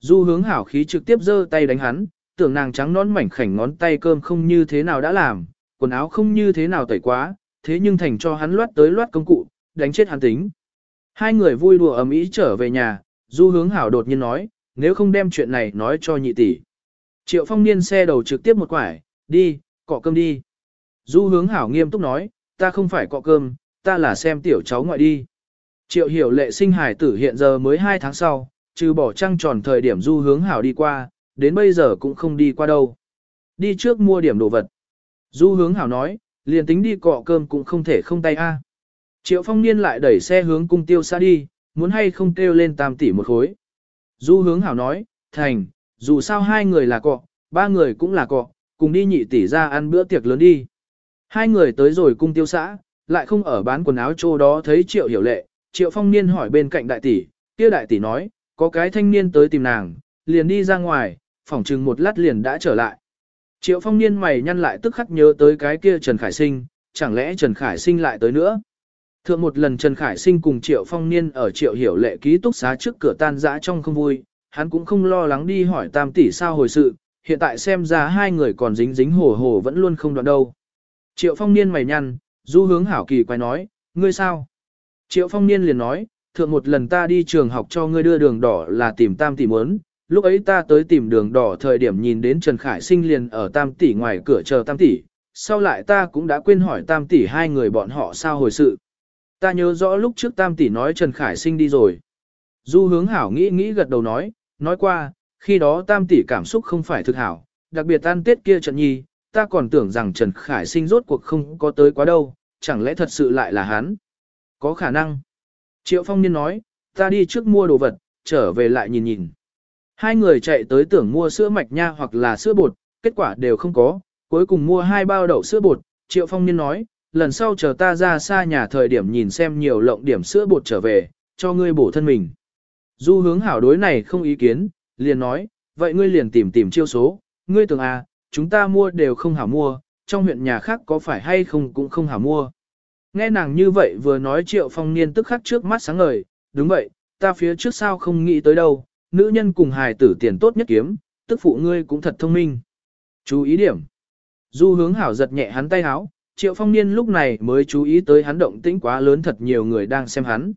Du hướng hảo khí trực tiếp giơ tay đánh hắn, tưởng nàng trắng nón mảnh khảnh ngón tay cơm không như thế nào đã làm, quần áo không như thế nào tẩy quá, thế nhưng thành cho hắn loát tới loát công cụ, đánh chết hắn tính. Hai người vui đùa ầm ĩ trở về nhà, Du hướng hảo đột nhiên nói, nếu không đem chuyện này nói cho nhị tỷ. Triệu phong niên xe đầu trực tiếp một quải, đi, cọ cơm đi. Du hướng hảo nghiêm túc nói, ta không phải cọ cơm, ta là xem tiểu cháu ngoại đi. Triệu hiểu lệ sinh hải tử hiện giờ mới 2 tháng sau, trừ bỏ trăng tròn thời điểm du hướng hảo đi qua, đến bây giờ cũng không đi qua đâu. Đi trước mua điểm đồ vật. Du hướng hảo nói, liền tính đi cọ cơm cũng không thể không tay a. Triệu phong niên lại đẩy xe hướng cung tiêu xa đi, muốn hay không kêu lên tam tỷ một khối. Du hướng hảo nói, thành, dù sao hai người là cọ, ba người cũng là cọ, cùng đi nhị tỷ ra ăn bữa tiệc lớn đi. Hai người tới rồi cung tiêu xã, lại không ở bán quần áo chỗ đó thấy triệu hiểu lệ, triệu phong niên hỏi bên cạnh đại tỷ, kia đại tỷ nói, có cái thanh niên tới tìm nàng, liền đi ra ngoài, phỏng chừng một lát liền đã trở lại. Triệu phong niên mày nhăn lại tức khắc nhớ tới cái kia Trần Khải Sinh, chẳng lẽ Trần Khải Sinh lại tới nữa? Thượng một lần Trần Khải Sinh cùng Triệu Phong Niên ở Triệu Hiểu Lệ ký túc xá trước cửa tan dã trong không vui, hắn cũng không lo lắng đi hỏi Tam tỷ sao hồi sự, hiện tại xem ra hai người còn dính dính hồ hồ vẫn luôn không đoạn đâu. Triệu Phong Niên mày nhăn, du hướng hảo kỳ quay nói, ngươi sao? Triệu Phong Niên liền nói, thượng một lần ta đi trường học cho ngươi đưa đường đỏ là tìm Tam tỷ muốn, lúc ấy ta tới tìm đường đỏ thời điểm nhìn đến Trần Khải Sinh liền ở Tam tỷ ngoài cửa chờ Tam tỷ, sau lại ta cũng đã quên hỏi Tam tỷ hai người bọn họ sao hồi sự. Ta nhớ rõ lúc trước Tam tỷ nói Trần Khải Sinh đi rồi. Du hướng hảo nghĩ nghĩ gật đầu nói, nói qua, khi đó Tam tỷ cảm xúc không phải thực hảo, đặc biệt tan tết kia trận nhi, ta còn tưởng rằng Trần Khải Sinh rốt cuộc không có tới quá đâu, chẳng lẽ thật sự lại là hắn? Có khả năng. Triệu Phong Niên nói, ta đi trước mua đồ vật, trở về lại nhìn nhìn. Hai người chạy tới tưởng mua sữa mạch nha hoặc là sữa bột, kết quả đều không có, cuối cùng mua hai bao đậu sữa bột. Triệu Phong Niên nói, lần sau chờ ta ra xa nhà thời điểm nhìn xem nhiều lộng điểm sữa bột trở về, cho ngươi bổ thân mình. Du hướng hảo đối này không ý kiến, liền nói, vậy ngươi liền tìm tìm chiêu số, ngươi tưởng à, chúng ta mua đều không hảo mua, trong huyện nhà khác có phải hay không cũng không hảo mua. Nghe nàng như vậy vừa nói triệu phong niên tức khắc trước mắt sáng ngời, đúng vậy, ta phía trước sao không nghĩ tới đâu, nữ nhân cùng hài tử tiền tốt nhất kiếm, tức phụ ngươi cũng thật thông minh. Chú ý điểm. Du hướng hảo giật nhẹ hắn tay háo, triệu phong niên lúc này mới chú ý tới hắn động tĩnh quá lớn thật nhiều người đang xem hắn.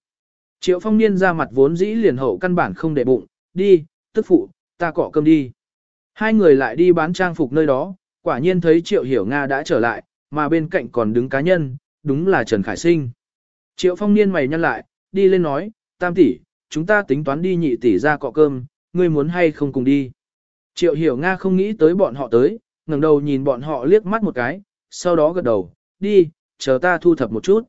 Triệu phong niên ra mặt vốn dĩ liền hậu căn bản không để bụng, đi, tức phụ, ta cọ cơm đi. Hai người lại đi bán trang phục nơi đó, quả nhiên thấy Triệu Hiểu Nga đã trở lại, mà bên cạnh còn đứng cá nhân, đúng là Trần Khải Sinh. Triệu Phong Niên mày nhăn lại, đi lên nói, tam tỷ, chúng ta tính toán đi nhị tỷ ra cọ cơm, ngươi muốn hay không cùng đi. Triệu Hiểu Nga không nghĩ tới bọn họ tới, ngẩng đầu nhìn bọn họ liếc mắt một cái, sau đó gật đầu, đi, chờ ta thu thập một chút.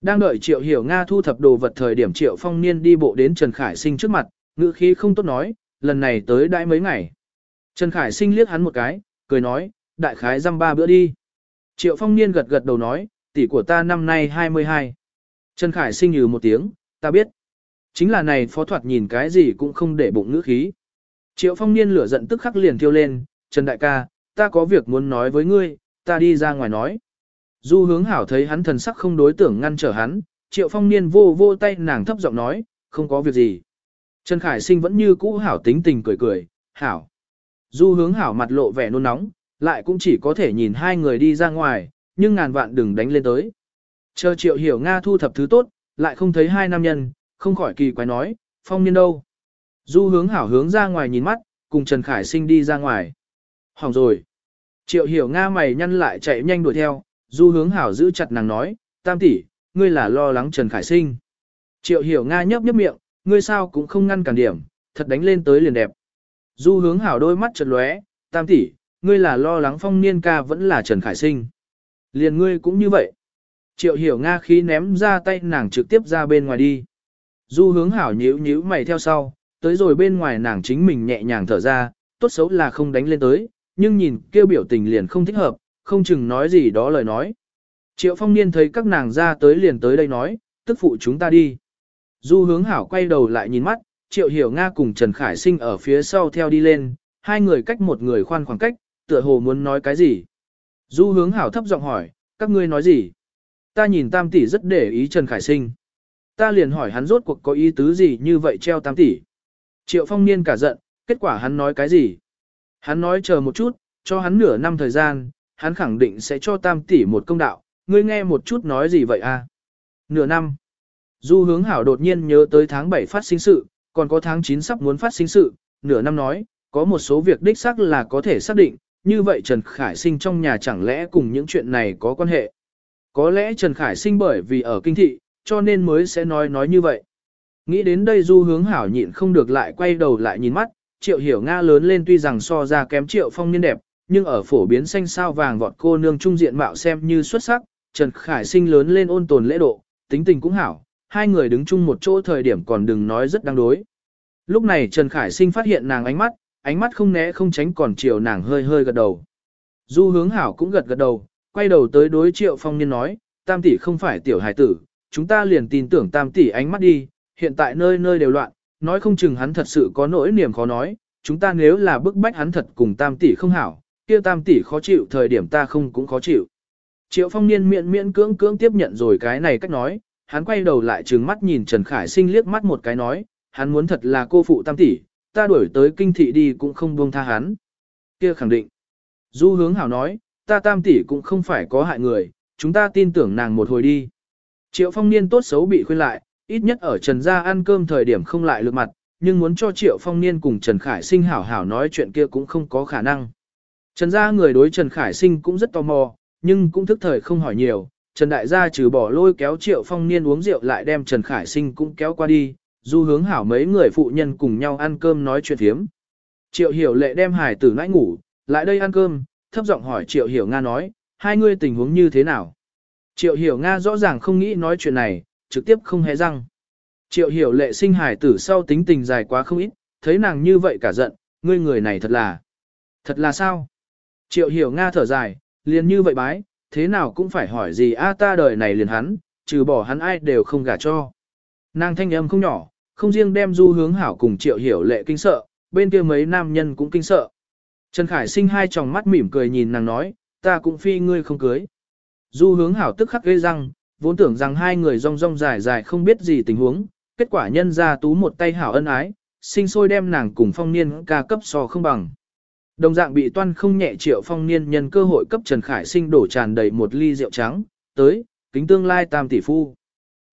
Đang đợi Triệu Hiểu Nga thu thập đồ vật thời điểm Triệu Phong Niên đi bộ đến Trần Khải Sinh trước mặt, ngữ khí không tốt nói, lần này tới đãi mấy ngày. Trần Khải Sinh liếc hắn một cái, cười nói, đại khái răm ba bữa đi. Triệu Phong Niên gật gật đầu nói, tỷ của ta năm nay 22. Trần Khải Sinh nhừ một tiếng, ta biết. Chính là này phó thoạt nhìn cái gì cũng không để bụng ngữ khí. Triệu Phong Niên lửa giận tức khắc liền thiêu lên, Trần Đại ca, ta có việc muốn nói với ngươi, ta đi ra ngoài nói. Du hướng hảo thấy hắn thần sắc không đối tưởng ngăn trở hắn, Triệu Phong Niên vô vô tay nàng thấp giọng nói, không có việc gì. Trần Khải Sinh vẫn như cũ hảo tính tình cười cười, hảo. Du hướng hảo mặt lộ vẻ nôn nóng, lại cũng chỉ có thể nhìn hai người đi ra ngoài, nhưng ngàn vạn đừng đánh lên tới. Chờ triệu hiểu Nga thu thập thứ tốt, lại không thấy hai nam nhân, không khỏi kỳ quái nói, phong niên đâu. Du hướng hảo hướng ra ngoài nhìn mắt, cùng Trần Khải Sinh đi ra ngoài. Hỏng rồi. Triệu hiểu Nga mày nhăn lại chạy nhanh đuổi theo, du hướng hảo giữ chặt nàng nói, tam tỷ, ngươi là lo lắng Trần Khải Sinh. Triệu hiểu Nga nhấp nhấp miệng, ngươi sao cũng không ngăn cản điểm, thật đánh lên tới liền đẹp. Du hướng hảo đôi mắt chật lóe, tam tỷ, ngươi là lo lắng phong niên ca vẫn là Trần Khải Sinh. Liền ngươi cũng như vậy. Triệu hiểu Nga khí ném ra tay nàng trực tiếp ra bên ngoài đi. Du hướng hảo nhíu nhíu mày theo sau, tới rồi bên ngoài nàng chính mình nhẹ nhàng thở ra, tốt xấu là không đánh lên tới, nhưng nhìn kêu biểu tình liền không thích hợp, không chừng nói gì đó lời nói. Triệu phong niên thấy các nàng ra tới liền tới đây nói, tức phụ chúng ta đi. Du hướng hảo quay đầu lại nhìn mắt, Triệu Hiểu Nga cùng Trần Khải Sinh ở phía sau theo đi lên, hai người cách một người khoan khoảng cách, tựa hồ muốn nói cái gì. Du hướng hảo thấp giọng hỏi, các ngươi nói gì? Ta nhìn tam tỷ rất để ý Trần Khải Sinh. Ta liền hỏi hắn rốt cuộc có ý tứ gì như vậy treo tam tỷ. Triệu phong niên cả giận, kết quả hắn nói cái gì? Hắn nói chờ một chút, cho hắn nửa năm thời gian, hắn khẳng định sẽ cho tam tỷ một công đạo, ngươi nghe một chút nói gì vậy à? Nửa năm. Du hướng hảo đột nhiên nhớ tới tháng 7 phát sinh sự, còn có tháng 9 sắp muốn phát sinh sự, nửa năm nói, có một số việc đích xác là có thể xác định, như vậy Trần Khải Sinh trong nhà chẳng lẽ cùng những chuyện này có quan hệ. Có lẽ Trần Khải Sinh bởi vì ở kinh thị, cho nên mới sẽ nói nói như vậy. Nghĩ đến đây du hướng hảo nhịn không được lại quay đầu lại nhìn mắt, triệu hiểu Nga lớn lên tuy rằng so ra kém triệu phong niên đẹp, nhưng ở phổ biến xanh sao vàng vọt cô nương trung diện mạo xem như xuất sắc, Trần Khải Sinh lớn lên ôn tồn lễ độ, tính tình cũng hảo, hai người đứng chung một chỗ thời điểm còn đừng nói rất đáng đối. Lúc này Trần Khải Sinh phát hiện nàng ánh mắt, ánh mắt không né không tránh còn chiều nàng hơi hơi gật đầu. Du hướng hảo cũng gật gật đầu, quay đầu tới đối triệu phong niên nói, tam tỷ không phải tiểu hài tử, chúng ta liền tin tưởng tam tỷ ánh mắt đi, hiện tại nơi nơi đều loạn, nói không chừng hắn thật sự có nỗi niềm khó nói, chúng ta nếu là bức bách hắn thật cùng tam tỷ không hảo, kia tam tỷ khó chịu thời điểm ta không cũng khó chịu. Triệu phong niên miễn miễn cưỡng cưỡng tiếp nhận rồi cái này cách nói, hắn quay đầu lại trừng mắt nhìn Trần Khải Sinh liếc mắt một cái nói, hắn muốn thật là cô phụ tam tỷ, ta đuổi tới kinh thị đi cũng không buông tha hắn. Kia khẳng định. Du hướng hảo nói, ta tam tỷ cũng không phải có hại người, chúng ta tin tưởng nàng một hồi đi. Triệu phong niên tốt xấu bị khuyên lại, ít nhất ở Trần gia ăn cơm thời điểm không lại lược mặt, nhưng muốn cho Triệu phong niên cùng Trần Khải Sinh hảo hảo nói chuyện kia cũng không có khả năng. Trần gia người đối Trần Khải Sinh cũng rất tò mò, nhưng cũng thức thời không hỏi nhiều. Trần Đại gia trừ bỏ lôi kéo Triệu Phong Niên uống rượu lại đem Trần Khải Sinh cũng kéo qua đi, du hướng hảo mấy người phụ nhân cùng nhau ăn cơm nói chuyện thiếm. Triệu Hiểu lệ đem hải tử nãi ngủ, lại đây ăn cơm, thấp giọng hỏi Triệu Hiểu Nga nói, hai ngươi tình huống như thế nào? Triệu Hiểu Nga rõ ràng không nghĩ nói chuyện này, trực tiếp không hề răng. Triệu Hiểu lệ sinh hải tử sau tính tình dài quá không ít, thấy nàng như vậy cả giận, ngươi người này thật là... Thật là sao? Triệu Hiểu Nga thở dài, liền như vậy bái, thế nào cũng phải hỏi gì a ta đời này liền hắn, trừ bỏ hắn ai đều không gả cho. Nàng thanh âm không nhỏ, không riêng đem du hướng hảo cùng triệu hiểu lệ kinh sợ, bên kia mấy nam nhân cũng kinh sợ. Trần Khải sinh hai tròng mắt mỉm cười nhìn nàng nói, ta cũng phi ngươi không cưới. Du hướng hảo tức khắc gây răng, vốn tưởng rằng hai người rong rong dài dài không biết gì tình huống, kết quả nhân ra tú một tay hảo ân ái, sinh sôi đem nàng cùng phong niên ca cấp so không bằng. Đồng dạng bị toan không nhẹ triệu phong niên nhân cơ hội cấp Trần Khải sinh đổ tràn đầy một ly rượu trắng, tới, kính tương lai tam tỷ phu.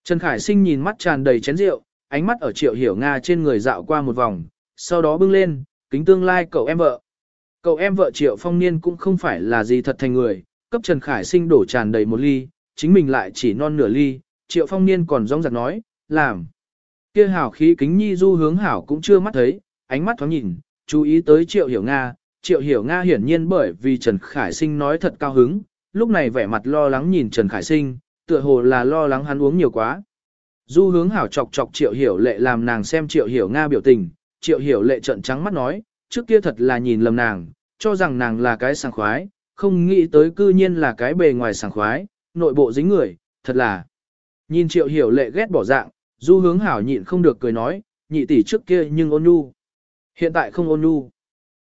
Trần Khải sinh nhìn mắt tràn đầy chén rượu, ánh mắt ở triệu hiểu Nga trên người dạo qua một vòng, sau đó bưng lên, kính tương lai cậu em vợ. Cậu em vợ triệu phong niên cũng không phải là gì thật thành người, cấp Trần Khải sinh đổ tràn đầy một ly, chính mình lại chỉ non nửa ly, triệu phong niên còn rong giặc nói, làm. kia hảo khí kính nhi du hướng hảo cũng chưa mắt thấy, ánh mắt thoáng nhìn, chú ý tới triệu hiểu Nga, triệu hiểu Nga hiển nhiên bởi vì Trần Khải sinh nói thật cao hứng, lúc này vẻ mặt lo lắng nhìn Trần Khải sinh, tựa hồ là lo lắng hắn uống nhiều quá. Du hướng hảo chọc chọc triệu hiểu lệ làm nàng xem triệu hiểu Nga biểu tình, triệu hiểu lệ trợn trắng mắt nói, trước kia thật là nhìn lầm nàng, cho rằng nàng là cái sảng khoái, không nghĩ tới cư nhiên là cái bề ngoài sảng khoái, nội bộ dính người, thật là. Nhìn triệu hiểu lệ ghét bỏ dạng, du hướng hảo nhịn không được cười nói, nhị tỷ trước kia nhưng ôn nhu. Hiện tại không ôn nhu.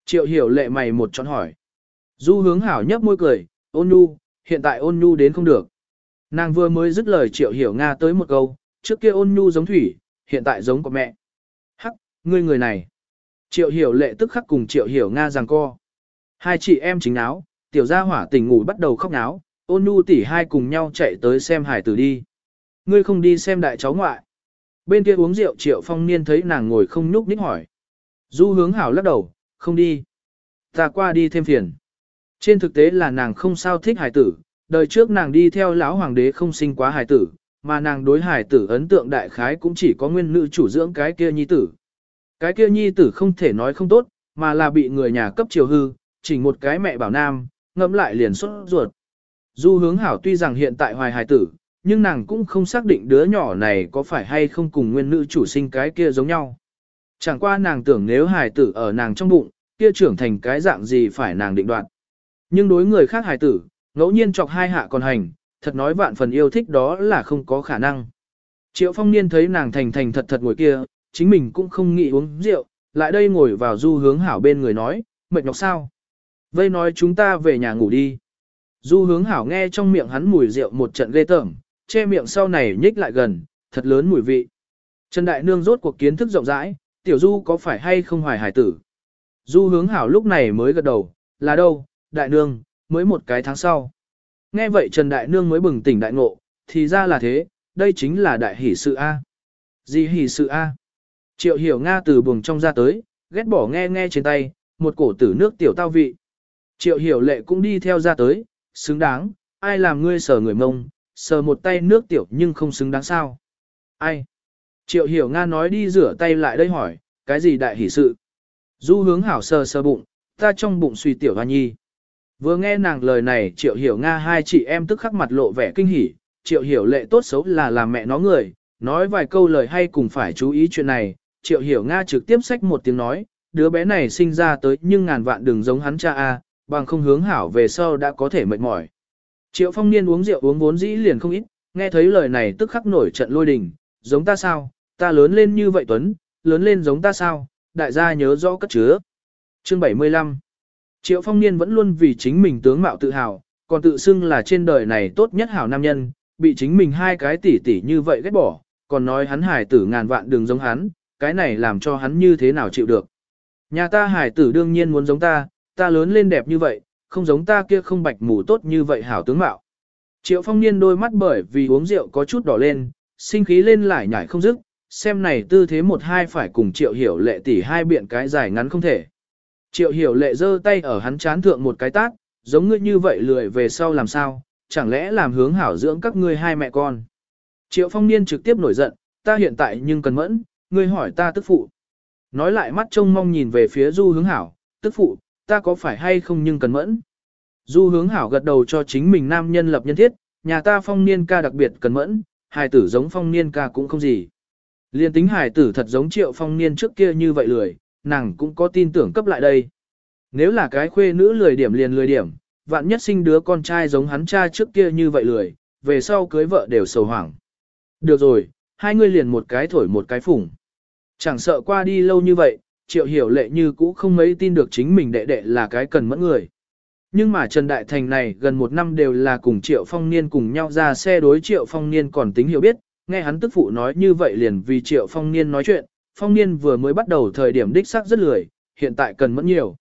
Triệu hiểu lệ mày một chọn hỏi. Du hướng hảo nhấp môi cười, ôn nhu, hiện tại ôn nhu đến không được. Nàng vừa mới dứt lời triệu hiểu Nga tới một câu, trước kia ôn nhu giống thủy, hiện tại giống của mẹ. Hắc, ngươi người này. Triệu hiểu lệ tức khắc cùng triệu hiểu Nga rằng co. Hai chị em chính áo, tiểu gia hỏa tỉnh ngủ bắt đầu khóc náo, ôn nhu tỷ hai cùng nhau chạy tới xem hải tử đi. Ngươi không đi xem đại cháu ngoại. Bên kia uống rượu triệu phong niên thấy nàng ngồi không nhúc nhích hỏi. Du hướng hảo lắc đầu, không đi. Ta qua đi thêm phiền. Trên thực tế là nàng không sao thích hải tử, đời trước nàng đi theo lão hoàng đế không sinh quá hải tử, mà nàng đối hải tử ấn tượng đại khái cũng chỉ có nguyên nữ chủ dưỡng cái kia nhi tử. Cái kia nhi tử không thể nói không tốt, mà là bị người nhà cấp chiều hư, chỉ một cái mẹ bảo nam, ngẫm lại liền xuất ruột. Du hướng hảo tuy rằng hiện tại hoài hải tử, nhưng nàng cũng không xác định đứa nhỏ này có phải hay không cùng nguyên nữ chủ sinh cái kia giống nhau. Chẳng qua nàng tưởng nếu Hải tử ở nàng trong bụng, kia trưởng thành cái dạng gì phải nàng định đoạt. Nhưng đối người khác Hải tử, ngẫu nhiên chọc hai hạ còn hành, thật nói vạn phần yêu thích đó là không có khả năng. Triệu phong niên thấy nàng thành thành thật thật ngồi kia, chính mình cũng không nghĩ uống rượu, lại đây ngồi vào du hướng hảo bên người nói, mệt nhọc sao. Vây nói chúng ta về nhà ngủ đi. Du hướng hảo nghe trong miệng hắn mùi rượu một trận ghê tởm, che miệng sau này nhích lại gần, thật lớn mùi vị. Trần Đại Nương rốt cuộc kiến thức rộng rãi, tiểu du có phải hay không hoài hải tử, Du hướng hảo lúc này mới gật đầu, là đâu, đại nương, mới một cái tháng sau. Nghe vậy Trần Đại Nương mới bừng tỉnh đại ngộ, thì ra là thế, đây chính là đại hỷ sự A. Gì hỷ sự A? Triệu hiểu Nga từ buồng trong ra tới, ghét bỏ nghe nghe trên tay, một cổ tử nước tiểu tao vị. Triệu hiểu lệ cũng đi theo ra tới, xứng đáng, ai làm ngươi sờ người mông, sờ một tay nước tiểu nhưng không xứng đáng sao. Ai? Triệu hiểu Nga nói đi rửa tay lại đây hỏi, cái gì đại hỷ sự? Du hướng hảo sờ sờ bụng, ta trong bụng suy tiểu hoa nhi. Vừa nghe nàng lời này triệu hiểu Nga hai chị em tức khắc mặt lộ vẻ kinh hỉ, triệu hiểu lệ tốt xấu là làm mẹ nó người, nói vài câu lời hay cùng phải chú ý chuyện này, triệu hiểu Nga trực tiếp xách một tiếng nói, đứa bé này sinh ra tới nhưng ngàn vạn đừng giống hắn cha a, bằng không hướng hảo về sau đã có thể mệt mỏi. Triệu phong niên uống rượu uống vốn dĩ liền không ít, nghe thấy lời này tức khắc nổi trận lôi đình, giống ta sao, ta lớn lên như vậy Tuấn, lớn lên giống ta sao, đại gia nhớ rõ cất chứa. Chương 75 Triệu phong niên vẫn luôn vì chính mình tướng mạo tự hào, còn tự xưng là trên đời này tốt nhất hảo nam nhân, bị chính mình hai cái tỷ tỷ như vậy ghét bỏ, còn nói hắn hải tử ngàn vạn đường giống hắn, cái này làm cho hắn như thế nào chịu được. Nhà ta hải tử đương nhiên muốn giống ta, ta lớn lên đẹp như vậy, không giống ta kia không bạch mù tốt như vậy hảo tướng mạo. Triệu phong niên đôi mắt bởi vì uống rượu có chút đỏ lên, sinh khí lên lại nhảy không dứt, xem này tư thế một hai phải cùng triệu hiểu lệ tỷ hai biện cái dài ngắn không thể. Triệu hiểu lệ giơ tay ở hắn chán thượng một cái tát, giống ngươi như vậy lười về sau làm sao, chẳng lẽ làm hướng hảo dưỡng các ngươi hai mẹ con. Triệu phong niên trực tiếp nổi giận, ta hiện tại nhưng cần mẫn, ngươi hỏi ta tức phụ. Nói lại mắt trông mong nhìn về phía du hướng hảo, tức phụ, ta có phải hay không nhưng cần mẫn. Du hướng hảo gật đầu cho chính mình nam nhân lập nhân thiết, nhà ta phong niên ca đặc biệt cần mẫn, hài tử giống phong niên ca cũng không gì. Liên tính hài tử thật giống triệu phong niên trước kia như vậy lười, nàng cũng có tin tưởng cấp lại đây. Nếu là cái khuê nữ lười điểm liền lười điểm, vạn nhất sinh đứa con trai giống hắn cha trước kia như vậy lười, về sau cưới vợ đều sầu hoảng. Được rồi, hai người liền một cái thổi một cái phủng. Chẳng sợ qua đi lâu như vậy, triệu hiểu lệ như cũ không mấy tin được chính mình đệ đệ là cái cần mẫn người. Nhưng mà Trần Đại Thành này gần một năm đều là cùng Triệu Phong Niên cùng nhau ra xe đối Triệu Phong Niên còn tính hiểu biết, nghe hắn tức phụ nói như vậy liền vì Triệu Phong Niên nói chuyện, Phong Niên vừa mới bắt đầu thời điểm đích xác rất lười, hiện tại cần mẫn nhiều.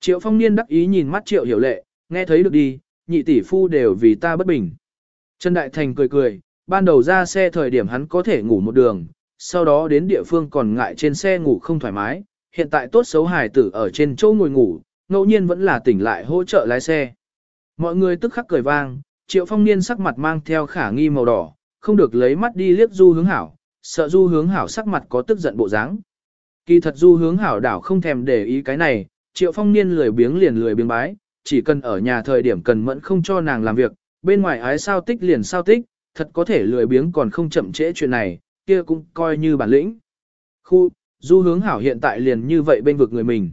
Triệu Phong Niên đắc ý nhìn mắt Triệu Hiểu Lệ, nghe thấy được đi, nhị tỷ phu đều vì ta bất bình. Trần Đại Thành cười cười, ban đầu ra xe thời điểm hắn có thể ngủ một đường, sau đó đến địa phương còn ngại trên xe ngủ không thoải mái, hiện tại tốt xấu hài tử ở trên chỗ ngồi ngủ, ngẫu nhiên vẫn là tỉnh lại hỗ trợ lái xe. Mọi người tức khắc cười vang, Triệu Phong Niên sắc mặt mang theo khả nghi màu đỏ, không được lấy mắt đi liếc Du Hướng Hảo, sợ Du Hướng Hảo sắc mặt có tức giận bộ dáng. Kỳ thật Du Hướng Hảo đảo không thèm để ý cái này, Triệu Phong Niên lười biếng liền lười biếng bái, chỉ cần ở nhà thời điểm cần mẫn không cho nàng làm việc, bên ngoài ái sao tích liền sao tích, thật có thể lười biếng còn không chậm trễ chuyện này, kia cũng coi như bản lĩnh. Khu, Du Hướng Hảo hiện tại liền như vậy bên vực người mình.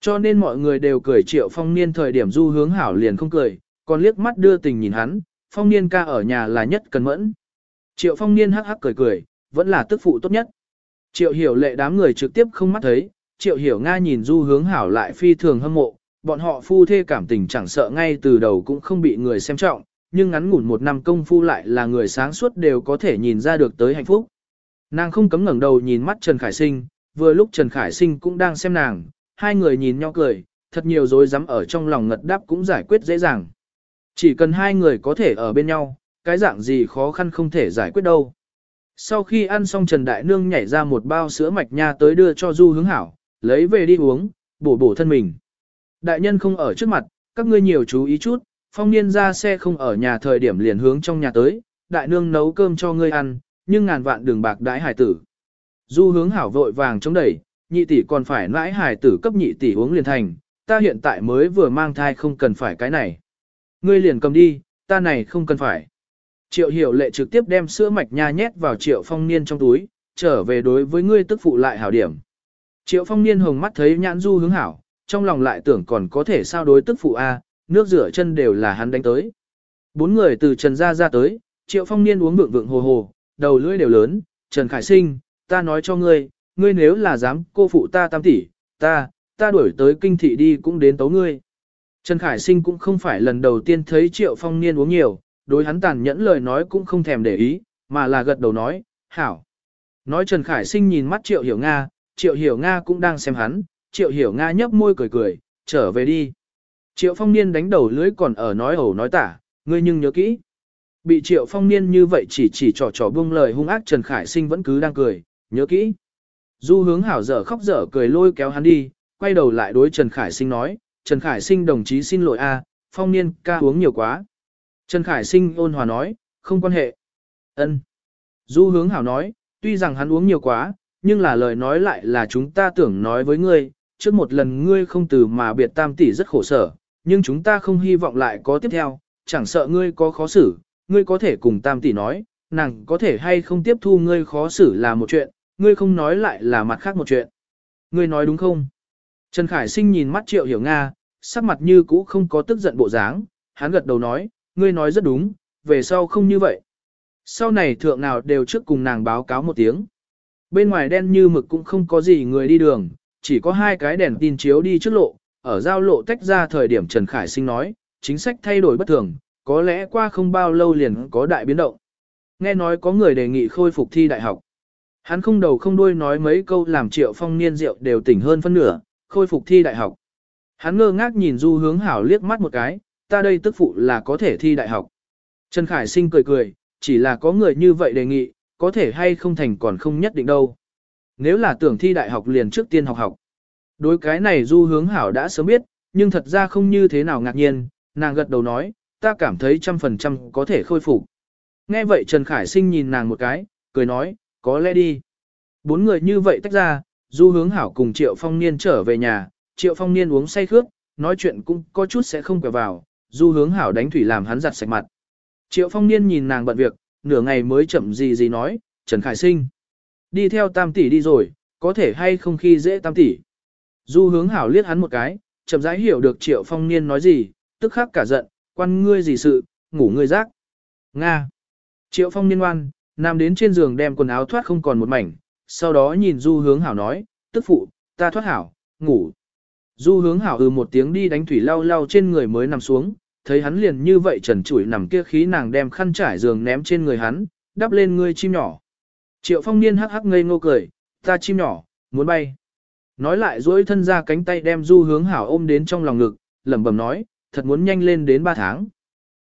Cho nên mọi người đều cười triệu phong niên thời điểm du hướng hảo liền không cười, còn liếc mắt đưa tình nhìn hắn, phong niên ca ở nhà là nhất cần mẫn. Triệu phong niên hắc hắc cười cười, vẫn là tức phụ tốt nhất. Triệu hiểu lệ đám người trực tiếp không mắt thấy, triệu hiểu Nga nhìn du hướng hảo lại phi thường hâm mộ, bọn họ phu thê cảm tình chẳng sợ ngay từ đầu cũng không bị người xem trọng, nhưng ngắn ngủn một năm công phu lại là người sáng suốt đều có thể nhìn ra được tới hạnh phúc. Nàng không cấm ngẩng đầu nhìn mắt Trần Khải Sinh, vừa lúc Trần Khải Sinh cũng đang xem nàng, hai người nhìn nhau cười, thật nhiều dối rắm ở trong lòng ngật đáp cũng giải quyết dễ dàng. Chỉ cần hai người có thể ở bên nhau, cái dạng gì khó khăn không thể giải quyết đâu. Sau khi ăn xong Trần Đại Nương nhảy ra một bao sữa mạch nha tới đưa cho Du hướng hảo, lấy về đi uống, bổ bổ thân mình. Đại nhân không ở trước mặt, các ngươi nhiều chú ý chút, phong niên ra xe không ở nhà thời điểm liền hướng trong nhà tới, đại nương nấu cơm cho ngươi ăn, nhưng ngàn vạn đường bạc đãi hải tử. Du hướng hảo vội vàng chống đẩy, nhị tỷ còn phải nãi hải tử cấp nhị tỷ uống liền thành, ta hiện tại mới vừa mang thai không cần phải cái này. Ngươi liền cầm đi, ta này không cần phải. Triệu hiểu lệ trực tiếp đem sữa mạch nha nhét vào triệu phong niên trong túi, trở về đối với ngươi tức phụ lại hảo điểm. Triệu phong niên hồng mắt thấy nhãn du hướng hảo, trong lòng lại tưởng còn có thể sao đối tức phụ A, nước rửa chân đều là hắn đánh tới. Bốn người từ trần ra ra tới, triệu phong niên uống vượng vượng hồ hồ, đầu lưỡi đều lớn, trần khải sinh, ta nói cho ngươi, ngươi nếu là dám cô phụ ta tam tỷ, ta, ta đuổi tới kinh thị đi cũng đến tấu ngươi. Trần Khải Sinh cũng không phải lần đầu tiên thấy Triệu Phong Niên uống nhiều, đối hắn tàn nhẫn lời nói cũng không thèm để ý, mà là gật đầu nói, hảo. Nói Trần Khải Sinh nhìn mắt Triệu Hiểu Nga, Triệu Hiểu Nga cũng đang xem hắn, Triệu Hiểu Nga nhấp môi cười cười, trở về đi. Triệu Phong Niên đánh đầu lưới còn ở nói ẩu nói tả, ngươi nhưng nhớ kỹ. Bị Triệu Phong Niên như vậy chỉ chỉ trò trò buông lời hung ác Trần Khải Sinh vẫn cứ đang cười, nhớ kỹ. Du hướng hảo dở khóc dở cười lôi kéo hắn đi, quay đầu lại đối Trần Khải Sinh nói, Trần Khải Sinh đồng chí xin lỗi a, Phong Niên ca uống nhiều quá. Trần Khải Sinh ôn hòa nói, không quan hệ. Ân. Du hướng hảo nói, tuy rằng hắn uống nhiều quá, nhưng là lời nói lại là chúng ta tưởng nói với ngươi, trước một lần ngươi không từ mà biệt tam tỷ rất khổ sở, nhưng chúng ta không hy vọng lại có tiếp theo, chẳng sợ ngươi có khó xử, ngươi có thể cùng tam tỷ nói, nàng có thể hay không tiếp thu ngươi khó xử là một chuyện, ngươi không nói lại là mặt khác một chuyện. Ngươi nói đúng không? Trần Khải Sinh nhìn mắt Triệu Hiểu Nga, sắc mặt như cũ không có tức giận bộ dáng, hắn gật đầu nói, ngươi nói rất đúng, về sau không như vậy. Sau này thượng nào đều trước cùng nàng báo cáo một tiếng. Bên ngoài đen như mực cũng không có gì người đi đường, chỉ có hai cái đèn tin chiếu đi trước lộ, ở giao lộ tách ra thời điểm Trần Khải Sinh nói, chính sách thay đổi bất thường, có lẽ qua không bao lâu liền có đại biến động. Nghe nói có người đề nghị khôi phục thi đại học. Hắn không đầu không đuôi nói mấy câu làm triệu phong niên rượu đều tỉnh hơn phân nửa, khôi phục thi đại học. Hắn ngơ ngác nhìn du hướng hảo liếc mắt một cái, ta đây tức phụ là có thể thi đại học. Trần Khải Sinh cười cười, chỉ là có người như vậy đề nghị, có thể hay không thành còn không nhất định đâu. Nếu là tưởng thi đại học liền trước tiên học học. Đối cái này du hướng hảo đã sớm biết, nhưng thật ra không như thế nào ngạc nhiên, nàng gật đầu nói, ta cảm thấy trăm phần trăm có thể khôi phục. Nghe vậy Trần Khải Sinh nhìn nàng một cái, cười nói, có lẽ đi. Bốn người như vậy tách ra, du hướng hảo cùng Triệu Phong Niên trở về nhà, Triệu Phong Niên uống say khước, nói chuyện cũng có chút sẽ không quẹo vào, du hướng hảo đánh thủy làm hắn giặt sạch mặt. Triệu Phong Niên nhìn nàng bận việc, nửa ngày mới chậm gì gì nói, Trần Khải Sinh. Đi theo tam tỷ đi rồi, có thể hay không khi dễ tam tỷ. Du hướng hảo liếc hắn một cái, chậm rãi hiểu được Triệu Phong Niên nói gì, tức khắc cả giận, quan ngươi gì sự, ngủ ngươi rác. Nga. Triệu Phong Niên ngoan, nằm đến trên giường đem quần áo thoát không còn một mảnh, sau đó nhìn Du hướng hảo nói, tức phụ, ta thoát hảo, ngủ. Du hướng hảo ừ một tiếng đi đánh thủy lau lau trên người mới nằm xuống, thấy hắn liền như vậy trần trụi nằm kia khí nàng đem khăn trải giường ném trên người hắn, đắp lên ngươi chim nhỏ. Triệu phong niên hắc hắc ngây ngô cười, ta chim nhỏ, muốn bay. Nói lại duỗi thân ra cánh tay đem du hướng hảo ôm đến trong lòng ngực, lẩm bẩm nói, thật muốn nhanh lên đến 3 tháng.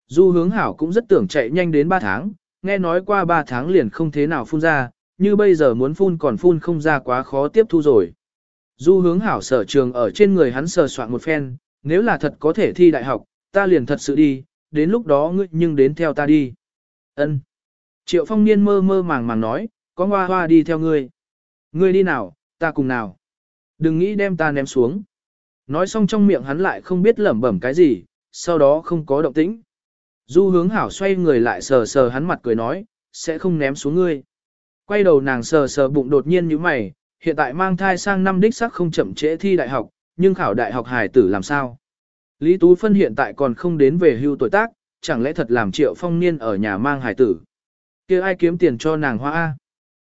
Du hướng hảo cũng rất tưởng chạy nhanh đến 3 tháng, nghe nói qua 3 tháng liền không thế nào phun ra, như bây giờ muốn phun còn phun không ra quá khó tiếp thu rồi. Du hướng hảo sở trường ở trên người hắn sờ soạn một phen, nếu là thật có thể thi đại học, ta liền thật sự đi, đến lúc đó ngươi nhưng đến theo ta đi. Ân. Triệu phong niên mơ mơ màng màng nói, có hoa hoa đi theo ngươi. Ngươi đi nào, ta cùng nào. Đừng nghĩ đem ta ném xuống. Nói xong trong miệng hắn lại không biết lẩm bẩm cái gì, sau đó không có động tĩnh. Du hướng hảo xoay người lại sờ sờ hắn mặt cười nói, sẽ không ném xuống ngươi. Quay đầu nàng sờ sờ bụng đột nhiên như mày, hiện tại mang thai sang năm đích sắc không chậm trễ thi đại học, nhưng khảo đại học hài tử làm sao? Lý Tú Phân hiện tại còn không đến về hưu tuổi tác, chẳng lẽ thật làm triệu phong niên ở nhà mang hải tử? kia ai kiếm tiền cho nàng hoa A?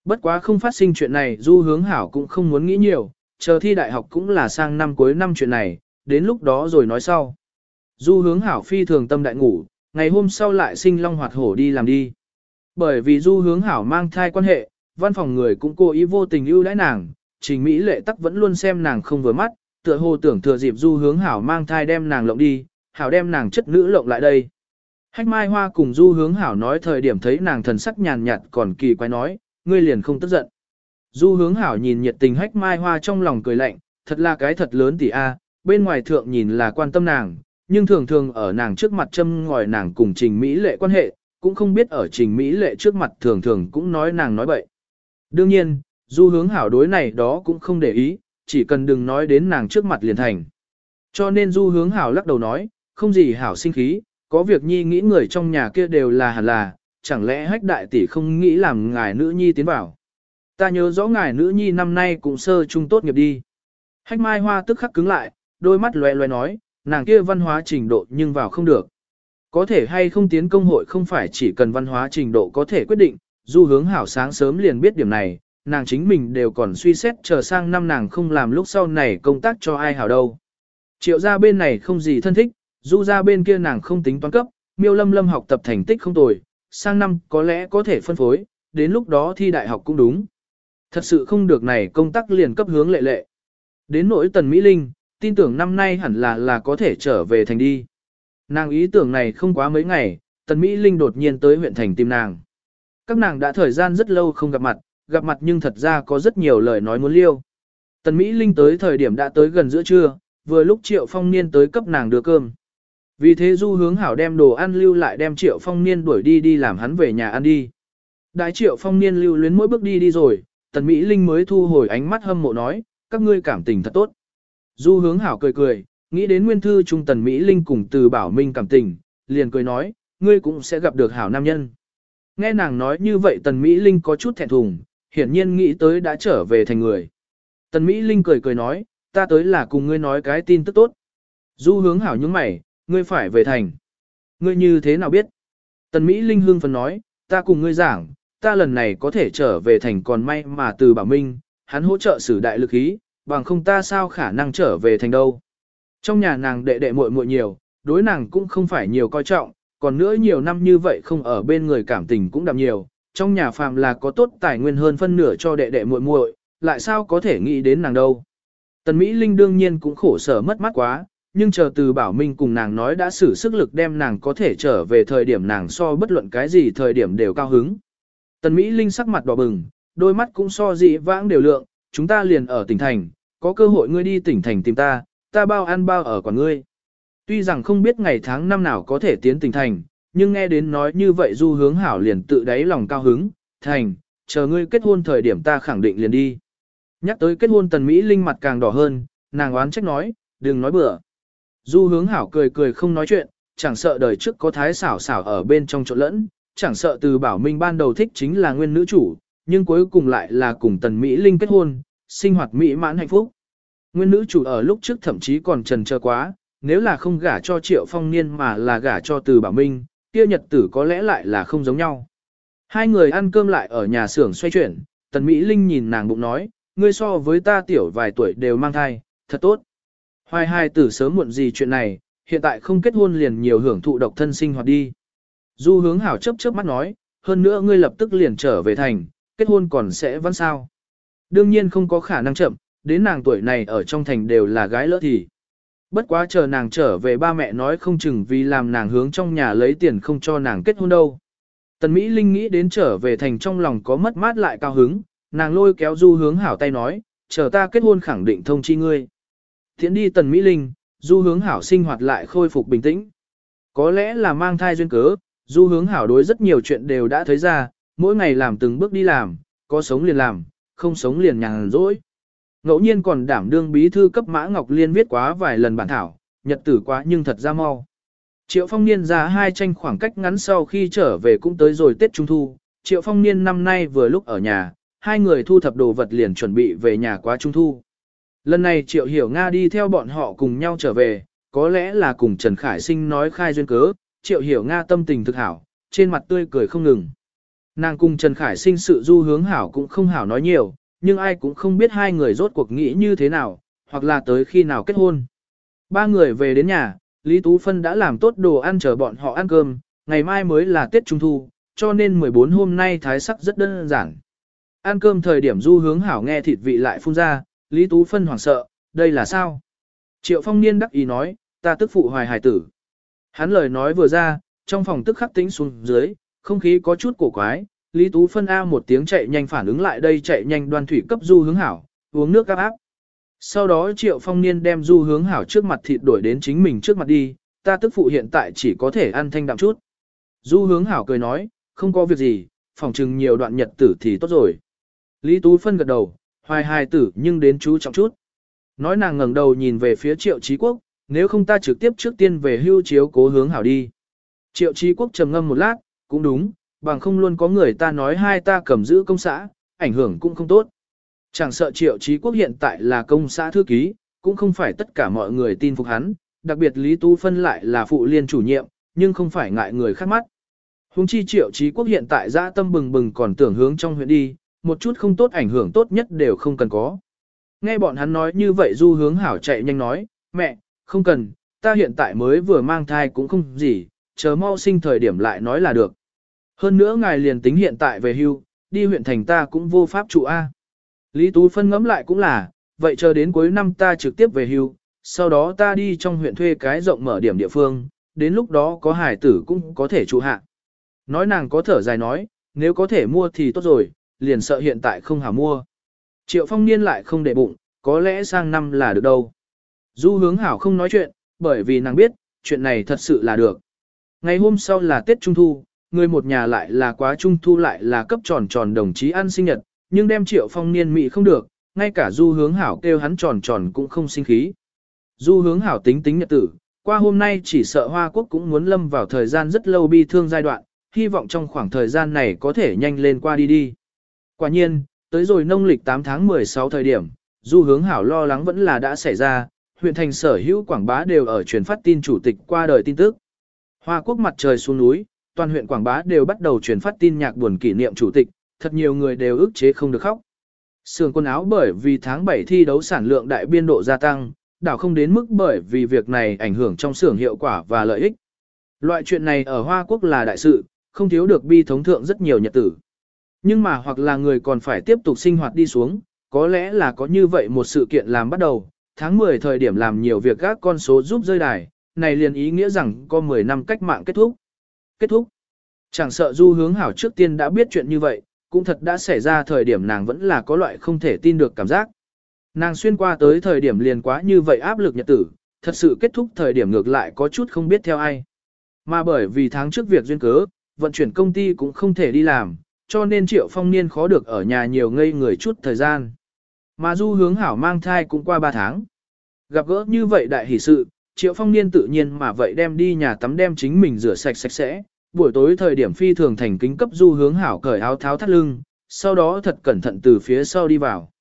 Bất quá không phát sinh chuyện này du hướng hảo cũng không muốn nghĩ nhiều, chờ thi đại học cũng là sang năm cuối năm chuyện này, đến lúc đó rồi nói sau. Du hướng hảo phi thường tâm đại ngủ, ngày hôm sau lại sinh long hoạt hổ đi làm đi. Bởi vì du hướng hảo mang thai quan hệ, văn phòng người cũng cố ý vô tình ưu đãi nàng, trình Mỹ lệ tắc vẫn luôn xem nàng không vừa mắt, tựa hồ tưởng thừa dịp du hướng hảo mang thai đem nàng lộng đi, hảo đem nàng chất nữ lộng lại đây. Hách mai hoa cùng du hướng hảo nói thời điểm thấy nàng thần sắc nhàn nhạt còn kỳ quái nói, ngươi liền không tức giận. Du hướng hảo nhìn nhiệt tình hách mai hoa trong lòng cười lạnh, thật là cái thật lớn tỷ a, bên ngoài thượng nhìn là quan tâm nàng, nhưng thường thường ở nàng trước mặt châm ngòi nàng cùng trình Mỹ lệ quan hệ, cũng không biết ở trình Mỹ lệ trước mặt thường thường cũng nói nàng nói bậy. Đương nhiên, du hướng hảo đối này đó cũng không để ý, chỉ cần đừng nói đến nàng trước mặt liền thành. Cho nên du hướng hảo lắc đầu nói, không gì hảo sinh khí, có việc nhi nghĩ người trong nhà kia đều là hẳn là, chẳng lẽ hách đại tỷ không nghĩ làm ngài nữ nhi tiến vào. Ta nhớ rõ ngài nữ nhi năm nay cũng sơ trung tốt nghiệp đi. Hách mai hoa tức khắc cứng lại, đôi mắt loe loe nói, nàng kia văn hóa trình độ nhưng vào không được. Có thể hay không tiến công hội không phải chỉ cần văn hóa trình độ có thể quyết định, du hướng hảo sáng sớm liền biết điểm này, nàng chính mình đều còn suy xét chờ sang năm nàng không làm lúc sau này công tác cho ai hảo đâu. Triệu gia bên này không gì thân thích, du gia bên kia nàng không tính toán cấp, miêu lâm lâm học tập thành tích không tồi, sang năm có lẽ có thể phân phối, đến lúc đó thi đại học cũng đúng. Thật sự không được này công tác liền cấp hướng lệ lệ. Đến nỗi tần Mỹ Linh, tin tưởng năm nay hẳn là là có thể trở về thành đi. Nàng ý tưởng này không quá mấy ngày, tần Mỹ Linh đột nhiên tới huyện thành tìm nàng. Các nàng đã thời gian rất lâu không gặp mặt, gặp mặt nhưng thật ra có rất nhiều lời nói muốn liêu. Tần Mỹ Linh tới thời điểm đã tới gần giữa trưa, vừa lúc Triệu Phong Niên tới cấp nàng đưa cơm. Vì thế Du hướng hảo đem đồ ăn lưu lại đem Triệu Phong Niên đuổi đi đi làm hắn về nhà ăn đi. Đại Triệu Phong Niên lưu luyến mỗi bước đi đi rồi, Tần Mỹ Linh mới thu hồi ánh mắt hâm mộ nói, các ngươi cảm tình thật tốt. Du hướng hảo cười cười, nghĩ đến nguyên thư trung Tần Mỹ Linh cùng từ bảo minh cảm tình, liền cười nói, ngươi cũng sẽ gặp được hảo nam nhân. Nghe nàng nói như vậy Tần Mỹ Linh có chút thẹn thùng, hiển nhiên nghĩ tới đã trở về thành người. Tần Mỹ Linh cười cười nói, ta tới là cùng ngươi nói cái tin tức tốt. Du hướng hảo những mày, ngươi phải về thành. Ngươi như thế nào biết? Tần Mỹ Linh hương phấn nói, ta cùng ngươi giảng, ta lần này có thể trở về thành còn may mà từ bảo minh, hắn hỗ trợ sử đại lực ý, bằng không ta sao khả năng trở về thành đâu. Trong nhà nàng đệ đệ muội muội nhiều, đối nàng cũng không phải nhiều coi trọng, còn nữa nhiều năm như vậy không ở bên người cảm tình cũng đậm nhiều, trong nhà phàm là có tốt tài nguyên hơn phân nửa cho đệ đệ muội muội, lại sao có thể nghĩ đến nàng đâu. Tần Mỹ Linh đương nhiên cũng khổ sở mất mát quá, nhưng chờ từ bảo minh cùng nàng nói đã sử sức lực đem nàng có thể trở về thời điểm nàng so bất luận cái gì thời điểm đều cao hứng. Tần Mỹ Linh sắc mặt đỏ bừng, đôi mắt cũng so dị vãng đều lượng, chúng ta liền ở tỉnh thành, có cơ hội ngươi đi tỉnh thành tìm ta, ta bao ăn bao ở còn ngươi. Tuy rằng không biết ngày tháng năm nào có thể tiến tỉnh thành, nhưng nghe đến nói như vậy du hướng hảo liền tự đáy lòng cao hứng, thành, chờ ngươi kết hôn thời điểm ta khẳng định liền đi. Nhắc tới kết hôn tần Mỹ Linh mặt càng đỏ hơn, nàng oán trách nói, đừng nói bừa. Du hướng hảo cười cười không nói chuyện, chẳng sợ đời trước có thái xảo xảo ở bên trong chỗ lẫn, chẳng sợ từ bảo minh ban đầu thích chính là nguyên nữ chủ, nhưng cuối cùng lại là cùng tần Mỹ Linh kết hôn, sinh hoạt mỹ mãn hạnh phúc. Nguyên nữ chủ ở lúc trước thậm chí còn trần chờ quá, nếu là không gả cho triệu phong niên mà là gả cho từ bảo minh, kia nhật tử có lẽ lại là không giống nhau. Hai người ăn cơm lại ở nhà xưởng xoay chuyển, tần Mỹ Linh nhìn nàng bụng nói, ngươi so với ta tiểu vài tuổi đều mang thai, thật tốt. Hoài hai tử sớm muộn gì chuyện này, hiện tại không kết hôn liền nhiều hưởng thụ độc thân sinh hoạt đi. Du hướng hảo chấp chớp mắt nói, hơn nữa ngươi lập tức liền trở về thành, kết hôn còn sẽ vẫn sao. Đương nhiên không có khả năng chậm, đến nàng tuổi này ở trong thành đều là gái lỡ thì. Bất quá chờ nàng trở về ba mẹ nói không chừng vì làm nàng hướng trong nhà lấy tiền không cho nàng kết hôn đâu. Tần Mỹ Linh nghĩ đến trở về thành trong lòng có mất mát lại cao hứng, nàng lôi kéo du hướng hảo tay nói, chờ ta kết hôn khẳng định thông chi ngươi. Thiện đi Tần Mỹ Linh, du hướng hảo sinh hoạt lại khôi phục bình tĩnh. Có lẽ là mang thai duyên cớ, du hướng hảo đối rất nhiều chuyện đều đã thấy ra, mỗi ngày làm từng bước đi làm, có sống liền làm, không sống liền nhàn rỗi. Ngẫu nhiên còn đảm đương bí thư cấp Mã Ngọc Liên viết quá vài lần bản thảo, nhật tử quá nhưng thật ra mau. Triệu Phong Niên ra hai tranh khoảng cách ngắn sau khi trở về cũng tới rồi Tết Trung Thu. Triệu Phong Niên năm nay vừa lúc ở nhà, hai người thu thập đồ vật liền chuẩn bị về nhà quá Trung Thu. Lần này Triệu Hiểu Nga đi theo bọn họ cùng nhau trở về, có lẽ là cùng Trần Khải Sinh nói khai duyên cớ, Triệu Hiểu Nga tâm tình thực hảo, trên mặt tươi cười không ngừng. Nàng cùng Trần Khải Sinh sự du hướng hảo cũng không hảo nói nhiều, nhưng ai cũng không biết hai người rốt cuộc nghĩ như thế nào, hoặc là tới khi nào kết hôn. Ba người về đến nhà, Lý Tú Phân đã làm tốt đồ ăn chờ bọn họ ăn cơm, ngày mai mới là Tết Trung Thu, cho nên 14 hôm nay thái sắc rất đơn giản. Ăn cơm thời điểm du hướng hảo nghe thịt vị lại phun ra, Lý Tú Phân hoảng sợ, đây là sao? Triệu Phong Niên đắc ý nói, ta tức phụ hoài hải tử. Hắn lời nói vừa ra, trong phòng tức khắc tĩnh xuống dưới, không khí có chút cổ quái, Lý Tú phân A một tiếng chạy nhanh phản ứng lại đây chạy nhanh đoan thủy cấp du hướng hảo, uống nước áp áp. Sau đó Triệu Phong Niên đem du hướng hảo trước mặt thịt đổi đến chính mình trước mặt đi, ta tức phụ hiện tại chỉ có thể ăn thanh đạm chút. Du hướng hảo cười nói, không có việc gì, phòng trừng nhiều đoạn nhật tử thì tốt rồi. Lý Tú phân gật đầu, hoài hài tử nhưng đến chú trọng chút. Nói nàng ngẩng đầu nhìn về phía Triệu Chí Quốc, nếu không ta trực tiếp trước tiên về hưu chiếu cố hướng hảo đi. Triệu Chí Quốc trầm ngâm một lát, cũng đúng, bằng không luôn có người ta nói hai ta cầm giữ công xã, ảnh hưởng cũng không tốt. Chẳng sợ triệu trí quốc hiện tại là công xã thư ký, cũng không phải tất cả mọi người tin phục hắn, đặc biệt Lý Tu Phân lại là phụ liên chủ nhiệm, nhưng không phải ngại người khác mắt. Hùng chi triệu trí quốc hiện tại ra tâm bừng bừng còn tưởng hướng trong huyện đi, một chút không tốt ảnh hưởng tốt nhất đều không cần có. Nghe bọn hắn nói như vậy du hướng hảo chạy nhanh nói, mẹ, không cần, ta hiện tại mới vừa mang thai cũng không gì, chờ mau sinh thời điểm lại nói là được. Hơn nữa ngài liền tính hiện tại về hưu, đi huyện thành ta cũng vô pháp trụ A. Lý Tú phân ngẫm lại cũng là, vậy chờ đến cuối năm ta trực tiếp về hưu, sau đó ta đi trong huyện thuê cái rộng mở điểm địa phương, đến lúc đó có hải tử cũng có thể trụ hạ. Nói nàng có thở dài nói, nếu có thể mua thì tốt rồi, liền sợ hiện tại không hả mua. Triệu phong niên lại không để bụng, có lẽ sang năm là được đâu. Du hướng hảo không nói chuyện, bởi vì nàng biết, chuyện này thật sự là được. Ngày hôm sau là Tết Trung Thu, người một nhà lại là quá Trung Thu lại là cấp tròn tròn đồng chí ăn sinh nhật, nhưng đem triệu phong niên mị không được, ngay cả du hướng hảo kêu hắn tròn tròn cũng không sinh khí. Du hướng hảo tính tính nhật tử, qua hôm nay chỉ sợ Hoa Quốc cũng muốn lâm vào thời gian rất lâu bi thương giai đoạn, hy vọng trong khoảng thời gian này có thể nhanh lên qua đi đi. Quả nhiên, tới rồi nông lịch 8 tháng 16 thời điểm, du hướng hảo lo lắng vẫn là đã xảy ra, huyện thành sở hữu quảng bá đều ở truyền phát tin chủ tịch qua đời tin tức. Hoa quốc mặt trời xuống núi, toàn huyện quảng bá đều bắt đầu truyền phát tin nhạc buồn kỷ niệm chủ tịch, thật nhiều người đều ức chế không được khóc. Sườn quần áo bởi vì tháng 7 thi đấu sản lượng đại biên độ gia tăng, đảo không đến mức bởi vì việc này ảnh hưởng trong xưởng hiệu quả và lợi ích. Loại chuyện này ở Hoa Quốc là đại sự, không thiếu được bi thống thượng rất nhiều nhật tử. Nhưng mà hoặc là người còn phải tiếp tục sinh hoạt đi xuống, có lẽ là có như vậy một sự kiện làm bắt đầu, tháng 10 thời điểm làm nhiều việc các con số giúp rơi đài, này liền ý nghĩa rằng có 10 năm cách mạng kết thúc. Kết thúc. Chẳng sợ du hướng hảo trước tiên đã biết chuyện như vậy, cũng thật đã xảy ra thời điểm nàng vẫn là có loại không thể tin được cảm giác. Nàng xuyên qua tới thời điểm liền quá như vậy áp lực nhật tử, thật sự kết thúc thời điểm ngược lại có chút không biết theo ai. Mà bởi vì tháng trước việc duyên cớ, vận chuyển công ty cũng không thể đi làm, cho nên triệu phong niên khó được ở nhà nhiều ngây người chút thời gian. Mà du hướng hảo mang thai cũng qua 3 tháng. Gặp gỡ như vậy đại hỷ sự, triệu phong niên tự nhiên mà vậy đem đi nhà tắm đem chính mình rửa sạch sạch sẽ. Buổi tối thời điểm phi thường thành kính cấp du hướng hảo cởi áo tháo thắt lưng, sau đó thật cẩn thận từ phía sau đi vào.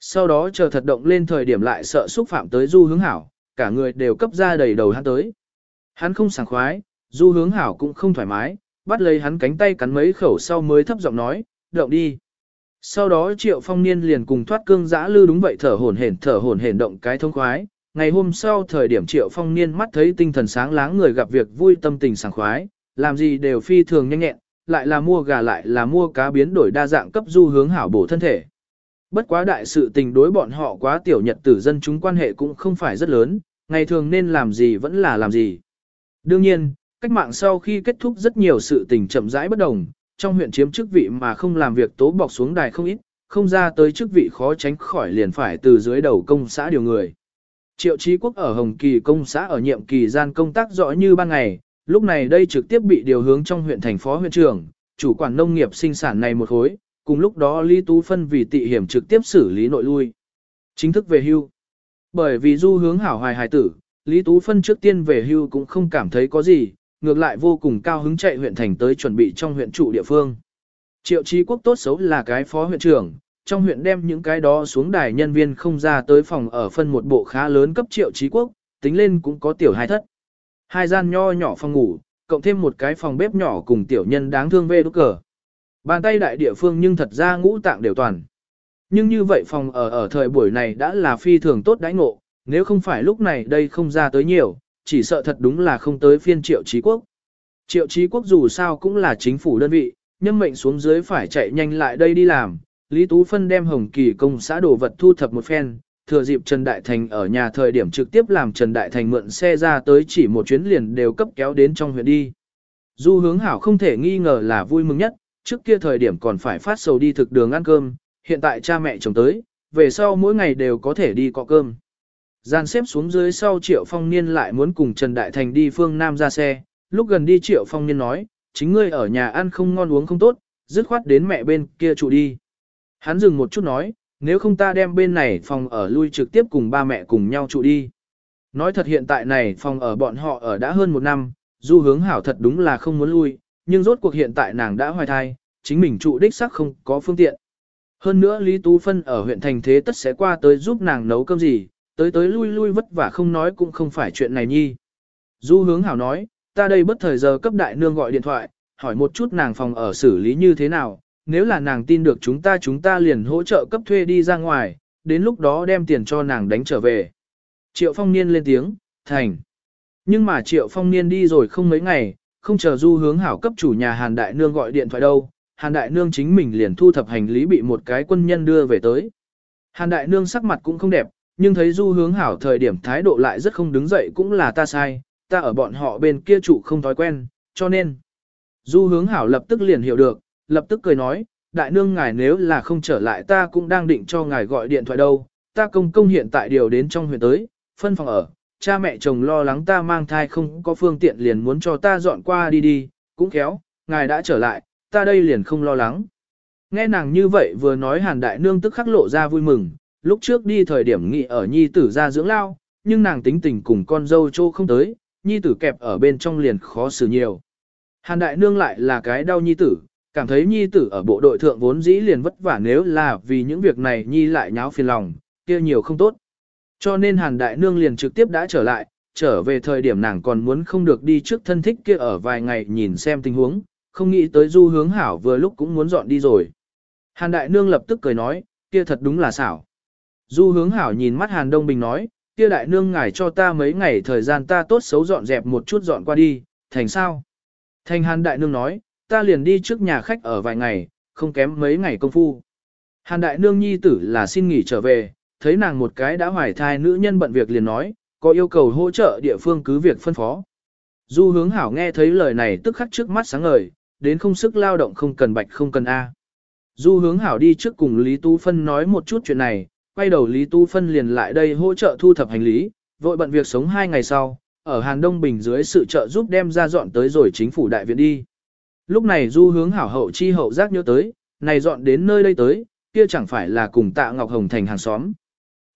Sau đó chờ thật động lên thời điểm lại sợ xúc phạm tới du hướng hảo, cả người đều cấp ra đầy đầu hắn tới. Hắn không sảng khoái, du hướng hảo cũng không thoải mái, bắt lấy hắn cánh tay cắn mấy khẩu sau mới thấp giọng nói, động đi. Sau đó Triệu Phong Niên liền cùng thoát cương giã lư đúng vậy thở hổn hển thở hổn hển động cái thông khoái. Ngày hôm sau thời điểm Triệu Phong Niên mắt thấy tinh thần sáng láng người gặp việc vui tâm tình sảng khoái, làm gì đều phi thường nhanh nhẹn, lại là mua gà lại là mua cá biến đổi đa dạng cấp du hướng hảo bổ thân thể. Bất quá đại sự tình đối bọn họ quá tiểu nhật tử dân chúng quan hệ cũng không phải rất lớn, ngày thường nên làm gì vẫn là làm gì. Đương nhiên, cách mạng sau khi kết thúc rất nhiều sự tình chậm rãi bất đồng, trong huyện chiếm chức vị mà không làm việc tố bọc xuống đài không ít, không ra tới chức vị khó tránh khỏi liền phải từ dưới đầu công xã điều người. Triệu Chí Quốc ở Hồng Kỳ công xã ở nhiệm kỳ gian công tác rõ như ban ngày, lúc này đây trực tiếp bị điều hướng trong huyện thành phó huyện trưởng, chủ quản nông nghiệp sinh sản này một khối, cùng lúc đó Lý Tú Phân vì tị hiểm trực tiếp xử lý nội lui. Chính thức về hưu. Bởi vì du hướng hảo hoài hài tử, Lý Tú Phân trước tiên về hưu cũng không cảm thấy có gì, ngược lại vô cùng cao hứng chạy huyện thành tới chuẩn bị trong huyện trụ địa phương. Triệu Chí Quốc tốt xấu là cái phó huyện trưởng, trong huyện đem những cái đó xuống đài nhân viên không ra tới phòng ở phân một bộ khá lớn cấp Triệu trí Quốc, tính lên cũng có tiểu hai thất. Hai gian nho nhỏ phòng ngủ, cộng thêm một cái phòng bếp nhỏ cùng tiểu nhân đáng thương về đốt cờ. Bàn tay đại địa phương nhưng thật ra ngũ tạng đều toàn. Nhưng như vậy phòng ở ở thời buổi này đã là phi thường tốt đãi ngộ, nếu không phải lúc này đây không ra tới nhiều, chỉ sợ thật đúng là không tới phiên triệu trí quốc. Triệu trí quốc dù sao cũng là chính phủ đơn vị, nhân mệnh xuống dưới phải chạy nhanh lại đây đi làm. Lý Tú Phân đem Hồng Kỳ công xã đồ vật thu thập một phen, thừa dịp Trần Đại Thành ở nhà thời điểm trực tiếp làm Trần Đại Thành mượn xe ra tới chỉ một chuyến liền đều cấp kéo đến trong huyện đi. Du hướng hảo không thể nghi ngờ là vui mừng nhất, trước kia thời điểm còn phải phát sầu đi thực đường ăn cơm, hiện tại cha mẹ chồng tới, về sau mỗi ngày đều có thể đi cọ cơm. Gian xếp xuống dưới sau Triệu Phong Niên lại muốn cùng Trần Đại Thành đi phương Nam ra xe, lúc gần đi Triệu Phong Niên nói, chính ngươi ở nhà ăn không ngon uống không tốt, dứt khoát đến mẹ bên kia trụ đi. Hắn dừng một chút nói, nếu không ta đem bên này phòng ở lui trực tiếp cùng ba mẹ cùng nhau trụ đi. Nói thật hiện tại này phòng ở bọn họ ở đã hơn một năm, du hướng hảo thật đúng là không muốn lui, nhưng rốt cuộc hiện tại nàng đã hoài thai, chính mình trụ đích sắc không có phương tiện. Hơn nữa Lý Tú Phân ở huyện thành thế tất sẽ qua tới giúp nàng nấu cơm gì, tới tới lui lui vất vả không nói cũng không phải chuyện này nhi. Du hướng hảo nói, ta đây bất thời giờ cấp đại nương gọi điện thoại, hỏi một chút nàng phòng ở xử lý như thế nào, nếu là nàng tin được chúng ta chúng ta liền hỗ trợ cấp thuê đi ra ngoài, đến lúc đó đem tiền cho nàng đánh trở về. Triệu phong niên lên tiếng, thành. Nhưng mà triệu phong niên đi rồi không mấy ngày, không chờ du hướng hảo cấp chủ nhà Hàn Đại Nương gọi điện thoại đâu, Hàn Đại Nương chính mình liền thu thập hành lý bị một cái quân nhân đưa về tới. Hàn đại nương sắc mặt cũng không đẹp, nhưng thấy du hướng hảo thời điểm thái độ lại rất không đứng dậy cũng là ta sai, ta ở bọn họ bên kia trụ không thói quen, cho nên. Du hướng hảo lập tức liền hiểu được, lập tức cười nói, đại nương ngài nếu là không trở lại ta cũng đang định cho ngài gọi điện thoại đâu, ta công công hiện tại điều đến trong huyện tới, phân phòng ở, cha mẹ chồng lo lắng ta mang thai không có phương tiện liền muốn cho ta dọn qua đi đi, cũng khéo, ngài đã trở lại, ta đây liền không lo lắng. Nghe nàng như vậy vừa nói hàn đại nương tức khắc lộ ra vui mừng, lúc trước đi thời điểm nghị ở nhi tử ra dưỡng lao, nhưng nàng tính tình cùng con dâu trô không tới, nhi tử kẹp ở bên trong liền khó xử nhiều. Hàn đại nương lại là cái đau nhi tử, cảm thấy nhi tử ở bộ đội thượng vốn dĩ liền vất vả nếu là vì những việc này nhi lại nháo phiền lòng, kia nhiều không tốt. Cho nên hàn đại nương liền trực tiếp đã trở lại, trở về thời điểm nàng còn muốn không được đi trước thân thích kia ở vài ngày nhìn xem tình huống, không nghĩ tới du hướng hảo vừa lúc cũng muốn dọn đi rồi. Hàn đại nương lập tức cười nói, kia thật đúng là xảo. Du hướng hảo nhìn mắt hàn đông bình nói, kia đại nương ngài cho ta mấy ngày thời gian ta tốt xấu dọn dẹp một chút dọn qua đi, thành sao? Thành hàn đại nương nói, ta liền đi trước nhà khách ở vài ngày, không kém mấy ngày công phu. Hàn đại nương nhi tử là xin nghỉ trở về, thấy nàng một cái đã hoài thai nữ nhân bận việc liền nói, có yêu cầu hỗ trợ địa phương cứ việc phân phó. Du hướng hảo nghe thấy lời này tức khắc trước mắt sáng ngời, đến không sức lao động không cần bạch không cần A. Du hướng hảo đi trước cùng Lý Tu Phân nói một chút chuyện này, quay đầu Lý Tu Phân liền lại đây hỗ trợ thu thập hành lý, vội bận việc sống hai ngày sau, ở Hàn Đông Bình dưới sự trợ giúp đem ra dọn tới rồi chính phủ đại viện đi. Lúc này Du hướng hảo hậu chi hậu giác nhớ tới, này dọn đến nơi đây tới, kia chẳng phải là cùng tạ Ngọc Hồng thành hàng xóm.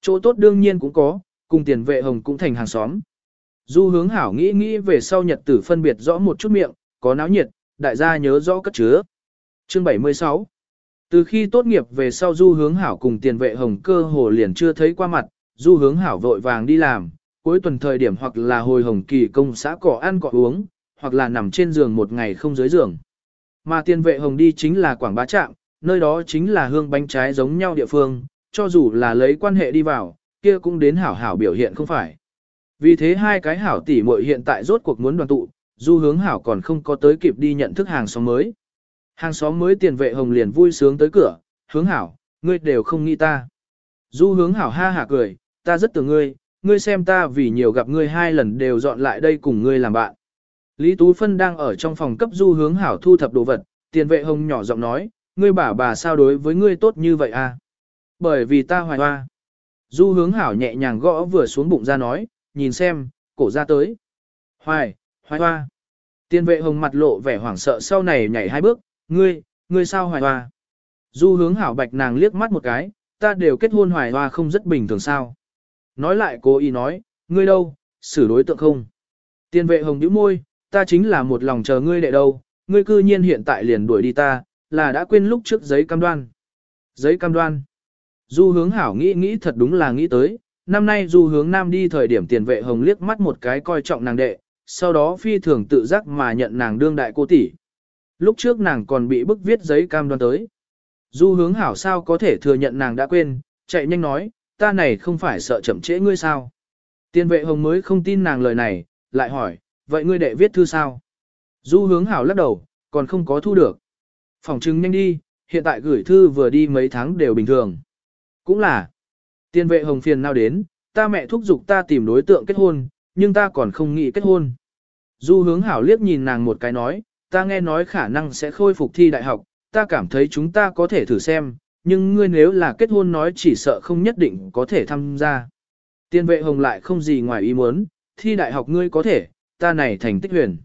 Chỗ tốt đương nhiên cũng có, cùng tiền vệ hồng cũng thành hàng xóm. Du hướng hảo nghĩ nghĩ về sau nhật tử phân biệt rõ một chút miệng, có náo nhiệt, đại gia nhớ rõ cất chứa. Chương 76 Từ khi tốt nghiệp về sau du hướng hảo cùng tiền vệ hồng cơ hồ liền chưa thấy qua mặt, du hướng hảo vội vàng đi làm, cuối tuần thời điểm hoặc là hồi hồng kỳ công xã cỏ ăn cỏ uống, hoặc là nằm trên giường một ngày không dưới giường. Mà tiền vệ hồng đi chính là quảng bá trạm, nơi đó chính là hương bánh trái giống nhau địa phương, cho dù là lấy quan hệ đi vào, kia cũng đến hảo hảo biểu hiện không phải. Vì thế hai cái hảo tỷ muội hiện tại rốt cuộc muốn đoàn tụ, du hướng hảo còn không có tới kịp đi nhận thức hàng xóm mới. Hàng xóm mới tiền vệ hồng liền vui sướng tới cửa, hướng hảo, ngươi đều không nghĩ ta. Du hướng hảo ha hả cười, ta rất tưởng ngươi, ngươi xem ta vì nhiều gặp ngươi hai lần đều dọn lại đây cùng ngươi làm bạn. Lý Tú Phân đang ở trong phòng cấp du hướng hảo thu thập đồ vật, tiền vệ hồng nhỏ giọng nói, ngươi bà bà sao đối với ngươi tốt như vậy à? Bởi vì ta hoài hoa. Du hướng hảo nhẹ nhàng gõ vừa xuống bụng ra nói, nhìn xem, cổ ra tới. Hoài, hoài hoa. Tiền vệ hồng mặt lộ vẻ hoảng sợ sau này nhảy hai bước, ngươi, ngươi sao hoài hoa. Du hướng hảo bạch nàng liếc mắt một cái, ta đều kết hôn hoài hoa không rất bình thường sao. Nói lại cô ý nói, ngươi đâu, xử đối tượng không. Tiền vệ hồng nhíu môi, ta chính là một lòng chờ ngươi đệ đâu, ngươi cư nhiên hiện tại liền đuổi đi ta, là đã quên lúc trước giấy cam đoan. Giấy cam đoan. Du hướng hảo nghĩ nghĩ thật đúng là nghĩ tới, năm nay du hướng nam đi thời điểm tiền vệ hồng liếc mắt một cái coi trọng nàng đệ, sau đó phi thường tự giác mà nhận nàng đương đại cô tỷ. Lúc trước nàng còn bị bức viết giấy cam đoan tới. Du hướng hảo sao có thể thừa nhận nàng đã quên, chạy nhanh nói, ta này không phải sợ chậm trễ ngươi sao. Tiền vệ hồng mới không tin nàng lời này, lại hỏi, vậy ngươi đệ viết thư sao? Du hướng hảo lắc đầu, còn không có thu được. Phòng chứng nhanh đi, hiện tại gửi thư vừa đi mấy tháng đều bình thường. Cũng là, tiên vệ hồng phiền nào đến, ta mẹ thúc giục ta tìm đối tượng kết hôn, nhưng ta còn không nghĩ kết hôn. Du hướng hảo liếc nhìn nàng một cái nói, ta nghe nói khả năng sẽ khôi phục thi đại học, ta cảm thấy chúng ta có thể thử xem, nhưng ngươi nếu là kết hôn nói chỉ sợ không nhất định có thể tham gia. Tiên vệ hồng lại không gì ngoài ý muốn, thi đại học ngươi có thể, ta này thành tích huyền.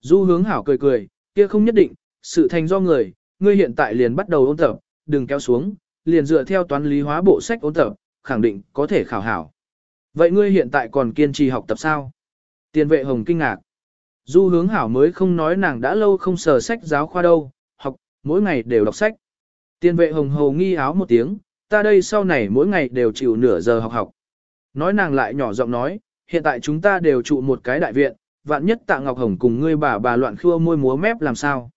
Du hướng hảo cười cười, kia không nhất định, sự thành do người, ngươi hiện tại liền bắt đầu ôn tập, đừng kéo xuống, liền dựa theo toán lý hóa bộ sách ôn tập, khẳng định có thể khảo hảo. Vậy ngươi hiện tại còn kiên trì học tập sao? Tiền vệ hồng kinh ngạc. Du hướng hảo mới không nói nàng đã lâu không sờ sách giáo khoa đâu, học, mỗi ngày đều đọc sách. Tiền vệ hồng hầu nghi áo một tiếng, ta đây sau này mỗi ngày đều chịu nửa giờ học học. Nói nàng lại nhỏ giọng nói, hiện tại chúng ta đều trụ một cái đại viện, vạn nhất tạ Ngọc Hồng cùng ngươi bà bà loạn khua môi múa mép làm sao.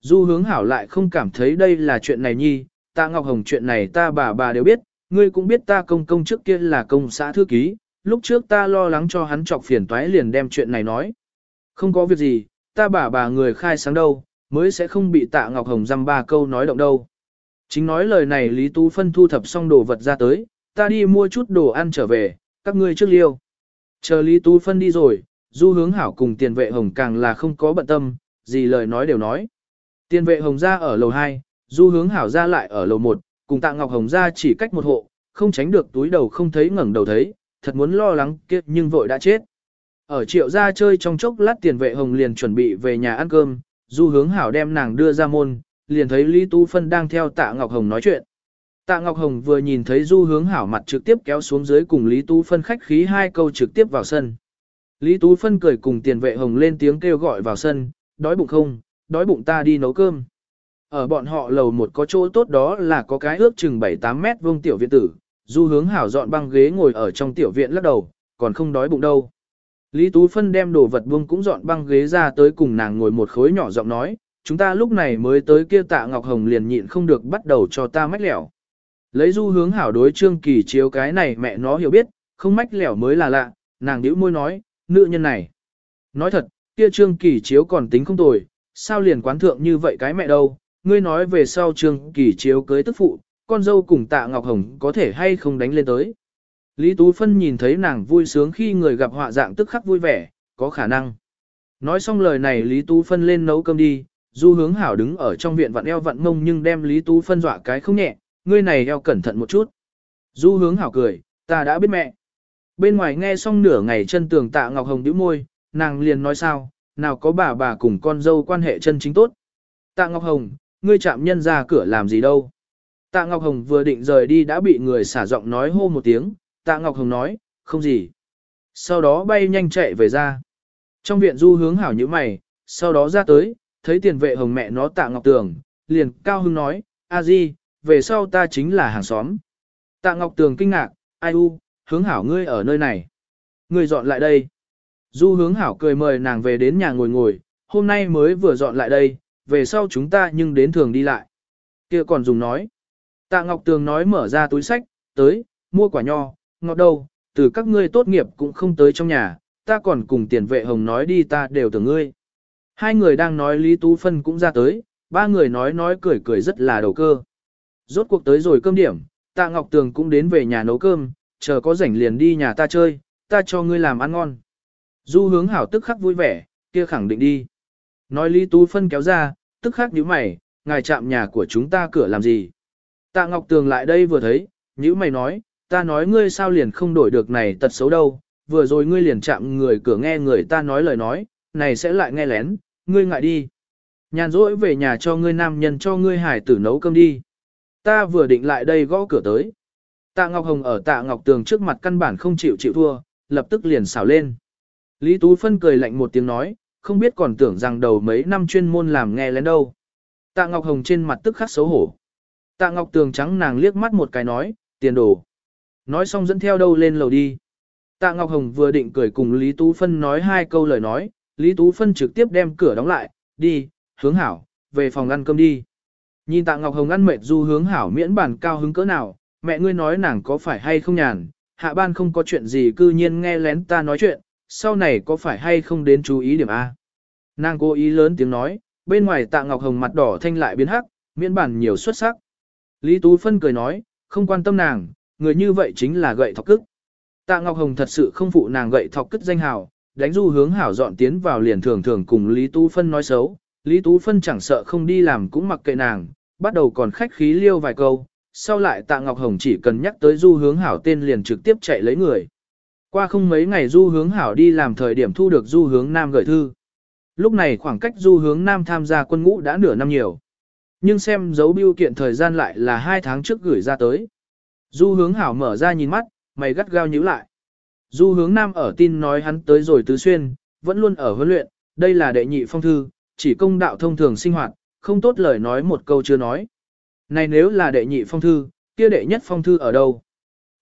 Du hướng hảo lại không cảm thấy đây là chuyện này nhi, Tạ Ngọc Hồng chuyện này ta bà bà đều biết, ngươi cũng biết ta công công trước kia là công xã thư ký, lúc trước ta lo lắng cho hắn chọc phiền toái liền đem chuyện này nói. Không có việc gì, ta bà bà người khai sáng đâu, mới sẽ không bị tạ Ngọc Hồng dăm ba câu nói động đâu. Chính nói lời này Lý Tú Phân thu thập xong đồ vật ra tới, ta đi mua chút đồ ăn trở về, các ngươi trước liêu. Chờ Lý Tú Phân đi rồi, du hướng hảo cùng tiền vệ hồng càng là không có bận tâm, gì lời nói đều nói. Tiền vệ hồng ra ở lầu 2, du hướng hảo ra lại ở lầu 1, cùng tạ ngọc hồng ra chỉ cách một hộ, không tránh được túi đầu không thấy ngẩng đầu thấy, thật muốn lo lắng kiếp nhưng vội đã chết. Ở triệu gia chơi trong chốc lát tiền vệ hồng liền chuẩn bị về nhà ăn cơm, du hướng hảo đem nàng đưa ra môn, liền thấy Lý Tú Phân đang theo tạ Ngọc Hồng nói chuyện. Tạ Ngọc Hồng vừa nhìn thấy du hướng hảo mặt trực tiếp kéo xuống dưới cùng Lý Tú Phân khách khí hai câu trực tiếp vào sân. Lý Tú Phân cười cùng tiền vệ hồng lên tiếng kêu gọi vào sân, đói bụng không, đói bụng ta đi nấu cơm. Ở bọn họ lầu một có chỗ tốt đó là có cái ước chừng 7-8 mét vuông tiểu viện tử, du hướng hảo dọn băng ghế ngồi ở trong tiểu viện lắc đầu, còn không đói bụng đâu. Lý Tú Phân đem đồ vật buông cũng dọn băng ghế ra tới cùng nàng ngồi một khối nhỏ giọng nói, chúng ta lúc này mới tới kia tạ Ngọc Hồng liền nhịn không được bắt đầu cho ta mách lẻo. Lấy du hướng hảo đối trương kỳ chiếu cái này mẹ nó hiểu biết, không mách lẻo mới là lạ, nàng điếu môi nói, nữ nhân này. Nói thật, kia trương kỳ chiếu còn tính không tồi, sao liền quán thượng như vậy cái mẹ đâu, ngươi nói về sau trương kỳ chiếu cưới tức phụ, con dâu cùng tạ Ngọc Hồng có thể hay không đánh lên tới. Lý Tú Phân nhìn thấy nàng vui sướng khi người gặp họa dạng tức khắc vui vẻ, có khả năng. Nói xong lời này Lý Tú Phân lên nấu cơm đi, du hướng hảo đứng ở trong viện vặn eo vặn ngông nhưng đem Lý Tú Phân dọa cái không nhẹ, ngươi này eo cẩn thận một chút. Du hướng hảo cười, ta đã biết mẹ. Bên ngoài nghe xong nửa ngày chân tường tạ Ngọc Hồng đĩu môi, nàng liền nói sao, nào có bà bà cùng con dâu quan hệ chân chính tốt. Tạ Ngọc Hồng, ngươi chạm nhân ra cửa làm gì đâu. Tạ Ngọc Hồng vừa định rời đi đã bị người xả giọng nói hô một tiếng, Tạ Ngọc Hồng nói, không gì. Sau đó bay nhanh chạy về ra. Trong viện du hướng hảo như mày, sau đó ra tới, thấy tiền vệ hồng mẹ nó Tạ Ngọc Tường, liền cao hưng nói, a di, về sau ta chính là hàng xóm. Tạ Ngọc Tường kinh ngạc, ai u, hướng hảo ngươi ở nơi này. Ngươi dọn lại đây. Du hướng hảo cười mời nàng về đến nhà ngồi ngồi, hôm nay mới vừa dọn lại đây, về sau chúng ta nhưng đến thường đi lại. kia còn dùng nói. Tạ Ngọc Tường nói mở ra túi sách, tới, mua quả nho, ngọt đâu, từ các ngươi tốt nghiệp cũng không tới trong nhà, ta còn cùng tiền vệ hồng nói đi ta đều tưởng ngươi. Hai người đang nói Lý Tú Phân cũng ra tới, ba người nói nói cười cười rất là đầu cơ. Rốt cuộc tới rồi cơm điểm, tạ Ngọc Tường cũng đến về nhà nấu cơm, chờ có rảnh liền đi nhà ta chơi, ta cho ngươi làm ăn ngon. Du hướng hảo tức khắc vui vẻ, kia khẳng định đi. Nói Lý Tú Phân kéo ra, tức khắc nhíu mày, ngài chạm nhà của chúng ta cửa làm gì. Tạ Ngọc Tường lại đây vừa thấy, nhíu mày nói, ta nói ngươi sao liền không đổi được này tật xấu đâu, vừa rồi ngươi liền chạm người cửa nghe người ta nói lời nói, này sẽ lại nghe lén, ngươi ngại đi. Nhàn rỗi về nhà cho ngươi nam nhân cho ngươi hải tử nấu cơm đi. Ta vừa định lại đây gõ cửa tới. Tạ Ngọc Hồng ở Tạ Ngọc Tường trước mặt căn bản không chịu chịu thua, lập tức liền xảo lên. Lý Tú Phân cười lạnh một tiếng nói, không biết còn tưởng rằng đầu mấy năm chuyên môn làm nghe lén đâu. Tạ Ngọc Hồng trên mặt tức khắc xấu hổ. Tạ Ngọc Tường trắng nàng liếc mắt một cái nói, tiền đồ. Nói xong dẫn theo đâu lên lầu đi. Tạ Ngọc Hồng vừa định cười cùng Lý Tú Phân nói hai câu lời nói, Lý Tú Phân trực tiếp đem cửa đóng lại, đi, hướng hảo, về phòng ăn cơm đi. Nhìn Tạ Ngọc Hồng ăn mệt du hướng hảo miễn bản cao hứng cỡ nào, mẹ ngươi nói nàng có phải hay không nhàn, hạ ban không có chuyện gì cư nhiên nghe lén ta nói chuyện, sau này có phải hay không đến chú ý điểm A. Nàng cố ý lớn tiếng nói, bên ngoài Tạ Ngọc Hồng mặt đỏ thanh lại biến hắc, miễn bản nhiều xuất sắc. Lý Tú Phân cười nói, không quan tâm nàng, người như vậy chính là gậy thọc cức. Tạ Ngọc Hồng thật sự không phụ nàng gậy thọc cức danh hào, đánh du hướng hảo dọn tiến vào liền thường thường cùng Lý Tú Phân nói xấu. Lý Tú Phân chẳng sợ không đi làm cũng mặc kệ nàng, bắt đầu còn khách khí liêu vài câu, sau lại Tạ Ngọc Hồng chỉ cần nhắc tới du hướng hảo tên liền trực tiếp chạy lấy người. Qua không mấy ngày du hướng hảo đi làm thời điểm thu được du hướng nam gửi thư. Lúc này khoảng cách du hướng nam tham gia quân ngũ đã nửa năm nhiều. Nhưng xem dấu biêu kiện thời gian lại là hai tháng trước gửi ra tới. Du hướng hảo mở ra nhìn mắt, mày gắt gao nhíu lại. Du hướng nam ở tin nói hắn tới rồi tứ xuyên, vẫn luôn ở huấn luyện, đây là đệ nhị phong thư, chỉ công đạo thông thường sinh hoạt, không tốt lời nói một câu chưa nói. Này nếu là đệ nhị phong thư, kia đệ nhất phong thư ở đâu?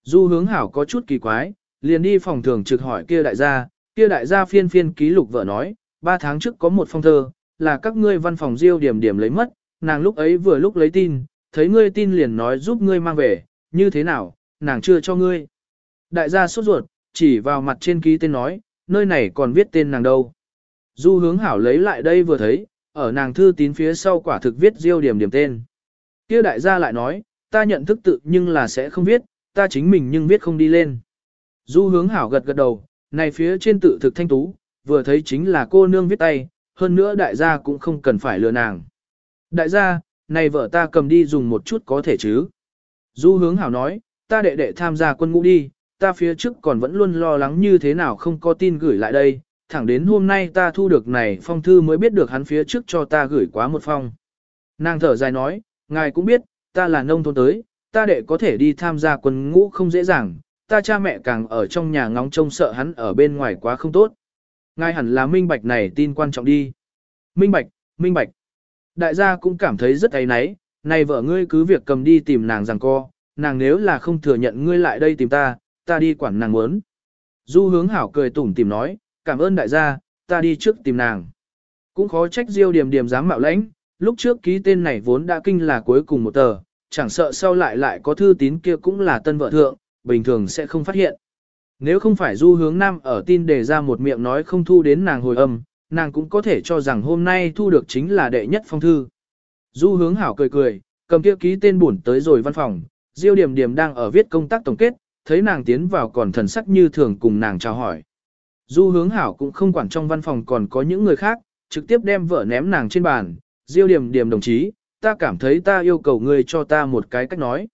Du hướng hảo có chút kỳ quái, liền đi phòng thường trực hỏi kia đại gia, kia đại gia phiên phiên ký lục vợ nói, ba tháng trước có một phong thơ, là các ngươi văn phòng diêu điểm điểm lấy mất, nàng lúc ấy vừa lúc lấy tin, thấy ngươi tin liền nói giúp ngươi mang về, như thế nào, nàng chưa cho ngươi. Đại gia sốt ruột, chỉ vào mặt trên ký tên nói, nơi này còn viết tên nàng đâu. Du hướng hảo lấy lại đây vừa thấy, ở nàng thư tín phía sau quả thực viết diêu điểm điểm tên. Kia đại gia lại nói, ta nhận thức tự nhưng là sẽ không viết, ta chính mình nhưng viết không đi lên. Du hướng hảo gật gật đầu, này phía trên tự thực thanh tú, vừa thấy chính là cô nương viết tay, hơn nữa đại gia cũng không cần phải lừa nàng. Đại gia, này vợ ta cầm đi dùng một chút có thể chứ. Du hướng hảo nói, ta đệ đệ tham gia quân ngũ đi, ta phía trước còn vẫn luôn lo lắng như thế nào không có tin gửi lại đây, thẳng đến hôm nay ta thu được này phong thư mới biết được hắn phía trước cho ta gửi quá một phong. Nàng thở dài nói, ngài cũng biết, ta là nông thôn tới, ta đệ có thể đi tham gia quân ngũ không dễ dàng, ta cha mẹ càng ở trong nhà ngóng trông sợ hắn ở bên ngoài quá không tốt. Ngài hẳn là minh bạch này tin quan trọng đi. Minh bạch, minh bạch. Đại gia cũng cảm thấy rất thấy náy, này vợ ngươi cứ việc cầm đi tìm nàng rằng co, nàng nếu là không thừa nhận ngươi lại đây tìm ta, ta đi quản nàng muốn. Du hướng hảo cười tủm tìm nói, cảm ơn đại gia, ta đi trước tìm nàng. Cũng khó trách diêu điểm điểm dám mạo lãnh, lúc trước ký tên này vốn đã kinh là cuối cùng một tờ, chẳng sợ sau lại lại có thư tín kia cũng là tân vợ thượng, bình thường sẽ không phát hiện. Nếu không phải du hướng nam ở tin đề ra một miệng nói không thu đến nàng hồi âm, nàng cũng có thể cho rằng hôm nay thu được chính là đệ nhất phong thư. Du hướng hảo cười cười, cầm kia ký tên buồn tới rồi văn phòng, Diêu Điểm Điểm đang ở viết công tác tổng kết, thấy nàng tiến vào còn thần sắc như thường cùng nàng chào hỏi. Du hướng hảo cũng không quản trong văn phòng còn có những người khác, trực tiếp đem vợ ném nàng trên bàn. Diêu Điểm Điểm đồng chí, ta cảm thấy ta yêu cầu ngươi cho ta một cái cách nói.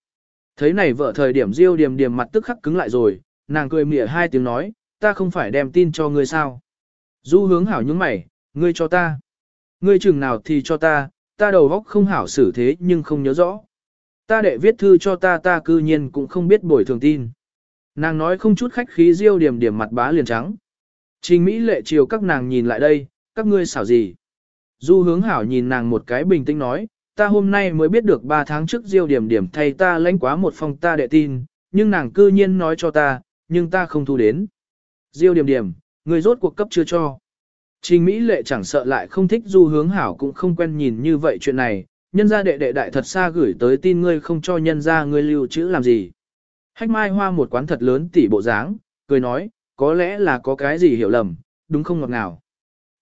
Thấy này vợ thời điểm Diêu Điểm Điểm mặt tức khắc cứng lại rồi, nàng cười mỉa hai tiếng nói, ta không phải đem tin cho ngươi sao. Du hướng hảo những mày, ngươi cho ta. Ngươi chừng nào thì cho ta, ta đầu óc không hảo xử thế nhưng không nhớ rõ. Ta đệ viết thư cho ta ta cư nhiên cũng không biết bồi thường tin. Nàng nói không chút khách khí diêu điểm điểm mặt bá liền trắng. Trình Mỹ lệ chiều các nàng nhìn lại đây, các ngươi xảo gì. Du hướng hảo nhìn nàng một cái bình tĩnh nói, ta hôm nay mới biết được 3 tháng trước diêu điểm điểm thay ta lãnh quá một phong ta đệ tin, nhưng nàng cư nhiên nói cho ta, nhưng ta không thu đến. Diêu điểm điểm, người rốt cuộc cấp chưa cho. Trình Mỹ lệ chẳng sợ lại không thích du hướng hảo cũng không quen nhìn như vậy chuyện này, nhân gia đệ đệ đại thật xa gửi tới tin ngươi không cho nhân gia ngươi lưu trữ làm gì. Hách mai hoa một quán thật lớn tỉ bộ dáng, cười nói, có lẽ là có cái gì hiểu lầm, đúng không ngọt ngào.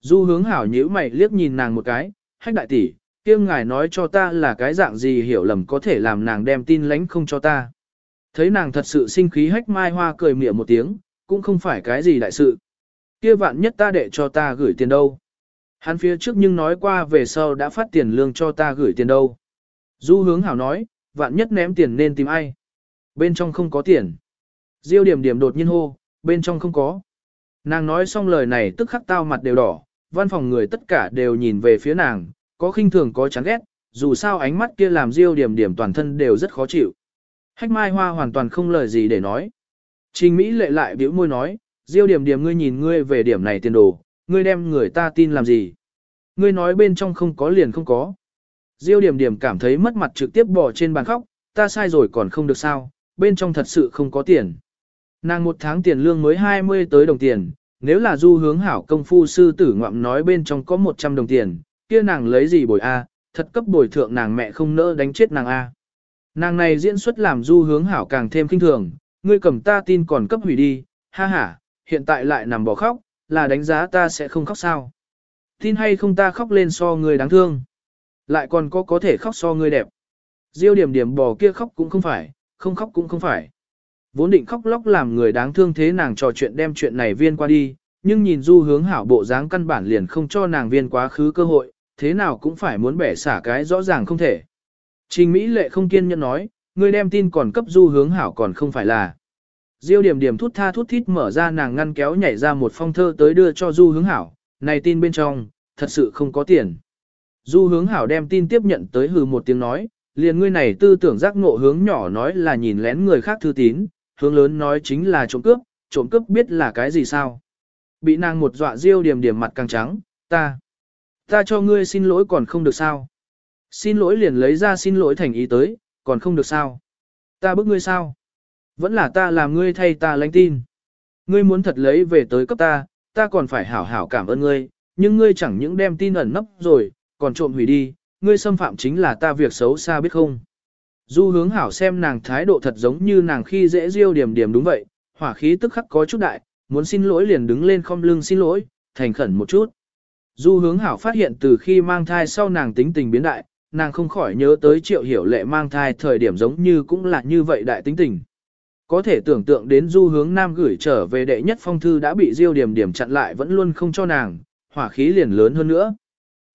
Du hướng hảo nhíu mày liếc nhìn nàng một cái, hách đại tỷ, kia ngài nói cho ta là cái dạng gì hiểu lầm có thể làm nàng đem tin lánh không cho ta. Thấy nàng thật sự sinh khí hách mai hoa cười mỉa một tiếng, cũng không phải cái gì đại sự. Kia vạn nhất ta để cho ta gửi tiền đâu. Hắn phía trước nhưng nói qua về sau đã phát tiền lương cho ta gửi tiền đâu. Du hướng hảo nói, vạn nhất ném tiền nên tìm ai. Bên trong không có tiền. Diêu điểm điểm đột nhiên hô, bên trong không có. Nàng nói xong lời này tức khắc tao mặt đều đỏ, văn phòng người tất cả đều nhìn về phía nàng, có khinh thường có chán ghét, dù sao ánh mắt kia làm Diêu điểm điểm toàn thân đều rất khó chịu. Hách mai hoa hoàn toàn không lời gì để nói. Trình Mỹ lệ lại biểu môi nói, Diêu điểm điểm ngươi nhìn ngươi về điểm này tiền đồ, ngươi đem người ta tin làm gì? Ngươi nói bên trong không có liền không có. Diêu điểm điểm cảm thấy mất mặt trực tiếp bỏ trên bàn khóc, ta sai rồi còn không được sao, bên trong thật sự không có tiền. Nàng một tháng tiền lương mới 20 tới đồng tiền, nếu là du hướng hảo công phu sư tử ngoạm nói bên trong có 100 đồng tiền, kia nàng lấy gì bồi A, thật cấp bồi thượng nàng mẹ không nỡ đánh chết nàng A. Nàng này diễn xuất làm du hướng hảo càng thêm kinh thường, ngươi cầm ta tin còn cấp hủy đi, ha ha, hiện tại lại nằm bỏ khóc, là đánh giá ta sẽ không khóc sao. Tin hay không ta khóc lên so người đáng thương. Lại còn có có thể khóc so người đẹp. Diêu điểm điểm bò kia khóc cũng không phải, không khóc cũng không phải. Vốn định khóc lóc làm người đáng thương thế nàng trò chuyện đem chuyện này viên qua đi, nhưng nhìn du hướng hảo bộ dáng căn bản liền không cho nàng viên quá khứ cơ hội, thế nào cũng phải muốn bẻ xả cái rõ ràng không thể. Trình Mỹ lệ không kiên nhẫn nói, người đem tin còn cấp du hướng hảo còn không phải là. Diêu điểm điểm thút tha thút thít mở ra nàng ngăn kéo nhảy ra một phong thơ tới đưa cho du hướng hảo, này tin bên trong, thật sự không có tiền. Du hướng hảo đem tin tiếp nhận tới hừ một tiếng nói, liền ngươi này tư tưởng giác ngộ hướng nhỏ nói là nhìn lén người khác thư tín, hướng lớn nói chính là trộm cướp, trộm cướp biết là cái gì sao. Bị nàng một dọa riêu điểm điểm mặt càng trắng, ta, ta cho ngươi xin lỗi còn không được sao. Xin lỗi liền lấy ra xin lỗi thành ý tới, còn không được sao. Ta bức ngươi sao. Vẫn là ta làm ngươi thay ta lãnh tin. Ngươi muốn thật lấy về tới cấp ta, ta còn phải hảo hảo cảm ơn ngươi, nhưng ngươi chẳng những đem tin ẩn nấp rồi, còn trộm hủy đi, ngươi xâm phạm chính là ta việc xấu xa biết không. Du hướng hảo xem nàng thái độ thật giống như nàng khi dễ riêu điểm điểm đúng vậy, hỏa khí tức khắc có chút đại, muốn xin lỗi liền đứng lên không lưng xin lỗi, thành khẩn một chút. Du hướng hảo phát hiện từ khi mang thai sau nàng tính tình biến đại, nàng không khỏi nhớ tới triệu hiểu lệ mang thai thời điểm giống như cũng là như vậy đại tính tình. Có thể tưởng tượng đến du hướng nam gửi trở về đệ nhất phong thư đã bị diêu điểm điểm chặn lại vẫn luôn không cho nàng, hỏa khí liền lớn hơn nữa.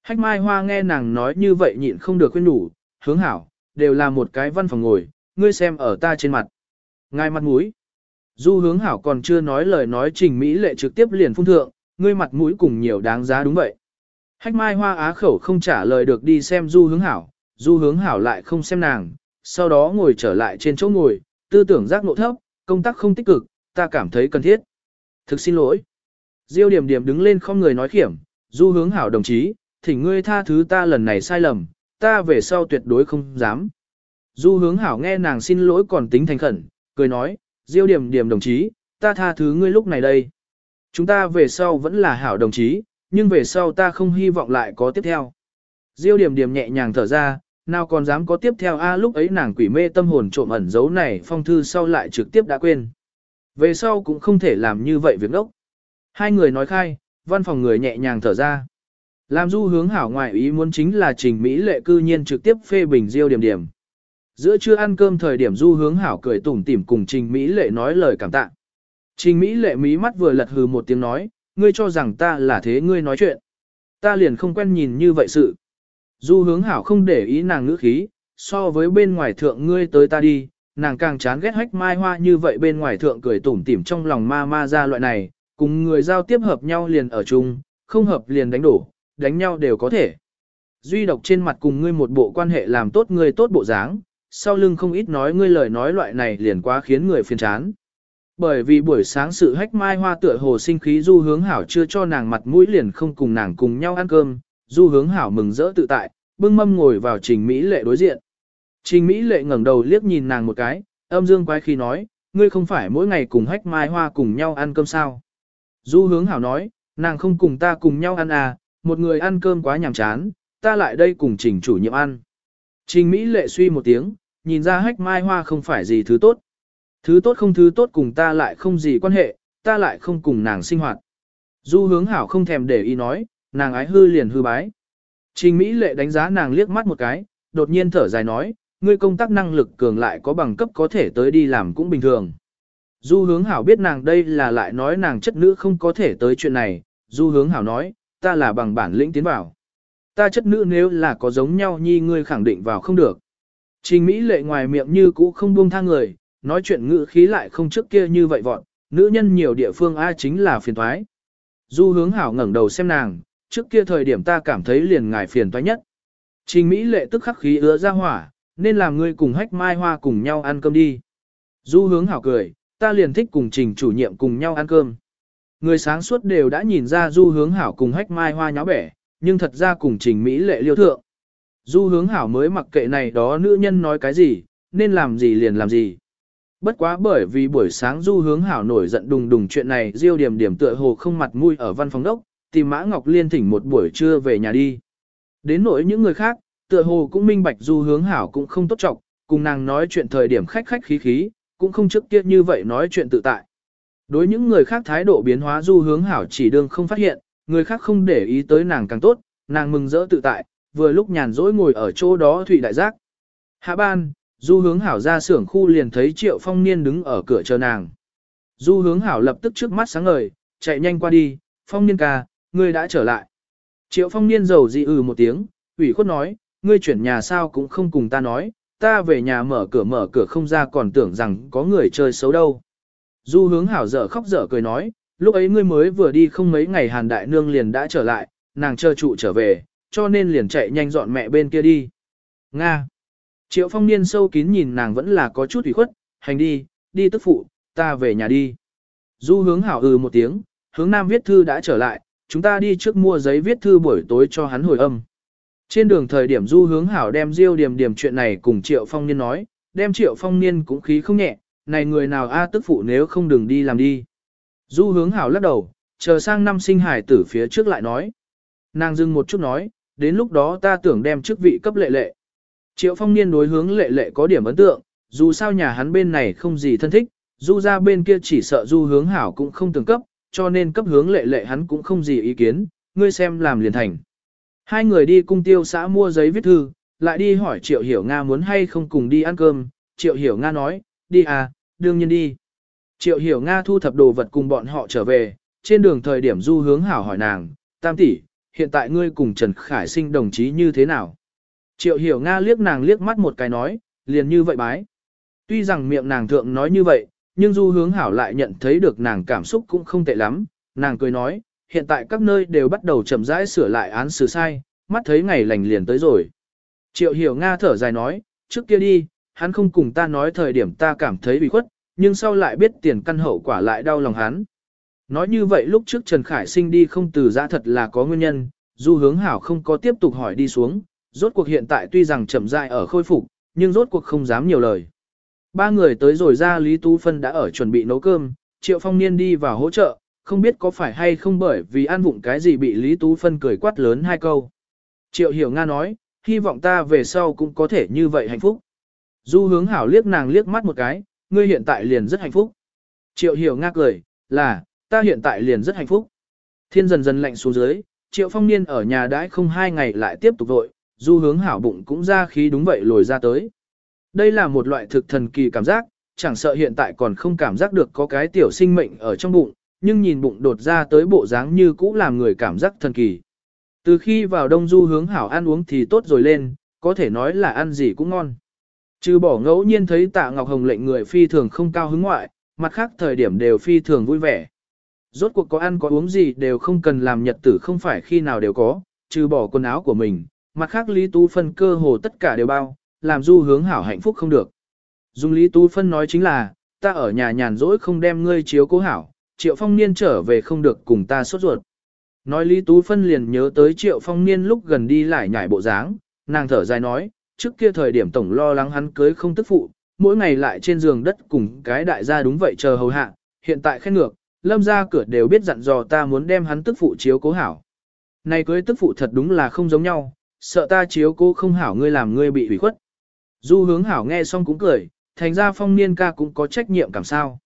Hách mai hoa nghe nàng nói như vậy nhịn không được khuyên đủ, hướng hảo, đều là một cái văn phòng ngồi, ngươi xem ở ta trên mặt. Ngài mặt mũi. Du hướng hảo còn chưa nói lời nói trình Mỹ lệ trực tiếp liền phun thượng, ngươi mặt mũi cùng nhiều đáng giá đúng vậy. Hách mai hoa á khẩu không trả lời được đi xem du hướng hảo, du hướng hảo lại không xem nàng, sau đó ngồi trở lại trên chỗ ngồi, tư tưởng giác ngộ thấp, công tác không tích cực, ta cảm thấy cần thiết. Thực xin lỗi. Diêu điểm điểm đứng lên không người nói khiểm, du hướng hảo đồng chí, thỉnh ngươi tha thứ ta lần này sai lầm, ta về sau tuyệt đối không dám. Du hướng hảo nghe nàng xin lỗi còn tính thành khẩn, cười nói, Diêu điểm điểm đồng chí, ta tha thứ ngươi lúc này đây. Chúng ta về sau vẫn là hảo đồng chí, nhưng về sau ta không hy vọng lại có tiếp theo. Diêu điểm điểm nhẹ nhàng thở ra, nào còn dám có tiếp theo a lúc ấy nàng quỷ mê tâm hồn trộm ẩn giấu này phong thư sau lại trực tiếp đã quên. Về sau cũng không thể làm như vậy việc đốc. Hai người nói khai, văn phòng người nhẹ nhàng thở ra. Làm du hướng hảo ngoại ý muốn chính là trình Mỹ lệ cư nhiên trực tiếp phê bình diêu điểm điểm. Giữa trưa ăn cơm thời điểm du hướng hảo cười tủm tỉm cùng trình Mỹ lệ nói lời cảm tạ. Trình Mỹ lệ mí mắt vừa lật hừ một tiếng nói, ngươi cho rằng ta là thế ngươi nói chuyện. Ta liền không quen nhìn như vậy sự. Du hướng hảo không để ý nàng ngữ khí, so với bên ngoài thượng ngươi tới ta đi, nàng càng chán ghét hách mai hoa như vậy bên ngoài thượng cười tủm tỉm trong lòng ma ma ra loại này, cùng người giao tiếp hợp nhau liền ở chung, không hợp liền đánh đổ, đánh nhau đều có thể. Duy độc trên mặt cùng ngươi một bộ quan hệ làm tốt ngươi tốt bộ dáng, sau lưng không ít nói ngươi lời nói loại này liền quá khiến người phiền chán. Bởi vì buổi sáng sự hách mai hoa tựa hồ sinh khí du hướng hảo chưa cho nàng mặt mũi liền không cùng nàng cùng nhau ăn cơm, du hướng hảo mừng rỡ tự tại, bưng mâm ngồi vào trình Mỹ lệ đối diện. Trình Mỹ lệ ngẩng đầu liếc nhìn nàng một cái, âm dương quái khi nói, ngươi không phải mỗi ngày cùng hách mai hoa cùng nhau ăn cơm sao. Du hướng hảo nói, nàng không cùng ta cùng nhau ăn à, một người ăn cơm quá nhàm chán, ta lại đây cùng trình chủ nhiệm ăn. Trình Mỹ lệ suy một tiếng, nhìn ra hách mai hoa không phải gì thứ tốt. Thứ tốt không thứ tốt cùng ta lại không gì quan hệ, ta lại không cùng nàng sinh hoạt. Du hướng hảo không thèm để ý nói, nàng ái hư liền hư bái. Trình Mỹ lệ đánh giá nàng liếc mắt một cái, đột nhiên thở dài nói, ngươi công tác năng lực cường lại có bằng cấp có thể tới đi làm cũng bình thường. Du hướng hảo biết nàng đây là lại nói nàng chất nữ không có thể tới chuyện này, du hướng hảo nói, ta là bằng bản lĩnh tiến vào. Ta chất nữ nếu là có giống nhau nhi ngươi khẳng định vào không được. Trình Mỹ lệ ngoài miệng như cũ không buông tha người, nói chuyện ngữ khí lại không trước kia như vậy vọn, nữ nhân nhiều địa phương ai chính là phiền thoái. Du hướng hảo ngẩng đầu xem nàng, trước kia thời điểm ta cảm thấy liền ngài phiền toái nhất. Trình Mỹ lệ tức khắc khí ứa ra hỏa, nên làm ngươi cùng hách mai hoa cùng nhau ăn cơm đi. Du hướng hảo cười, ta liền thích cùng trình chủ nhiệm cùng nhau ăn cơm. Người sáng suốt đều đã nhìn ra du hướng hảo cùng hách mai hoa nháo bẻ, nhưng thật ra cùng trình Mỹ lệ liêu thượng. Du hướng hảo mới mặc kệ này đó nữ nhân nói cái gì, nên làm gì liền làm gì. Bất quá bởi vì buổi sáng du hướng hảo nổi giận đùng đùng chuyện này diêu điểm điểm tựa hồ không mặt mũi ở văn phòng đốc, tìm Mã Ngọc Liên thỉnh một buổi trưa về nhà đi. Đến nỗi những người khác, tựa hồ cũng minh bạch du hướng hảo cũng không tốt trọng, cùng nàng nói chuyện thời điểm khách khách khí khí, cũng không trước kia như vậy nói chuyện tự tại. Đối những người khác thái độ biến hóa du hướng hảo chỉ đương không phát hiện, người khác không để ý tới nàng càng tốt, nàng mừng rỡ tự tại, vừa lúc nhàn rỗi ngồi ở chỗ đó thủy đại giác. Hạ ban, du hướng hảo ra xưởng khu liền thấy triệu phong niên đứng ở cửa chờ nàng. Du hướng hảo lập tức trước mắt sáng ngời, chạy nhanh qua đi, phong niên ca, ngươi đã trở lại. Triệu phong niên giàu dị ừ một tiếng, ủy khuất nói, ngươi chuyển nhà sao cũng không cùng ta nói, ta về nhà mở cửa mở cửa không ra còn tưởng rằng có người chơi xấu đâu. Du hướng hảo dở khóc dở cười nói, lúc ấy ngươi mới vừa đi không mấy ngày hàn đại nương liền đã trở lại, nàng chờ trụ trở về, cho nên liền chạy nhanh dọn mẹ bên kia đi. Nga. Triệu phong niên sâu kín nhìn nàng vẫn là có chút ủy khuất, hành đi, đi tức phụ, ta về nhà đi. Du hướng hảo ừ một tiếng, hướng nam viết thư đã trở lại, chúng ta đi trước mua giấy viết thư buổi tối cho hắn hồi âm. Trên đường thời điểm du hướng hảo đem diêu điểm điểm chuyện này cùng triệu phong niên nói, đem triệu phong niên cũng khí không nhẹ, này người nào a tức phụ nếu không đừng đi làm đi. Du hướng hảo lắc đầu, chờ sang năm sinh hải tử phía trước lại nói. Nàng dừng một chút nói, đến lúc đó ta tưởng đem chức vị cấp lệ lệ. Triệu phong niên đối hướng lệ lệ có điểm ấn tượng, dù sao nhà hắn bên này không gì thân thích, du ra bên kia chỉ sợ du hướng hảo cũng không từng cấp, cho nên cấp hướng lệ lệ hắn cũng không gì ý kiến, ngươi xem làm liền thành. Hai người đi cung tiêu xã mua giấy viết thư, lại đi hỏi Triệu Hiểu Nga muốn hay không cùng đi ăn cơm, Triệu Hiểu Nga nói, đi à, đương nhiên đi. Triệu Hiểu Nga thu thập đồ vật cùng bọn họ trở về, trên đường thời điểm du hướng hảo hỏi nàng, tam tỷ, hiện tại ngươi cùng Trần Khải Sinh đồng chí như thế nào? Triệu Hiểu Nga liếc nàng liếc mắt một cái nói, liền như vậy bái. Tuy rằng miệng nàng thượng nói như vậy, nhưng du hướng hảo lại nhận thấy được nàng cảm xúc cũng không tệ lắm, nàng cười nói, hiện tại các nơi đều bắt đầu chậm rãi sửa lại án xử sai, mắt thấy ngày lành liền tới rồi. Triệu hiểu Nga thở dài nói, trước kia đi, hắn không cùng ta nói thời điểm ta cảm thấy bị khuất, nhưng sau lại biết tiền căn hậu quả lại đau lòng hắn. Nói như vậy lúc trước Trần Khải sinh đi không từ giã thật là có nguyên nhân, du hướng hảo không có tiếp tục hỏi đi xuống, rốt cuộc hiện tại tuy rằng chậm rãi ở khôi phục, nhưng rốt cuộc không dám nhiều lời. Ba người tới rồi ra Lý Tú Phân đã ở chuẩn bị nấu cơm, Triệu Phong Niên đi vào hỗ trợ, không biết có phải hay không bởi vì ăn vụng cái gì bị Lý Tú Phân cười quát lớn hai câu. Triệu Hiểu Nga nói, hy vọng ta về sau cũng có thể như vậy hạnh phúc. Du hướng hảo liếc nàng liếc mắt một cái, ngươi hiện tại liền rất hạnh phúc. Triệu Hiểu Nga cười, là, ta hiện tại liền rất hạnh phúc. Thiên dần dần lạnh xuống dưới, Triệu Phong Niên ở nhà đãi không hai ngày lại tiếp tục vội, du hướng hảo bụng cũng ra khí đúng vậy lồi ra tới. Đây là một loại thực thần kỳ cảm giác, chẳng sợ hiện tại còn không cảm giác được có cái tiểu sinh mệnh ở trong bụng, nhưng nhìn bụng đột ra tới bộ dáng như cũ làm người cảm giác thần kỳ. Từ khi vào đông du hướng hảo ăn uống thì tốt rồi lên, có thể nói là ăn gì cũng ngon. Trừ bỏ ngẫu nhiên thấy tạ Ngọc Hồng lệnh người phi thường không cao hứng ngoại, mặt khác thời điểm đều phi thường vui vẻ. Rốt cuộc có ăn có uống gì đều không cần làm nhật tử không phải khi nào đều có, trừ bỏ quần áo của mình, mặt khác Lý Tú Phân cơ hồ tất cả đều bao, làm du hướng hảo hạnh phúc không được. Dung Lý Tú Phân nói chính là, ta ở nhà nhàn rỗi không đem ngươi chiếu cố hảo, Triệu Phong Niên trở về không được cùng ta sốt ruột. Nói Lý Tú Phân liền nhớ tới Triệu Phong Niên lúc gần đi lại nhảy bộ dáng, nàng thở dài nói, trước kia thời điểm tổng lo lắng hắn cưới không tức phụ, mỗi ngày lại trên giường đất cùng cái đại gia đúng vậy chờ hầu hạ, hiện tại khen ngược, lâm ra cửa đều biết dặn dò ta muốn đem hắn tức phụ chiếu cố hảo. Này cưới tức phụ thật đúng là không giống nhau, sợ ta chiếu cố không hảo ngươi làm ngươi bị hủy khuất. Du hướng hảo nghe xong cũng cười, thành ra phong niên ca cũng có trách nhiệm cảm sao.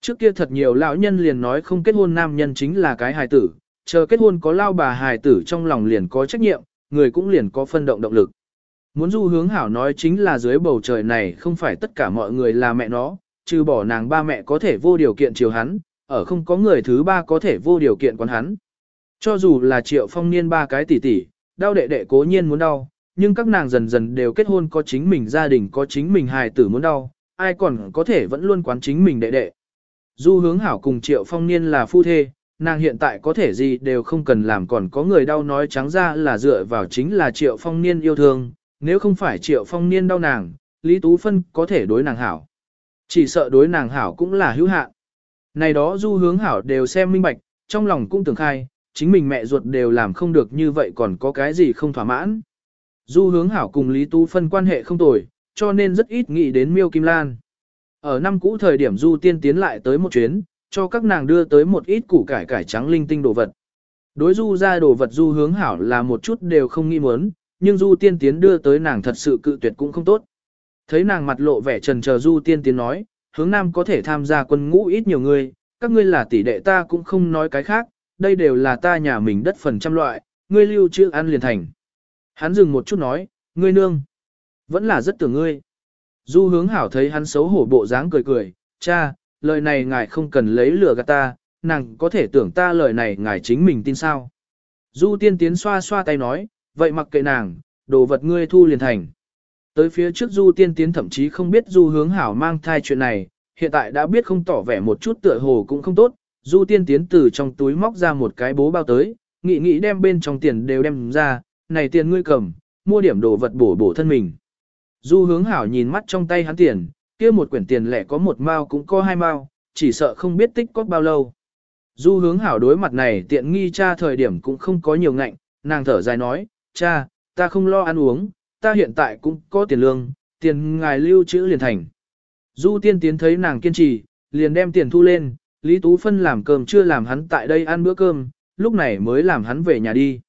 Trước kia thật nhiều lão nhân liền nói không kết hôn nam nhân chính là cái hài tử, chờ kết hôn có lao bà hài tử trong lòng liền có trách nhiệm, người cũng liền có phân động động lực. Muốn du hướng hảo nói chính là dưới bầu trời này không phải tất cả mọi người là mẹ nó, trừ bỏ nàng ba mẹ có thể vô điều kiện chiều hắn, ở không có người thứ ba có thể vô điều kiện quán hắn. Cho dù là triệu phong niên ba cái tỷ tỷ, đau đệ đệ cố nhiên muốn đau, nhưng các nàng dần dần đều kết hôn có chính mình gia đình có chính mình hài tử muốn đau, ai còn có thể vẫn luôn quán chính mình đệ đệ. Du hướng hảo cùng triệu phong niên là phu thê, nàng hiện tại có thể gì đều không cần làm còn có người đau nói trắng ra là dựa vào chính là triệu phong niên yêu thương, nếu không phải triệu phong niên đau nàng, Lý Tú Phân có thể đối nàng hảo. Chỉ sợ đối nàng hảo cũng là hữu hạn. Này đó du hướng hảo đều xem minh bạch, trong lòng cũng tưởng khai, chính mình mẹ ruột đều làm không được như vậy còn có cái gì không thỏa mãn. Du hướng hảo cùng Lý Tú Phân quan hệ không tồi, cho nên rất ít nghĩ đến Miêu Kim Lan. Ở năm cũ thời điểm Du tiên tiến lại tới một chuyến, cho các nàng đưa tới một ít củ cải cải trắng linh tinh đồ vật. Đối Du ra đồ vật Du hướng hảo là một chút đều không nghi muốn, nhưng Du tiên tiến đưa tới nàng thật sự cự tuyệt cũng không tốt. Thấy nàng mặt lộ vẻ trần chờ Du tiên tiến nói, hướng nam có thể tham gia quân ngũ ít nhiều người, các ngươi là tỷ đệ ta cũng không nói cái khác, đây đều là ta nhà mình đất phần trăm loại, ngươi lưu trữ ăn liền thành. Hắn dừng một chút nói, ngươi nương, vẫn là rất tưởng ngươi. Du hướng hảo thấy hắn xấu hổ bộ dáng cười cười, cha, lời này ngài không cần lấy lửa gạt ta, nàng có thể tưởng ta lời này ngài chính mình tin sao. Du tiên tiến xoa xoa tay nói, vậy mặc kệ nàng, đồ vật ngươi thu liền thành. Tới phía trước du tiên tiến thậm chí không biết du hướng hảo mang thai chuyện này, hiện tại đã biết không tỏ vẻ một chút tựa hồ cũng không tốt, du tiên tiến từ trong túi móc ra một cái bố bao tới, nghĩ nghĩ đem bên trong tiền đều đem ra, này tiền ngươi cầm, mua điểm đồ vật bổ bổ thân mình. Du hướng hảo nhìn mắt trong tay hắn tiền, kia một quyển tiền lẻ có một mao cũng có hai mao, chỉ sợ không biết tích có bao lâu. Du hướng hảo đối mặt này tiện nghi cha thời điểm cũng không có nhiều ngạnh, nàng thở dài nói, cha, ta không lo ăn uống, ta hiện tại cũng có tiền lương, tiền ngài lưu trữ liền thành. Du tiên tiến thấy nàng kiên trì, liền đem tiền thu lên, Lý Tú Phân làm cơm chưa làm hắn tại đây ăn bữa cơm, lúc này mới làm hắn về nhà đi.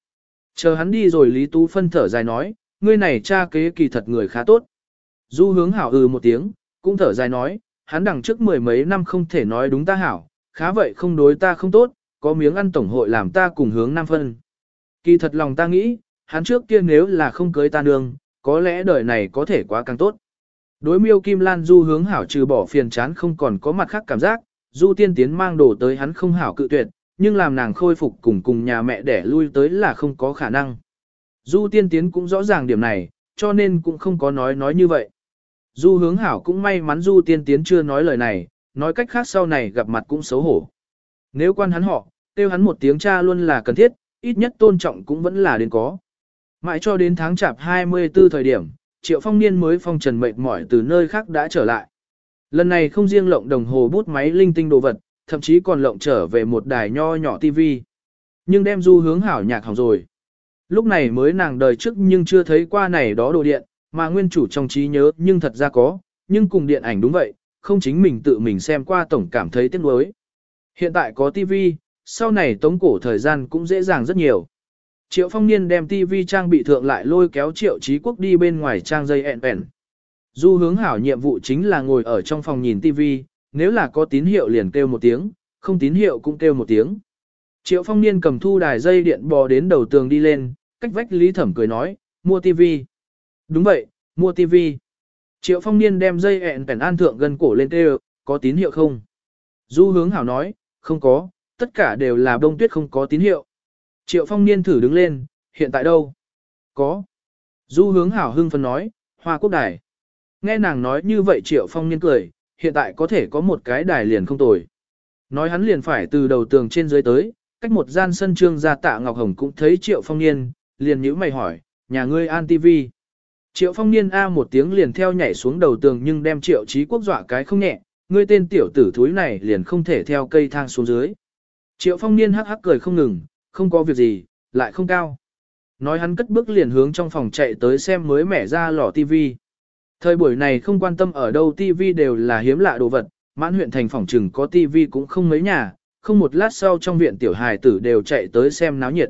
Chờ hắn đi rồi Lý Tú Phân thở dài nói, ngươi này cha kế kỳ thật người khá tốt. Du hướng hảo ừ một tiếng, cũng thở dài nói, hắn đằng trước mười mấy năm không thể nói đúng ta hảo, khá vậy không đối ta không tốt, có miếng ăn tổng hội làm ta cùng hướng nam phân. Kỳ thật lòng ta nghĩ, hắn trước kia nếu là không cưới ta nương, có lẽ đời này có thể quá càng tốt. Đối miêu Kim Lan Du hướng hảo trừ bỏ phiền chán không còn có mặt khác cảm giác, Du tiên tiến mang đồ tới hắn không hảo cự tuyệt, nhưng làm nàng khôi phục cùng cùng nhà mẹ để lui tới là không có khả năng. Du tiên tiến cũng rõ ràng điểm này, cho nên cũng không có nói nói như vậy. Du hướng hảo cũng may mắn Du tiên tiến chưa nói lời này, nói cách khác sau này gặp mặt cũng xấu hổ. Nếu quan hắn họ, kêu hắn một tiếng cha luôn là cần thiết, ít nhất tôn trọng cũng vẫn là đến có. Mãi cho đến tháng chạp 24 thời điểm, Triệu Phong Niên mới phong trần mệt mỏi từ nơi khác đã trở lại. Lần này không riêng lộng đồng hồ bút máy linh tinh đồ vật, thậm chí còn lộng trở về một đài nho nhỏ TV. Nhưng đem du hướng hảo nhạc hỏng rồi. Lúc này mới nàng đời trước nhưng chưa thấy qua này đó đồ điện, mà nguyên chủ trong trí nhớ nhưng thật ra có, nhưng cùng điện ảnh đúng vậy, không chính mình tự mình xem qua tổng cảm thấy tiếc nuối. Hiện tại có TV, sau này tống cổ thời gian cũng dễ dàng rất nhiều. Triệu phong niên đem TV trang bị thượng lại lôi kéo triệu trí quốc đi bên ngoài trang dây ẹn ẹn. Du hướng hảo nhiệm vụ chính là ngồi ở trong phòng nhìn TV, nếu là có tín hiệu liền kêu một tiếng, không tín hiệu cũng kêu một tiếng. Triệu phong niên cầm thu đài dây điện bò đến đầu tường đi lên, cách vách lý thẩm cười nói, mua TV. Đúng vậy, mua TV. Triệu phong niên đem dây ẹn ẹn an thượng gần cổ lên kêu, có tín hiệu không? Du hướng hảo nói, không có, tất cả đều là bông tuyết không có tín hiệu. Triệu phong niên thử đứng lên, hiện tại đâu? Có. Du hướng hảo hưng phân nói, hoa quốc đài. Nghe nàng nói như vậy triệu phong niên cười, hiện tại có thể có một cái đài liền không tồi. Nói hắn liền phải từ đầu tường trên dưới tới, cách một gian sân trương ra tạ Ngọc Hồng cũng thấy triệu phong niên, liền nhữ mày hỏi, nhà ngươi an TV. Triệu phong niên A một tiếng liền theo nhảy xuống đầu tường nhưng đem triệu trí quốc dọa cái không nhẹ, ngươi tên tiểu tử thúi này liền không thể theo cây thang xuống dưới. Triệu phong niên hắc hắc cười không ngừng, không có việc gì, lại không cao. Nói hắn cất bước liền hướng trong phòng chạy tới xem mới mẻ ra lò TV. Thời buổi này không quan tâm ở đâu TV đều là hiếm lạ đồ vật, mãn huyện thành phòng trừng có TV cũng không mấy nhà, không một lát sau trong viện tiểu hài tử đều chạy tới xem náo nhiệt.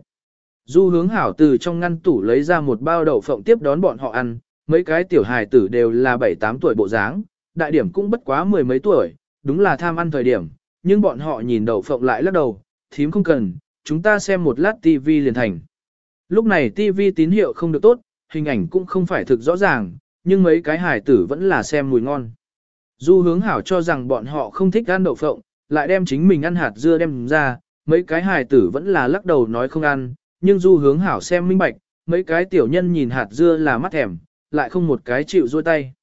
Du hướng hảo từ trong ngăn tủ lấy ra một bao đậu phộng tiếp đón bọn họ ăn, mấy cái tiểu hài tử đều là 7-8 tuổi bộ dáng, đại điểm cũng bất quá mười mấy tuổi, đúng là tham ăn thời điểm, nhưng bọn họ nhìn đậu phộng lại lắc đầu, thím không cần, chúng ta xem một lát TV liền thành. Lúc này TV tín hiệu không được tốt, hình ảnh cũng không phải thực rõ ràng, nhưng mấy cái hài tử vẫn là xem mùi ngon. Du hướng hảo cho rằng bọn họ không thích ăn đậu phộng, lại đem chính mình ăn hạt dưa đem ra, mấy cái hài tử vẫn là lắc đầu nói không ăn, nhưng du hướng hảo xem minh bạch, mấy cái tiểu nhân nhìn hạt dưa là mắt thèm, lại không một cái chịu rôi tay.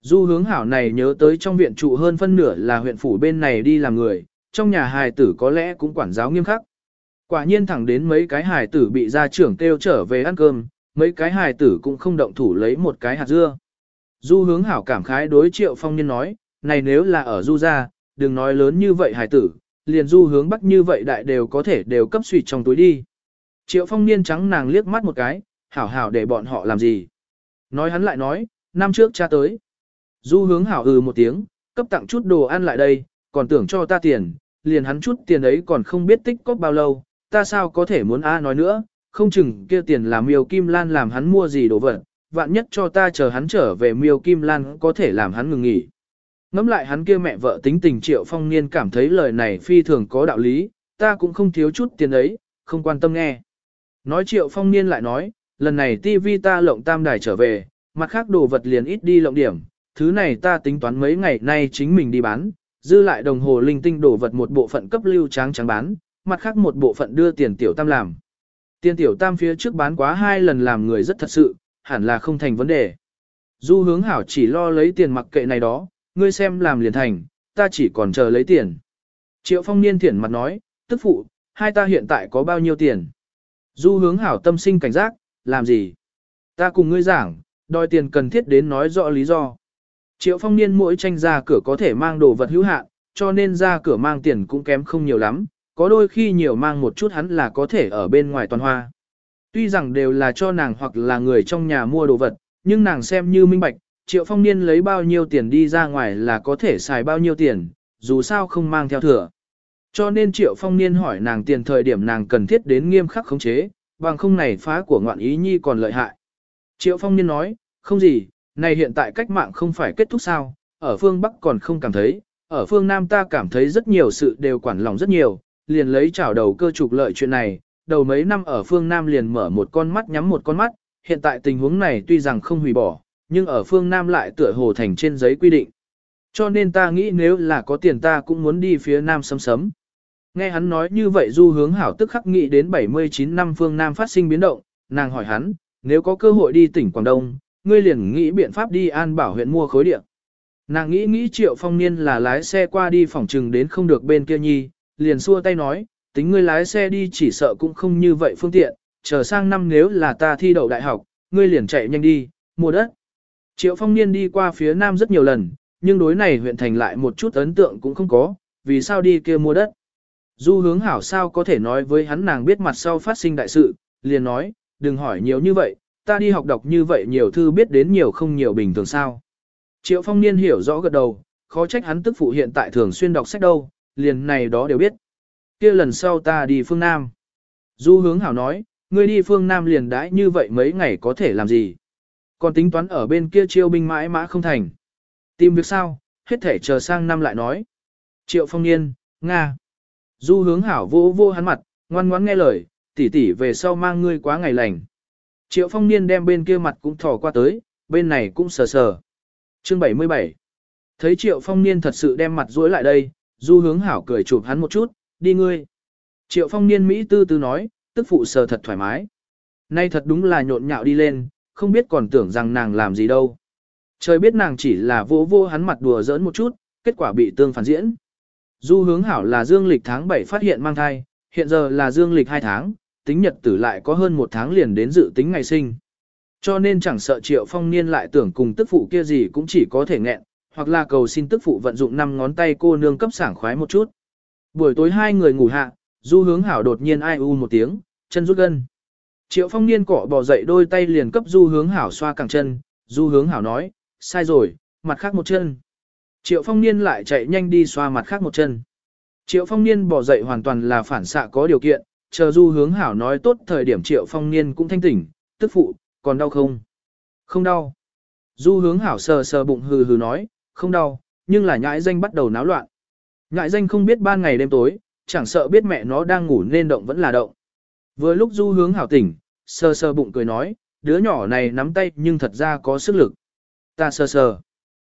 Du hướng hảo này nhớ tới trong viện trụ hơn phân nửa là huyện phủ bên này đi làm người, trong nhà hài tử có lẽ cũng quản giáo nghiêm khắc. Quả nhiên thẳng đến mấy cái hài tử bị gia trưởng kêu trở về ăn cơm, mấy cái hài tử cũng không động thủ lấy một cái hạt dưa. Du hướng hảo cảm khái đối triệu phong nhân nói, này nếu là ở du gia, đừng nói lớn như vậy hài tử, liền du hướng bắc như vậy đại đều có thể đều cấp suy trong túi đi. Triệu phong niên trắng nàng liếc mắt một cái, hảo hảo để bọn họ làm gì. Nói hắn lại nói, năm trước cha tới. Du hướng hảo ừ một tiếng, cấp tặng chút đồ ăn lại đây, còn tưởng cho ta tiền, liền hắn chút tiền ấy còn không biết tích cóp bao lâu, ta sao có thể muốn A nói nữa, không chừng kia tiền là miêu kim lan làm hắn mua gì đồ vật, vạn nhất cho ta chờ hắn trở về miêu kim lan có thể làm hắn ngừng nghỉ. Ngắm lại hắn kia mẹ vợ tính tình triệu phong niên cảm thấy lời này phi thường có đạo lý, ta cũng không thiếu chút tiền ấy, không quan tâm nghe. Nói triệu phong niên lại nói, lần này tivi ta lộng tam đài trở về, mặt khác đồ vật liền ít đi lộng điểm, thứ này ta tính toán mấy ngày nay chính mình đi bán, dư lại đồng hồ linh tinh đồ vật một bộ phận cấp lưu tráng trắng bán, mặt khác một bộ phận đưa tiền tiểu tam làm. Tiền tiểu tam phía trước bán quá hai lần làm người rất thật sự, hẳn là không thành vấn đề. Du hướng hảo chỉ lo lấy tiền mặc kệ này đó, ngươi xem làm liền thành, ta chỉ còn chờ lấy tiền. Triệu phong niên thiển mặt nói, tức phụ, hai ta hiện tại có bao nhiêu tiền. Du hướng hảo tâm sinh cảnh giác, làm gì? Ta cùng ngươi giảng, đòi tiền cần thiết đến nói rõ lý do. Triệu phong niên mỗi tranh ra cửa có thể mang đồ vật hữu hạn, cho nên ra cửa mang tiền cũng kém không nhiều lắm, có đôi khi nhiều mang một chút hắn là có thể ở bên ngoài toàn hoa. Tuy rằng đều là cho nàng hoặc là người trong nhà mua đồ vật, nhưng nàng xem như minh bạch, triệu phong niên lấy bao nhiêu tiền đi ra ngoài là có thể xài bao nhiêu tiền, dù sao không mang theo thừa. Cho nên triệu phong niên hỏi nàng tiền thời điểm nàng cần thiết đến nghiêm khắc khống chế, bằng không này phá của ngoạn ý nhi còn lợi hại. Triệu phong niên nói, không gì, này hiện tại cách mạng không phải kết thúc sao, ở phương Bắc còn không cảm thấy, ở phương Nam ta cảm thấy rất nhiều sự đều quản lòng rất nhiều, liền lấy chảo đầu cơ trục lợi chuyện này, đầu mấy năm ở phương Nam liền mở một con mắt nhắm một con mắt, hiện tại tình huống này tuy rằng không hủy bỏ, nhưng ở phương Nam lại tựa hồ thành trên giấy quy định. Cho nên ta nghĩ nếu là có tiền ta cũng muốn đi phía Nam sấm sấm. Nghe hắn nói như vậy du hướng hảo tức khắc nghĩ đến 79 năm phương Nam phát sinh biến động, nàng hỏi hắn, nếu có cơ hội đi tỉnh Quảng Đông, ngươi liền nghĩ biện pháp đi an bảo huyện mua khối địa. Nàng nghĩ nghĩ triệu phong niên là lái xe qua đi phòng trừng đến không được bên kia nhi, liền xua tay nói, tính ngươi lái xe đi chỉ sợ cũng không như vậy phương tiện, chờ sang năm nếu là ta thi đậu đại học, ngươi liền chạy nhanh đi, mua đất. Triệu phong niên đi qua phía nam rất nhiều lần, nhưng đối này huyện thành lại một chút ấn tượng cũng không có, vì sao đi kia mua đất. Du hướng hảo sao có thể nói với hắn nàng biết mặt sau phát sinh đại sự, liền nói, đừng hỏi nhiều như vậy, ta đi học đọc như vậy nhiều thư biết đến nhiều không nhiều bình thường sao. Triệu phong niên hiểu rõ gật đầu, khó trách hắn tức phụ hiện tại thường xuyên đọc sách đâu, liền này đó đều biết. kia lần sau ta đi phương Nam. Du hướng hảo nói, ngươi đi phương Nam liền đãi như vậy mấy ngày có thể làm gì. Còn tính toán ở bên kia chiêu binh mãi mã không thành. Tìm việc sao, hết thể chờ sang năm lại nói. Triệu phong niên, Nga. Du hướng hảo vô vô hắn mặt, ngoan ngoãn nghe lời, tỷ tỷ về sau mang ngươi quá ngày lành. Triệu phong niên đem bên kia mặt cũng thò qua tới, bên này cũng sờ sờ. Chương 77 Thấy triệu phong niên thật sự đem mặt dối lại đây, du hướng hảo cười chụp hắn một chút, đi ngươi. Triệu phong niên Mỹ tư tư nói, tức phụ sờ thật thoải mái. Nay thật đúng là nhộn nhạo đi lên, không biết còn tưởng rằng nàng làm gì đâu. Trời biết nàng chỉ là vô vô hắn mặt đùa giỡn một chút, kết quả bị tương phản diễn. Du hướng hảo là dương lịch tháng 7 phát hiện mang thai, hiện giờ là dương lịch 2 tháng, tính nhật tử lại có hơn một tháng liền đến dự tính ngày sinh. Cho nên chẳng sợ triệu phong niên lại tưởng cùng tức phụ kia gì cũng chỉ có thể nghẹn, hoặc là cầu xin tức phụ vận dụng năm ngón tay cô nương cấp sảng khoái một chút. Buổi tối hai người ngủ hạ, du hướng hảo đột nhiên ai u một tiếng, chân rút gân. Triệu phong niên cọ bò dậy đôi tay liền cấp du hướng hảo xoa cẳng chân, du hướng hảo nói, sai rồi, mặt khác một chân. Triệu phong niên lại chạy nhanh đi xoa mặt khác một chân. Triệu phong niên bỏ dậy hoàn toàn là phản xạ có điều kiện, chờ du hướng hảo nói tốt thời điểm triệu phong niên cũng thanh tỉnh, tức phụ, còn đau không? Không đau. Du hướng hảo sờ sờ bụng hừ hừ nói, không đau, nhưng là nhãi danh bắt đầu náo loạn. Nhãi danh không biết ban ngày đêm tối, chẳng sợ biết mẹ nó đang ngủ nên động vẫn là động. Vừa lúc du hướng hảo tỉnh, sờ sờ bụng cười nói, đứa nhỏ này nắm tay nhưng thật ra có sức lực. Ta sờ sờ.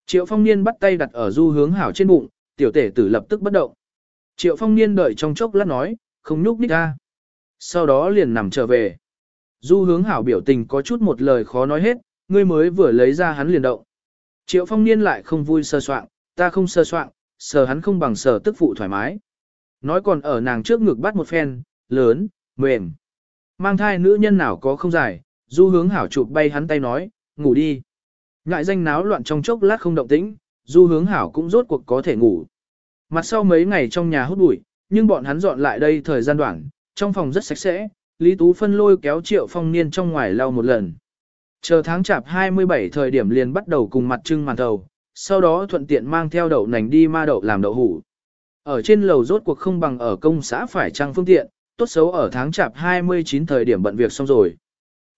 Triệu phong niên bắt tay đặt ở du hướng hảo trên bụng, tiểu tể tử lập tức bất động. Triệu phong niên đợi trong chốc lát nói, không nhúc nhích ra. Sau đó liền nằm trở về. Du hướng hảo biểu tình có chút một lời khó nói hết, ngươi mới vừa lấy ra hắn liền động. Triệu phong niên lại không vui sơ soạn, ta không sơ soạn, sờ hắn không bằng sờ tức phụ thoải mái. Nói còn ở nàng trước ngực bắt một phen, lớn, mềm. Mang thai nữ nhân nào có không dài, du hướng hảo chụp bay hắn tay nói, ngủ đi. Ngại danh náo loạn trong chốc lát không động tĩnh, du hướng hảo cũng rốt cuộc có thể ngủ. Mặt sau mấy ngày trong nhà hút bụi, nhưng bọn hắn dọn lại đây thời gian đoạn, trong phòng rất sạch sẽ, Lý Tú phân lôi kéo triệu phong niên trong ngoài lau một lần. Chờ tháng chạp 27 thời điểm liền bắt đầu cùng mặt trưng màn thầu, sau đó thuận tiện mang theo đậu nành đi ma đậu làm đậu hủ. Ở trên lầu rốt cuộc không bằng ở công xã phải trang phương tiện, tốt xấu ở tháng chạp 29 thời điểm bận việc xong rồi.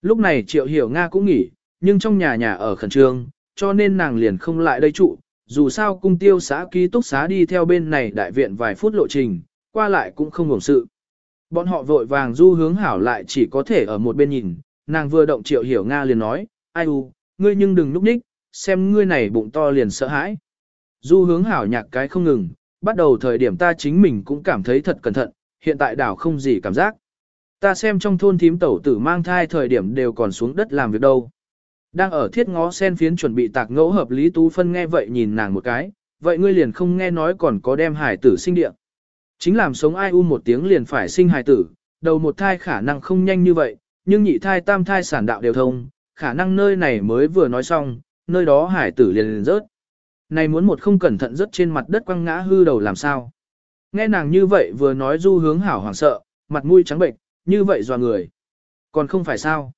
Lúc này Triệu Hiểu Nga cũng nghỉ, nhưng trong nhà nhà ở khẩn trương, cho nên nàng liền không lại đây trụ, dù sao cung tiêu xã ký túc xá đi theo bên này đại viện vài phút lộ trình, qua lại cũng không hưởng sự. Bọn họ vội vàng du hướng hảo lại chỉ có thể ở một bên nhìn, nàng vừa động triệu hiểu Nga liền nói, ai u, ngươi nhưng đừng núp ních, xem ngươi này bụng to liền sợ hãi. Du hướng hảo nhạc cái không ngừng, bắt đầu thời điểm ta chính mình cũng cảm thấy thật cẩn thận, hiện tại đảo không gì cảm giác. Ta xem trong thôn thím tẩu tử mang thai thời điểm đều còn xuống đất làm việc đâu. Đang ở thiết ngó sen phiến chuẩn bị tạc ngẫu hợp Lý Tú Phân nghe vậy nhìn nàng một cái, vậy ngươi liền không nghe nói còn có đem hải tử sinh địa. Chính làm sống ai u một tiếng liền phải sinh hải tử, đầu một thai khả năng không nhanh như vậy, nhưng nhị thai tam thai sản đạo đều thông, khả năng nơi này mới vừa nói xong, nơi đó hải tử liền liền rớt. Này muốn một không cẩn thận rớt trên mặt đất quăng ngã hư đầu làm sao. Nghe nàng như vậy vừa nói du hướng hảo hoảng sợ, mặt mũi trắng bệnh, như vậy dò người. Còn không phải sao.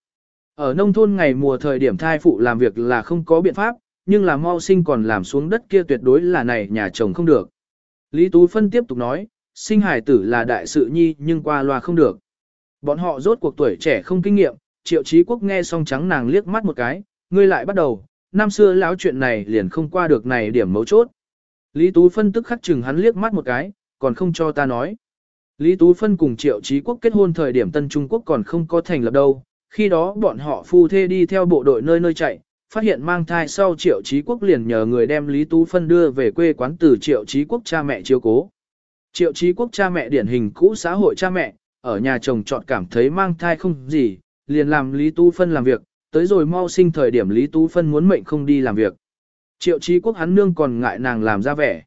Ở nông thôn ngày mùa thời điểm thai phụ làm việc là không có biện pháp, nhưng là mau sinh còn làm xuống đất kia tuyệt đối là này nhà chồng không được. Lý Tú Phân tiếp tục nói, sinh hải tử là đại sự nhi nhưng qua loa không được. Bọn họ rốt cuộc tuổi trẻ không kinh nghiệm, triệu trí quốc nghe xong trắng nàng liếc mắt một cái, ngươi lại bắt đầu, năm xưa lão chuyện này liền không qua được này điểm mấu chốt. Lý Tú Phân tức khắc chừng hắn liếc mắt một cái, còn không cho ta nói. Lý Tú Phân cùng triệu trí quốc kết hôn thời điểm Tân Trung Quốc còn không có thành lập đâu, khi đó bọn họ phu thê đi theo bộ đội nơi nơi chạy, phát hiện mang thai sau triệu trí quốc liền nhờ người đem Lý Tú Phân đưa về quê quán từ triệu trí quốc cha mẹ chiếu cố. Triệu trí quốc cha mẹ điển hình cũ xã hội cha mẹ, ở nhà chồng chọn cảm thấy mang thai không gì, liền làm Lý Tú Phân làm việc, tới rồi mau sinh thời điểm Lý Tú Phân muốn mệnh không đi làm việc. Triệu trí quốc hắn nương còn ngại nàng làm ra vẻ.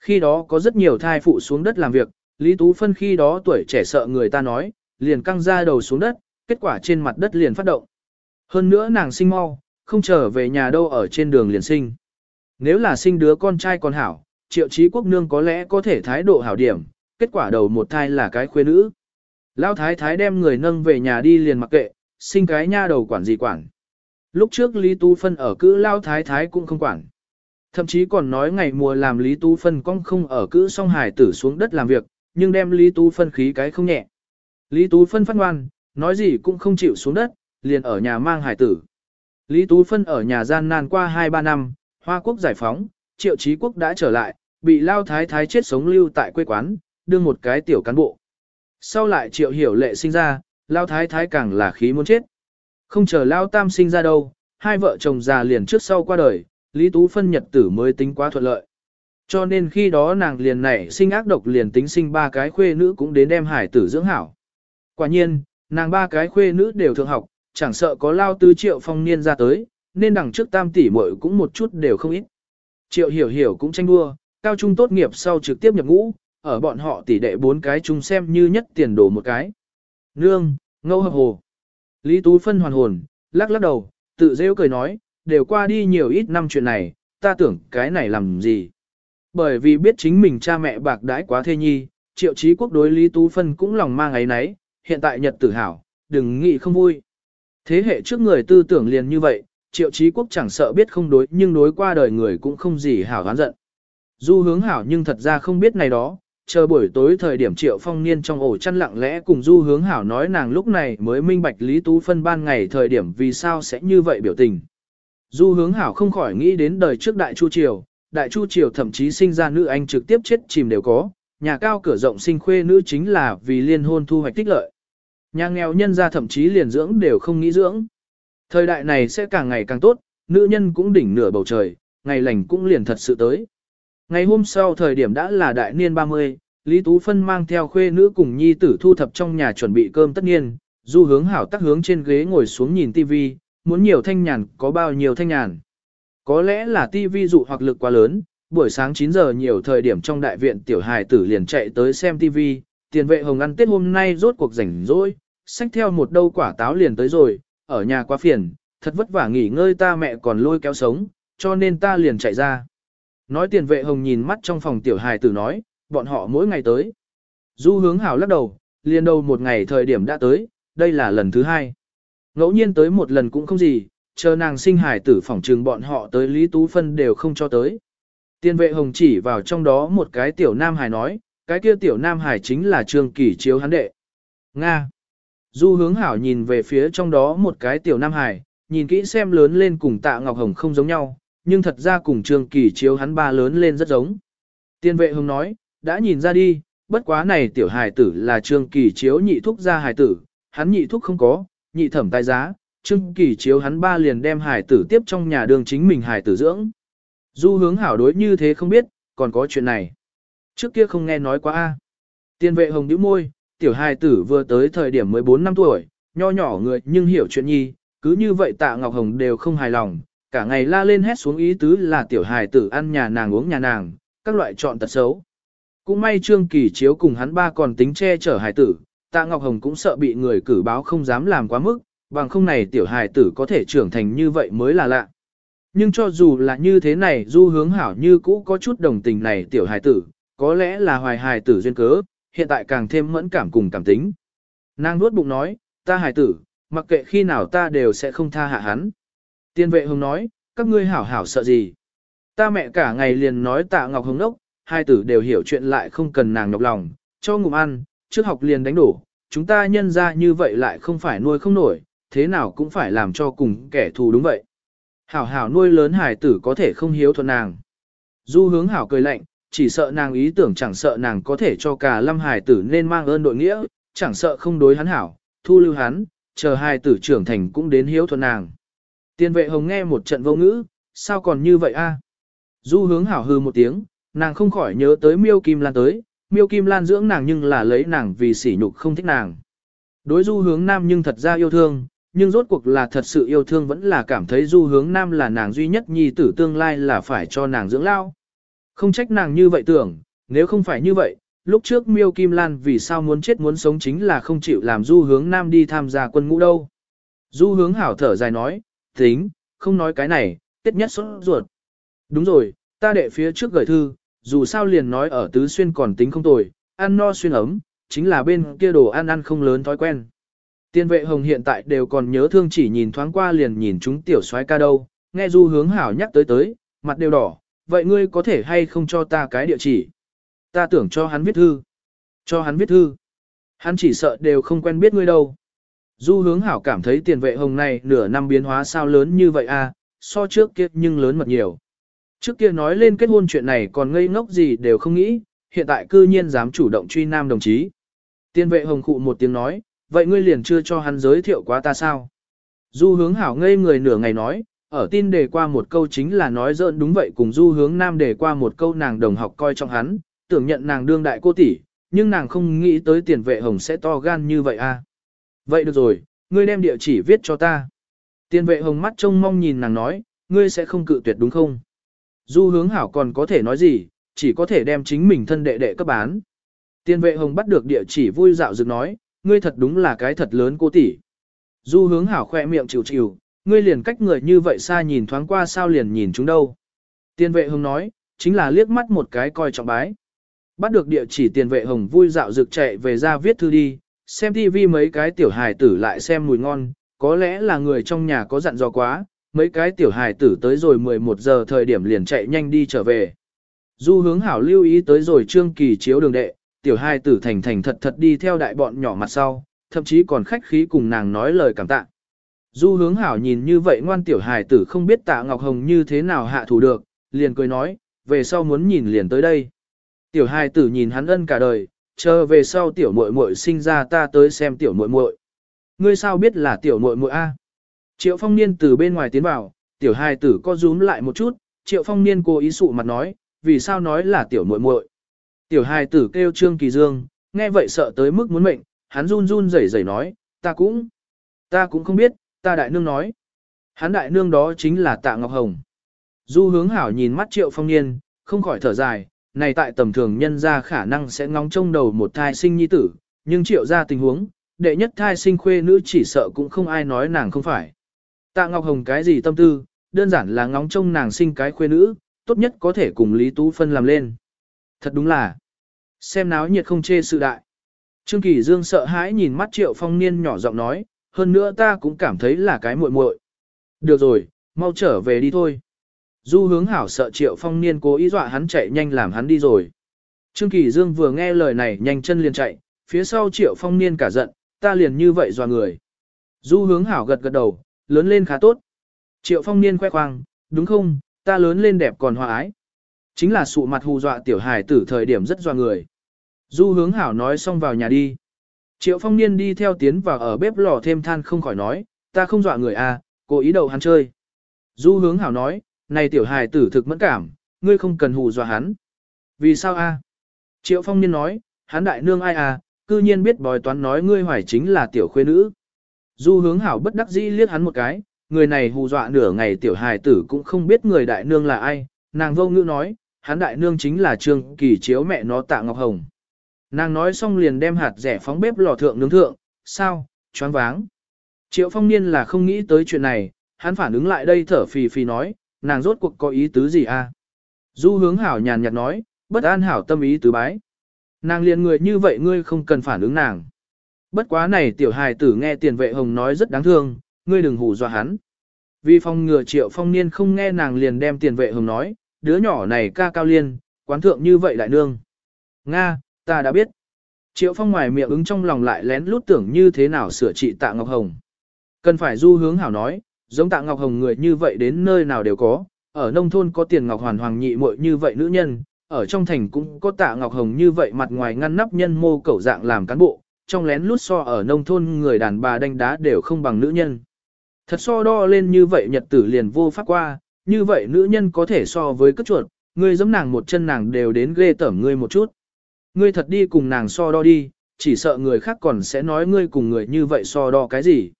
Khi đó có rất nhiều thai phụ xuống đất làm việc, Lý Tú Phân khi đó tuổi trẻ sợ người ta nói, liền căng ra đầu xuống đất, kết quả trên mặt đất liền phát động. Hơn nữa nàng sinh mau, không trở về nhà đâu ở trên đường liền sinh. Nếu là sinh đứa con trai còn hảo, triệu trí quốc nương có lẽ có thể thái độ hảo điểm, kết quả đầu một thai là cái khuê nữ. Lão thái thái đem người nâng về nhà đi liền mặc kệ, sinh cái nha đầu quản gì quản. Lúc trước Lý Tú Phân ở cữ Lão thái thái cũng không quản. Thậm chí còn nói ngày mùa làm Lý Tú Phân cong không ở cữ song hải tử xuống đất làm việc, nhưng đem Lý Tú Phân khí cái không nhẹ. Lý Tú Phân phát ngoan, nói gì cũng không chịu xuống đất, liền ở nhà mang hải tử. Lý Tú Phân ở nhà gian nan qua 2-3 năm, Hoa Quốc giải phóng, Triệu Chí Quốc đã trở lại, bị Lao Thái Thái chết sống lưu tại quê quán, đương một cái tiểu cán bộ. Sau lại Triệu Hiểu Lệ sinh ra, Lao Thái Thái càng là khí muốn chết. Không chờ Lao Tam sinh ra đâu, hai vợ chồng già liền trước sau qua đời, Lý Tú Phân nhật tử mới tính quá thuận lợi. Cho nên khi đó nàng liền nảy sinh ác độc liền tính sinh ba cái khuê nữ cũng đến đem hải tử dưỡng hảo. Quả nhiên, nàng ba cái khuê nữ đều thượng học, chẳng sợ có lao tứ triệu phong niên ra tới, nên đằng trước tam tỷ muội cũng một chút đều không ít. Triệu hiểu hiểu cũng tranh đua, cao trung tốt nghiệp sau trực tiếp nhập ngũ, ở bọn họ tỷ đệ bốn cái chung xem như nhất tiền đồ một cái. Nương, ngâu hợp hồ. Lý Tú phân hoàn hồn, lắc lắc đầu, tự rêu cười nói, đều qua đi nhiều ít năm chuyện này, ta tưởng cái này làm gì. Bởi vì biết chính mình cha mẹ bạc đãi quá thê nhi, triệu chí quốc đối Lý Tú Phân cũng lòng mang ấy nấy, hiện tại nhật tử hảo, đừng nghĩ không vui. Thế hệ trước người tư tưởng liền như vậy, triệu chí quốc chẳng sợ biết không đối nhưng đối qua đời người cũng không gì hảo gán giận. Du hướng hảo nhưng thật ra không biết này đó, chờ buổi tối thời điểm triệu phong niên trong ổ chăn lặng lẽ cùng du hướng hảo nói nàng lúc này mới minh bạch Lý Tú Phân ban ngày thời điểm vì sao sẽ như vậy biểu tình. Du hướng hảo không khỏi nghĩ đến đời trước Đại Chu Triều, Đại Chu Triều thậm chí sinh ra nữ anh trực tiếp chết chìm đều có, nhà cao cửa rộng sinh khuê nữ chính là vì liên hôn thu hoạch tích lợi. Nhà nghèo nhân ra thậm chí liền dưỡng đều không nghĩ dưỡng. Thời đại này sẽ càng ngày càng tốt, nữ nhân cũng đỉnh nửa bầu trời, ngày lành cũng liền thật sự tới. Ngày hôm sau thời điểm đã là đại niên 30, Lý Tú Phân mang theo khuê nữ cùng nhi tử thu thập trong nhà chuẩn bị cơm tất nhiên, du hướng hảo tắc hướng trên ghế ngồi xuống nhìn tivi, muốn nhiều thanh nhàn có bao nhiêu thanh nhàn. Có lẽ là tivi dụ hoặc lực quá lớn, buổi sáng 9 giờ nhiều thời điểm trong đại viện tiểu hài tử liền chạy tới xem tivi, tiền vệ hồng ăn tết hôm nay rốt cuộc rảnh rỗi, xách theo một đâu quả táo liền tới rồi, ở nhà quá phiền, thật vất vả nghỉ ngơi ta mẹ còn lôi kéo sống, cho nên ta liền chạy ra. Nói tiền vệ hồng nhìn mắt trong phòng tiểu hài tử nói, bọn họ mỗi ngày tới. Du hướng hảo lắc đầu, liền đầu một ngày thời điểm đã tới, đây là lần thứ hai. Ngẫu nhiên tới một lần cũng không gì, chờ nàng sinh hài tử phỏng trừng bọn họ tới Lý Tú Phân đều không cho tới. Tiền vệ hồng chỉ vào trong đó một cái tiểu nam hài nói, cái kia tiểu nam hải chính là trương kỷ chiếu hắn đệ. Nga. Du hướng hảo nhìn về phía trong đó một cái tiểu nam hải, nhìn kỹ xem lớn lên cùng tạ Ngọc Hồng không giống nhau, nhưng thật ra cùng trương kỳ chiếu hắn ba lớn lên rất giống. Tiên vệ hồng nói, đã nhìn ra đi, bất quá này tiểu hải tử là trương kỳ chiếu nhị thúc ra hải tử, hắn nhị thúc không có, nhị thẩm tài giá, trương kỳ chiếu hắn ba liền đem hải tử tiếp trong nhà đường chính mình hải tử dưỡng. Du hướng hảo đối như thế không biết, còn có chuyện này. Trước kia không nghe nói quá a. Tiên vệ hồng nhíu môi, tiểu hài tử vừa tới thời điểm 14 năm tuổi, nho nhỏ người nhưng hiểu chuyện nhi, cứ như vậy tạ Ngọc Hồng đều không hài lòng, cả ngày la lên hét xuống ý tứ là tiểu hài tử ăn nhà nàng uống nhà nàng, các loại chọn tật xấu. Cũng may Trương Kỳ Chiếu cùng hắn ba còn tính che chở hài tử, tạ Ngọc Hồng cũng sợ bị người cử báo không dám làm quá mức, bằng không này tiểu hài tử có thể trưởng thành như vậy mới là lạ. Nhưng cho dù là như thế này du hướng hảo như cũ có chút đồng tình này tiểu hài tử, có lẽ là hoài hài tử duyên cớ, hiện tại càng thêm mẫn cảm cùng cảm tính. Nàng nuốt bụng nói, ta hài tử, mặc kệ khi nào ta đều sẽ không tha hạ hắn. Tiên vệ hồng nói, các ngươi hảo hảo sợ gì. Ta mẹ cả ngày liền nói tạ ngọc hồng đốc, hai tử đều hiểu chuyện lại không cần nàng nhọc lòng, cho ngụm ăn, trước học liền đánh đổ, chúng ta nhân ra như vậy lại không phải nuôi không nổi, thế nào cũng phải làm cho cùng kẻ thù đúng vậy. Hảo hảo nuôi lớn hài tử có thể không hiếu thuận nàng. Du hướng hảo cười lạnh, chỉ sợ nàng ý tưởng chẳng sợ nàng có thể cho cả lâm hải tử nên mang ơn đội nghĩa, chẳng sợ không đối hắn hảo, thu lưu hắn, chờ hai tử trưởng thành cũng đến hiếu thuận nàng. Tiên vệ hồng nghe một trận vô ngữ, sao còn như vậy a? Du hướng hảo hư một tiếng, nàng không khỏi nhớ tới miêu kim lan tới, miêu kim lan dưỡng nàng nhưng là lấy nàng vì sỉ nhục không thích nàng. Đối du hướng nam nhưng thật ra yêu thương, nhưng rốt cuộc là thật sự yêu thương vẫn là cảm thấy du hướng nam là nàng duy nhất nhi tử tương lai là phải cho nàng dưỡng lao. Không trách nàng như vậy tưởng, nếu không phải như vậy, lúc trước miêu kim lan vì sao muốn chết muốn sống chính là không chịu làm du hướng nam đi tham gia quân ngũ đâu. Du hướng hảo thở dài nói, tính, không nói cái này, tiết nhất sốt ruột. Đúng rồi, ta đệ phía trước gửi thư, dù sao liền nói ở tứ xuyên còn tính không tồi, ăn no xuyên ấm, chính là bên kia đồ ăn ăn không lớn thói quen. Tiên vệ hồng hiện tại đều còn nhớ thương chỉ nhìn thoáng qua liền nhìn chúng tiểu soái ca đâu, nghe du hướng hảo nhắc tới tới, mặt đều đỏ, vậy ngươi có thể hay không cho ta cái địa chỉ? Ta tưởng cho hắn viết thư. Cho hắn viết thư. Hắn chỉ sợ đều không quen biết ngươi đâu. Du hướng hảo cảm thấy tiền vệ hồng này nửa năm biến hóa sao lớn như vậy à, so trước kia nhưng lớn mật nhiều. Trước kia nói lên kết hôn chuyện này còn ngây ngốc gì đều không nghĩ, hiện tại cư nhiên dám chủ động truy nam đồng chí. Tiên vệ hồng khụ một tiếng nói, vậy ngươi liền chưa cho hắn giới thiệu quá ta sao? Du hướng hảo ngây người nửa ngày nói, ở tin đề qua một câu chính là nói dỡn đúng vậy cùng du hướng nam đề qua một câu nàng đồng học coi trong hắn, tưởng nhận nàng đương đại cô tỷ, nhưng nàng không nghĩ tới tiền vệ hồng sẽ to gan như vậy à. Vậy được rồi, ngươi đem địa chỉ viết cho ta. Tiền vệ hồng mắt trông mong nhìn nàng nói, ngươi sẽ không cự tuyệt đúng không? Du hướng hảo còn có thể nói gì, chỉ có thể đem chính mình thân đệ đệ cấp bán. Tiền vệ hồng bắt được địa chỉ vui dạo dựng nói, ngươi thật đúng là cái thật lớn cô tỷ. Du hướng hảo khoe miệng chịu chịu, ngươi liền cách người như vậy xa nhìn thoáng qua sao liền nhìn chúng đâu. Tiền vệ hồng nói, chính là liếc mắt một cái coi trọng bái. Bắt được địa chỉ tiền vệ hồng vui dạo rực chạy về ra viết thư đi, xem tivi mấy cái tiểu hài tử lại xem mùi ngon, có lẽ là người trong nhà có dặn dò quá, mấy cái tiểu hài tử tới rồi 11 giờ thời điểm liền chạy nhanh đi trở về. Du hướng hảo lưu ý tới rồi trương kỳ chiếu đường đệ, tiểu hài tử thành thành thật thật đi theo đại bọn nhỏ mặt sau, thậm chí còn khách khí cùng nàng nói lời cảm tạ. Du hướng hảo nhìn như vậy ngoan tiểu hài tử không biết tạ Ngọc Hồng như thế nào hạ thủ được, liền cười nói, về sau muốn nhìn liền tới đây. Tiểu hài tử nhìn hắn ân cả đời, chờ về sau tiểu muội muội sinh ra ta tới xem tiểu muội muội. Ngươi sao biết là tiểu muội muội a? Triệu Phong Niên từ bên ngoài tiến vào, tiểu hài tử co rúm lại một chút, Triệu Phong Niên cố ý sụ mặt nói, vì sao nói là tiểu muội muội? Tiểu hài tử kêu Trương Kỳ Dương, nghe vậy sợ tới mức muốn mệnh, hắn run run rẩy rẩy nói, ta cũng, ta cũng không biết, ta đại nương nói. Hắn đại nương đó chính là Tạ Ngọc Hồng. Du hướng hảo nhìn mắt Triệu Phong Niên, không khỏi thở dài, này tại tầm thường nhân ra khả năng sẽ ngóng trông đầu một thai sinh nhi tử, nhưng Triệu ra tình huống, đệ nhất thai sinh khuê nữ chỉ sợ cũng không ai nói nàng không phải. Tạ Ngọc Hồng cái gì tâm tư, đơn giản là ngóng trông nàng sinh cái khuê nữ, tốt nhất có thể cùng Lý Tú Phân làm lên. Thật đúng là, xem náo nhiệt không chê sự đại. Trương Kỳ Dương sợ hãi nhìn mắt Triệu Phong Niên nhỏ giọng nói, hơn nữa ta cũng cảm thấy là cái muội muội. Được rồi, mau trở về đi thôi. Du hướng hảo sợ Triệu Phong Niên cố ý dọa hắn chạy nhanh làm hắn đi rồi. Trương Kỳ Dương vừa nghe lời này nhanh chân liền chạy, phía sau Triệu Phong Niên cả giận, ta liền như vậy dọa người. Du hướng hảo gật gật đầu, lớn lên khá tốt. Triệu Phong Niên khoe khoang, đúng không, ta lớn lên đẹp còn hòa ái. Chính là sụ mặt hù dọa tiểu hài tử thời điểm rất dọa người. Du hướng hảo nói xong vào nhà đi. Triệu phong niên đi theo tiến vào ở bếp lò thêm than không khỏi nói, ta không dọa người à, cố ý đầu hắn chơi. Du hướng hảo nói, này tiểu hài tử thực mẫn cảm, ngươi không cần hù dọa hắn. Vì sao a? Triệu phong niên nói, hắn đại nương ai à, cư nhiên biết bòi toán nói ngươi hoài chính là tiểu khuê nữ. Du hướng hảo bất đắc dĩ liếc hắn một cái, người này hù dọa nửa ngày tiểu hài tử cũng không biết người đại nương là ai, nàng vô ngữ nói, hắn đại nương chính là trương kỳ chiếu mẹ nó tạ Ngọc Hồng. Nàng nói xong liền đem hạt rẻ phóng bếp lò thượng nướng thượng, sao, choáng váng. Triệu phong niên là không nghĩ tới chuyện này, hắn phản ứng lại đây thở phì phì nói, nàng rốt cuộc có ý tứ gì a? À? Du hướng hảo nhàn nhạt nói, bất an hảo tâm ý tứ bái. Nàng liền người như vậy ngươi không cần phản ứng nàng. Bất quá này tiểu hài tử nghe tiền vệ hồng nói rất đáng thương, ngươi đừng hù dọa hắn. Vì phong ngừa triệu phong niên không nghe nàng liền đem tiền vệ hồng nói, đứa nhỏ này ca cao liên, quán thượng như vậy đại nương. Nga, ta đã biết. Triệu Phong ngoài miệng ứng trong lòng lại lén lút tưởng như thế nào sửa trị Tạ Ngọc Hồng. Cần phải du hướng hảo nói, giống Tạ Ngọc Hồng người như vậy đến nơi nào đều có, ở nông thôn có tiền Ngọc Hoàn Hoàng nhị muội như vậy nữ nhân, ở trong thành cũng có Tạ Ngọc Hồng như vậy mặt ngoài ngăn nắp nhân mô cẩu dạng làm cán bộ, trong lén lút so ở nông thôn người đàn bà đánh đá đều không bằng nữ nhân. Thật so đo lên như vậy nhật tử liền vô pháp qua, như vậy nữ nhân có thể so với cất chuột, ngươi giống nàng một chân nàng đều đến ghê tởm ngươi một chút. Ngươi thật đi cùng nàng so đo đi, chỉ sợ người khác còn sẽ nói ngươi cùng người như vậy so đo cái gì.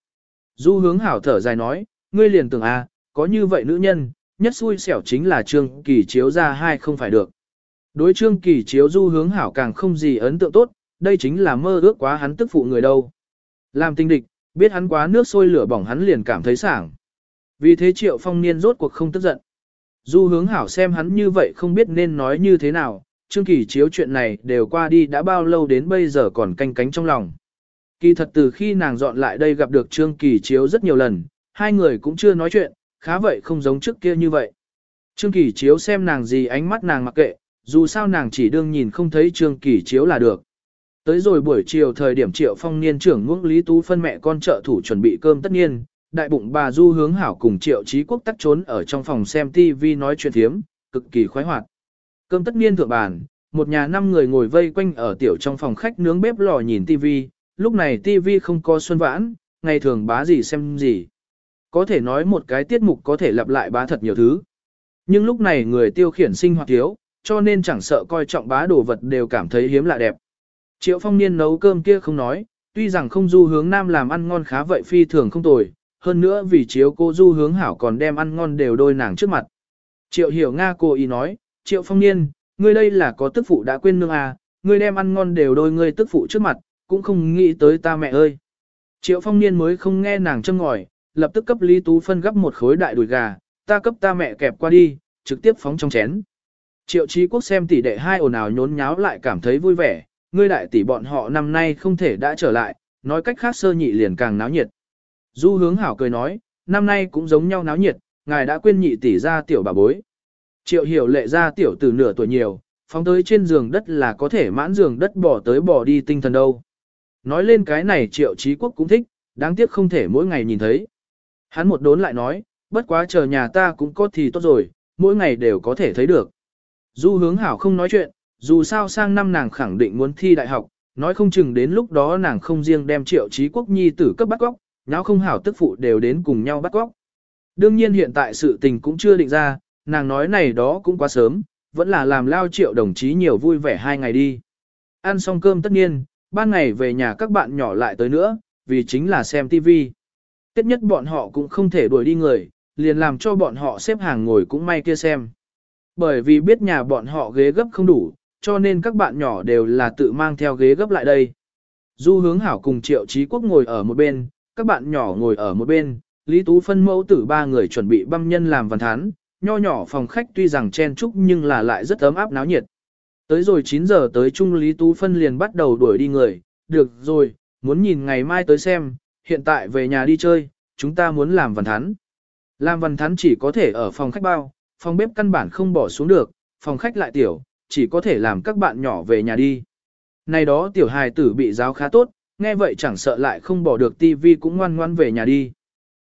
Du hướng hảo thở dài nói, ngươi liền tưởng a, à, có như vậy nữ nhân, nhất xui xẻo chính là trương kỳ chiếu ra hai không phải được. Đối trương kỳ chiếu du hướng hảo càng không gì ấn tượng tốt, đây chính là mơ ước quá hắn tức phụ người đâu. Làm tinh địch, biết hắn quá nước sôi lửa bỏng hắn liền cảm thấy sảng. Vì thế triệu phong niên rốt cuộc không tức giận. Du hướng hảo xem hắn như vậy không biết nên nói như thế nào, Trương Kỳ chiếu chuyện này đều qua đi đã bao lâu đến bây giờ còn canh cánh trong lòng. Kỳ thật từ khi nàng dọn lại đây gặp được Trương Kỳ chiếu rất nhiều lần, hai người cũng chưa nói chuyện, khá vậy không giống trước kia như vậy. Trương Kỳ chiếu xem nàng gì ánh mắt nàng mặc kệ, dù sao nàng chỉ đương nhìn không thấy Trương Kỳ chiếu là được. Tới rồi buổi chiều thời điểm triệu phong niên trưởng ngưỡng Lý Tú phân mẹ con trợ thủ chuẩn bị cơm tất nhiên, đại bụng bà Du hướng hảo cùng triệu trí quốc tắt trốn ở trong phòng xem TV nói chuyện thiếm, cực kỳ khoái hoạt. Cơm tất niên thượng bàn, một nhà năm người ngồi vây quanh ở tiểu trong phòng khách nướng bếp lò nhìn TV, lúc này TV không có xuân vãn, ngày thường bá gì xem gì. Có thể nói một cái tiết mục có thể lặp lại bá thật nhiều thứ. Nhưng lúc này người tiêu khiển sinh hoạt thiếu, cho nên chẳng sợ coi trọng bá đồ vật đều cảm thấy hiếm lạ đẹp. Triệu phong niên nấu cơm kia không nói, tuy rằng không du hướng nam làm ăn ngon khá vậy phi thường không tồi, hơn nữa vì chiếu cô du hướng hảo còn đem ăn ngon đều đôi nàng trước mặt. Triệu hiểu Nga cô ý nói, Triệu phong niên, ngươi đây là có tức phụ đã quên nương à, ngươi đem ăn ngon đều đôi ngươi tức phụ trước mặt, cũng không nghĩ tới ta mẹ ơi. Triệu phong niên mới không nghe nàng châm ngòi, lập tức cấp Lý Tú phân gấp một khối đại đùi gà, ta cấp ta mẹ kẹp qua đi, trực tiếp phóng trong chén. Triệu Chí Quốc xem tỷ đệ hai ồn ào nhốn nháo lại cảm thấy vui vẻ, ngươi đại tỷ bọn họ năm nay không thể đã trở lại, nói cách khác sơ nhị liền càng náo nhiệt. Du hướng hảo cười nói, năm nay cũng giống nhau náo nhiệt, ngài đã quên nhị tỷ ra tiểu bà bối. Triệu hiểu lệ ra tiểu từ nửa tuổi nhiều, phóng tới trên giường đất là có thể mãn giường đất bỏ tới bỏ đi tinh thần đâu. Nói lên cái này triệu trí quốc cũng thích, đáng tiếc không thể mỗi ngày nhìn thấy. Hắn một đốn lại nói, bất quá chờ nhà ta cũng có thì tốt rồi, mỗi ngày đều có thể thấy được. Du hướng hảo không nói chuyện, dù sao sang năm nàng khẳng định muốn thi đại học, nói không chừng đến lúc đó nàng không riêng đem triệu trí quốc nhi tử cấp bắt góc, nháo không hảo tức phụ đều đến cùng nhau bắt góc. Đương nhiên hiện tại sự tình cũng chưa định ra, nàng nói này đó cũng quá sớm, vẫn là làm lao triệu đồng chí nhiều vui vẻ hai ngày đi. Ăn xong cơm tất nhiên, ban ngày về nhà các bạn nhỏ lại tới nữa, vì chính là xem tivi. Tất nhất bọn họ cũng không thể đuổi đi người, liền làm cho bọn họ xếp hàng ngồi cũng may kia xem. Bởi vì biết nhà bọn họ ghế gấp không đủ, cho nên các bạn nhỏ đều là tự mang theo ghế gấp lại đây. Du hướng hảo cùng triệu trí quốc ngồi ở một bên, các bạn nhỏ ngồi ở một bên, Lý Tú phân mẫu tử ba người chuẩn bị băm nhân làm văn thán, nho nhỏ phòng khách tuy rằng chen chúc nhưng là lại rất ấm áp náo nhiệt. Tới rồi 9 giờ tới Trung Lý Tú Phân liền bắt đầu đuổi đi người, được rồi, muốn nhìn ngày mai tới xem, hiện tại về nhà đi chơi, chúng ta muốn làm văn thắn Làm văn thắn chỉ có thể ở phòng khách bao, phòng bếp căn bản không bỏ xuống được, phòng khách lại tiểu, chỉ có thể làm các bạn nhỏ về nhà đi. Này đó tiểu hài tử bị giáo khá tốt, nghe vậy chẳng sợ lại không bỏ được tivi cũng ngoan ngoan về nhà đi.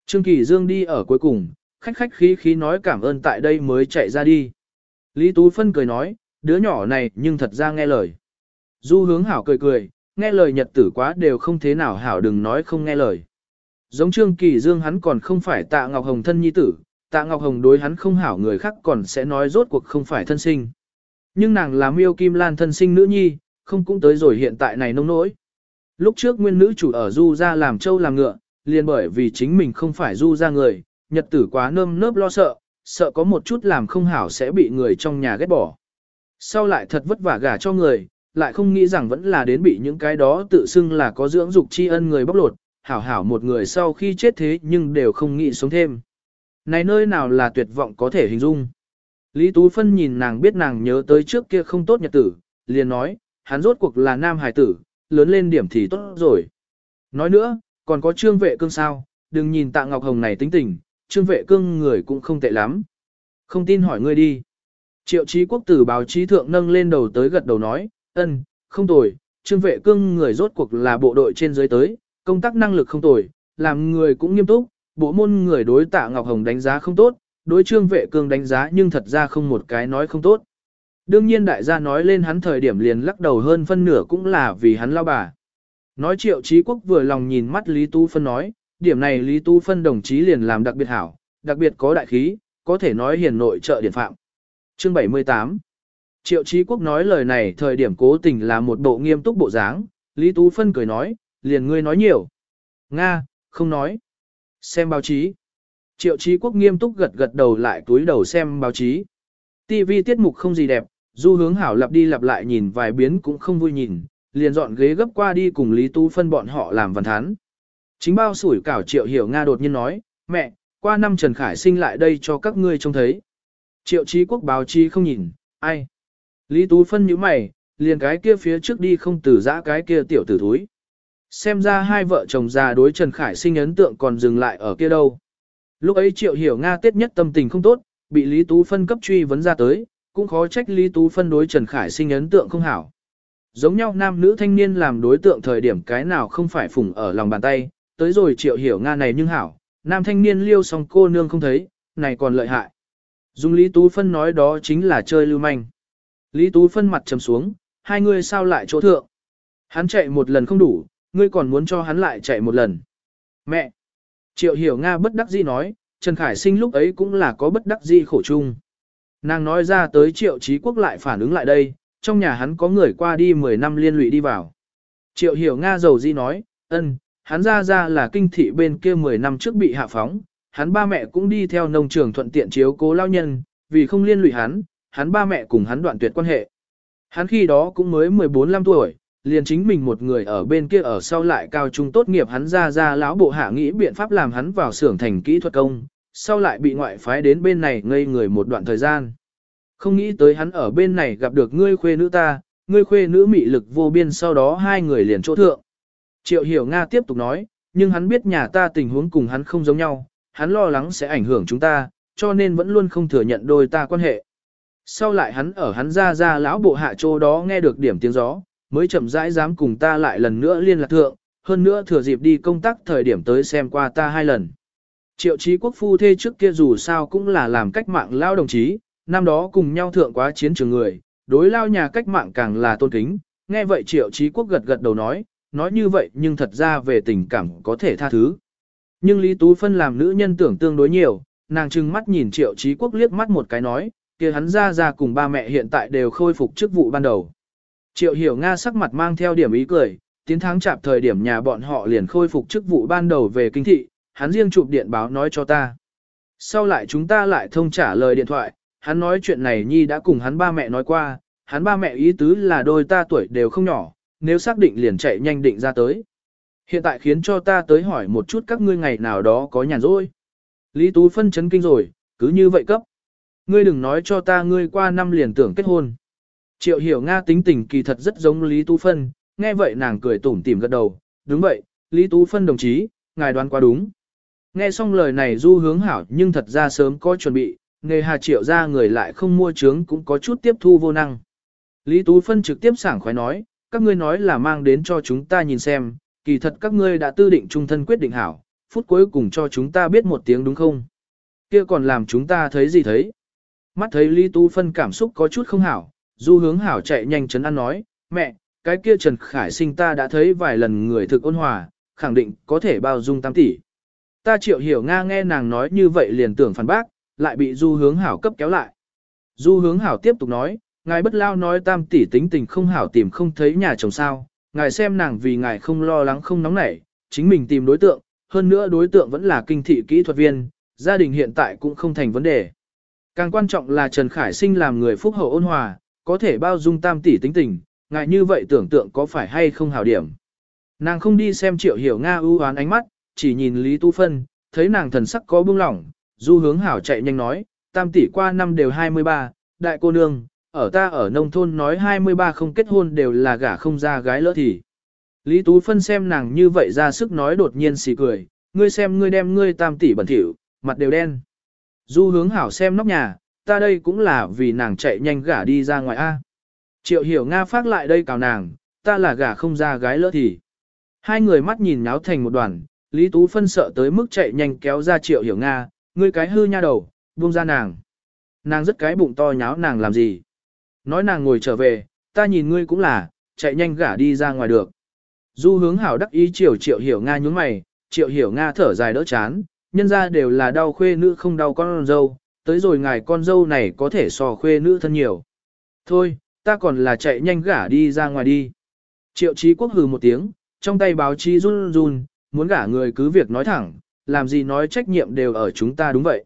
Trương Kỳ Dương đi ở cuối cùng, khách khách khí khí nói cảm ơn tại đây mới chạy ra đi. Lý Tú Phân cười nói, đứa nhỏ này nhưng thật ra nghe lời. Du hướng hảo cười cười, nghe lời nhật tử quá đều không thế nào hảo đừng nói không nghe lời. Giống Trương Kỳ Dương hắn còn không phải tạ Ngọc Hồng thân nhi tử, tạ Ngọc Hồng đối hắn không hảo người khác còn sẽ nói rốt cuộc không phải thân sinh. Nhưng nàng là miêu kim lan thân sinh nữ nhi, không cũng tới rồi hiện tại này nông nỗi. Lúc trước nguyên nữ chủ ở du ra làm châu làm ngựa, liền bởi vì chính mình không phải du ra người, nhật tử quá nơm nớp lo sợ, sợ có một chút làm không hảo sẽ bị người trong nhà ghét bỏ. Sau lại thật vất vả gả cho người, lại không nghĩ rằng vẫn là đến bị những cái đó tự xưng là có dưỡng dục tri ân người bóc lột, hảo hảo một người sau khi chết thế nhưng đều không nghĩ sống thêm. Này nơi nào là tuyệt vọng có thể hình dung. Lý Tú Phân nhìn nàng biết nàng nhớ tới trước kia không tốt nhật tử, liền nói, hắn rốt cuộc là nam hài tử, lớn lên điểm thì tốt rồi. Nói nữa, còn có trương vệ cương sao, đừng nhìn tạ Ngọc Hồng này tính tình, trương vệ cương người cũng không tệ lắm. Không tin hỏi ngươi đi. Triệu trí quốc tử báo chí thượng nâng lên đầu tới gật đầu nói, ân, không tồi, trương vệ cương người rốt cuộc là bộ đội trên dưới tới, công tác năng lực không tồi, làm người cũng nghiêm túc, bộ môn người đối tạ Ngọc Hồng đánh giá không tốt, đối trương vệ cương đánh giá nhưng thật ra không một cái nói không tốt. Đương nhiên đại gia nói lên hắn thời điểm liền lắc đầu hơn phân nửa cũng là vì hắn lao bà. Nói triệu trí quốc vừa lòng nhìn mắt Lý tu Phân nói, điểm này Lý tu Phân đồng chí liền làm đặc biệt hảo, đặc biệt có đại khí, có thể nói hiền nội trợ điển phạm. Chương 78 Triệu Chí quốc nói lời này thời điểm cố tình là một bộ nghiêm túc bộ dáng, Lý Tú Phân cười nói, liền ngươi nói nhiều. Nga, không nói. Xem báo chí. Triệu Chí quốc nghiêm túc gật gật đầu lại túi đầu xem báo chí. TV tiết mục không gì đẹp, du hướng hảo lặp đi lặp lại nhìn vài biến cũng không vui nhìn, liền dọn ghế gấp qua đi cùng Lý Tú Phân bọn họ làm văn thán. Chính bao sủi cảo Triệu Hiểu Nga đột nhiên nói, mẹ, qua năm Trần Khải sinh lại đây cho các ngươi trông thấy. Triệu Chí Quốc báo chí không nhìn, ai? Lý Tú Phân nhíu mày, liền cái kia phía trước đi không từ giã cái kia tiểu tử thúi. Xem ra hai vợ chồng già đối Trần Khải sinh ấn tượng còn dừng lại ở kia đâu. Lúc ấy Triệu Hiểu Nga tiết nhất tâm tình không tốt, bị Lý Tú Phân cấp truy vấn ra tới, cũng khó trách Lý Tú Phân đối Trần Khải sinh ấn tượng không hảo. Giống nhau nam nữ thanh niên làm đối tượng thời điểm cái nào không phải phủng ở lòng bàn tay, tới rồi triệu hiểu Nga này nhưng hảo, nam thanh niên liêu xong cô nương không thấy, này còn lợi hại. Dung Lý Tú Phân nói đó chính là chơi lưu manh. Lý Tú Phân mặt trầm xuống, hai người sao lại chỗ thượng. Hắn chạy một lần không đủ, ngươi còn muốn cho hắn lại chạy một lần. Mẹ! Triệu hiểu Nga bất đắc dĩ nói, Trần Khải sinh lúc ấy cũng là có bất đắc dĩ khổ chung. Nàng nói ra tới triệu Chí quốc lại phản ứng lại đây, trong nhà hắn có người qua đi 10 năm liên lụy đi vào. Triệu hiểu Nga giàu di nói, ân, hắn ra ra là kinh thị bên kia 10 năm trước bị hạ phóng, hắn ba mẹ cũng đi theo nông trường thuận tiện chiếu cố lao nhân, vì không liên lụy hắn, hắn ba mẹ cùng hắn đoạn tuyệt quan hệ. Hắn khi đó cũng mới 14-15 tuổi, liền chính mình một người ở bên kia ở sau lại cao trung tốt nghiệp hắn ra ra lão bộ hạ nghĩ biện pháp làm hắn vào xưởng thành kỹ thuật công, sau lại bị ngoại phái đến bên này ngây người một đoạn thời gian. Không nghĩ tới hắn ở bên này gặp được ngươi khuê nữ ta, ngươi khuê nữ mị lực vô biên sau đó hai người liền chỗ thượng. Triệu hiểu Nga tiếp tục nói, nhưng hắn biết nhà ta tình huống cùng hắn không giống nhau, hắn lo lắng sẽ ảnh hưởng chúng ta, cho nên vẫn luôn không thừa nhận đôi ta quan hệ. Sau lại hắn ở hắn ra ra lão bộ hạ chỗ đó nghe được điểm tiếng gió, mới chậm rãi dám cùng ta lại lần nữa liên lạc thượng, hơn nữa thừa dịp đi công tác thời điểm tới xem qua ta hai lần. Triệu chí quốc phu thê trước kia dù sao cũng là làm cách mạng lao đồng chí, năm đó cùng nhau thượng quá chiến trường người, đối lao nhà cách mạng càng là tôn kính, nghe vậy triệu chí quốc gật gật đầu nói, nói như vậy nhưng thật ra về tình cảm có thể tha thứ. Nhưng Lý Tú Phân làm nữ nhân tưởng tương đối nhiều, nàng trừng mắt nhìn triệu chí quốc liếc mắt một cái nói, kia hắn ra ra cùng ba mẹ hiện tại đều khôi phục chức vụ ban đầu. Triệu hiểu Nga sắc mặt mang theo điểm ý cười, tiến tháng chạp thời điểm nhà bọn họ liền khôi phục chức vụ ban đầu về kinh thị, hắn riêng chụp điện báo nói cho ta. Sau lại chúng ta lại thông trả lời điện thoại, hắn nói chuyện này Nhi đã cùng hắn ba mẹ nói qua, hắn ba mẹ ý tứ là đôi ta tuổi đều không nhỏ, nếu xác định liền chạy nhanh định ra tới. Hiện tại khiến cho ta tới hỏi một chút các ngươi ngày nào đó có nhàn rỗi. Lý Tú phân chấn kinh rồi, cứ như vậy cấp. Ngươi đừng nói cho ta ngươi qua năm liền tưởng kết hôn. Triệu hiểu Nga tính tình kỳ thật rất giống Lý Tú phân, nghe vậy nàng cười tủm tỉm gật đầu, đúng vậy, Lý Tú phân đồng chí, ngài đoán quá đúng. Nghe xong lời này du hướng hảo nhưng thật ra sớm có chuẩn bị, nghề hà triệu ra người lại không mua trướng cũng có chút tiếp thu vô năng. Lý Tú Phân trực tiếp sảng khoái nói, các ngươi nói là mang đến cho chúng ta nhìn xem, kỳ thật các ngươi đã tư định trung thân quyết định hảo, phút cuối cùng cho chúng ta biết một tiếng đúng không? Kia còn làm chúng ta thấy gì thấy? Mắt thấy Lý Tú Phân cảm xúc có chút không hảo, du hướng hảo chạy nhanh chấn ăn nói, mẹ, cái kia Trần Khải sinh ta đã thấy vài lần người thực ôn hòa, khẳng định có thể bao dung tam tỷ. Ta triệu hiểu Nga nghe nàng nói như vậy liền tưởng phản bác, lại bị du hướng hảo cấp kéo lại. Du hướng hảo tiếp tục nói, ngài bất lao nói tam tỷ tính tình không hảo tìm không thấy nhà chồng sao, ngài xem nàng vì ngài không lo lắng không nóng nảy, chính mình tìm đối tượng, hơn nữa đối tượng vẫn là kinh thị kỹ thuật viên, gia đình hiện tại cũng không thành vấn đề. Càng quan trọng là Trần Khải Sinh làm người phúc hậu ôn hòa, có thể bao dung tam tỷ tính tình, Ngại như vậy tưởng tượng có phải hay không hảo điểm. Nàng không đi xem triệu hiểu Nga ưu hoán ánh mắt, chỉ nhìn Lý Tu Phân, thấy nàng thần sắc có buông lỏng, Du hướng hảo chạy nhanh nói, tam tỷ qua năm đều 23, đại cô nương, ở ta ở nông thôn nói 23 không kết hôn đều là gả không ra gái lỡ thì. Lý Tú Phân xem nàng như vậy ra sức nói đột nhiên xì cười, ngươi xem ngươi đem ngươi tam tỷ bẩn thỉu, mặt đều đen. Du hướng hảo xem nóc nhà, ta đây cũng là vì nàng chạy nhanh gả đi ra ngoài A. Triệu hiểu Nga phát lại đây cào nàng, ta là gả không ra gái lỡ thì. Hai người mắt nhìn nháo thành một đoàn, Lý Tú Phân sợ tới mức chạy nhanh kéo ra triệu hiểu Nga, ngươi cái hư nha đầu, buông ra nàng. Nàng rất cái bụng to nháo nàng làm gì. Nói nàng ngồi trở về, ta nhìn ngươi cũng là, chạy nhanh gả đi ra ngoài được. Du hướng hảo đắc ý triệu triệu hiểu Nga nhúng mày, triệu hiểu Nga thở dài đỡ chán, nhân ra đều là đau khuê nữ không đau con dâu, tới rồi ngài con dâu này có thể so khuê nữ thân nhiều. Thôi, ta còn là chạy nhanh gả đi ra ngoài đi. Triệu trí quốc hừ một tiếng, trong tay báo chí run run, muốn gả người cứ việc nói thẳng, làm gì nói trách nhiệm đều ở chúng ta đúng vậy.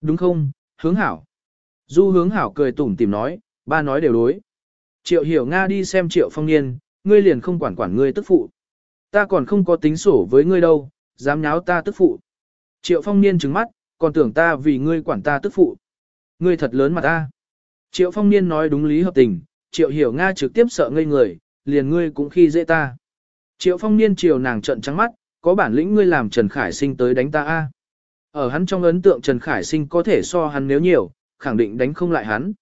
Đúng không, hướng hảo. Du hướng hảo cười tủm tìm nói, ba nói đều đối. Triệu hiểu Nga đi xem triệu phong niên, ngươi liền không quản quản ngươi tức phụ. Ta còn không có tính sổ với ngươi đâu, dám nháo ta tức phụ. Triệu phong niên trừng mắt, còn tưởng ta vì ngươi quản ta tức phụ. Ngươi thật lớn mà ta. Triệu phong niên nói đúng lý hợp tình, triệu hiểu Nga trực tiếp sợ ngây người, liền ngươi cũng khi dễ ta. Triệu phong niên chiều nàng trận trắng mắt, có bản lĩnh ngươi làm Trần Khải Sinh tới đánh ta a. Ở hắn trong ấn tượng Trần Khải Sinh có thể so hắn nếu nhiều, khẳng định đánh không lại hắn.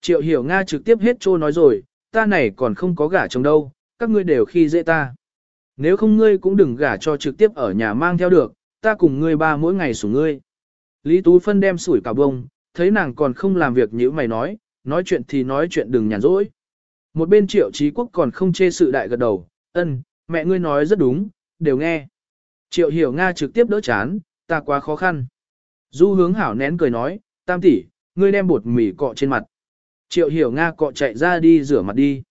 Triệu hiểu Nga trực tiếp hết trô nói rồi, ta này còn không có gả chồng đâu, các ngươi đều khi dễ ta. Nếu không ngươi cũng đừng gả cho trực tiếp ở nhà mang theo được, ta cùng ngươi ba mỗi ngày sủng ngươi. Lý Tú Phân đem sủi cả bông, thấy nàng còn không làm việc như mày nói, nói chuyện thì nói chuyện đừng nhàn rỗi. Một bên triệu trí quốc còn không chê sự đại gật đầu, ân, mẹ ngươi nói rất đúng, đều nghe. Triệu hiểu Nga trực tiếp đỡ chán, ta quá khó khăn. Du hướng hảo nén cười nói, tam tỷ, ngươi đem bột mì cọ trên mặt. Triệu hiểu Nga cọ chạy ra đi rửa mặt đi.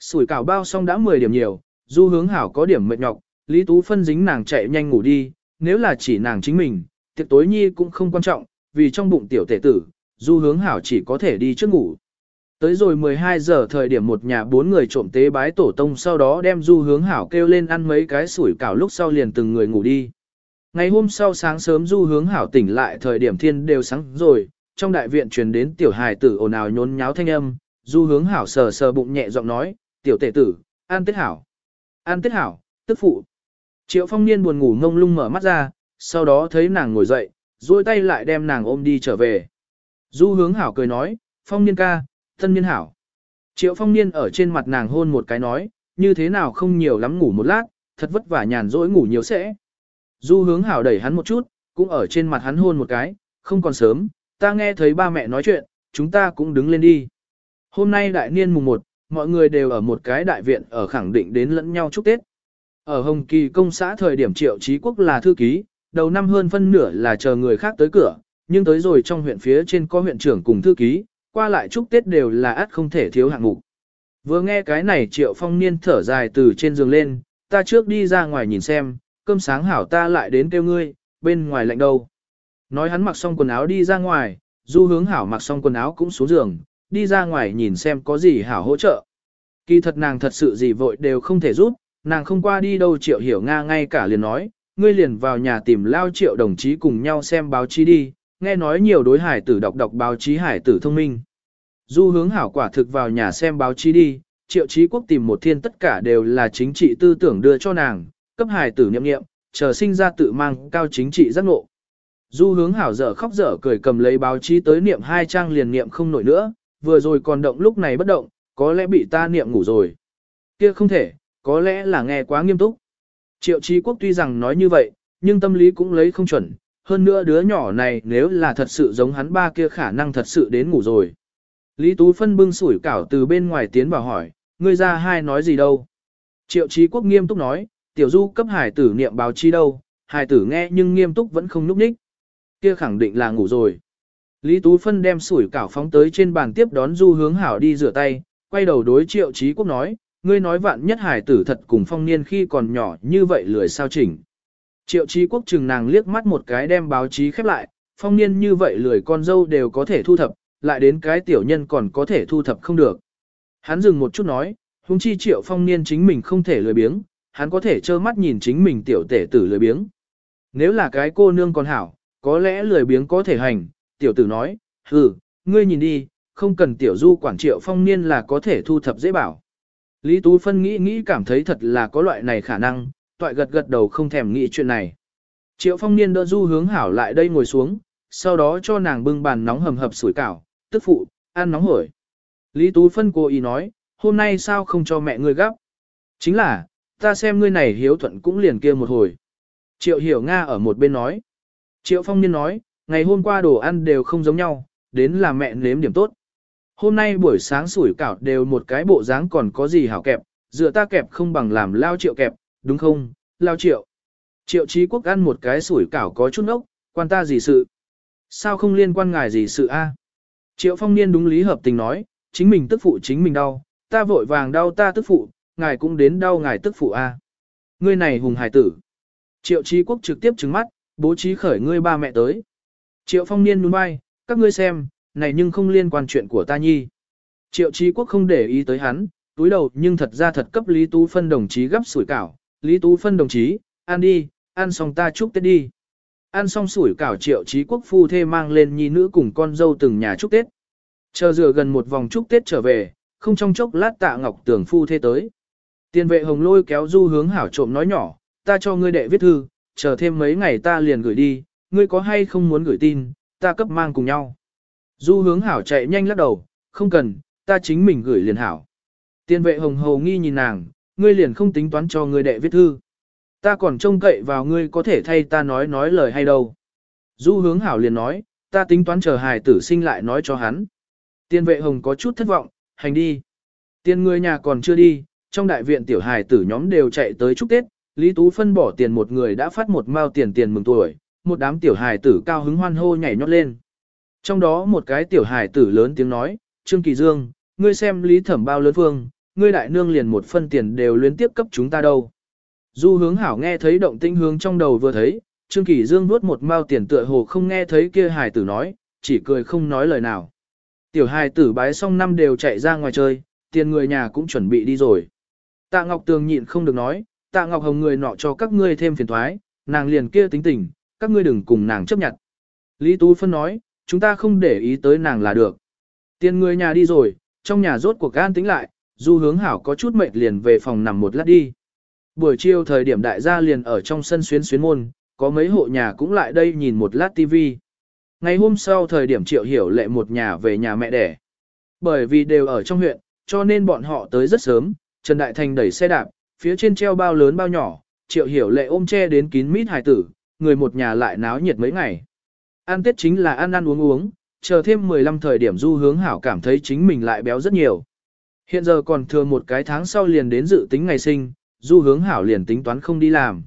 Sủi cảo bao xong đã 10 điểm nhiều, du hướng hảo có điểm mệt nhọc, Lý Tú phân dính nàng chạy nhanh ngủ đi, nếu là chỉ nàng chính mình, tiệc tối nhi cũng không quan trọng, vì trong bụng tiểu tể tử, du hướng hảo chỉ có thể đi trước ngủ. Tới rồi 12 giờ thời điểm một nhà bốn người trộm tế bái tổ tông sau đó đem du hướng hảo kêu lên ăn mấy cái sủi cảo lúc sau liền từng người ngủ đi. Ngày hôm sau sáng sớm du hướng hảo tỉnh lại thời điểm thiên đều sáng rồi, trong đại viện truyền đến tiểu hài tử ồn ào nhốn nháo thanh âm, du hướng hảo sờ sờ bụng nhẹ giọng nói, tiểu tể tử, an tết hảo. An tết hảo, tức phụ. Triệu phong niên buồn ngủ ngông lung mở mắt ra, sau đó thấy nàng ngồi dậy, duỗi tay lại đem nàng ôm đi trở về. Du hướng hảo cười nói, phong niên ca, thân niên hảo. Triệu phong niên ở trên mặt nàng hôn một cái nói, như thế nào không nhiều lắm ngủ một lát, thật vất vả nhàn rỗi ngủ nhiều sẽ. Du hướng hảo đẩy hắn một chút, cũng ở trên mặt hắn hôn một cái, không còn sớm, ta nghe thấy ba mẹ nói chuyện, chúng ta cũng đứng lên đi. Hôm nay đại niên mùng 1, mọi người đều ở một cái đại viện ở khẳng định đến lẫn nhau chúc Tết. Ở Hồng Kỳ công xã thời điểm triệu Chí quốc là thư ký, đầu năm hơn phân nửa là chờ người khác tới cửa, nhưng tới rồi trong huyện phía trên có huyện trưởng cùng thư ký, qua lại chúc Tết đều là át không thể thiếu hạng mục. Vừa nghe cái này triệu phong niên thở dài từ trên giường lên, ta trước đi ra ngoài nhìn xem, cơm sáng hảo ta lại đến kêu ngươi, bên ngoài lạnh đâu. Nói hắn mặc xong quần áo đi ra ngoài, du hướng hảo mặc xong quần áo cũng xuống giường, đi ra ngoài nhìn xem có gì hảo hỗ trợ. Kỳ thật nàng thật sự gì vội đều không thể giúp, nàng không qua đi đâu triệu hiểu Nga ngay cả liền nói, ngươi liền vào nhà tìm lao triệu đồng chí cùng nhau xem báo chí đi, nghe nói nhiều đối hải tử đọc đọc báo chí hải tử thông minh. Du hướng hảo quả thực vào nhà xem báo chí đi, triệu chí quốc tìm một thiên tất cả đều là chính trị tư tưởng đưa cho nàng, cấp hải tử nhậm nghiệm, chờ sinh ra tự mang cao chính trị giác ngộ. Du hướng hảo dở khóc dở cười cầm lấy báo chí tới niệm hai trang liền niệm không nổi nữa, vừa rồi còn động lúc này bất động, có lẽ bị ta niệm ngủ rồi. Kia không thể, có lẽ là nghe quá nghiêm túc. Triệu Chí Quốc tuy rằng nói như vậy, nhưng tâm lý cũng lấy không chuẩn, hơn nữa đứa nhỏ này nếu là thật sự giống hắn ba kia khả năng thật sự đến ngủ rồi. Lý Tú Phân bưng sủi cảo từ bên ngoài tiến vào hỏi, ngươi ra hai nói gì đâu. Triệu Chí Quốc nghiêm túc nói, tiểu du cấp hải tử niệm báo chi đâu, hải tử nghe nhưng nghiêm túc vẫn không núp ních. Kia khẳng định là ngủ rồi. Lý Tú Phân đem sủi cảo phóng tới trên bàn tiếp đón du hướng hảo đi rửa tay, quay đầu đối Triệu Chí Quốc nói, ngươi nói vạn nhất hải tử thật cùng phong niên khi còn nhỏ như vậy lười sao chỉnh. Triệu trí Quốc trừng nàng liếc mắt một cái đem báo chí khép lại, phong niên như vậy lười con dâu đều có thể thu thập, lại đến cái tiểu nhân còn có thể thu thập không được. Hắn dừng một chút nói, huống chi triệu phong niên chính mình không thể lười biếng, hắn có thể trơ mắt nhìn chính mình tiểu tể tử lười biếng. Nếu là cái cô nương còn hảo, có lẽ lười biếng có thể hành, tiểu tử nói, hừ, ngươi nhìn đi, không cần tiểu du quản triệu phong niên là có thể thu thập dễ bảo. Lý Tú Phân nghĩ nghĩ cảm thấy thật là có loại này khả năng, toại gật gật đầu không thèm nghĩ chuyện này. Triệu phong niên đỡ du hướng hảo lại đây ngồi xuống, sau đó cho nàng bưng bàn nóng hầm hập sủi cảo, tức phụ, ăn nóng hổi. Lý Tú Phân cố ý nói, hôm nay sao không cho mẹ ngươi gấp? Chính là, ta xem ngươi này hiếu thuận cũng liền kia một hồi. Triệu hiểu Nga ở một bên nói. Triệu phong niên nói, ngày hôm qua đồ ăn đều không giống nhau, đến là mẹ nếm điểm tốt. Hôm nay buổi sáng sủi cảo đều một cái bộ dáng còn có gì hảo kẹp, dựa ta kẹp không bằng làm lao triệu kẹp, đúng không, lao triệu. Triệu trí quốc ăn một cái sủi cảo có chút ốc, quan ta gì sự. Sao không liên quan ngài gì sự a? Triệu phong niên đúng lý hợp tình nói, chính mình tức phụ chính mình đau, ta vội vàng đau ta tức phụ, ngài cũng đến đau ngài tức phụ a. Ngươi này hùng hải tử. Triệu trí quốc trực tiếp trứng mắt, bố trí khởi ngươi ba mẹ tới. Triệu phong niên nhún vai, các ngươi xem, này nhưng không liên quan chuyện của ta nhi. Triệu trí quốc không để ý tới hắn, túi đầu nhưng thật ra thật cấp Lý Tú Phân đồng chí gấp sủi cảo. Lý Tú Phân đồng chí, ăn đi, ăn xong ta chúc Tết đi. Ăn xong sủi cảo triệu trí quốc phu thê mang lên nhi nữ cùng con dâu từng nhà chúc Tết. Chờ rửa gần một vòng chúc Tết trở về, không trong chốc lát tạ ngọc tưởng phu thê tới. Tiên vệ hồng lôi kéo du hướng hảo trộm nói nhỏ, ta cho ngươi đệ viết thư, chờ thêm mấy ngày ta liền gửi đi, ngươi có hay không muốn gửi tin, ta cấp mang cùng nhau. Du hướng hảo chạy nhanh lắc đầu, không cần, ta chính mình gửi liền hảo. Tiên vệ hồng hầu nghi nhìn nàng, ngươi liền không tính toán cho ngươi đệ viết thư. Ta còn trông cậy vào ngươi có thể thay ta nói nói lời hay đâu. Du hướng hảo liền nói, ta tính toán chờ hài tử sinh lại nói cho hắn. Tiên vệ hồng có chút thất vọng, hành đi. Tiên người nhà còn chưa đi, trong đại viện tiểu hài tử nhóm đều chạy tới chúc Tết, Lý Tú phân bỏ tiền một người đã phát một mao tiền tiền mừng tuổi, một đám tiểu hài tử cao hứng hoan hô nhảy nhót lên. Trong đó một cái tiểu hài tử lớn tiếng nói, Trương Kỳ Dương, ngươi xem Lý Thẩm bao lớn phương, ngươi đại nương liền một phân tiền đều luyến tiếp cấp chúng ta đâu. Du hướng hảo nghe thấy động tĩnh hướng trong đầu vừa thấy, Trương Kỳ Dương nuốt một mao tiền tựa hồ không nghe thấy kia hài tử nói, chỉ cười không nói lời nào. Tiểu hài tử bái xong năm đều chạy ra ngoài chơi, tiền người nhà cũng chuẩn bị đi rồi. Tạ Ngọc Tường nhịn không được nói, Tạ Ngọc Hồng người nọ cho các ngươi thêm phiền thoái, nàng liền kia tính tình, các ngươi đừng cùng nàng chấp nhận. Lý Tú Phân nói, chúng ta không để ý tới nàng là được. Tiền người nhà đi rồi, trong nhà rốt cuộc gan tính lại, du hướng hảo có chút mệt liền về phòng nằm một lát đi. Buổi chiều thời điểm đại gia liền ở trong sân xuyến xuyến môn, có mấy hộ nhà cũng lại đây nhìn một lát tivi. Ngày hôm sau thời điểm triệu hiểu lệ một nhà về nhà mẹ đẻ. Bởi vì đều ở trong huyện, cho nên bọn họ tới rất sớm, Trần Đại Thành đẩy xe đạp, phía trên treo bao lớn bao nhỏ, triệu hiểu lệ ôm che đến kín mít hài tử, người một nhà lại náo nhiệt mấy ngày. Ăn Tết chính là ăn ăn uống uống, chờ thêm 15 thời điểm du hướng hảo cảm thấy chính mình lại béo rất nhiều. Hiện giờ còn thừa một cái tháng sau liền đến dự tính ngày sinh, du hướng hảo liền tính toán không đi làm.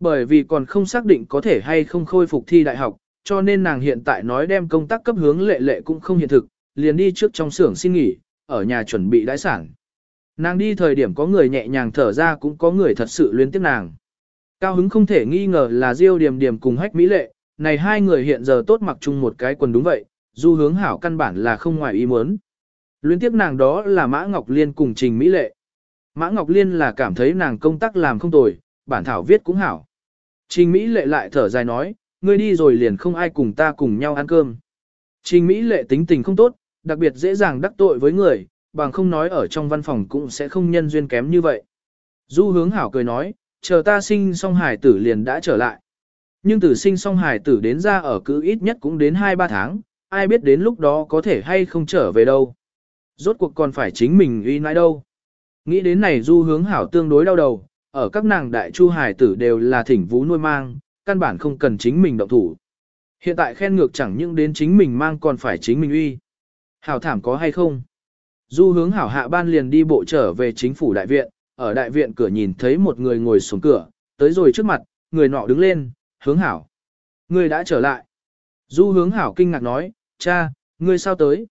Bởi vì còn không xác định có thể hay không khôi phục thi đại học, cho nên nàng hiện tại nói đem công tác cấp hướng lệ lệ cũng không hiện thực, liền đi trước trong xưởng xin nghỉ, ở nhà chuẩn bị đãi sản. Nàng đi thời điểm có người nhẹ nhàng thở ra cũng có người thật sự luyến tiếc nàng. Cao hứng không thể nghi ngờ là Diêu Điềm Điềm cùng Hách Mỹ Lệ, này hai người hiện giờ tốt mặc chung một cái quần đúng vậy, du hướng hảo căn bản là không ngoài ý muốn. Luyến tiếp nàng đó là Mã Ngọc Liên cùng Trình Mỹ Lệ. Mã Ngọc Liên là cảm thấy nàng công tác làm không tồi, bản thảo viết cũng hảo. Trình Mỹ Lệ lại thở dài nói, ngươi đi rồi liền không ai cùng ta cùng nhau ăn cơm. Trình Mỹ Lệ tính tình không tốt, đặc biệt dễ dàng đắc tội với người, bằng không nói ở trong văn phòng cũng sẽ không nhân duyên kém như vậy. Du hướng hảo cười nói, chờ ta sinh xong hải tử liền đã trở lại. Nhưng từ sinh xong hải tử đến ra ở cứ ít nhất cũng đến 2-3 tháng, ai biết đến lúc đó có thể hay không trở về đâu. Rốt cuộc còn phải chính mình uy nãi đâu. Nghĩ đến này du hướng hảo tương đối đau đầu, ở các nàng đại chu hải tử đều là thỉnh vú nuôi mang, căn bản không cần chính mình động thủ. Hiện tại khen ngược chẳng những đến chính mình mang còn phải chính mình uy. Hảo thảm có hay không? Du hướng hảo hạ ban liền đi bộ trở về chính phủ đại viện, ở đại viện cửa nhìn thấy một người ngồi xuống cửa, tới rồi trước mặt, người nọ đứng lên, hướng hảo. ngươi đã trở lại. Du hướng hảo kinh ngạc nói, cha, ngươi sao tới?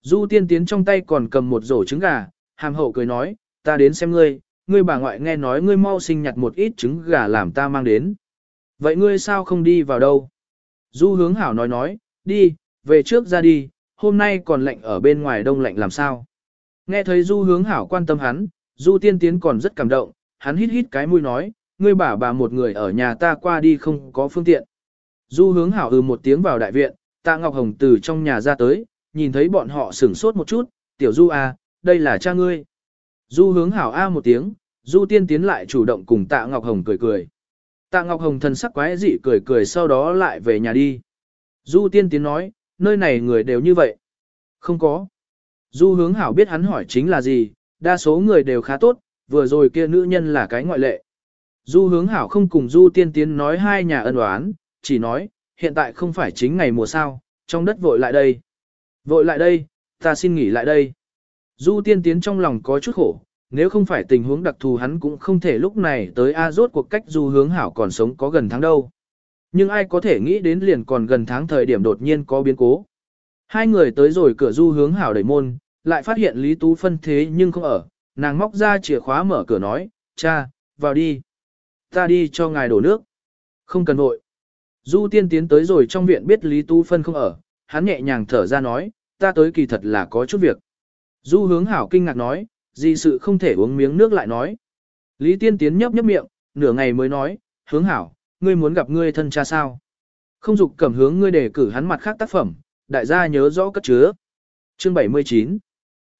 Du tiên tiến trong tay còn cầm một rổ trứng gà, hàm hậu cười nói, ta đến xem ngươi, ngươi bà ngoại nghe nói ngươi mau sinh nhặt một ít trứng gà làm ta mang đến. Vậy ngươi sao không đi vào đâu? Du hướng hảo nói nói, đi, về trước ra đi, hôm nay còn lạnh ở bên ngoài đông lạnh làm sao? Nghe thấy du hướng hảo quan tâm hắn, du tiên tiến còn rất cảm động, hắn hít hít cái mũi nói, ngươi bà bà một người ở nhà ta qua đi không có phương tiện. Du hướng hảo ừ một tiếng vào đại viện, tạ Ngọc Hồng từ trong nhà ra tới, nhìn thấy bọn họ sửng sốt một chút, tiểu du à, đây là cha ngươi. Du hướng hảo a một tiếng, du tiên tiến lại chủ động cùng tạ Ngọc Hồng cười cười. Tạ Ngọc Hồng thần sắc quái dị cười cười sau đó lại về nhà đi. Du tiên tiến nói, nơi này người đều như vậy. Không có. Du hướng hảo biết hắn hỏi chính là gì, đa số người đều khá tốt, vừa rồi kia nữ nhân là cái ngoại lệ. Du hướng hảo không cùng Du tiên tiến nói hai nhà ân oán, chỉ nói, hiện tại không phải chính ngày mùa sao, trong đất vội lại đây. Vội lại đây, ta xin nghỉ lại đây. Du tiên tiến trong lòng có chút khổ, nếu không phải tình huống đặc thù hắn cũng không thể lúc này tới A rốt cuộc cách du hướng hảo còn sống có gần tháng đâu. Nhưng ai có thể nghĩ đến liền còn gần tháng thời điểm đột nhiên có biến cố. Hai người tới rồi cửa du hướng hảo đẩy môn, lại phát hiện Lý Tú Phân thế nhưng không ở, nàng móc ra chìa khóa mở cửa nói, cha, vào đi. Ta đi cho ngài đổ nước. Không cần vội. Du tiên tiến tới rồi trong viện biết Lý Tu Phân không ở, hắn nhẹ nhàng thở ra nói, ta tới kỳ thật là có chút việc. Du hướng hảo kinh ngạc nói, gì sự không thể uống miếng nước lại nói. Lý tiên tiến nhấp nhấp miệng, nửa ngày mới nói, hướng hảo, ngươi muốn gặp ngươi thân cha sao? Không dục cầm hướng ngươi để cử hắn mặt khác tác phẩm, đại gia nhớ rõ cất chứa. Chương 79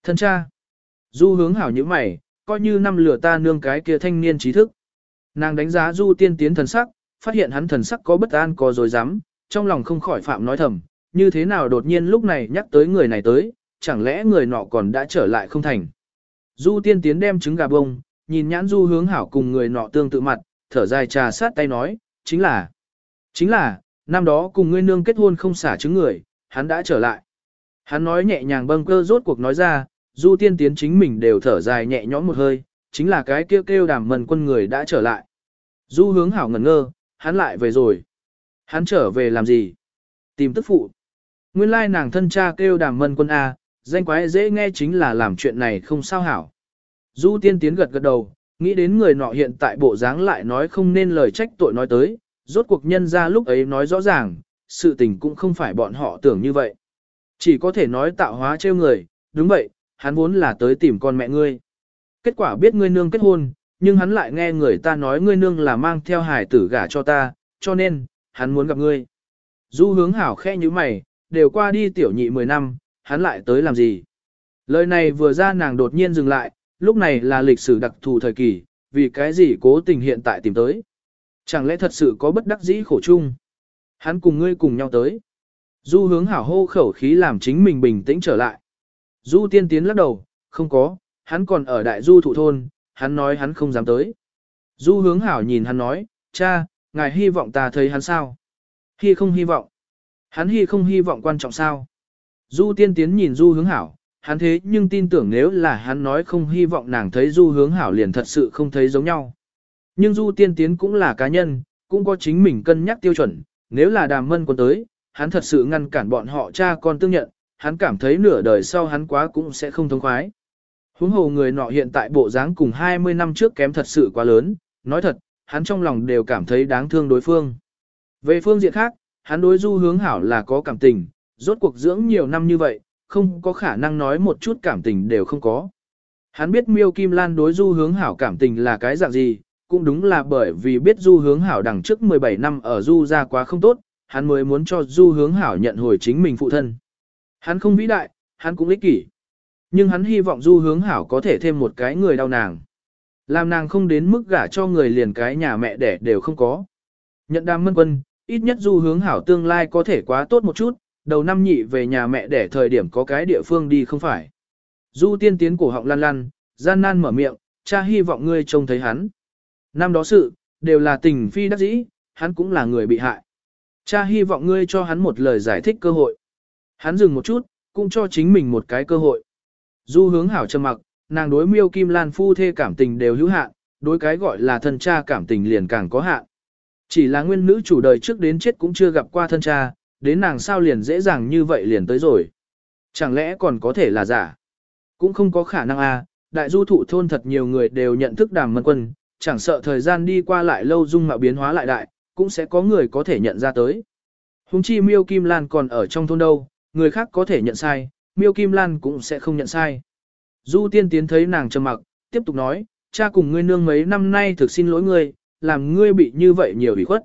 Thân cha Du hướng hảo như mày, coi như năm lửa ta nương cái kia thanh niên trí thức. Nàng đánh giá du tiên tiến thần sắc, phát hiện hắn thần sắc có bất an có rồi dám, trong lòng không khỏi phạm nói thầm, như thế nào đột nhiên lúc này nhắc tới người này tới, chẳng lẽ người nọ còn đã trở lại không thành. Du tiên tiến đem trứng gà bông, nhìn nhãn du hướng hảo cùng người nọ tương tự mặt, thở dài trà sát tay nói, chính là, chính là, năm đó cùng ngươi nương kết hôn không xả trứng người, hắn đã trở lại. Hắn nói nhẹ nhàng bâng cơ rốt cuộc nói ra, du tiên tiến chính mình đều thở dài nhẹ nhõm một hơi, chính là cái kêu kêu đàm mần quân người đã trở lại. Du hướng hảo ngẩn ngơ, hắn lại về rồi. Hắn trở về làm gì? Tìm tức phụ. Nguyên lai nàng thân cha kêu đàm mân quân A, danh quái dễ nghe chính là làm chuyện này không sao hảo. Du tiên tiến gật gật đầu, nghĩ đến người nọ hiện tại bộ dáng lại nói không nên lời trách tội nói tới, rốt cuộc nhân ra lúc ấy nói rõ ràng, sự tình cũng không phải bọn họ tưởng như vậy. Chỉ có thể nói tạo hóa trêu người, đúng vậy, hắn vốn là tới tìm con mẹ ngươi. Kết quả biết ngươi nương kết hôn, nhưng hắn lại nghe người ta nói ngươi nương là mang theo hải tử gả cho ta, cho nên, hắn muốn gặp ngươi. Du hướng hảo khe như mày, đều qua đi tiểu nhị 10 năm, hắn lại tới làm gì? Lời này vừa ra nàng đột nhiên dừng lại, lúc này là lịch sử đặc thù thời kỳ, vì cái gì cố tình hiện tại tìm tới. Chẳng lẽ thật sự có bất đắc dĩ khổ chung? Hắn cùng ngươi cùng nhau tới. Du hướng hảo hô khẩu khí làm chính mình bình tĩnh trở lại. Du tiên tiến lắc đầu, không có, hắn còn ở đại du thụ thôn, hắn nói hắn không dám tới. Du hướng hảo nhìn hắn nói, cha, ngài hy vọng ta thấy hắn sao? Hy không hy vọng. Hắn hy không hy vọng quan trọng sao? Du tiên tiến nhìn du hướng hảo, hắn thế nhưng tin tưởng nếu là hắn nói không hy vọng nàng thấy du hướng hảo liền thật sự không thấy giống nhau. Nhưng du tiên tiến cũng là cá nhân, cũng có chính mình cân nhắc tiêu chuẩn, nếu là đàm mân quân tới, hắn thật sự ngăn cản bọn họ cha con tương nhận, hắn cảm thấy nửa đời sau hắn quá cũng sẽ không thông khoái. Huống hồ người nọ hiện tại bộ dáng cùng 20 năm trước kém thật sự quá lớn, nói thật, hắn trong lòng đều cảm thấy đáng thương đối phương. Về phương diện khác, hắn đối du hướng hảo là có cảm tình, rốt cuộc dưỡng nhiều năm như vậy, không có khả năng nói một chút cảm tình đều không có. Hắn biết miêu kim lan đối du hướng hảo cảm tình là cái dạng gì, cũng đúng là bởi vì biết du hướng hảo đằng trước 17 năm ở du ra quá không tốt, hắn mới muốn cho du hướng hảo nhận hồi chính mình phụ thân. Hắn không vĩ đại, hắn cũng ích kỷ. Nhưng hắn hy vọng du hướng hảo có thể thêm một cái người đau nàng. Làm nàng không đến mức gả cho người liền cái nhà mẹ đẻ đều không có. Nhận đam mân quân, ít nhất du hướng hảo tương lai có thể quá tốt một chút, đầu năm nhị về nhà mẹ đẻ thời điểm có cái địa phương đi không phải. Du tiên tiến cổ họng lăn lăn, gian nan mở miệng, cha hy vọng ngươi trông thấy hắn. Năm đó sự, đều là tình phi đắc dĩ, hắn cũng là người bị hại. Cha hy vọng ngươi cho hắn một lời giải thích cơ hội. Hắn dừng một chút, cũng cho chính mình một cái cơ hội. Du hướng hảo trầm mặc, nàng đối miêu kim lan phu thê cảm tình đều hữu hạn, đối cái gọi là thân cha cảm tình liền càng có hạn. Chỉ là nguyên nữ chủ đời trước đến chết cũng chưa gặp qua thân cha, đến nàng sao liền dễ dàng như vậy liền tới rồi. Chẳng lẽ còn có thể là giả? Cũng không có khả năng a. À, đại du thụ thôn thật nhiều người đều nhận thức đàm mân quân, chẳng sợ thời gian đi qua lại lâu dung mạo biến hóa lại đại, cũng sẽ có người có thể nhận ra tới. Hùng chi miêu kim lan còn ở trong thôn đâu, người khác có thể nhận sai, miêu kim lan cũng sẽ không nhận sai. Du tiên tiến thấy nàng trầm mặc, tiếp tục nói, cha cùng ngươi nương mấy năm nay thực xin lỗi ngươi, làm ngươi bị như vậy nhiều ủy khuất.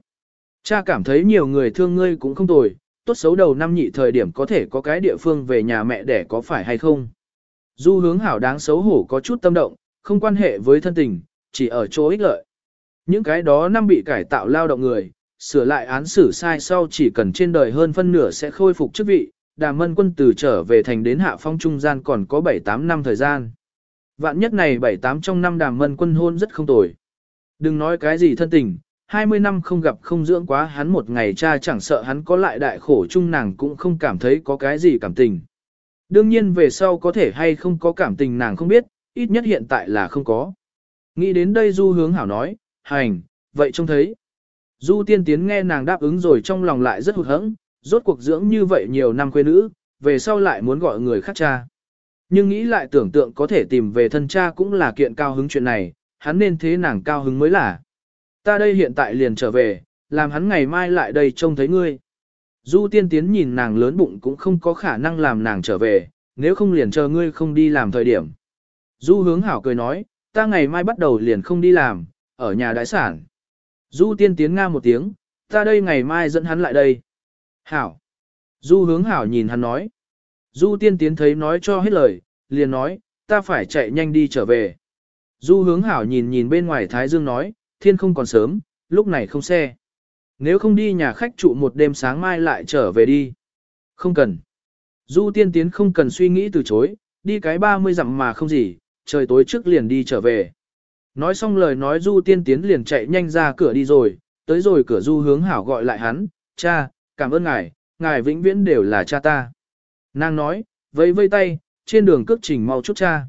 Cha cảm thấy nhiều người thương ngươi cũng không tồi, tốt xấu đầu năm nhị thời điểm có thể có cái địa phương về nhà mẹ đẻ có phải hay không. Du hướng hảo đáng xấu hổ có chút tâm động, không quan hệ với thân tình, chỉ ở chỗ ích lợi. Những cái đó năm bị cải tạo lao động người, sửa lại án xử sai sau chỉ cần trên đời hơn phân nửa sẽ khôi phục chức vị, đàm mân quân từ trở về thành đến hạ phong trung gian còn có 7-8 năm thời gian. Vạn nhất này 7-8 trong năm đàm mân quân hôn rất không tồi. Đừng nói cái gì thân tình, 20 năm không gặp không dưỡng quá hắn một ngày cha chẳng sợ hắn có lại đại khổ chung nàng cũng không cảm thấy có cái gì cảm tình. Đương nhiên về sau có thể hay không có cảm tình nàng không biết, ít nhất hiện tại là không có. Nghĩ đến đây Du hướng hảo nói, hành, vậy trông thấy. Du tiên tiến nghe nàng đáp ứng rồi trong lòng lại rất hụt hẫng, rốt cuộc dưỡng như vậy nhiều năm quê nữ, về sau lại muốn gọi người khác cha. Nhưng nghĩ lại tưởng tượng có thể tìm về thân cha cũng là kiện cao hứng chuyện này, hắn nên thế nàng cao hứng mới là. Ta đây hiện tại liền trở về, làm hắn ngày mai lại đây trông thấy ngươi. Du tiên tiến nhìn nàng lớn bụng cũng không có khả năng làm nàng trở về, nếu không liền chờ ngươi không đi làm thời điểm. Du hướng hảo cười nói, ta ngày mai bắt đầu liền không đi làm, ở nhà đại sản. Du tiên tiến nga một tiếng, ta đây ngày mai dẫn hắn lại đây. Hảo. Du hướng hảo nhìn hắn nói. Du tiên tiến thấy nói cho hết lời, liền nói, ta phải chạy nhanh đi trở về. Du hướng hảo nhìn nhìn bên ngoài Thái Dương nói, thiên không còn sớm, lúc này không xe. Nếu không đi nhà khách trụ một đêm sáng mai lại trở về đi. Không cần. Du tiên tiến không cần suy nghĩ từ chối, đi cái 30 dặm mà không gì, trời tối trước liền đi trở về. Nói xong lời nói Du tiên tiến liền chạy nhanh ra cửa đi rồi, tới rồi cửa Du hướng hảo gọi lại hắn, cha, cảm ơn ngài, ngài vĩnh viễn đều là cha ta. Nàng nói, vẫy vây tay, trên đường cước trình mau chút cha.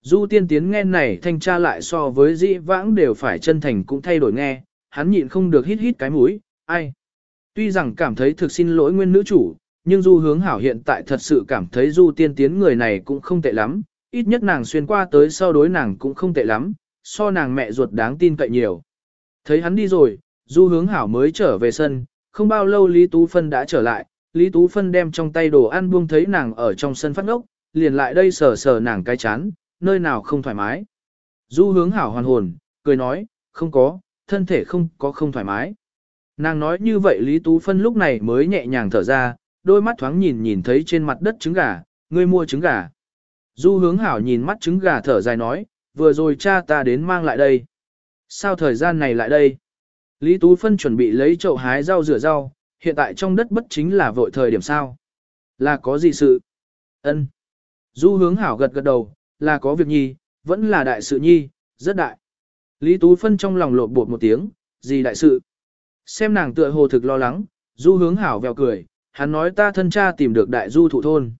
Du tiên tiến nghe này thanh cha lại so với dĩ vãng đều phải chân thành cũng thay đổi nghe, hắn nhịn không được hít hít cái mũi, ai. Tuy rằng cảm thấy thực xin lỗi nguyên nữ chủ, nhưng du hướng hảo hiện tại thật sự cảm thấy du tiên tiến người này cũng không tệ lắm, ít nhất nàng xuyên qua tới sau đối nàng cũng không tệ lắm, so nàng mẹ ruột đáng tin cậy nhiều. Thấy hắn đi rồi, du hướng hảo mới trở về sân, không bao lâu Lý Tú Phân đã trở lại, Lý Tú Phân đem trong tay đồ ăn buông thấy nàng ở trong sân phát ngốc, liền lại đây sờ sờ nàng cái chán, nơi nào không thoải mái. Du hướng hảo hoàn hồn, cười nói, không có, thân thể không có không thoải mái. Nàng nói như vậy Lý Tú Phân lúc này mới nhẹ nhàng thở ra, đôi mắt thoáng nhìn nhìn thấy trên mặt đất trứng gà, ngươi mua trứng gà. Du hướng hảo nhìn mắt trứng gà thở dài nói, vừa rồi cha ta đến mang lại đây. Sao thời gian này lại đây? Lý Tú Phân chuẩn bị lấy chậu hái rau rửa rau, hiện tại trong đất bất chính là vội thời điểm sao? Là có gì sự? Ân. Du hướng hảo gật gật đầu, là có việc nhi, vẫn là đại sự nhi, rất đại. Lý Tú Phân trong lòng lột bột một tiếng, gì đại sự? Xem nàng tựa hồ thực lo lắng, du hướng hảo vèo cười, hắn nói ta thân cha tìm được đại du thụ thôn.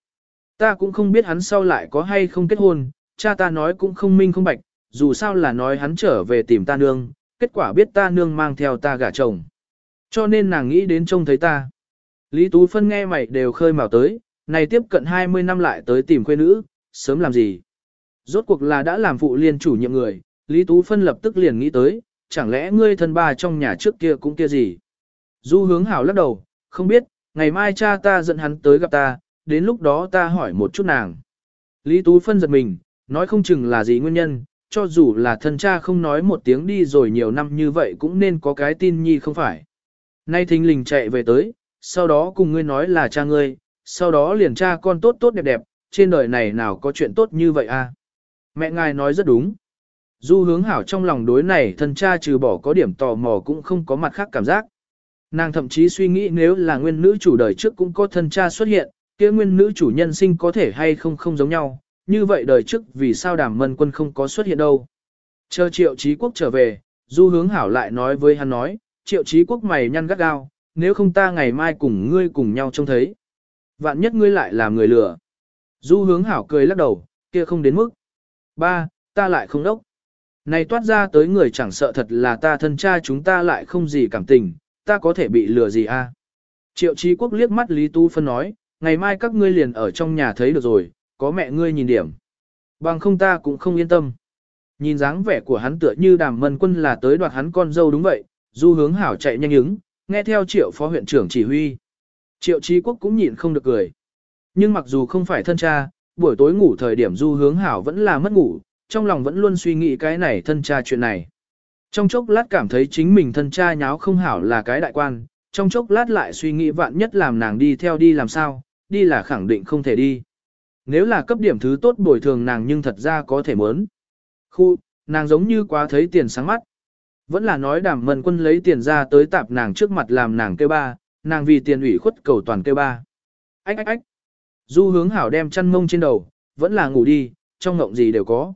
Ta cũng không biết hắn sau lại có hay không kết hôn, cha ta nói cũng không minh không bạch, dù sao là nói hắn trở về tìm ta nương, kết quả biết ta nương mang theo ta gả chồng. Cho nên nàng nghĩ đến trông thấy ta. Lý Tú Phân nghe mày đều khơi mào tới, này tiếp cận 20 năm lại tới tìm quê nữ, sớm làm gì. Rốt cuộc là đã làm phụ liên chủ nhiệm người, Lý Tú Phân lập tức liền nghĩ tới, chẳng lẽ ngươi thân ba trong nhà trước kia cũng kia gì. Du hướng hảo lắc đầu, không biết, ngày mai cha ta dẫn hắn tới gặp ta, đến lúc đó ta hỏi một chút nàng. Lý Tú Phân giật mình, nói không chừng là gì nguyên nhân, cho dù là thân cha không nói một tiếng đi rồi nhiều năm như vậy cũng nên có cái tin nhi không phải. Nay thình lình chạy về tới, sau đó cùng ngươi nói là cha ngươi, sau đó liền cha con tốt tốt đẹp đẹp, trên đời này nào có chuyện tốt như vậy a? À? Mẹ ngài nói rất đúng. Du hướng hảo trong lòng đối này thân cha trừ bỏ có điểm tò mò cũng không có mặt khác cảm giác. Nàng thậm chí suy nghĩ nếu là nguyên nữ chủ đời trước cũng có thân cha xuất hiện, kia nguyên nữ chủ nhân sinh có thể hay không không giống nhau, như vậy đời trước vì sao đàm mân quân không có xuất hiện đâu. Chờ triệu trí quốc trở về, du hướng hảo lại nói với hắn nói, triệu trí quốc mày nhăn gắt gao, nếu không ta ngày mai cùng ngươi cùng nhau trông thấy. Vạn nhất ngươi lại làm người lừa. Du hướng hảo cười lắc đầu, kia không đến mức. Ba, ta lại không đốc. Này toát ra tới người chẳng sợ thật là ta thân cha chúng ta lại không gì cảm tình, ta có thể bị lừa gì a? À? Triệu Chí Quốc liếc mắt Lý Tu Phân nói, ngày mai các ngươi liền ở trong nhà thấy được rồi, có mẹ ngươi nhìn điểm. Bằng không ta cũng không yên tâm. Nhìn dáng vẻ của hắn tựa như đàm mân quân là tới đoạt hắn con dâu đúng vậy, du hướng hảo chạy nhanh ứng, nghe theo triệu phó huyện trưởng chỉ huy. Triệu trí Quốc cũng nhịn không được cười. Nhưng mặc dù không phải thân cha, buổi tối ngủ thời điểm du hướng hảo vẫn là mất ngủ, trong lòng vẫn luôn suy nghĩ cái này thân cha chuyện này. Trong chốc lát cảm thấy chính mình thân cha nháo không hảo là cái đại quan, trong chốc lát lại suy nghĩ vạn nhất làm nàng đi theo đi làm sao, đi là khẳng định không thể đi. Nếu là cấp điểm thứ tốt bồi thường nàng nhưng thật ra có thể mớn. Khu, nàng giống như quá thấy tiền sáng mắt. Vẫn là nói đảm mần quân lấy tiền ra tới tạp nàng trước mặt làm nàng kêu ba, nàng vì tiền ủy khuất cầu toàn kêu ba. Ách ách ách. Du hướng hảo đem chăn mông trên đầu, vẫn là ngủ đi, trong ngộng gì đều có.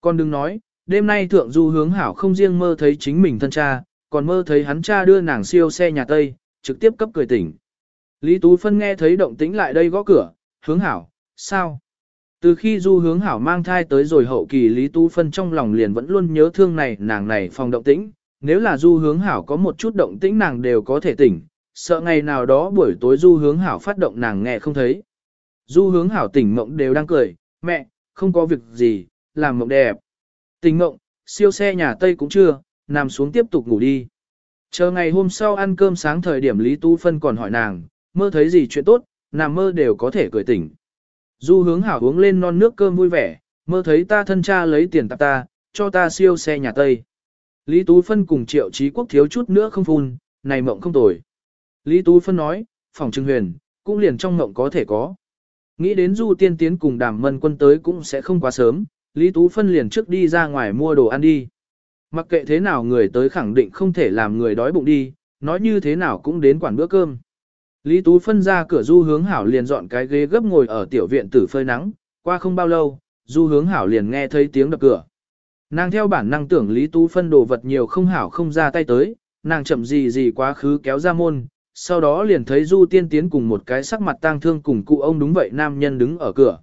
Còn đừng nói, đêm nay thượng du hướng hảo không riêng mơ thấy chính mình thân cha, còn mơ thấy hắn cha đưa nàng siêu xe nhà Tây, trực tiếp cấp cười tỉnh. Lý Tú Phân nghe thấy động tĩnh lại đây gõ cửa, hướng hảo, sao? Từ khi du hướng hảo mang thai tới rồi hậu kỳ Lý Tú Phân trong lòng liền vẫn luôn nhớ thương này nàng này phòng động tĩnh, nếu là du hướng hảo có một chút động tĩnh nàng đều có thể tỉnh, sợ ngày nào đó buổi tối du hướng hảo phát động nàng nghe không thấy. Du hướng hảo tỉnh mộng đều đang cười, mẹ, không có việc gì, làm mộng đẹp. Tỉnh mộng, siêu xe nhà Tây cũng chưa, nằm xuống tiếp tục ngủ đi. Chờ ngày hôm sau ăn cơm sáng thời điểm Lý Tú Phân còn hỏi nàng, mơ thấy gì chuyện tốt, nằm mơ đều có thể cười tỉnh. Du hướng hảo uống lên non nước cơm vui vẻ, mơ thấy ta thân cha lấy tiền tạp ta, cho ta siêu xe nhà Tây. Lý Tú Phân cùng triệu trí quốc thiếu chút nữa không phun, này mộng không tồi. Lý Tú Phân nói, phòng trưng huyền, cũng liền trong mộng có thể có. Nghĩ đến du tiên tiến cùng đàm mân quân tới cũng sẽ không quá sớm, Lý Tú Phân liền trước đi ra ngoài mua đồ ăn đi. Mặc kệ thế nào người tới khẳng định không thể làm người đói bụng đi, nói như thế nào cũng đến quản bữa cơm. Lý Tú phân ra cửa du hướng hảo liền dọn cái ghế gấp ngồi ở tiểu viện tử phơi nắng, qua không bao lâu, du hướng hảo liền nghe thấy tiếng đập cửa. Nàng theo bản năng tưởng Lý Tú phân đồ vật nhiều không hảo không ra tay tới, nàng chậm gì gì quá khứ kéo ra môn, sau đó liền thấy du tiên tiến cùng một cái sắc mặt tang thương cùng cụ ông đúng vậy nam nhân đứng ở cửa.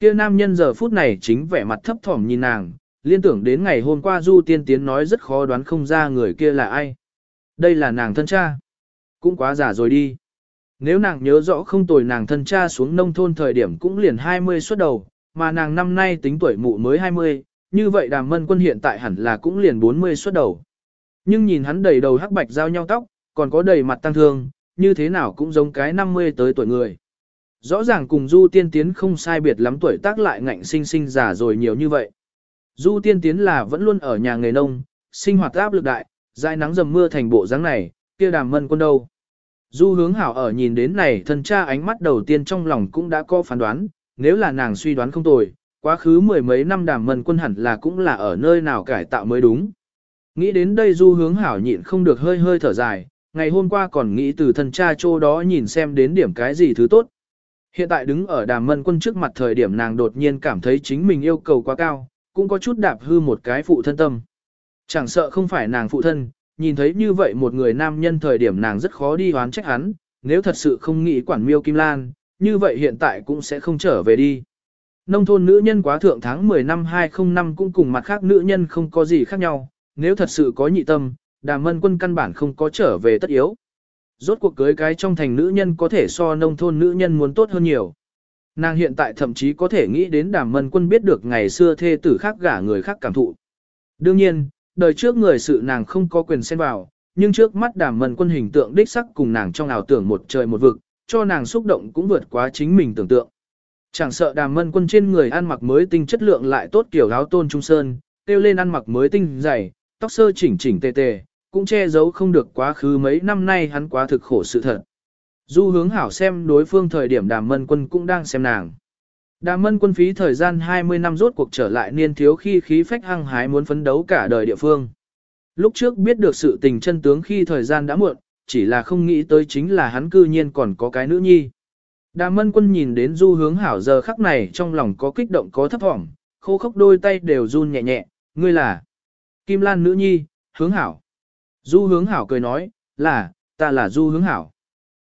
Kia nam nhân giờ phút này chính vẻ mặt thấp thỏm nhìn nàng, liên tưởng đến ngày hôm qua du tiên tiến nói rất khó đoán không ra người kia là ai. Đây là nàng thân cha. Cũng quá giả rồi đi. Nếu nàng nhớ rõ không tồi nàng thân cha xuống nông thôn thời điểm cũng liền 20 xuất đầu, mà nàng năm nay tính tuổi mụ mới 20, như vậy đàm mân quân hiện tại hẳn là cũng liền 40 xuất đầu. Nhưng nhìn hắn đầy đầu hắc bạch giao nhau tóc, còn có đầy mặt tăng thương, như thế nào cũng giống cái 50 tới tuổi người. Rõ ràng cùng Du Tiên Tiến không sai biệt lắm tuổi tác lại ngạnh sinh sinh già rồi nhiều như vậy. Du Tiên Tiến là vẫn luôn ở nhà nghề nông, sinh hoạt áp lực đại, dài nắng dầm mưa thành bộ dáng này, kia đàm mân quân đâu. Du hướng hảo ở nhìn đến này thân cha ánh mắt đầu tiên trong lòng cũng đã có phán đoán, nếu là nàng suy đoán không tồi, quá khứ mười mấy năm đàm mần quân hẳn là cũng là ở nơi nào cải tạo mới đúng. Nghĩ đến đây du hướng hảo nhịn không được hơi hơi thở dài, ngày hôm qua còn nghĩ từ thân cha chỗ đó nhìn xem đến điểm cái gì thứ tốt. Hiện tại đứng ở đàm mân quân trước mặt thời điểm nàng đột nhiên cảm thấy chính mình yêu cầu quá cao, cũng có chút đạp hư một cái phụ thân tâm. Chẳng sợ không phải nàng phụ thân, nhìn thấy như vậy một người nam nhân thời điểm nàng rất khó đi hoán trách hắn, nếu thật sự không nghĩ quản miêu Kim Lan, như vậy hiện tại cũng sẽ không trở về đi. Nông thôn nữ nhân quá thượng tháng 10 năm 2005 cũng cùng mặt khác nữ nhân không có gì khác nhau, nếu thật sự có nhị tâm, đàm mân quân căn bản không có trở về tất yếu. Rốt cuộc cưới cái trong thành nữ nhân có thể so nông thôn nữ nhân muốn tốt hơn nhiều. Nàng hiện tại thậm chí có thể nghĩ đến đàm mân quân biết được ngày xưa thê tử khác gả người khác cảm thụ. Đương nhiên, đời trước người sự nàng không có quyền xen vào, nhưng trước mắt đàm mần quân hình tượng đích sắc cùng nàng trong ảo tưởng một trời một vực, cho nàng xúc động cũng vượt quá chính mình tưởng tượng. Chẳng sợ đàm mân quân trên người ăn mặc mới tinh chất lượng lại tốt kiểu áo tôn trung sơn, tiêu lên ăn mặc mới tinh dày, tóc sơ chỉnh chỉnh tề tề, cũng che giấu không được quá khứ mấy năm nay hắn quá thực khổ sự thật. Du hướng hảo xem đối phương thời điểm đàm mân quân cũng đang xem nàng. Đàm mân quân phí thời gian 20 năm rốt cuộc trở lại niên thiếu khi khí phách hăng hái muốn phấn đấu cả đời địa phương. Lúc trước biết được sự tình chân tướng khi thời gian đã muộn, chỉ là không nghĩ tới chính là hắn cư nhiên còn có cái nữ nhi. Đàm mân quân nhìn đến du hướng hảo giờ khắc này trong lòng có kích động có thấp thỏm, khô khốc đôi tay đều run nhẹ nhẹ, ngươi là Kim Lan nữ nhi, hướng hảo. Du hướng hảo cười nói, là, ta là du hướng hảo.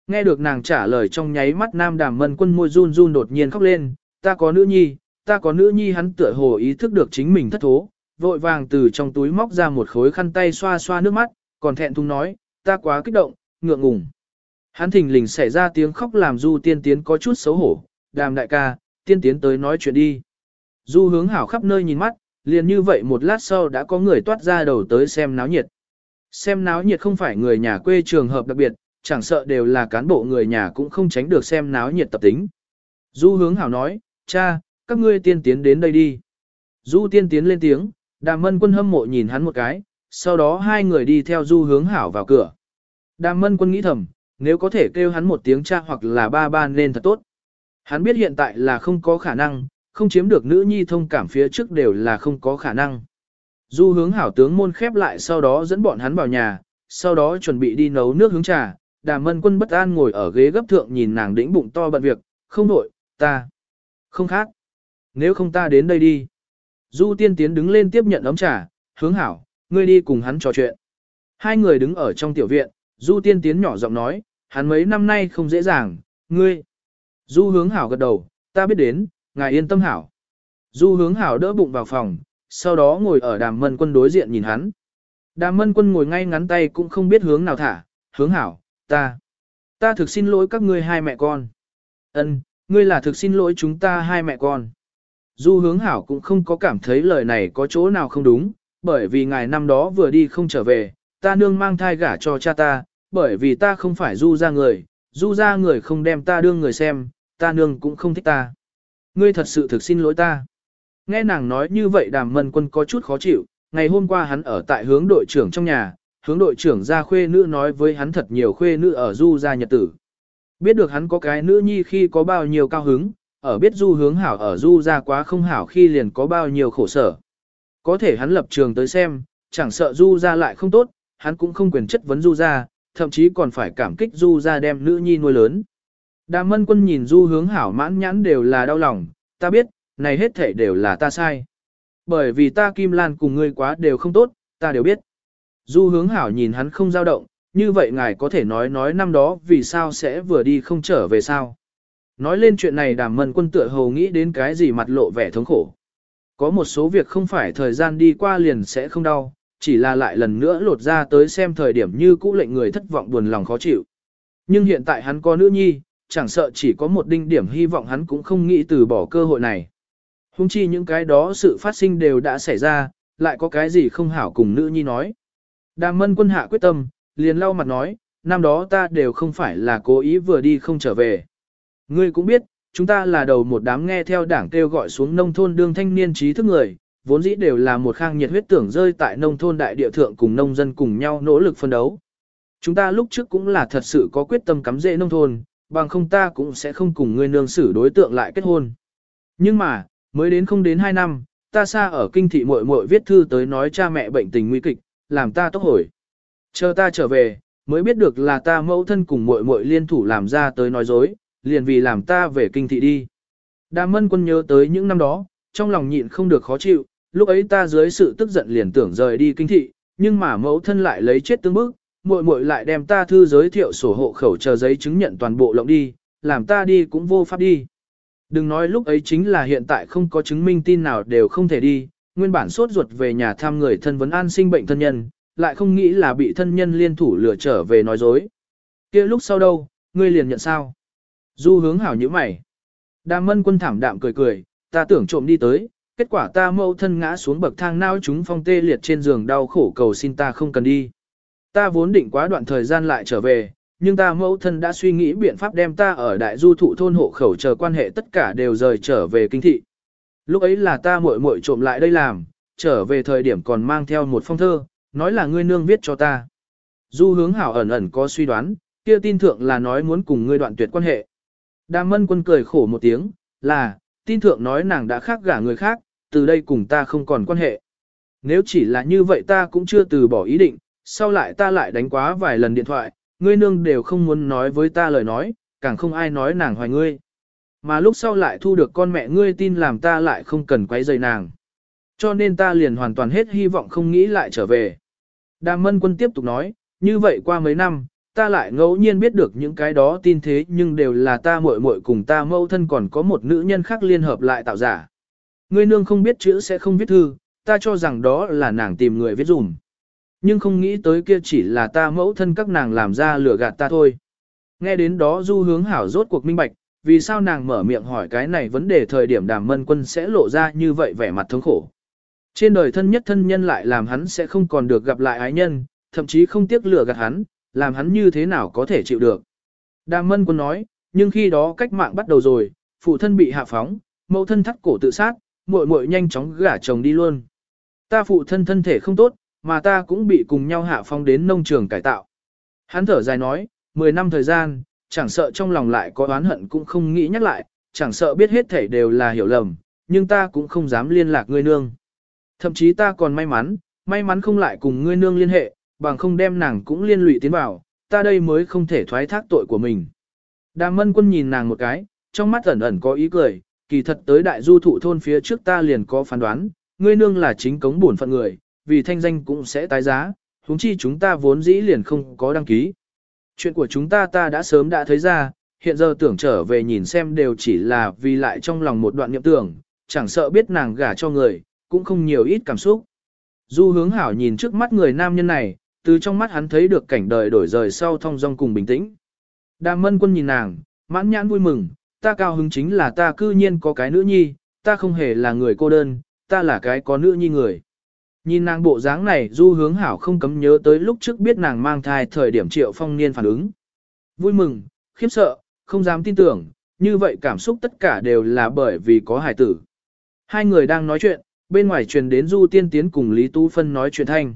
Nghe được nàng trả lời trong nháy mắt nam đàm mân quân môi run run đột nhiên khóc lên, ta có nữ nhi, ta có nữ nhi hắn tựa hồ ý thức được chính mình thất thố, vội vàng từ trong túi móc ra một khối khăn tay xoa xoa nước mắt, còn thẹn thùng nói, ta quá kích động, ngượng ngùng. Hắn thình lình xảy ra tiếng khóc làm Du tiên tiến có chút xấu hổ, đàm đại ca, tiên tiến tới nói chuyện đi. Du hướng hảo khắp nơi nhìn mắt, liền như vậy một lát sau đã có người toát ra đầu tới xem náo nhiệt. Xem náo nhiệt không phải người nhà quê trường hợp đặc biệt, chẳng sợ đều là cán bộ người nhà cũng không tránh được xem náo nhiệt tập tính. Du hướng hảo nói, cha, các ngươi tiên tiến đến đây đi. Du tiên tiến lên tiếng, đàm mân quân hâm mộ nhìn hắn một cái, sau đó hai người đi theo du hướng hảo vào cửa. Đàm mân quân nghĩ thầm, nếu có thể kêu hắn một tiếng cha hoặc là ba ba nên thật tốt. Hắn biết hiện tại là không có khả năng, không chiếm được nữ nhi thông cảm phía trước đều là không có khả năng. Du hướng hảo tướng môn khép lại sau đó dẫn bọn hắn vào nhà, sau đó chuẩn bị đi nấu nước hướng trà. Đàm mân quân bất an ngồi ở ghế gấp thượng nhìn nàng đĩnh bụng to bận việc, không nội, ta, không khác. Nếu không ta đến đây đi. Du tiên tiến đứng lên tiếp nhận ấm trà, hướng hảo, ngươi đi cùng hắn trò chuyện. Hai người đứng ở trong tiểu viện, Du tiên tiến nhỏ giọng nói, hắn mấy năm nay không dễ dàng, ngươi. Du hướng hảo gật đầu, ta biết đến, ngài yên tâm hảo. Du hướng hảo đỡ bụng vào phòng, sau đó ngồi ở đàm mân quân đối diện nhìn hắn. Đàm mân quân ngồi ngay ngắn tay cũng không biết hướng nào thả, hướng hảo, ta. Ta thực xin lỗi các ngươi hai mẹ con. Ân, ngươi là thực xin lỗi chúng ta hai mẹ con. Du hướng hảo cũng không có cảm thấy lời này có chỗ nào không đúng, bởi vì ngài năm đó vừa đi không trở về, ta nương mang thai gả cho cha ta, bởi vì ta không phải du ra người, du ra người không đem ta đương người xem, ta nương cũng không thích ta. Ngươi thật sự thực xin lỗi ta. Nghe nàng nói như vậy đàm mân quân có chút khó chịu, ngày hôm qua hắn ở tại hướng đội trưởng trong nhà, hướng đội trưởng ra khuê nữ nói với hắn thật nhiều khuê nữ ở du gia nhật tử. Biết được hắn có cái nữ nhi khi có bao nhiêu cao hứng, ở biết du hướng hảo ở du gia quá không hảo khi liền có bao nhiêu khổ sở. Có thể hắn lập trường tới xem, chẳng sợ du gia lại không tốt, hắn cũng không quyền chất vấn du gia, thậm chí còn phải cảm kích du gia đem nữ nhi nuôi lớn. Đàm mân quân nhìn du hướng hảo mãn nhãn đều là đau lòng, ta biết, này hết thể đều là ta sai. Bởi vì ta Kim Lan cùng ngươi quá đều không tốt, ta đều biết. Du hướng hảo nhìn hắn không dao động, như vậy ngài có thể nói nói năm đó vì sao sẽ vừa đi không trở về sao. Nói lên chuyện này đàm mân quân tựa hồ nghĩ đến cái gì mặt lộ vẻ thống khổ. Có một số việc không phải thời gian đi qua liền sẽ không đau, chỉ là lại lần nữa lột ra tới xem thời điểm như cũ lệnh người thất vọng buồn lòng khó chịu. Nhưng hiện tại hắn có nữ nhi, chẳng sợ chỉ có một đinh điểm hy vọng hắn cũng không nghĩ từ bỏ cơ hội này. Hùng chi những cái đó sự phát sinh đều đã xảy ra, lại có cái gì không hảo cùng nữ nhi nói. Đàm mân quân hạ quyết tâm, liền lau mặt nói, năm đó ta đều không phải là cố ý vừa đi không trở về. Ngươi cũng biết, chúng ta là đầu một đám nghe theo đảng kêu gọi xuống nông thôn đương thanh niên trí thức người, vốn dĩ đều là một khang nhiệt huyết tưởng rơi tại nông thôn đại địa thượng cùng nông dân cùng nhau nỗ lực phân đấu. Chúng ta lúc trước cũng là thật sự có quyết tâm cắm rễ nông thôn, bằng không ta cũng sẽ không cùng ngươi nương xử đối tượng lại kết hôn. Nhưng mà, mới đến không đến 2 năm, ta xa ở kinh thị muội muội viết thư tới nói cha mẹ bệnh tình nguy kịch, làm ta tốc hồi. Chờ ta trở về, mới biết được là ta mẫu thân cùng muội muội liên thủ làm ra tới nói dối, liền vì làm ta về kinh thị đi. Đàm mân quân nhớ tới những năm đó, trong lòng nhịn không được khó chịu, lúc ấy ta dưới sự tức giận liền tưởng rời đi kinh thị, nhưng mà mẫu thân lại lấy chết tương bức, muội muội lại đem ta thư giới thiệu sổ hộ khẩu chờ giấy chứng nhận toàn bộ lộng đi, làm ta đi cũng vô pháp đi. Đừng nói lúc ấy chính là hiện tại không có chứng minh tin nào đều không thể đi, nguyên bản sốt ruột về nhà thăm người thân vấn an sinh bệnh thân nhân, lại không nghĩ là bị thân nhân liên thủ lừa trở về nói dối. kia lúc sau đâu, ngươi liền nhận sao? Du hướng hảo như mày. Đàm mân quân thảm đạm cười cười, ta tưởng trộm đi tới, kết quả ta mâu thân ngã xuống bậc thang nao chúng phong tê liệt trên giường đau khổ cầu xin ta không cần đi. Ta vốn định quá đoạn thời gian lại trở về, nhưng ta mẫu thân đã suy nghĩ biện pháp đem ta ở đại du thụ thôn hộ khẩu chờ quan hệ tất cả đều rời trở về kinh thị. Lúc ấy là ta muội muội trộm lại đây làm, trở về thời điểm còn mang theo một phong thơ, nói là ngươi nương viết cho ta. Du hướng hảo ẩn ẩn có suy đoán, kia tin thượng là nói muốn cùng ngươi đoạn tuyệt quan hệ. Đàm mân quân cười khổ một tiếng, là, tin thượng nói nàng đã khác gả người khác, từ đây cùng ta không còn quan hệ. Nếu chỉ là như vậy ta cũng chưa từ bỏ ý định, sau lại ta lại đánh quá vài lần điện thoại, ngươi nương đều không muốn nói với ta lời nói, càng không ai nói nàng hoài ngươi. Mà lúc sau lại thu được con mẹ ngươi tin làm ta lại không cần quấy rầy nàng. Cho nên ta liền hoàn toàn hết hy vọng không nghĩ lại trở về. Đàm mân quân tiếp tục nói, như vậy qua mấy năm, ta lại ngẫu nhiên biết được những cái đó tin thế nhưng đều là ta muội muội cùng ta mâu thân còn có một nữ nhân khác liên hợp lại tạo giả. Ngươi nương không biết chữ sẽ không viết thư, ta cho rằng đó là nàng tìm người viết dùm. Nhưng không nghĩ tới kia chỉ là ta mẫu thân các nàng làm ra lừa gạt ta thôi. Nghe đến đó du hướng hảo rốt cuộc minh bạch, vì sao nàng mở miệng hỏi cái này vấn đề thời điểm đàm mân quân sẽ lộ ra như vậy vẻ mặt thống khổ. Trên đời thân nhất thân nhân lại làm hắn sẽ không còn được gặp lại ái nhân, thậm chí không tiếc lửa gạt hắn, làm hắn như thế nào có thể chịu được. Đàm mân quân nói, nhưng khi đó cách mạng bắt đầu rồi, phụ thân bị hạ phóng, mẫu thân thắt cổ tự sát, muội muội nhanh chóng gả chồng đi luôn. Ta phụ thân thân thể không tốt, mà ta cũng bị cùng nhau hạ phong đến nông trường cải tạo. Hắn thở dài nói, 10 năm thời gian, chẳng sợ trong lòng lại có oán hận cũng không nghĩ nhắc lại, chẳng sợ biết hết thảy đều là hiểu lầm, nhưng ta cũng không dám liên lạc ngươi nương. Thậm chí ta còn may mắn, may mắn không lại cùng ngươi nương liên hệ, bằng không đem nàng cũng liên lụy tiến vào, ta đây mới không thể thoái thác tội của mình. Đàm mân quân nhìn nàng một cái, trong mắt ẩn ẩn có ý cười, kỳ thật tới đại du thụ thôn phía trước ta liền có phán đoán, ngươi nương là chính cống bổn phận người, vì thanh danh cũng sẽ tái giá, huống chi chúng ta vốn dĩ liền không có đăng ký. Chuyện của chúng ta ta đã sớm đã thấy ra, hiện giờ tưởng trở về nhìn xem đều chỉ là vì lại trong lòng một đoạn niệm tưởng, chẳng sợ biết nàng gả cho người, cũng không nhiều ít cảm xúc. Du hướng hảo nhìn trước mắt người nam nhân này, từ trong mắt hắn thấy được cảnh đời đổi rời sau thong dong cùng bình tĩnh. Đàm mân quân nhìn nàng, mãn nhãn vui mừng, ta cao hứng chính là ta cư nhiên có cái nữ nhi, ta không hề là người cô đơn, ta là cái có nữ nhi người. Nhìn nàng bộ dáng này du hướng hảo không cấm nhớ tới lúc trước biết nàng mang thai thời điểm triệu phong niên phản ứng. Vui mừng, khiếp sợ, không dám tin tưởng, như vậy cảm xúc tất cả đều là bởi vì có hải tử. Hai người đang nói chuyện, bên ngoài truyền đến du tiên tiến cùng Lý Tú Phân nói chuyện thanh.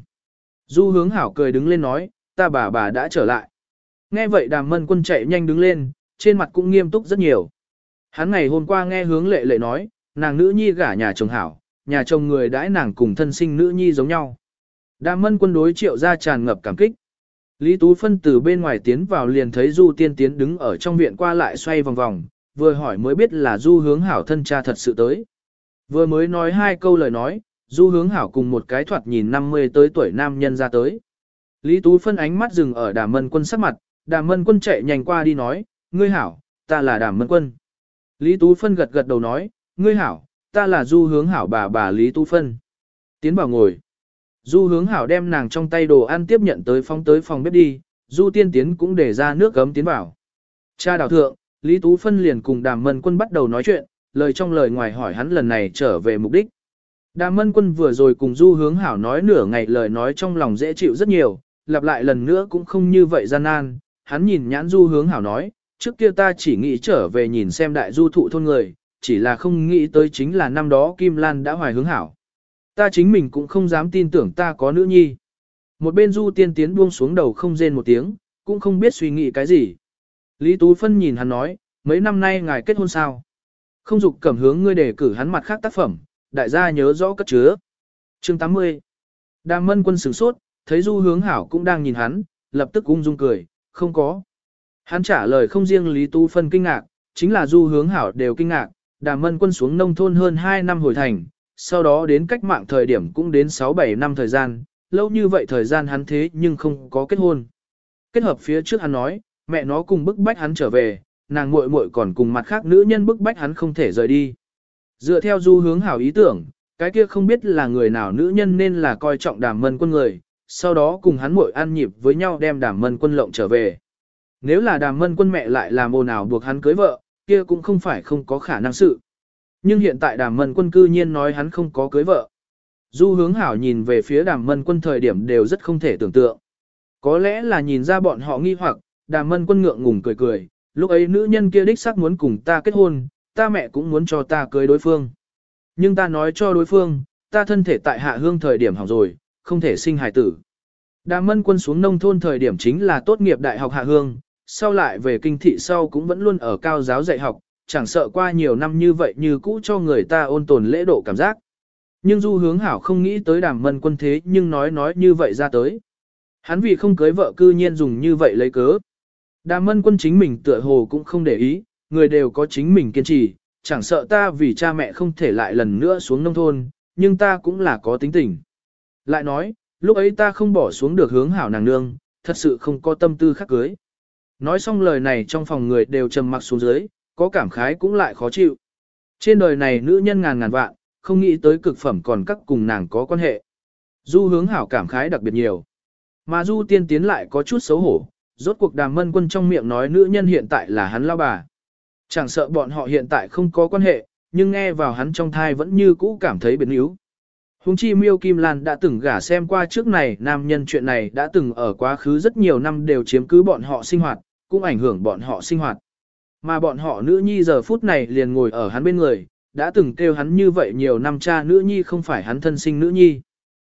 Du hướng hảo cười đứng lên nói, ta bà bà đã trở lại. Nghe vậy đàm mân quân chạy nhanh đứng lên, trên mặt cũng nghiêm túc rất nhiều. Hắn ngày hôm qua nghe hướng lệ lệ nói, nàng nữ nhi gả nhà chồng hảo, nhà chồng người đãi nàng cùng thân sinh nữ nhi giống nhau. Đàm mân quân đối triệu ra tràn ngập cảm kích. Lý Tú Phân từ bên ngoài tiến vào liền thấy Du Tiên Tiến đứng ở trong viện qua lại xoay vòng vòng, vừa hỏi mới biết là Du hướng hảo thân cha thật sự tới. Vừa mới nói hai câu lời nói, Du hướng hảo cùng một cái thoạt nhìn 50 tới tuổi nam nhân ra tới. Lý Tú Phân ánh mắt dừng ở đàm mân quân sắc mặt, đàm mân quân chạy nhanh qua đi nói, ngươi hảo, ta là đàm mân quân. Lý Tú Phân gật gật đầu nói, ngươi hảo, ta là Du hướng hảo bà bà Lý Tú Phân. Tiến vào ngồi. Du hướng hảo đem nàng trong tay đồ ăn tiếp nhận tới phóng tới phòng bếp đi, Du tiên tiến cũng để ra nước gấm tiến vào. Cha đào thượng, Lý Tú Phân liền cùng đàm mân quân bắt đầu nói chuyện, lời trong lời ngoài hỏi hắn lần này trở về mục đích. Đàm mân quân vừa rồi cùng Du hướng hảo nói nửa ngày lời nói trong lòng dễ chịu rất nhiều, lặp lại lần nữa cũng không như vậy gian nan, hắn nhìn nhãn Du hướng hảo nói, trước kia ta chỉ nghĩ trở về nhìn xem đại du thụ thôn người, chỉ là không nghĩ tới chính là năm đó Kim Lan đã hoài hướng hảo. Ta chính mình cũng không dám tin tưởng ta có nữ nhi. Một bên du tiên tiến buông xuống đầu không rên một tiếng, cũng không biết suy nghĩ cái gì. Lý Tú Phân nhìn hắn nói, mấy năm nay ngài kết hôn sao? Không dục cẩm hướng ngươi để cử hắn mặt khác tác phẩm, đại gia nhớ rõ cất chứa. chương 80 Đàm mân quân sửng sốt, thấy du hướng hảo cũng đang nhìn hắn, lập tức ung dung cười, không có. Hắn trả lời không riêng Lý tu Phân kinh ngạc, chính là du hướng hảo đều kinh ngạc, đàm mân quân xuống nông thôn hơn 2 năm hồi thành, sau đó đến cách mạng thời điểm cũng đến 6-7 năm thời gian, lâu như vậy thời gian hắn thế nhưng không có kết hôn. Kết hợp phía trước hắn nói, mẹ nó cùng bức bách hắn trở về, nàng muội muội còn cùng mặt khác nữ nhân bức bách hắn không thể rời đi. Dựa theo du hướng hảo ý tưởng, cái kia không biết là người nào nữ nhân nên là coi trọng đàm mân quân người, sau đó cùng hắn muội ăn nhịp với nhau đem đàm mân quân lộng trở về. Nếu là đàm mân quân mẹ lại làm ồn ào buộc hắn cưới vợ, kia cũng không phải không có khả năng sự. Nhưng hiện tại đàm mân quân cư nhiên nói hắn không có cưới vợ. Du hướng hảo nhìn về phía đàm mân quân thời điểm đều rất không thể tưởng tượng. Có lẽ là nhìn ra bọn họ nghi hoặc, đàm mân quân ngượng ngùng cười cười, lúc ấy nữ nhân kia đích xác muốn cùng ta kết hôn, ta mẹ cũng muốn cho ta cưới đối phương. Nhưng ta nói cho đối phương, ta thân thể tại hạ hương thời điểm hỏng rồi, không thể sinh hài tử. Đàm mân quân xuống nông thôn thời điểm chính là tốt nghiệp đại học hạ hương, sau lại về kinh thị sau cũng vẫn luôn ở cao giáo dạy học, chẳng sợ qua nhiều năm như vậy như cũ cho người ta ôn tồn lễ độ cảm giác. Nhưng du hướng hảo không nghĩ tới đàm mân quân thế nhưng nói nói như vậy ra tới. Hắn vì không cưới vợ cư nhiên dùng như vậy lấy cớ. Đàm mân quân chính mình tựa hồ cũng không để ý, người đều có chính mình kiên trì, chẳng sợ ta vì cha mẹ không thể lại lần nữa xuống nông thôn, nhưng ta cũng là có tính tình. Lại nói, lúc ấy ta không bỏ xuống được hướng hảo nàng nương, thật sự không có tâm tư khác cưới. Nói xong lời này trong phòng người đều trầm mặc xuống dưới, có cảm khái cũng lại khó chịu. Trên đời này nữ nhân ngàn ngàn vạn, không nghĩ tới cực phẩm còn các cùng nàng có quan hệ. Du hướng hảo cảm khái đặc biệt nhiều. Mà Du tiên tiến lại có chút xấu hổ, rốt cuộc đàm mân quân trong miệng nói nữ nhân hiện tại là hắn lao bà. Chẳng sợ bọn họ hiện tại không có quan hệ, nhưng nghe vào hắn trong thai vẫn như cũ cảm thấy biến yếu. Hùng chi miêu Kim Lan đã từng gả xem qua trước này nam nhân chuyện này đã từng ở quá khứ rất nhiều năm đều chiếm cứ bọn họ sinh hoạt, cũng ảnh hưởng bọn họ sinh hoạt. Mà bọn họ nữ nhi giờ phút này liền ngồi ở hắn bên người, đã từng kêu hắn như vậy nhiều năm cha nữ nhi không phải hắn thân sinh nữ nhi.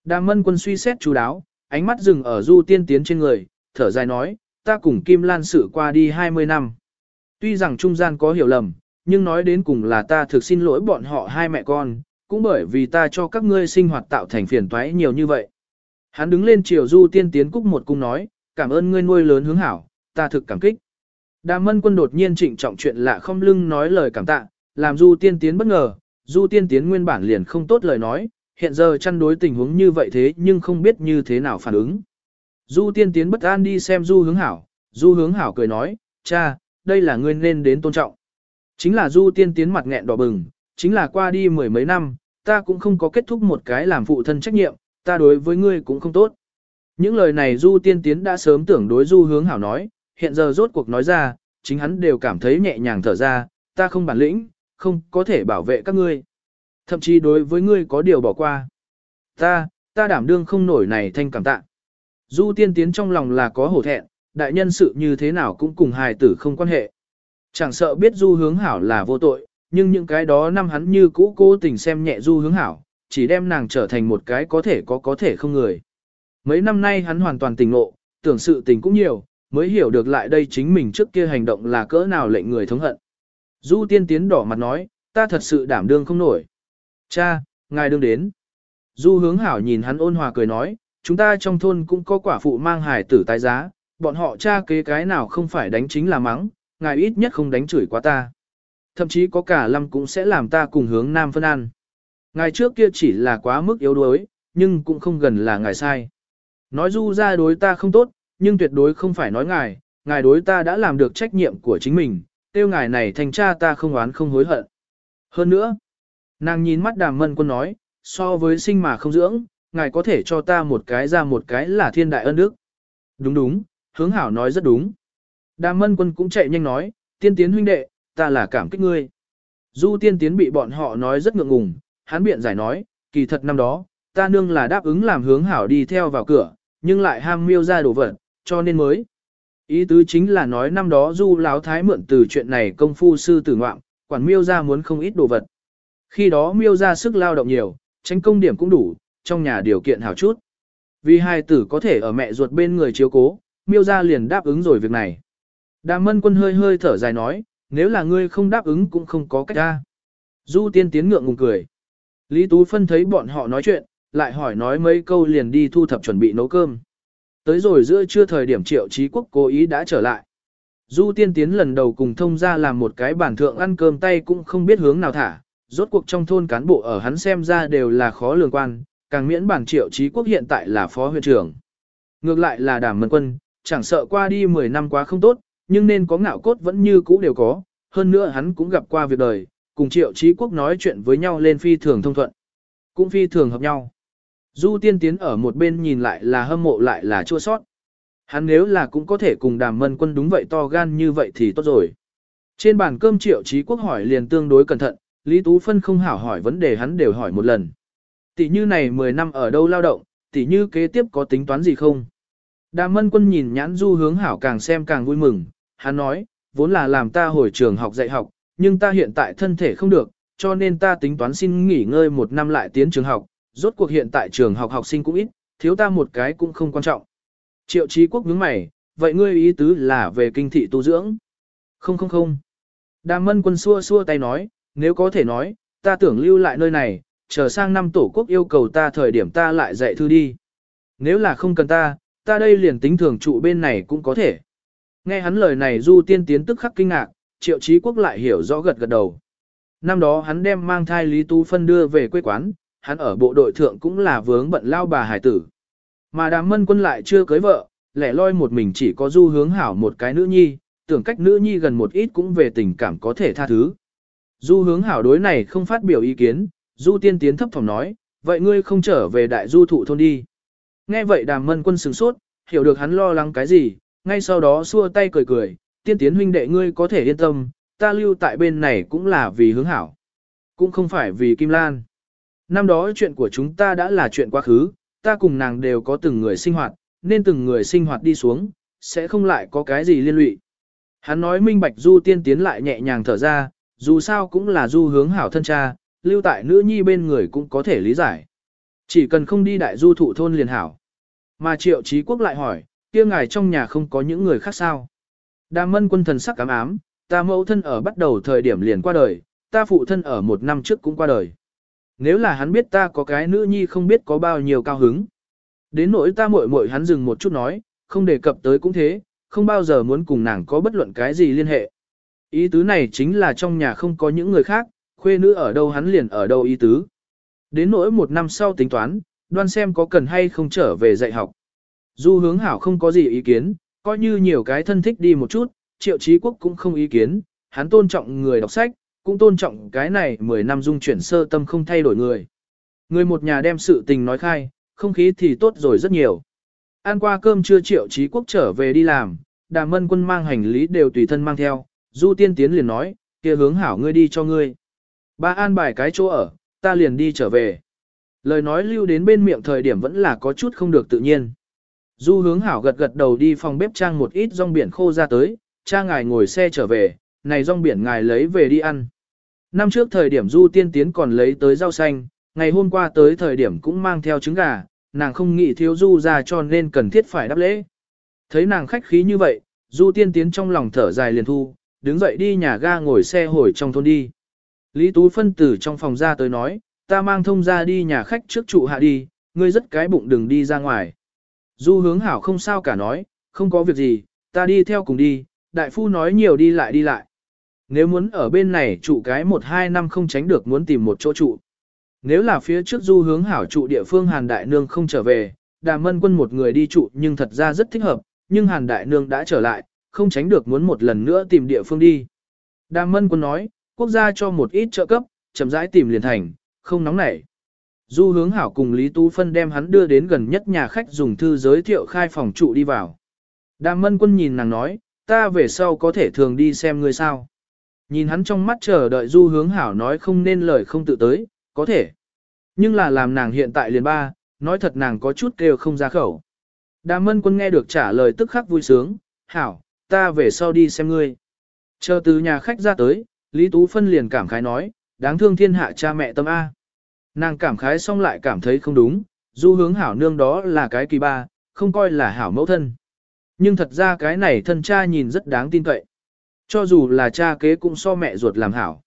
Đàm mân quân suy xét chú đáo, ánh mắt dừng ở du tiên tiến trên người, thở dài nói, ta cùng Kim Lan sự qua đi 20 năm. Tuy rằng trung gian có hiểu lầm, nhưng nói đến cùng là ta thực xin lỗi bọn họ hai mẹ con, cũng bởi vì ta cho các ngươi sinh hoạt tạo thành phiền toái nhiều như vậy. Hắn đứng lên chiều du tiên tiến cúc một cung nói, cảm ơn ngươi nuôi lớn hướng hảo, ta thực cảm kích. Đàm mân quân đột nhiên trịnh trọng chuyện lạ không lưng nói lời cảm tạ, làm du tiên tiến bất ngờ, du tiên tiến nguyên bản liền không tốt lời nói, hiện giờ chăn đối tình huống như vậy thế nhưng không biết như thế nào phản ứng. Du tiên tiến bất an đi xem du hướng hảo, du hướng hảo cười nói, cha, đây là ngươi nên đến tôn trọng. Chính là du tiên tiến mặt nghẹn đỏ bừng, chính là qua đi mười mấy năm, ta cũng không có kết thúc một cái làm phụ thân trách nhiệm, ta đối với ngươi cũng không tốt. Những lời này du tiên tiến đã sớm tưởng đối du hướng hảo nói, hiện giờ rốt cuộc nói ra, chính hắn đều cảm thấy nhẹ nhàng thở ra, ta không bản lĩnh, không có thể bảo vệ các ngươi. Thậm chí đối với ngươi có điều bỏ qua. Ta, ta đảm đương không nổi này thanh cảm tạ. Du tiên tiến trong lòng là có hổ thẹn, đại nhân sự như thế nào cũng cùng hài tử không quan hệ. Chẳng sợ biết du hướng hảo là vô tội, nhưng những cái đó năm hắn như cũ cố tình xem nhẹ du hướng hảo, chỉ đem nàng trở thành một cái có thể có có thể không người. Mấy năm nay hắn hoàn toàn tình ngộ, tưởng sự tình cũng nhiều, mới hiểu được lại đây chính mình trước kia hành động là cỡ nào lệnh người thống hận. Du tiên tiến đỏ mặt nói, ta thật sự đảm đương không nổi. Cha, ngài đương đến. Du hướng hảo nhìn hắn ôn hòa cười nói, chúng ta trong thôn cũng có quả phụ mang hài tử tái giá, bọn họ cha kế cái nào không phải đánh chính là mắng, ngài ít nhất không đánh chửi quá ta. Thậm chí có cả lâm cũng sẽ làm ta cùng hướng nam phân ăn. Ngài trước kia chỉ là quá mức yếu đuối, nhưng cũng không gần là ngài sai. Nói du ra đối ta không tốt, nhưng tuyệt đối không phải nói ngài, ngài đối ta đã làm được trách nhiệm của chính mình, tiêu ngài này thành cha ta không oán không hối hận. Hơn nữa, nàng nhìn mắt đàm mân quân nói, so với sinh mà không dưỡng, ngài có thể cho ta một cái ra một cái là thiên đại ân đức. Đúng đúng, hướng hảo nói rất đúng. Đàm mân quân cũng chạy nhanh nói, tiên tiến huynh đệ, ta là cảm kích ngươi. Du tiên tiến bị bọn họ nói rất ngượng ngùng, hắn biện giải nói, kỳ thật năm đó, ta nương là đáp ứng làm hướng hảo đi theo vào cửa, nhưng lại ham miêu ra đồ vật, cho nên mới. Ý tứ chính là nói năm đó du láo thái mượn từ chuyện này công phu sư tử ngoạm, quản miêu ra muốn không ít đồ vật. Khi đó miêu ra sức lao động nhiều, tránh công điểm cũng đủ, trong nhà điều kiện hảo chút. Vì hai tử có thể ở mẹ ruột bên người chiếu cố, miêu ra liền đáp ứng rồi việc này. Đàm mân quân hơi hơi thở dài nói, nếu là ngươi không đáp ứng cũng không có cách ra. Du tiên tiến ngượng ngùng cười. Lý Tú Phân thấy bọn họ nói chuyện, lại hỏi nói mấy câu liền đi thu thập chuẩn bị nấu cơm. Tới rồi giữa trưa thời điểm triệu trí quốc cố ý đã trở lại. Du tiên tiến lần đầu cùng thông ra làm một cái bản thượng ăn cơm tay cũng không biết hướng nào thả, rốt cuộc trong thôn cán bộ ở hắn xem ra đều là khó lường quan, càng miễn bản triệu trí quốc hiện tại là phó huyện trưởng. Ngược lại là đàm mân quân, chẳng sợ qua đi 10 năm quá không tốt, nhưng nên có ngạo cốt vẫn như cũ đều có, hơn nữa hắn cũng gặp qua việc đời, cùng triệu trí quốc nói chuyện với nhau lên phi thường thông thuận, cũng phi thường hợp nhau. Du tiên tiến ở một bên nhìn lại là hâm mộ lại là chua sót. Hắn nếu là cũng có thể cùng đàm mân quân đúng vậy to gan như vậy thì tốt rồi. Trên bàn cơm triệu trí quốc hỏi liền tương đối cẩn thận, Lý Tú Phân không hảo hỏi vấn đề hắn đều hỏi một lần. Tỷ như này 10 năm ở đâu lao động, tỷ như kế tiếp có tính toán gì không? Đàm mân quân nhìn nhãn du hướng hảo càng xem càng vui mừng, hắn nói, vốn là làm ta hồi trường học dạy học, nhưng ta hiện tại thân thể không được, cho nên ta tính toán xin nghỉ ngơi một năm lại tiến trường học, rốt cuộc hiện tại trường học học sinh cũng ít, thiếu ta một cái cũng không quan trọng. Triệu trí quốc nhướng mày, vậy ngươi ý tứ là về kinh thị tu dưỡng? Không không không. Đàm mân quân xua xua tay nói, nếu có thể nói, ta tưởng lưu lại nơi này, chờ sang năm tổ quốc yêu cầu ta thời điểm ta lại dạy thư đi. Nếu là không cần ta, ta đây liền tính thường trụ bên này cũng có thể. Nghe hắn lời này du tiên tiến tức khắc kinh ngạc, triệu trí quốc lại hiểu rõ gật gật đầu. Năm đó hắn đem mang thai Lý Tú Phân đưa về quê quán, hắn ở bộ đội thượng cũng là vướng bận lao bà hải tử. Mà đàm mân quân lại chưa cưới vợ, lẻ loi một mình chỉ có du hướng hảo một cái nữ nhi, tưởng cách nữ nhi gần một ít cũng về tình cảm có thể tha thứ. Du hướng hảo đối này không phát biểu ý kiến, du tiên tiến thấp phòng nói, vậy ngươi không trở về đại du thụ thôn đi. Nghe vậy đàm mân quân sửng sốt, hiểu được hắn lo lắng cái gì, ngay sau đó xua tay cười cười, tiên tiến huynh đệ ngươi có thể yên tâm, ta lưu tại bên này cũng là vì hướng hảo. Cũng không phải vì Kim Lan. Năm đó chuyện của chúng ta đã là chuyện quá khứ, ta cùng nàng đều có từng người sinh hoạt, nên từng người sinh hoạt đi xuống, sẽ không lại có cái gì liên lụy. Hắn nói minh bạch du tiên tiến lại nhẹ nhàng thở ra, dù sao cũng là du hướng hảo thân cha, lưu tại nữ nhi bên người cũng có thể lý giải. Chỉ cần không đi đại du thụ thôn liền hảo. Mà triệu trí quốc lại hỏi, kia ngài trong nhà không có những người khác sao? Đàm mân quân thần sắc cám ám, ta mẫu thân ở bắt đầu thời điểm liền qua đời, ta phụ thân ở một năm trước cũng qua đời. Nếu là hắn biết ta có cái nữ nhi không biết có bao nhiêu cao hứng. Đến nỗi ta muội muội hắn dừng một chút nói, không đề cập tới cũng thế, không bao giờ muốn cùng nàng có bất luận cái gì liên hệ. Ý tứ này chính là trong nhà không có những người khác, khuê nữ ở đâu hắn liền ở đâu ý tứ. Đến nỗi một năm sau tính toán, đoan xem có cần hay không trở về dạy học. Du hướng hảo không có gì ý kiến, coi như nhiều cái thân thích đi một chút, triệu trí quốc cũng không ý kiến, hắn tôn trọng người đọc sách, cũng tôn trọng cái này 10 năm dung chuyển sơ tâm không thay đổi người. Người một nhà đem sự tình nói khai, không khí thì tốt rồi rất nhiều. Ăn qua cơm trưa triệu trí quốc trở về đi làm, đàm mân quân mang hành lý đều tùy thân mang theo, du tiên tiến liền nói, kia hướng hảo ngươi đi cho ngươi. Ba an bài cái chỗ ở, ta liền đi trở về. Lời nói lưu đến bên miệng thời điểm vẫn là có chút không được tự nhiên. Du hướng hảo gật gật đầu đi phòng bếp trang một ít rong biển khô ra tới, cha ngài ngồi xe trở về, này rong biển ngài lấy về đi ăn. Năm trước thời điểm du tiên tiến còn lấy tới rau xanh, ngày hôm qua tới thời điểm cũng mang theo trứng gà, nàng không nghĩ thiếu du ra cho nên cần thiết phải đáp lễ. Thấy nàng khách khí như vậy, du tiên tiến trong lòng thở dài liền thu, đứng dậy đi nhà ga ngồi xe hồi trong thôn đi. Lý Tú phân tử trong phòng ra tới nói, ta mang thông ra đi nhà khách trước trụ hạ đi, ngươi rất cái bụng đừng đi ra ngoài. Du hướng hảo không sao cả nói, không có việc gì, ta đi theo cùng đi, đại phu nói nhiều đi lại đi lại. Nếu muốn ở bên này trụ cái một hai năm không tránh được muốn tìm một chỗ trụ. Nếu là phía trước du hướng hảo trụ địa phương Hàn Đại Nương không trở về, đàm mân quân một người đi trụ nhưng thật ra rất thích hợp, nhưng Hàn Đại Nương đã trở lại, không tránh được muốn một lần nữa tìm địa phương đi. Đàm mân quân nói, quốc gia cho một ít trợ cấp, chậm rãi tìm liền thành, không nóng nảy. Du hướng hảo cùng Lý Tú Phân đem hắn đưa đến gần nhất nhà khách dùng thư giới thiệu khai phòng trụ đi vào. Đàm mân quân nhìn nàng nói, ta về sau có thể thường đi xem ngươi sao. Nhìn hắn trong mắt chờ đợi du hướng hảo nói không nên lời không tự tới, có thể. Nhưng là làm nàng hiện tại liền ba, nói thật nàng có chút kêu không ra khẩu. Đàm mân quân nghe được trả lời tức khắc vui sướng, hảo, ta về sau đi xem ngươi. Chờ từ nhà khách ra tới, Lý Tú Phân liền cảm khái nói, đáng thương thiên hạ cha mẹ tâm A. Nàng cảm khái xong lại cảm thấy không đúng, du hướng hảo nương đó là cái kỳ ba, không coi là hảo mẫu thân. Nhưng thật ra cái này thân cha nhìn rất đáng tin cậy. Cho dù là cha kế cũng so mẹ ruột làm hảo.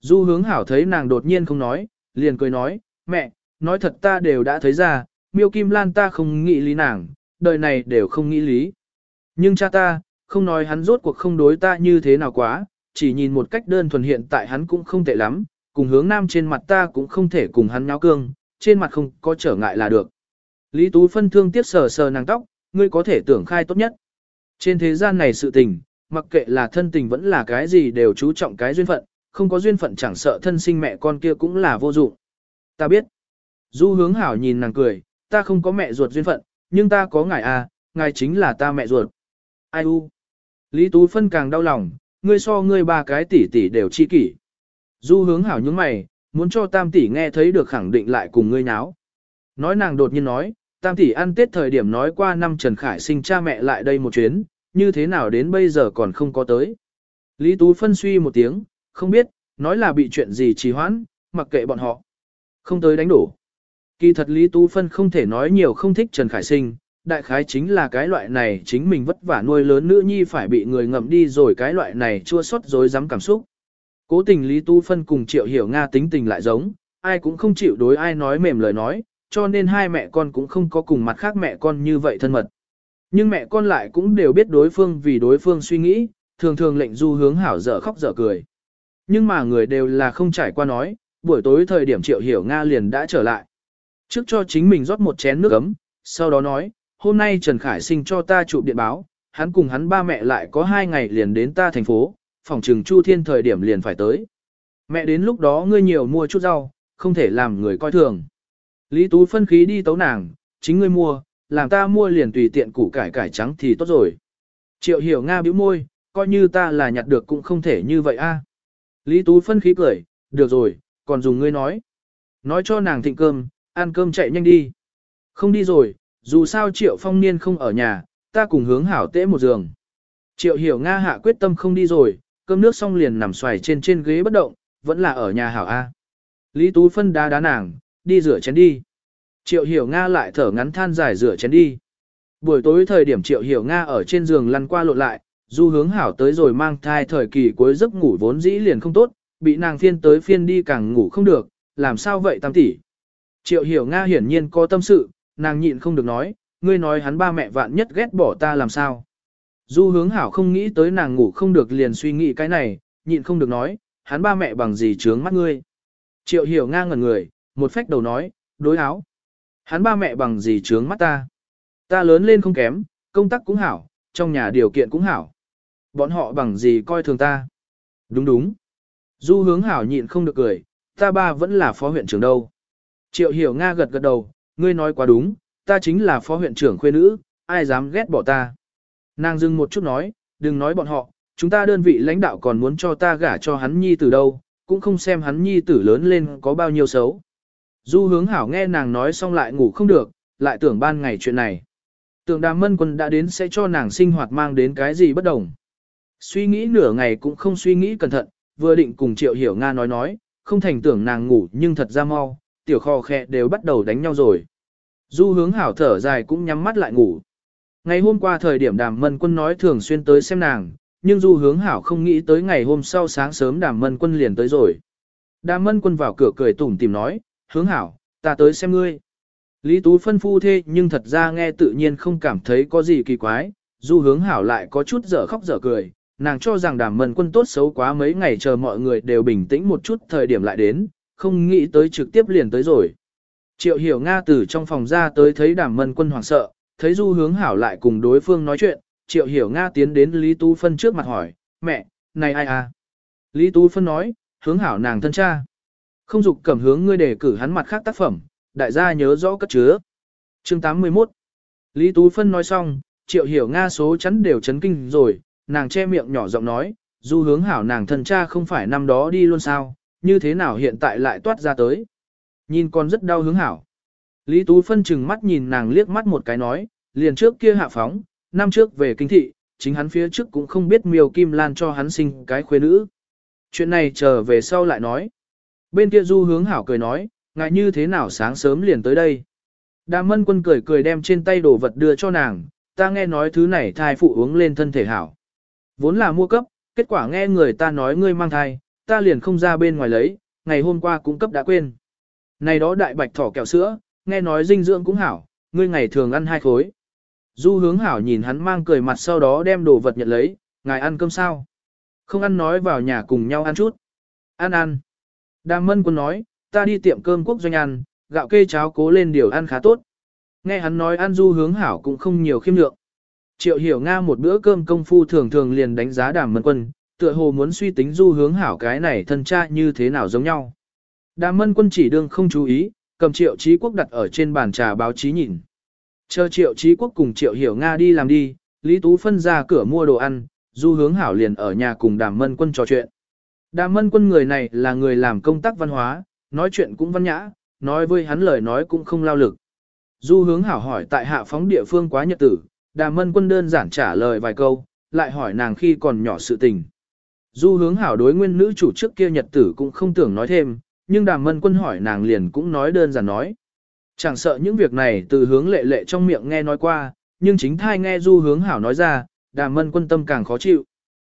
Du hướng hảo thấy nàng đột nhiên không nói, liền cười nói, mẹ, nói thật ta đều đã thấy ra, miêu kim lan ta không nghĩ lý nàng, đời này đều không nghĩ lý. Nhưng cha ta, không nói hắn rốt cuộc không đối ta như thế nào quá, chỉ nhìn một cách đơn thuần hiện tại hắn cũng không tệ lắm, cùng hướng nam trên mặt ta cũng không thể cùng hắn nháo cương, trên mặt không có trở ngại là được. Lý Tú phân thương tiếc sờ sờ nàng tóc, ngươi có thể tưởng khai tốt nhất. Trên thế gian này sự tình, mặc kệ là thân tình vẫn là cái gì đều chú trọng cái duyên phận, không có duyên phận chẳng sợ thân sinh mẹ con kia cũng là vô dụng. Ta biết. Du hướng hảo nhìn nàng cười, ta không có mẹ ruột duyên phận, nhưng ta có ngài à, ngài chính là ta mẹ ruột. Ai u. Lý Tú Phân càng đau lòng, ngươi so ngươi ba cái tỷ tỷ đều chi kỷ. Du hướng hảo những mày, muốn cho tam tỷ nghe thấy được khẳng định lại cùng ngươi nháo. Nói nàng đột nhiên nói, tam tỷ ăn tết thời điểm nói qua năm Trần Khải sinh cha mẹ lại đây một chuyến, như thế nào đến bây giờ còn không có tới. Lý Tú phân suy một tiếng, không biết, nói là bị chuyện gì trì hoãn, mặc kệ bọn họ. Không tới đánh đổ. Kỳ thật Lý Tú phân không thể nói nhiều không thích Trần Khải sinh, đại khái chính là cái loại này chính mình vất vả nuôi lớn nữ nhi phải bị người ngậm đi rồi cái loại này chua xót dối dám cảm xúc. Cố tình Lý Tu Phân cùng Triệu Hiểu Nga tính tình lại giống, ai cũng không chịu đối ai nói mềm lời nói, cho nên hai mẹ con cũng không có cùng mặt khác mẹ con như vậy thân mật. Nhưng mẹ con lại cũng đều biết đối phương vì đối phương suy nghĩ, thường thường lệnh du hướng hảo dở khóc dở cười. Nhưng mà người đều là không trải qua nói, buổi tối thời điểm Triệu Hiểu Nga liền đã trở lại. Trước cho chính mình rót một chén nước ấm, sau đó nói, hôm nay Trần Khải sinh cho ta chụp điện báo, hắn cùng hắn ba mẹ lại có hai ngày liền đến ta thành phố, phòng trừng Chu Thiên thời điểm liền phải tới. Mẹ đến lúc đó ngươi nhiều mua chút rau, không thể làm người coi thường. Lý Tú phân khí đi tấu nàng, chính ngươi mua, làm ta mua liền tùy tiện củ cải cải trắng thì tốt rồi. Triệu hiểu Nga bĩu môi, coi như ta là nhặt được cũng không thể như vậy a. Lý Tú phân khí cười, được rồi, còn dùng ngươi nói. Nói cho nàng thịnh cơm, ăn cơm chạy nhanh đi. Không đi rồi, dù sao Triệu Phong Niên không ở nhà, ta cùng hướng hảo tễ một giường. Triệu hiểu Nga hạ quyết tâm không đi rồi, cơm nước xong liền nằm xoài trên trên ghế bất động, vẫn là ở nhà hảo A. Lý Tú phân đá đá nàng, đi rửa chén đi. Triệu hiểu Nga lại thở ngắn than dài rửa chén đi. Buổi tối thời điểm Triệu hiểu Nga ở trên giường lăn qua lộn lại, du hướng hảo tới rồi mang thai thời kỳ cuối giấc ngủ vốn dĩ liền không tốt, bị nàng phiên tới phiên đi càng ngủ không được, làm sao vậy tam tỷ. Triệu hiểu Nga hiển nhiên có tâm sự, nàng nhịn không được nói, ngươi nói hắn ba mẹ vạn nhất ghét bỏ ta làm sao. Du hướng hảo không nghĩ tới nàng ngủ không được liền suy nghĩ cái này, nhịn không được nói, hắn ba mẹ bằng gì trướng mắt ngươi. Triệu hiểu ngang ngẩn người, một phách đầu nói, đối áo. Hắn ba mẹ bằng gì trướng mắt ta. Ta lớn lên không kém, công tác cũng hảo, trong nhà điều kiện cũng hảo. Bọn họ bằng gì coi thường ta? Đúng đúng. Du hướng hảo nhịn không được cười, ta ba vẫn là phó huyện trưởng đâu. Triệu hiểu Nga gật gật đầu, ngươi nói quá đúng, ta chính là phó huyện trưởng khuê nữ, ai dám ghét bỏ ta. Nàng dừng một chút nói, đừng nói bọn họ, chúng ta đơn vị lãnh đạo còn muốn cho ta gả cho hắn nhi tử đâu, cũng không xem hắn nhi tử lớn lên có bao nhiêu xấu. Du hướng hảo nghe nàng nói xong lại ngủ không được, lại tưởng ban ngày chuyện này. Tưởng đàm mân quân đã đến sẽ cho nàng sinh hoạt mang đến cái gì bất đồng. Suy nghĩ nửa ngày cũng không suy nghĩ cẩn thận, vừa định cùng triệu hiểu Nga nói nói, không thành tưởng nàng ngủ nhưng thật ra mau, tiểu kho khe đều bắt đầu đánh nhau rồi. Du hướng hảo thở dài cũng nhắm mắt lại ngủ. Ngày hôm qua thời điểm đàm mân quân nói thường xuyên tới xem nàng, nhưng du hướng hảo không nghĩ tới ngày hôm sau sáng sớm đàm mân quân liền tới rồi. Đàm mân quân vào cửa cười tủm tìm nói, hướng hảo, ta tới xem ngươi. Lý Tú phân phu thê nhưng thật ra nghe tự nhiên không cảm thấy có gì kỳ quái, du hướng hảo lại có chút dở khóc dở cười, nàng cho rằng đàm mân quân tốt xấu quá mấy ngày chờ mọi người đều bình tĩnh một chút thời điểm lại đến, không nghĩ tới trực tiếp liền tới rồi. Triệu hiểu Nga từ trong phòng ra tới thấy đàm mân quân hoảng sợ, thấy du hướng hảo lại cùng đối phương nói chuyện, triệu hiểu Nga tiến đến Lý Tú Phân trước mặt hỏi, mẹ, này ai à? Lý Tú Phân nói, hướng hảo nàng thân cha. Không dục cẩm hướng ngươi để cử hắn mặt khác tác phẩm, đại gia nhớ rõ cất chứa. Chương 81 Lý Tú Phân nói xong, triệu hiểu Nga số chắn đều chấn kinh rồi, nàng che miệng nhỏ giọng nói, du hướng hảo nàng thân cha không phải năm đó đi luôn sao, như thế nào hiện tại lại toát ra tới. Nhìn con rất đau hướng hảo. Lý Tú phân chừng mắt nhìn nàng liếc mắt một cái nói, liền trước kia hạ phóng, năm trước về kinh thị, chính hắn phía trước cũng không biết miêu kim lan cho hắn sinh cái khuê nữ. Chuyện này chờ về sau lại nói. Bên kia du hướng hảo cười nói, ngại như thế nào sáng sớm liền tới đây. Đàm mân quân cười cười đem trên tay đồ vật đưa cho nàng, ta nghe nói thứ này thai phụ uống lên thân thể hảo. Vốn là mua cấp, kết quả nghe người ta nói ngươi mang thai, ta liền không ra bên ngoài lấy, ngày hôm qua cũng cấp đã quên. Này đó đại bạch thỏ kẹo sữa, nghe nói dinh dưỡng cũng hảo, ngươi ngày thường ăn hai khối. Du hướng hảo nhìn hắn mang cười mặt sau đó đem đồ vật nhận lấy, ngài ăn cơm sao? Không ăn nói vào nhà cùng nhau ăn chút. Ăn ăn. Đàm mân quân nói, ta đi tiệm cơm quốc doanh ăn, gạo kê cháo cố lên điều ăn khá tốt. Nghe hắn nói ăn du hướng hảo cũng không nhiều khiêm lượng. Triệu hiểu Nga một bữa cơm công phu thường thường liền đánh giá đàm mân quân, tựa hồ muốn suy tính du hướng hảo cái này thân cha như thế nào giống nhau. Đàm mân quân chỉ đương không chú ý, cầm triệu trí quốc đặt ở trên bàn trà báo chí nhìn. Chờ triệu trí quốc cùng triệu hiểu Nga đi làm đi, Lý Tú phân ra cửa mua đồ ăn, du hướng hảo liền ở nhà cùng đàm mân quân trò chuyện. Đàm mân quân người này là người làm công tác văn hóa, nói chuyện cũng văn nhã, nói với hắn lời nói cũng không lao lực. Du hướng hảo hỏi tại hạ phóng địa phương quá nhật tử, đàm mân quân đơn giản trả lời vài câu, lại hỏi nàng khi còn nhỏ sự tình. Du hướng hảo đối nguyên nữ chủ trước kia nhật tử cũng không tưởng nói thêm, nhưng đàm mân quân hỏi nàng liền cũng nói đơn giản nói. Chẳng sợ những việc này từ hướng lệ lệ trong miệng nghe nói qua, nhưng chính thai nghe du hướng hảo nói ra, đàm mân quân tâm càng khó chịu.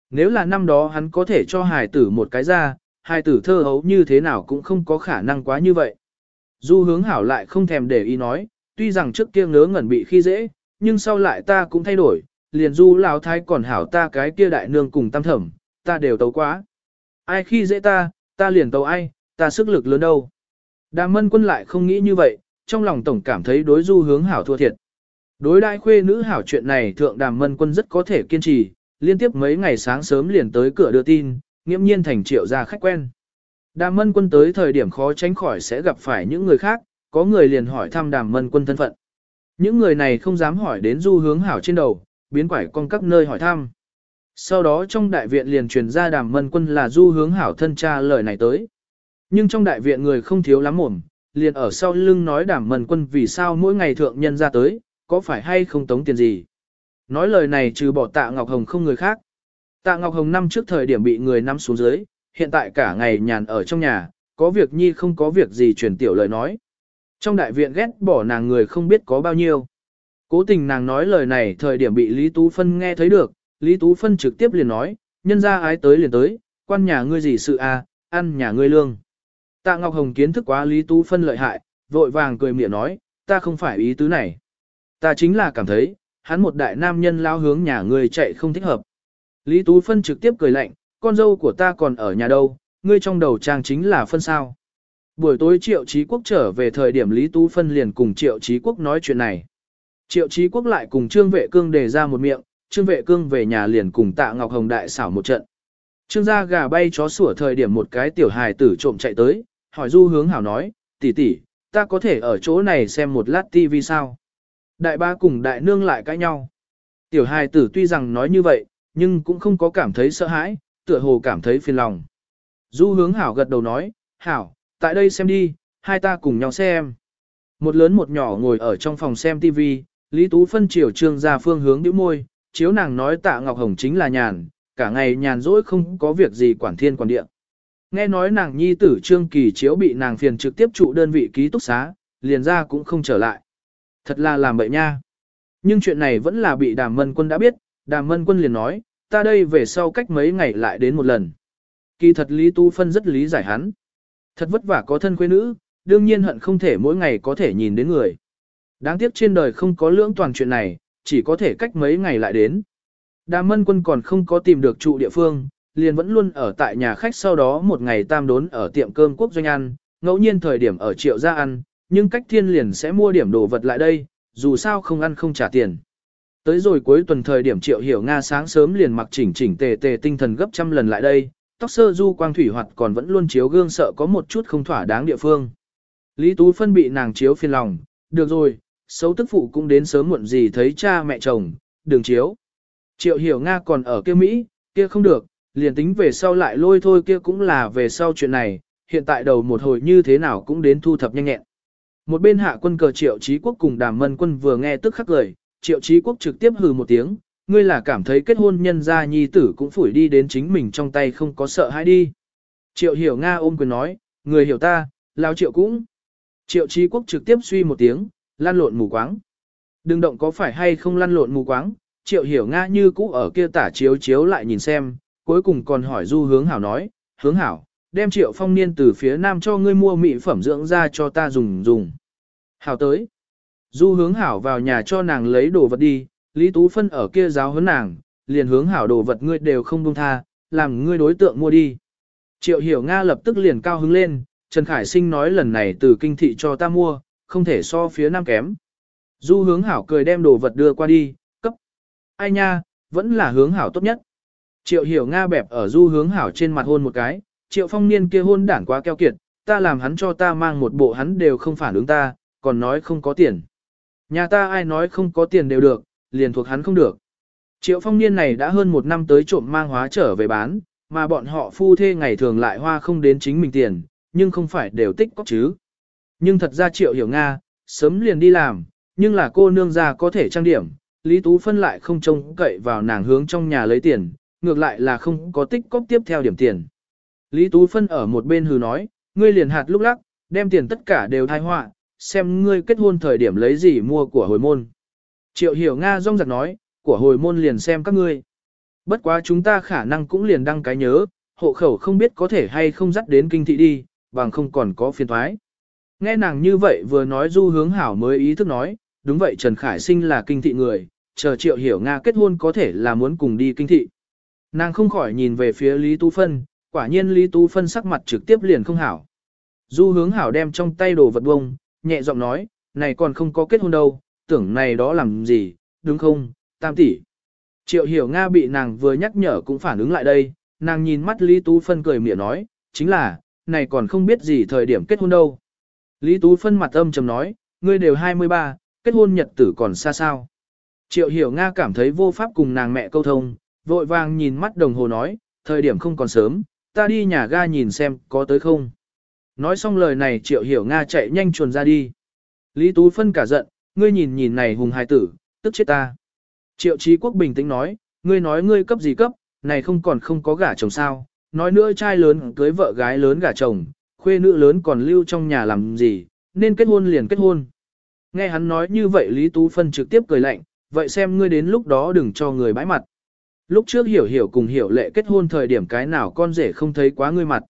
Nếu là năm đó hắn có thể cho hài tử một cái ra, hài tử thơ hấu như thế nào cũng không có khả năng quá như vậy. Du hướng hảo lại không thèm để ý nói, tuy rằng trước kia ngớ ngẩn bị khi dễ, nhưng sau lại ta cũng thay đổi, liền du lão thái còn hảo ta cái kia đại nương cùng tam thẩm, ta đều tấu quá. Ai khi dễ ta, ta liền tấu ai, ta sức lực lớn đâu. Đàm mân quân lại không nghĩ như vậy, trong lòng tổng cảm thấy đối du hướng hảo thua thiệt. Đối đại khuê nữ hảo chuyện này thượng đàm mân quân rất có thể kiên trì, liên tiếp mấy ngày sáng sớm liền tới cửa đưa tin, nghiễm nhiên thành triệu gia khách quen. Đàm mân quân tới thời điểm khó tránh khỏi sẽ gặp phải những người khác, có người liền hỏi thăm đàm mân quân thân phận. Những người này không dám hỏi đến du hướng hảo trên đầu, biến quải con các nơi hỏi thăm. Sau đó trong đại viện liền truyền ra đàm mân quân là du hướng hảo thân cha lời này tới. Nhưng trong đại viện người không thiếu lắm mồm, liền ở sau lưng nói đảm mần quân vì sao mỗi ngày thượng nhân ra tới, có phải hay không tống tiền gì. Nói lời này trừ bỏ tạ Ngọc Hồng không người khác. Tạ Ngọc Hồng năm trước thời điểm bị người nắm xuống dưới, hiện tại cả ngày nhàn ở trong nhà, có việc nhi không có việc gì truyền tiểu lời nói. Trong đại viện ghét bỏ nàng người không biết có bao nhiêu. Cố tình nàng nói lời này thời điểm bị Lý Tú Phân nghe thấy được, Lý Tú Phân trực tiếp liền nói, nhân ra ái tới liền tới, quan nhà ngươi gì sự à, ăn nhà ngươi lương. Tạ Ngọc Hồng kiến thức quá Lý Tú Phân lợi hại, vội vàng cười miệng nói, ta không phải ý tứ này. Ta chính là cảm thấy, hắn một đại nam nhân lao hướng nhà ngươi chạy không thích hợp. Lý Tú Phân trực tiếp cười lạnh, con dâu của ta còn ở nhà đâu, ngươi trong đầu trang chính là phân sao. Buổi tối Triệu Chí Quốc trở về thời điểm Lý Tú Phân liền cùng Triệu Chí Quốc nói chuyện này. Triệu Chí Quốc lại cùng Trương Vệ Cương đề ra một miệng, Trương Vệ Cương về nhà liền cùng Tạ Ngọc Hồng đại xảo một trận. Trương gia gà bay chó sủa thời điểm một cái tiểu hài tử trộm chạy tới, hỏi Du Hướng Hảo nói, tỷ tỷ, ta có thể ở chỗ này xem một lát tivi sao? Đại ba cùng đại nương lại cãi nhau. Tiểu hài tử tuy rằng nói như vậy, nhưng cũng không có cảm thấy sợ hãi, tựa hồ cảm thấy phiền lòng. Du hướng hảo gật đầu nói, hảo, tại đây xem đi, hai ta cùng nhau xem. Một lớn một nhỏ ngồi ở trong phòng xem TV, Lý Tú phân chiều trương ra phương hướng nhíu môi, chiếu nàng nói tạ Ngọc Hồng chính là nhàn, cả ngày nhàn rỗi không có việc gì quản thiên quản địa. Nghe nói nàng nhi tử trương kỳ chiếu bị nàng phiền trực tiếp trụ đơn vị ký túc xá, liền ra cũng không trở lại. Thật là làm bậy nha. Nhưng chuyện này vẫn là bị đàm mân quân đã biết, đàm mân quân liền nói, ta đây về sau cách mấy ngày lại đến một lần. Kỳ thật Lý Tu Phân rất lý giải hắn. Thật vất vả có thân quê nữ, đương nhiên hận không thể mỗi ngày có thể nhìn đến người. Đáng tiếc trên đời không có lưỡng toàn chuyện này, chỉ có thể cách mấy ngày lại đến. Đàm mân quân còn không có tìm được trụ địa phương, liền vẫn luôn ở tại nhà khách sau đó một ngày tam đốn ở tiệm cơm quốc doanh ăn, ngẫu nhiên thời điểm ở triệu gia ăn, nhưng cách thiên liền sẽ mua điểm đồ vật lại đây, dù sao không ăn không trả tiền. Tới rồi cuối tuần thời điểm triệu hiểu Nga sáng sớm liền mặc chỉnh chỉnh tề tề tinh thần gấp trăm lần lại đây, tóc sơ du quang thủy hoạt còn vẫn luôn chiếu gương sợ có một chút không thỏa đáng địa phương. Lý Tú phân bị nàng chiếu phiền lòng, được rồi, xấu tức phụ cũng đến sớm muộn gì thấy cha mẹ chồng, đừng chiếu. Triệu hiểu Nga còn ở kia Mỹ, kia không được, liền tính về sau lại lôi thôi kia cũng là về sau chuyện này, hiện tại đầu một hồi như thế nào cũng đến thu thập nhanh nhẹn. Một bên hạ quân cờ triệu trí quốc cùng đàm mân quân vừa nghe tức khắc lời, triệu trí quốc trực tiếp hừ một tiếng, ngươi là cảm thấy kết hôn nhân gia nhi tử cũng phủi đi đến chính mình trong tay không có sợ hãi đi. Triệu hiểu Nga ôm quyền nói, người hiểu ta, lao triệu cũng. Triệu trí quốc trực tiếp suy một tiếng, lăn lộn mù quáng. Đừng động có phải hay không lăn lộn mù quáng, triệu hiểu Nga như cũ ở kia tả chiếu chiếu lại nhìn xem, cuối cùng còn hỏi du hướng hảo nói, hướng hảo, đem triệu phong niên từ phía nam cho ngươi mua mỹ phẩm dưỡng da cho ta dùng dùng. Hảo tới. Du hướng hảo vào nhà cho nàng lấy đồ vật đi, Lý Tú Phân ở kia giáo huấn nàng, liền hướng hảo đồ vật ngươi đều không buông tha, làm ngươi đối tượng mua đi. Triệu hiểu Nga lập tức liền cao hứng lên, Trần Khải Sinh nói lần này từ kinh thị cho ta mua, không thể so phía nam kém. Du hướng hảo cười đem đồ vật đưa qua đi, cấp. Ai nha, vẫn là hướng hảo tốt nhất. Triệu hiểu Nga bẹp ở du hướng hảo trên mặt hôn một cái, triệu phong niên kia hôn đảng quá keo kiệt, ta làm hắn cho ta mang một bộ hắn đều không phản ứng ta, còn nói không có tiền. Nhà ta ai nói không có tiền đều được, liền thuộc hắn không được. Triệu phong niên này đã hơn một năm tới trộm mang hóa trở về bán, mà bọn họ phu thê ngày thường lại hoa không đến chính mình tiền, nhưng không phải đều tích có chứ. Nhưng thật ra triệu hiểu Nga, sớm liền đi làm, nhưng là cô nương già có thể trang điểm, Lý Tú Phân lại không trông cậy vào nàng hướng trong nhà lấy tiền, ngược lại là không có tích cóp tiếp theo điểm tiền. Lý Tú Phân ở một bên hừ nói, ngươi liền hạt lúc lắc, đem tiền tất cả đều thai họa, xem ngươi kết hôn thời điểm lấy gì mua của hồi môn. Triệu hiểu Nga rong giặc nói, của hồi môn liền xem các ngươi. Bất quá chúng ta khả năng cũng liền đăng cái nhớ, hộ khẩu không biết có thể hay không dắt đến kinh thị đi, bằng không còn có phiền thoái. Nghe nàng như vậy vừa nói du hướng hảo mới ý thức nói, đúng vậy Trần Khải Sinh là kinh thị người, chờ triệu hiểu Nga kết hôn có thể là muốn cùng đi kinh thị. Nàng không khỏi nhìn về phía Lý Tú Phân, quả nhiên Lý Tú Phân sắc mặt trực tiếp liền không hảo. Du hướng hảo đem trong tay đồ vật bông, nhẹ giọng nói, này còn không có kết hôn đâu, tưởng này đó làm gì, đúng không, tam tỷ. Triệu hiểu Nga bị nàng vừa nhắc nhở cũng phản ứng lại đây, nàng nhìn mắt Lý Tú Phân cười miệng nói, chính là, này còn không biết gì thời điểm kết hôn đâu. Lý Tú Phân mặt âm trầm nói, ngươi đều 23, kết hôn nhật tử còn xa sao. Triệu hiểu Nga cảm thấy vô pháp cùng nàng mẹ câu thông, vội vàng nhìn mắt đồng hồ nói, thời điểm không còn sớm, ta đi nhà ga nhìn xem có tới không. Nói xong lời này triệu hiểu Nga chạy nhanh chuồn ra đi. Lý Tú Phân cả giận, ngươi nhìn nhìn này hùng hài tử, tức chết ta. Triệu Chí Quốc bình tĩnh nói, ngươi nói ngươi cấp gì cấp, này không còn không có gả chồng sao, nói nữa trai lớn cưới vợ gái lớn gả chồng, khuê nữ lớn còn lưu trong nhà làm gì, nên kết hôn liền kết hôn. Nghe hắn nói như vậy Lý Tú Phân trực tiếp cười lạnh, vậy xem ngươi đến lúc đó đừng cho người bãi mặt. Lúc trước hiểu hiểu cùng hiểu lệ kết hôn thời điểm cái nào con rể không thấy quá ngươi mặt.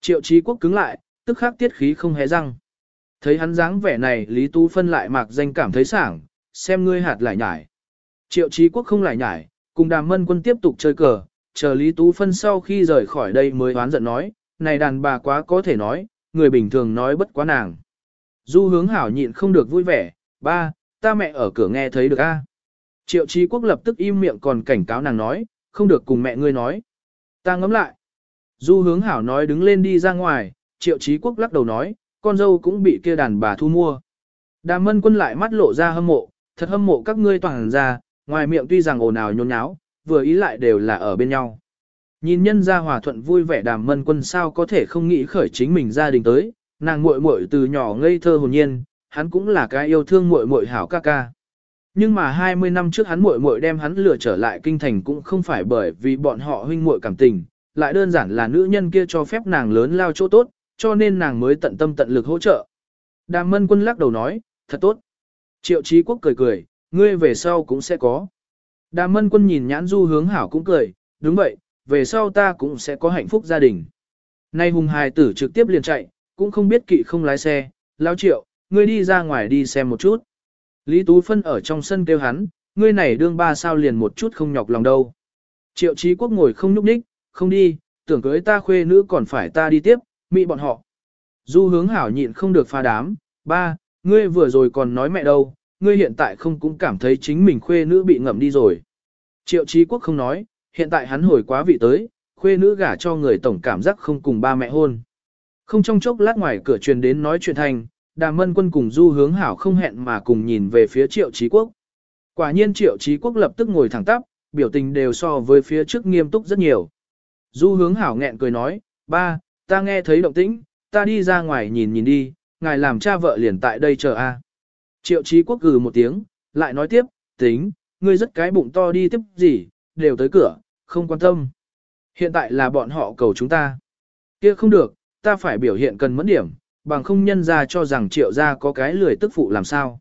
Triệu trí Quốc cứng lại, tức khắc tiết khí không hé răng. Thấy hắn dáng vẻ này Lý Tú Phân lại mạc danh cảm thấy sảng, xem ngươi hạt lại nhải. Triệu trí Quốc không lại nhải, cùng đàm mân quân tiếp tục chơi cờ, chờ Lý Tú Phân sau khi rời khỏi đây mới oán giận nói, này đàn bà quá có thể nói, người bình thường nói bất quá nàng. Du hướng hảo nhịn không được vui vẻ, ba, ta mẹ ở cửa nghe thấy được a. Triệu Chí Quốc lập tức im miệng còn cảnh cáo nàng nói, không được cùng mẹ ngươi nói. Ta ngẫm lại. Du hướng hảo nói đứng lên đi ra ngoài, Triệu Chí Quốc lắc đầu nói, con dâu cũng bị kia đàn bà thu mua. Đàm mân quân lại mắt lộ ra hâm mộ, thật hâm mộ các ngươi toàn ra, ngoài miệng tuy rằng ồn ào nhốn nháo, vừa ý lại đều là ở bên nhau. Nhìn nhân gia hòa thuận vui vẻ đàm mân quân sao có thể không nghĩ khởi chính mình gia đình tới, nàng muội muội từ nhỏ ngây thơ hồn nhiên, hắn cũng là cái yêu thương muội muội hảo ca ca. Nhưng mà 20 năm trước hắn muội muội đem hắn lừa trở lại kinh thành cũng không phải bởi vì bọn họ huynh muội cảm tình, lại đơn giản là nữ nhân kia cho phép nàng lớn lao chỗ tốt, cho nên nàng mới tận tâm tận lực hỗ trợ. Đàm mân quân lắc đầu nói, thật tốt. Triệu trí quốc cười cười, ngươi về sau cũng sẽ có. Đàm mân quân nhìn nhãn du hướng hảo cũng cười, đúng vậy, về sau ta cũng sẽ có hạnh phúc gia đình. Nay hùng hài tử trực tiếp liền chạy, cũng không biết kỵ không lái xe, lao triệu, ngươi đi ra ngoài đi xem một chút. Lý Tú Phân ở trong sân kêu hắn, ngươi này đương ba sao liền một chút không nhọc lòng đâu. Triệu Chí Quốc ngồi không nhúc nhích, không đi, tưởng cưới ta khuê nữ còn phải ta đi tiếp, mị bọn họ. Du hướng hảo nhịn không được pha đám, ba, ngươi vừa rồi còn nói mẹ đâu, ngươi hiện tại không cũng cảm thấy chính mình khuê nữ bị ngậm đi rồi. Triệu Chí Quốc không nói, hiện tại hắn hồi quá vị tới, khuê nữ gả cho người tổng cảm giác không cùng ba mẹ hôn. Không trong chốc lát ngoài cửa truyền đến nói chuyện thành, đàm mân quân cùng du hướng hảo không hẹn mà cùng nhìn về phía triệu trí quốc. Quả nhiên triệu trí quốc lập tức ngồi thẳng tắp, biểu tình đều so với phía trước nghiêm túc rất nhiều. Du hướng hảo nghẹn cười nói, ba, ta nghe thấy động tĩnh, ta đi ra ngoài nhìn nhìn đi, ngài làm cha vợ liền tại đây chờ a. Triệu trí quốc gừ một tiếng, lại nói tiếp, tính, ngươi rất cái bụng to đi tiếp gì, đều tới cửa, không quan tâm. Hiện tại là bọn họ cầu chúng ta. kia không được, ta phải biểu hiện cần mẫn điểm, bằng không nhân ra cho rằng triệu gia có cái lười tức phụ làm sao.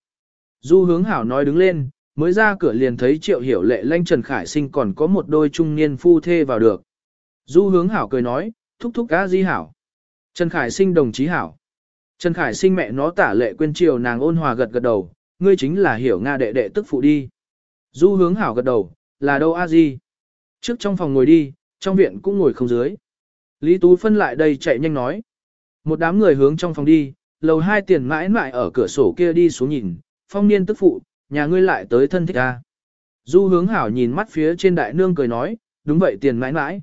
Du hướng hảo nói đứng lên, mới ra cửa liền thấy triệu hiểu lệ lanh Trần Khải sinh còn có một đôi trung niên phu thê vào được. Du hướng hảo cười nói, thúc thúc cá di hảo. Trần Khải sinh đồng chí hảo. Trần Khải sinh mẹ nó tả lệ quên triều nàng ôn hòa gật gật đầu, ngươi chính là hiểu Nga đệ đệ tức phụ đi. Du hướng hảo gật đầu, là đâu a di? Trước trong phòng ngồi đi, trong viện cũng ngồi không dưới. Lý Tú phân lại đây chạy nhanh nói. Một đám người hướng trong phòng đi, lầu hai tiền mãi mãi ở cửa sổ kia đi xuống nhìn, phong niên tức phụ, nhà ngươi lại tới thân thích ta. Du hướng hảo nhìn mắt phía trên đại nương cười nói, đúng vậy tiền mãi mãi.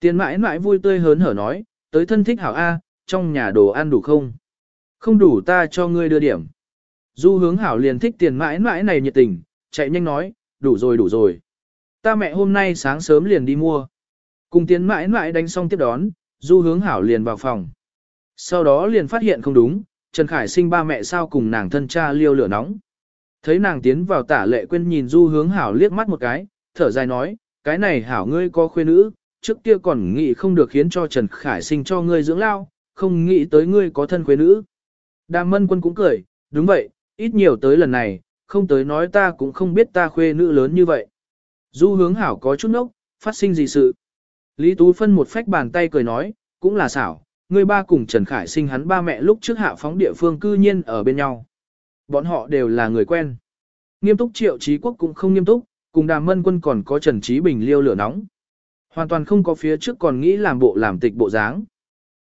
Tiền mãi mãi vui tươi hớn hở nói, tới thân thích hảo A, trong nhà đồ ăn đủ không? Không đủ ta cho ngươi đưa điểm. Du hướng hảo liền thích tiền mãi mãi này nhiệt tình, chạy nhanh nói, đủ rồi đủ rồi. Ta mẹ hôm nay sáng sớm liền đi mua. Cùng tiền mãi mãi đánh xong tiếp đón, du hướng hảo liền vào phòng. Sau đó liền phát hiện không đúng, Trần Khải sinh ba mẹ sao cùng nàng thân cha liêu lửa nóng. Thấy nàng tiến vào tả lệ quên nhìn du hướng hảo liếc mắt một cái, thở dài nói, cái này hảo ngươi có khuê nữ, trước kia còn nghĩ không được khiến cho Trần Khải sinh cho ngươi dưỡng lao, không nghĩ tới ngươi có thân khuê nữ. Đàm mân quân cũng cười, đúng vậy, ít nhiều tới lần này, không tới nói ta cũng không biết ta khuê nữ lớn như vậy. Du hướng hảo có chút nốc, phát sinh gì sự. Lý Tú Phân một phách bàn tay cười nói, cũng là xảo, người ba cùng Trần Khải sinh hắn ba mẹ lúc trước hạ phóng địa phương cư nhiên ở bên nhau. Bọn họ đều là người quen. Nghiêm túc triệu trí quốc cũng không nghiêm túc, cùng đàm mân quân còn có Trần Trí Bình liêu lửa nóng. Hoàn toàn không có phía trước còn nghĩ làm bộ làm tịch bộ dáng.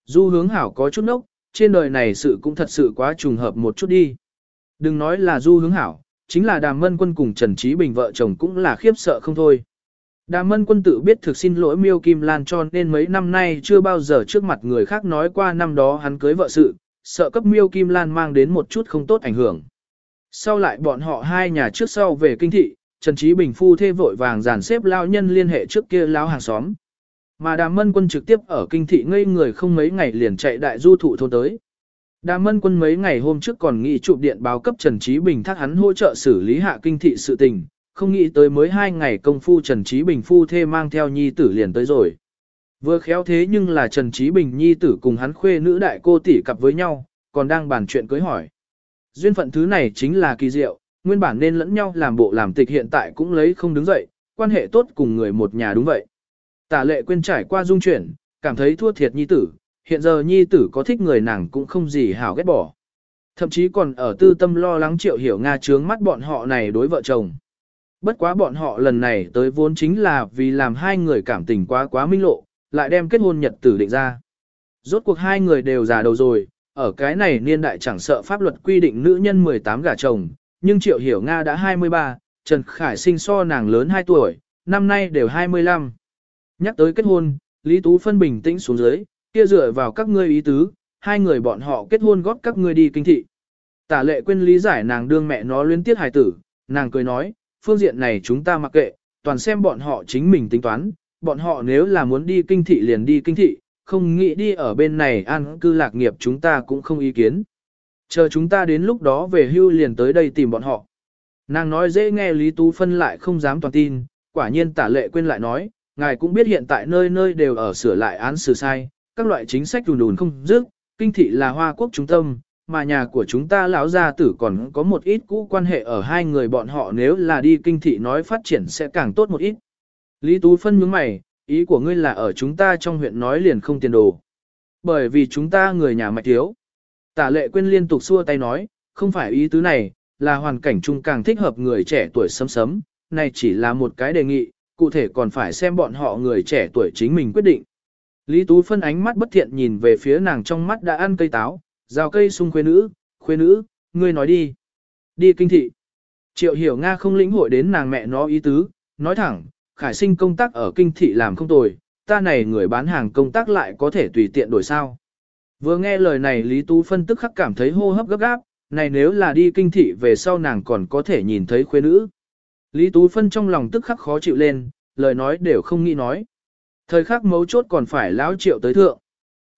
Du hướng hảo có chút nốc, trên đời này sự cũng thật sự quá trùng hợp một chút đi. Đừng nói là du hướng hảo, chính là đàm mân quân cùng Trần Trí Bình vợ chồng cũng là khiếp sợ không thôi. Đàm mân quân tự biết thực xin lỗi miêu Kim Lan cho nên mấy năm nay chưa bao giờ trước mặt người khác nói qua năm đó hắn cưới vợ sự, sợ cấp miêu Kim Lan mang đến một chút không tốt ảnh hưởng. Sau lại bọn họ hai nhà trước sau về kinh thị, Trần Trí Bình phu thê vội vàng dàn xếp lao nhân liên hệ trước kia lao hàng xóm. Mà đàm mân quân trực tiếp ở kinh thị ngây người không mấy ngày liền chạy đại du thụ thôn tới. Đàm mân quân mấy ngày hôm trước còn nghĩ chụp điện báo cấp Trần Trí Bình thác hắn hỗ trợ xử lý hạ kinh thị sự tình, không nghĩ tới mới hai ngày công phu Trần Trí Bình phu thê mang theo nhi tử liền tới rồi. Vừa khéo thế nhưng là Trần Trí Bình nhi tử cùng hắn khuê nữ đại cô tỷ cặp với nhau, còn đang bàn chuyện cưới hỏi. Duyên phận thứ này chính là kỳ diệu, nguyên bản nên lẫn nhau làm bộ làm tịch hiện tại cũng lấy không đứng dậy, quan hệ tốt cùng người một nhà đúng vậy. Tả lệ quên trải qua dung chuyển, cảm thấy thua thiệt nhi tử, hiện giờ nhi tử có thích người nàng cũng không gì hảo ghét bỏ. Thậm chí còn ở tư tâm lo lắng triệu hiểu Nga trướng mắt bọn họ này đối vợ chồng. Bất quá bọn họ lần này tới vốn chính là vì làm hai người cảm tình quá quá minh lộ, lại đem kết hôn nhật tử định ra. Rốt cuộc hai người đều già đầu rồi, ở cái này niên đại chẳng sợ pháp luật quy định nữ nhân 18 gả chồng, nhưng Triệu Hiểu Nga đã 23, Trần Khải sinh so nàng lớn 2 tuổi, năm nay đều 25. Nhắc tới kết hôn, Lý Tú Phân bình tĩnh xuống dưới, kia dựa vào các ngươi ý tứ, hai người bọn họ kết hôn góp các ngươi đi kinh thị. Tả lệ quên lý giải nàng đương mẹ nó luyến tiết hài tử, nàng cười nói, phương diện này chúng ta mặc kệ, toàn xem bọn họ chính mình tính toán, bọn họ nếu là muốn đi kinh thị liền đi kinh thị, không nghĩ đi ở bên này an cư lạc nghiệp chúng ta cũng không ý kiến. Chờ chúng ta đến lúc đó về hưu liền tới đây tìm bọn họ. Nàng nói dễ nghe Lý Tú Phân lại không dám toàn tin, quả nhiên tả lệ quên lại nói, ngài cũng biết hiện tại nơi nơi đều ở sửa lại án xử sai, các loại chính sách đùn đùn không dứt, kinh thị là hoa quốc trung tâm, mà nhà của chúng ta lão gia tử còn có một ít cũ quan hệ ở hai người bọn họ nếu là đi kinh thị nói phát triển sẽ càng tốt một ít. Lý Tú Phân nhướng mày, ý của ngươi là ở chúng ta trong huyện nói liền không tiền đồ. Bởi vì chúng ta người nhà mạch thiếu. Tả lệ quên liên tục xua tay nói, không phải ý tứ này, là hoàn cảnh chung càng thích hợp người trẻ tuổi sấm sấm, này chỉ là một cái đề nghị, cụ thể còn phải xem bọn họ người trẻ tuổi chính mình quyết định. Lý Tú phân ánh mắt bất thiện nhìn về phía nàng trong mắt đã ăn cây táo, rào cây sung khuê nữ, khuê nữ, ngươi nói đi. Đi kinh thị. Triệu hiểu Nga không lĩnh hội đến nàng mẹ nó ý tứ, nói thẳng, khải sinh công tác ở kinh thị làm không tồi, ta này người bán hàng công tác lại có thể tùy tiện đổi sao. Vừa nghe lời này Lý Tú phân tức khắc cảm thấy hô hấp gấp gáp, này nếu là đi kinh thị về sau nàng còn có thể nhìn thấy khuê nữ. Lý Tú phân trong lòng tức khắc khó chịu lên, lời nói đều không nghĩ nói. Thời khắc mấu chốt còn phải lão triệu tới thượng.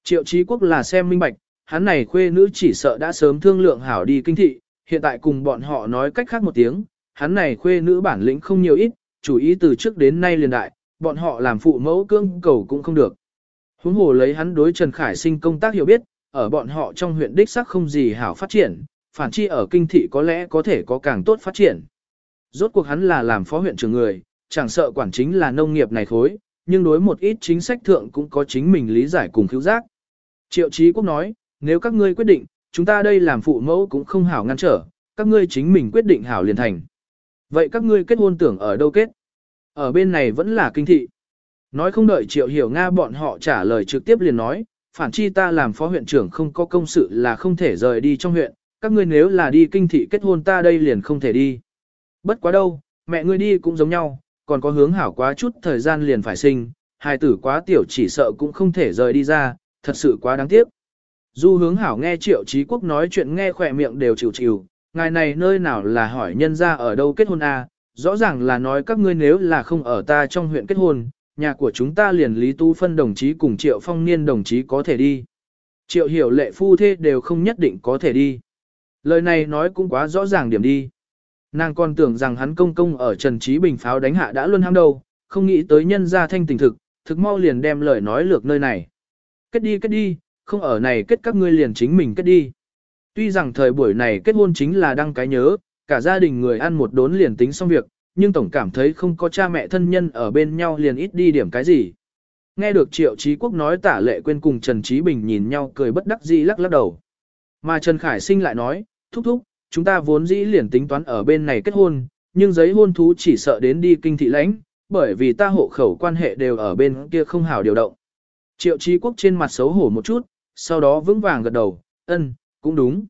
Triệu trí quốc là xem minh bạch, hắn này khuê nữ chỉ sợ đã sớm thương lượng hảo đi kinh thị, hiện tại cùng bọn họ nói cách khác một tiếng, hắn này khuê nữ bản lĩnh không nhiều ít, chủ ý từ trước đến nay liền đại, bọn họ làm phụ mẫu cương cầu cũng không được. Huống hồ lấy hắn đối Trần Khải sinh công tác hiểu biết, ở bọn họ trong huyện đích sắc không gì hảo phát triển, phản chi ở kinh thị có lẽ có thể có càng tốt phát triển. Rốt cuộc hắn là làm phó huyện trưởng người, chẳng sợ quản chính là nông nghiệp này khối, nhưng đối một ít chính sách thượng cũng có chính mình lý giải cùng khiếu giác. Triệu Chí Quốc nói, nếu các ngươi quyết định, chúng ta đây làm phụ mẫu cũng không hảo ngăn trở, các ngươi chính mình quyết định hảo liền thành. Vậy các ngươi kết hôn tưởng ở đâu kết? Ở bên này vẫn là kinh thị. Nói không đợi Triệu Hiểu Nga bọn họ trả lời trực tiếp liền nói, phản chi ta làm phó huyện trưởng không có công sự là không thể rời đi trong huyện, các ngươi nếu là đi kinh thị kết hôn ta đây liền không thể đi. Bất quá đâu, mẹ ngươi đi cũng giống nhau, còn có hướng hảo quá chút thời gian liền phải sinh, hài tử quá tiểu chỉ sợ cũng không thể rời đi ra, thật sự quá đáng tiếc. Du hướng hảo nghe triệu trí quốc nói chuyện nghe khỏe miệng đều chịu chịu, ngài này nơi nào là hỏi nhân ra ở đâu kết hôn à, rõ ràng là nói các ngươi nếu là không ở ta trong huyện kết hôn, nhà của chúng ta liền Lý Tu Phân đồng chí cùng Triệu Phong Niên đồng chí có thể đi. Triệu hiểu lệ phu thế đều không nhất định có thể đi. Lời này nói cũng quá rõ ràng điểm đi. Nàng còn tưởng rằng hắn công công ở Trần Trí Bình pháo đánh hạ đã luôn ham đâu, không nghĩ tới nhân gia thanh tình thực, thực mau liền đem lời nói lược nơi này. Kết đi kết đi, không ở này kết các ngươi liền chính mình kết đi. Tuy rằng thời buổi này kết hôn chính là đăng cái nhớ, cả gia đình người ăn một đốn liền tính xong việc, nhưng tổng cảm thấy không có cha mẹ thân nhân ở bên nhau liền ít đi điểm cái gì. Nghe được Triệu Chí Quốc nói tả lệ quên cùng Trần Trí Bình nhìn nhau cười bất đắc dĩ lắc lắc đầu. Mà Trần Khải Sinh lại nói, thúc thúc, chúng ta vốn dĩ liền tính toán ở bên này kết hôn, nhưng giấy hôn thú chỉ sợ đến đi kinh thị lãnh, bởi vì ta hộ khẩu quan hệ đều ở bên kia không hảo điều động. Triệu Chí Quốc trên mặt xấu hổ một chút, sau đó vững vàng gật đầu, ân, cũng đúng.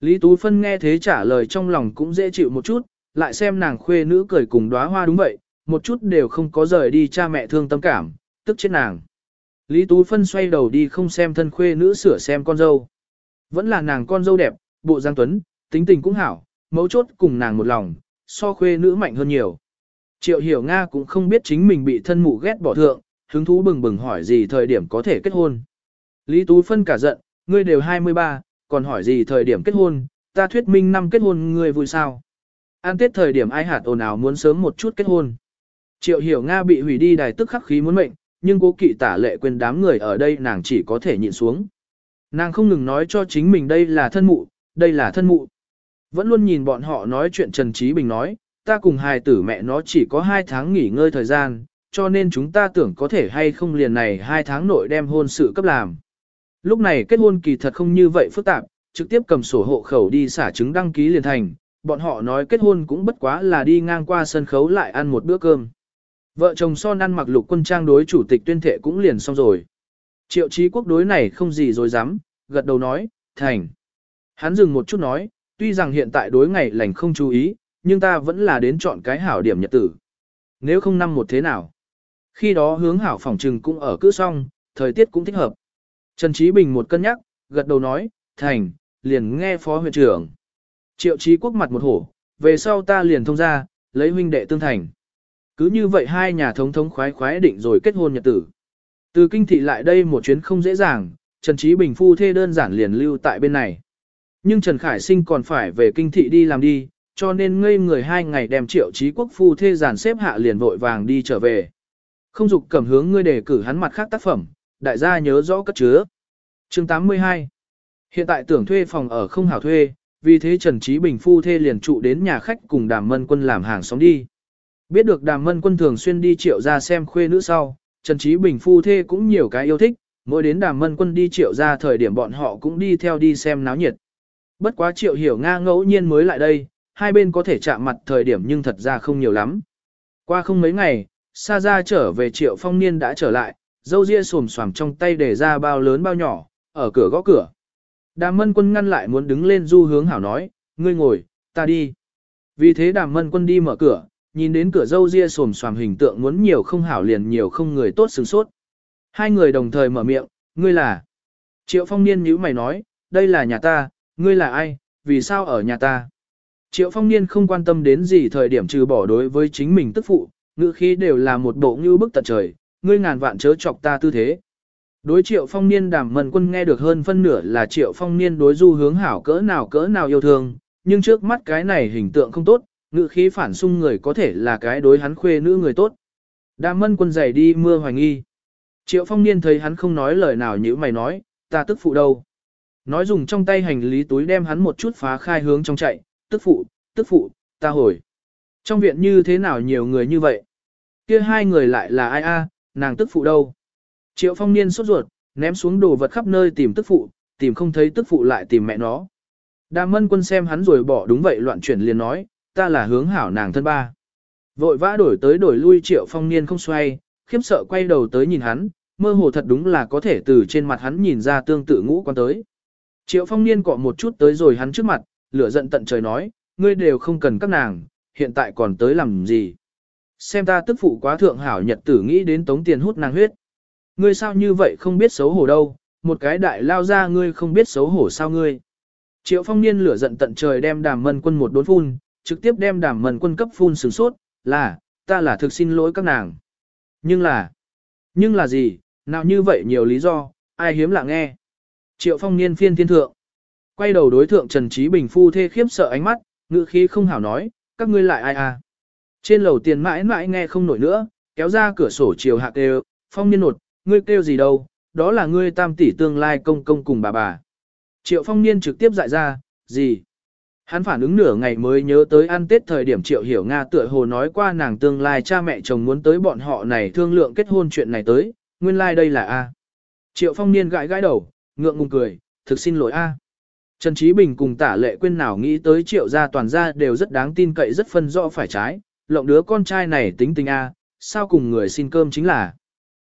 Lý Tú Phân nghe thế trả lời trong lòng cũng dễ chịu một chút, lại xem nàng khuê nữ cười cùng đóa hoa đúng vậy, một chút đều không có rời đi cha mẹ thương tâm cảm, tức chết nàng. Lý Tú Phân xoay đầu đi không xem thân khuê nữ sửa xem con dâu. Vẫn là nàng con dâu đẹp, bộ giang tuấn, tính tình cũng hảo, mấu chốt cùng nàng một lòng, so khuê nữ mạnh hơn nhiều. Triệu hiểu Nga cũng không biết chính mình bị thân mụ ghét bỏ thượng, hứng thú bừng bừng hỏi gì thời điểm có thể kết hôn. Lý Tú Phân cả giận, ngươi đều 23, còn hỏi gì thời điểm kết hôn, ta thuyết minh năm kết hôn ngươi vui sao. An tết thời điểm ai hạt ồn ào muốn sớm một chút kết hôn. Triệu hiểu Nga bị hủy đi đài tức khắc khí muốn mệnh, nhưng cố kỵ tả lệ quên đám người ở đây nàng chỉ có thể nhịn xuống. Nàng không ngừng nói cho chính mình đây là thân mụ, đây là thân mụ. Vẫn luôn nhìn bọn họ nói chuyện Trần Trí Bình nói, ta cùng hài tử mẹ nó chỉ có hai tháng nghỉ ngơi thời gian, cho nên chúng ta tưởng có thể hay không liền này hai tháng nội đem hôn sự cấp làm. Lúc này kết hôn kỳ thật không như vậy phức tạp, trực tiếp cầm sổ hộ khẩu đi xả chứng đăng ký liền thành, bọn họ nói kết hôn cũng bất quá là đi ngang qua sân khấu lại ăn một bữa cơm. Vợ chồng son ăn mặc lục quân trang đối chủ tịch tuyên thệ cũng liền xong rồi. Triệu trí quốc đối này không gì rồi dám, gật đầu nói, thành. Hắn dừng một chút nói, tuy rằng hiện tại đối ngày lành không chú ý, nhưng ta vẫn là đến chọn cái hảo điểm nhật tử. Nếu không năm một thế nào. Khi đó hướng hảo phòng trừng cũng ở cữ xong, thời tiết cũng thích hợp. Trần Trí Bình một cân nhắc, gật đầu nói, thành, liền nghe phó huyện trưởng. Triệu Trí Quốc mặt một hổ, về sau ta liền thông ra, lấy huynh đệ tương thành. Cứ như vậy hai nhà thống thống khoái khoái định rồi kết hôn nhật tử. Từ kinh thị lại đây một chuyến không dễ dàng, Trần Trí Bình phu thê đơn giản liền lưu tại bên này. Nhưng Trần Khải Sinh còn phải về kinh thị đi làm đi, cho nên ngây người hai ngày đem triệu trí quốc phu thê giàn xếp hạ liền vội vàng đi trở về. Không dục cầm hướng ngươi đề cử hắn mặt khác tác phẩm, đại gia nhớ rõ cất chứa. Chương 82 Hiện tại tưởng thuê phòng ở không hảo thuê, vì thế Trần Trí Bình phu thê liền trụ đến nhà khách cùng đàm mân quân làm hàng xóm đi. Biết được đàm mân quân thường xuyên đi triệu ra xem khuê nữ sau, Trần Trí Bình phu thê cũng nhiều cái yêu thích, mỗi đến đàm mân quân đi triệu ra thời điểm bọn họ cũng đi theo đi xem náo nhiệt. Bất quá triệu hiểu Nga ngẫu nhiên mới lại đây, hai bên có thể chạm mặt thời điểm nhưng thật ra không nhiều lắm. Qua không mấy ngày, xa ra trở về triệu phong niên đã trở lại, dâu ria xồm xoàm trong tay để ra bao lớn bao nhỏ, ở cửa gõ cửa. Đàm mân quân ngăn lại muốn đứng lên du hướng hảo nói, ngươi ngồi, ta đi. Vì thế đàm mân quân đi mở cửa, nhìn đến cửa dâu ria xồm xoàm hình tượng muốn nhiều không hảo liền nhiều không người tốt sừng sốt. Hai người đồng thời mở miệng, ngươi là. Triệu phong niên nhíu mày nói, đây là nhà ta, ngươi là ai, vì sao ở nhà ta. Triệu phong niên không quan tâm đến gì thời điểm trừ bỏ đối với chính mình tức phụ, ngữ khí đều là một bộ như bức tận trời, ngươi ngàn vạn chớ chọc ta tư thế. Đối triệu phong niên đàm mần quân nghe được hơn phân nửa là triệu phong niên đối du hướng hảo cỡ nào cỡ nào yêu thương, nhưng trước mắt cái này hình tượng không tốt, ngự khí phản xung người có thể là cái đối hắn khuê nữ người tốt. Đàm mân quân giày đi mưa hoài nghi. Triệu phong niên thấy hắn không nói lời nào như mày nói, ta tức phụ đâu. Nói dùng trong tay hành lý túi đem hắn một chút phá khai hướng trong chạy, tức phụ, tức phụ, ta hồi. Trong viện như thế nào nhiều người như vậy? Kia hai người lại là ai a? Nàng tức phụ đâu? Triệu phong niên sốt ruột, ném xuống đồ vật khắp nơi tìm tức phụ, tìm không thấy tức phụ lại tìm mẹ nó. Đàm mân quân xem hắn rồi bỏ đúng vậy loạn chuyển liền nói, ta là hướng hảo nàng thân ba. Vội vã đổi tới đổi lui triệu phong niên không xoay, khiếp sợ quay đầu tới nhìn hắn, mơ hồ thật đúng là có thể từ trên mặt hắn nhìn ra tương tự ngũ quan tới. Triệu phong niên cọ một chút tới rồi hắn trước mặt, lửa giận tận trời nói, ngươi đều không cần các nàng, hiện tại còn tới làm gì. Xem ta tức phụ quá thượng hảo nhật tử nghĩ đến tống tiền hút nàng huyết. Ngươi sao như vậy không biết xấu hổ đâu, một cái đại lao ra ngươi không biết xấu hổ sao ngươi. Triệu phong niên lửa giận tận trời đem đàm mân quân một đốn phun, trực tiếp đem đàm mân quân cấp phun sừng sốt, là, ta là thực xin lỗi các nàng. Nhưng là, nhưng là gì, nào như vậy nhiều lý do, ai hiếm lạ nghe. Triệu phong niên phiên thiên thượng. Quay đầu đối thượng Trần Trí Bình phu thê khiếp sợ ánh mắt, ngữ khí không hảo nói, các ngươi lại ai à. Trên lầu tiền mãi mãi nghe không nổi nữa, kéo ra cửa sổ chiều hạ kêu, phong niên nột, ngươi kêu gì đâu, đó là ngươi tam tỷ tương lai công công cùng bà bà. Triệu phong niên trực tiếp dại ra, gì? Hắn phản ứng nửa ngày mới nhớ tới ăn tết thời điểm Triệu Hiểu Nga tựa hồ nói qua nàng tương lai cha mẹ chồng muốn tới bọn họ này thương lượng kết hôn chuyện này tới, nguyên lai like đây là A. Triệu phong niên gãi gãi đầu, ngượng ngùng cười, thực xin lỗi A. Trần Trí Bình cùng tả lệ quên nào nghĩ tới triệu gia toàn gia đều rất đáng tin cậy rất phân rõ phải trái, lộng đứa con trai này tính tình A, sao cùng người xin cơm chính là.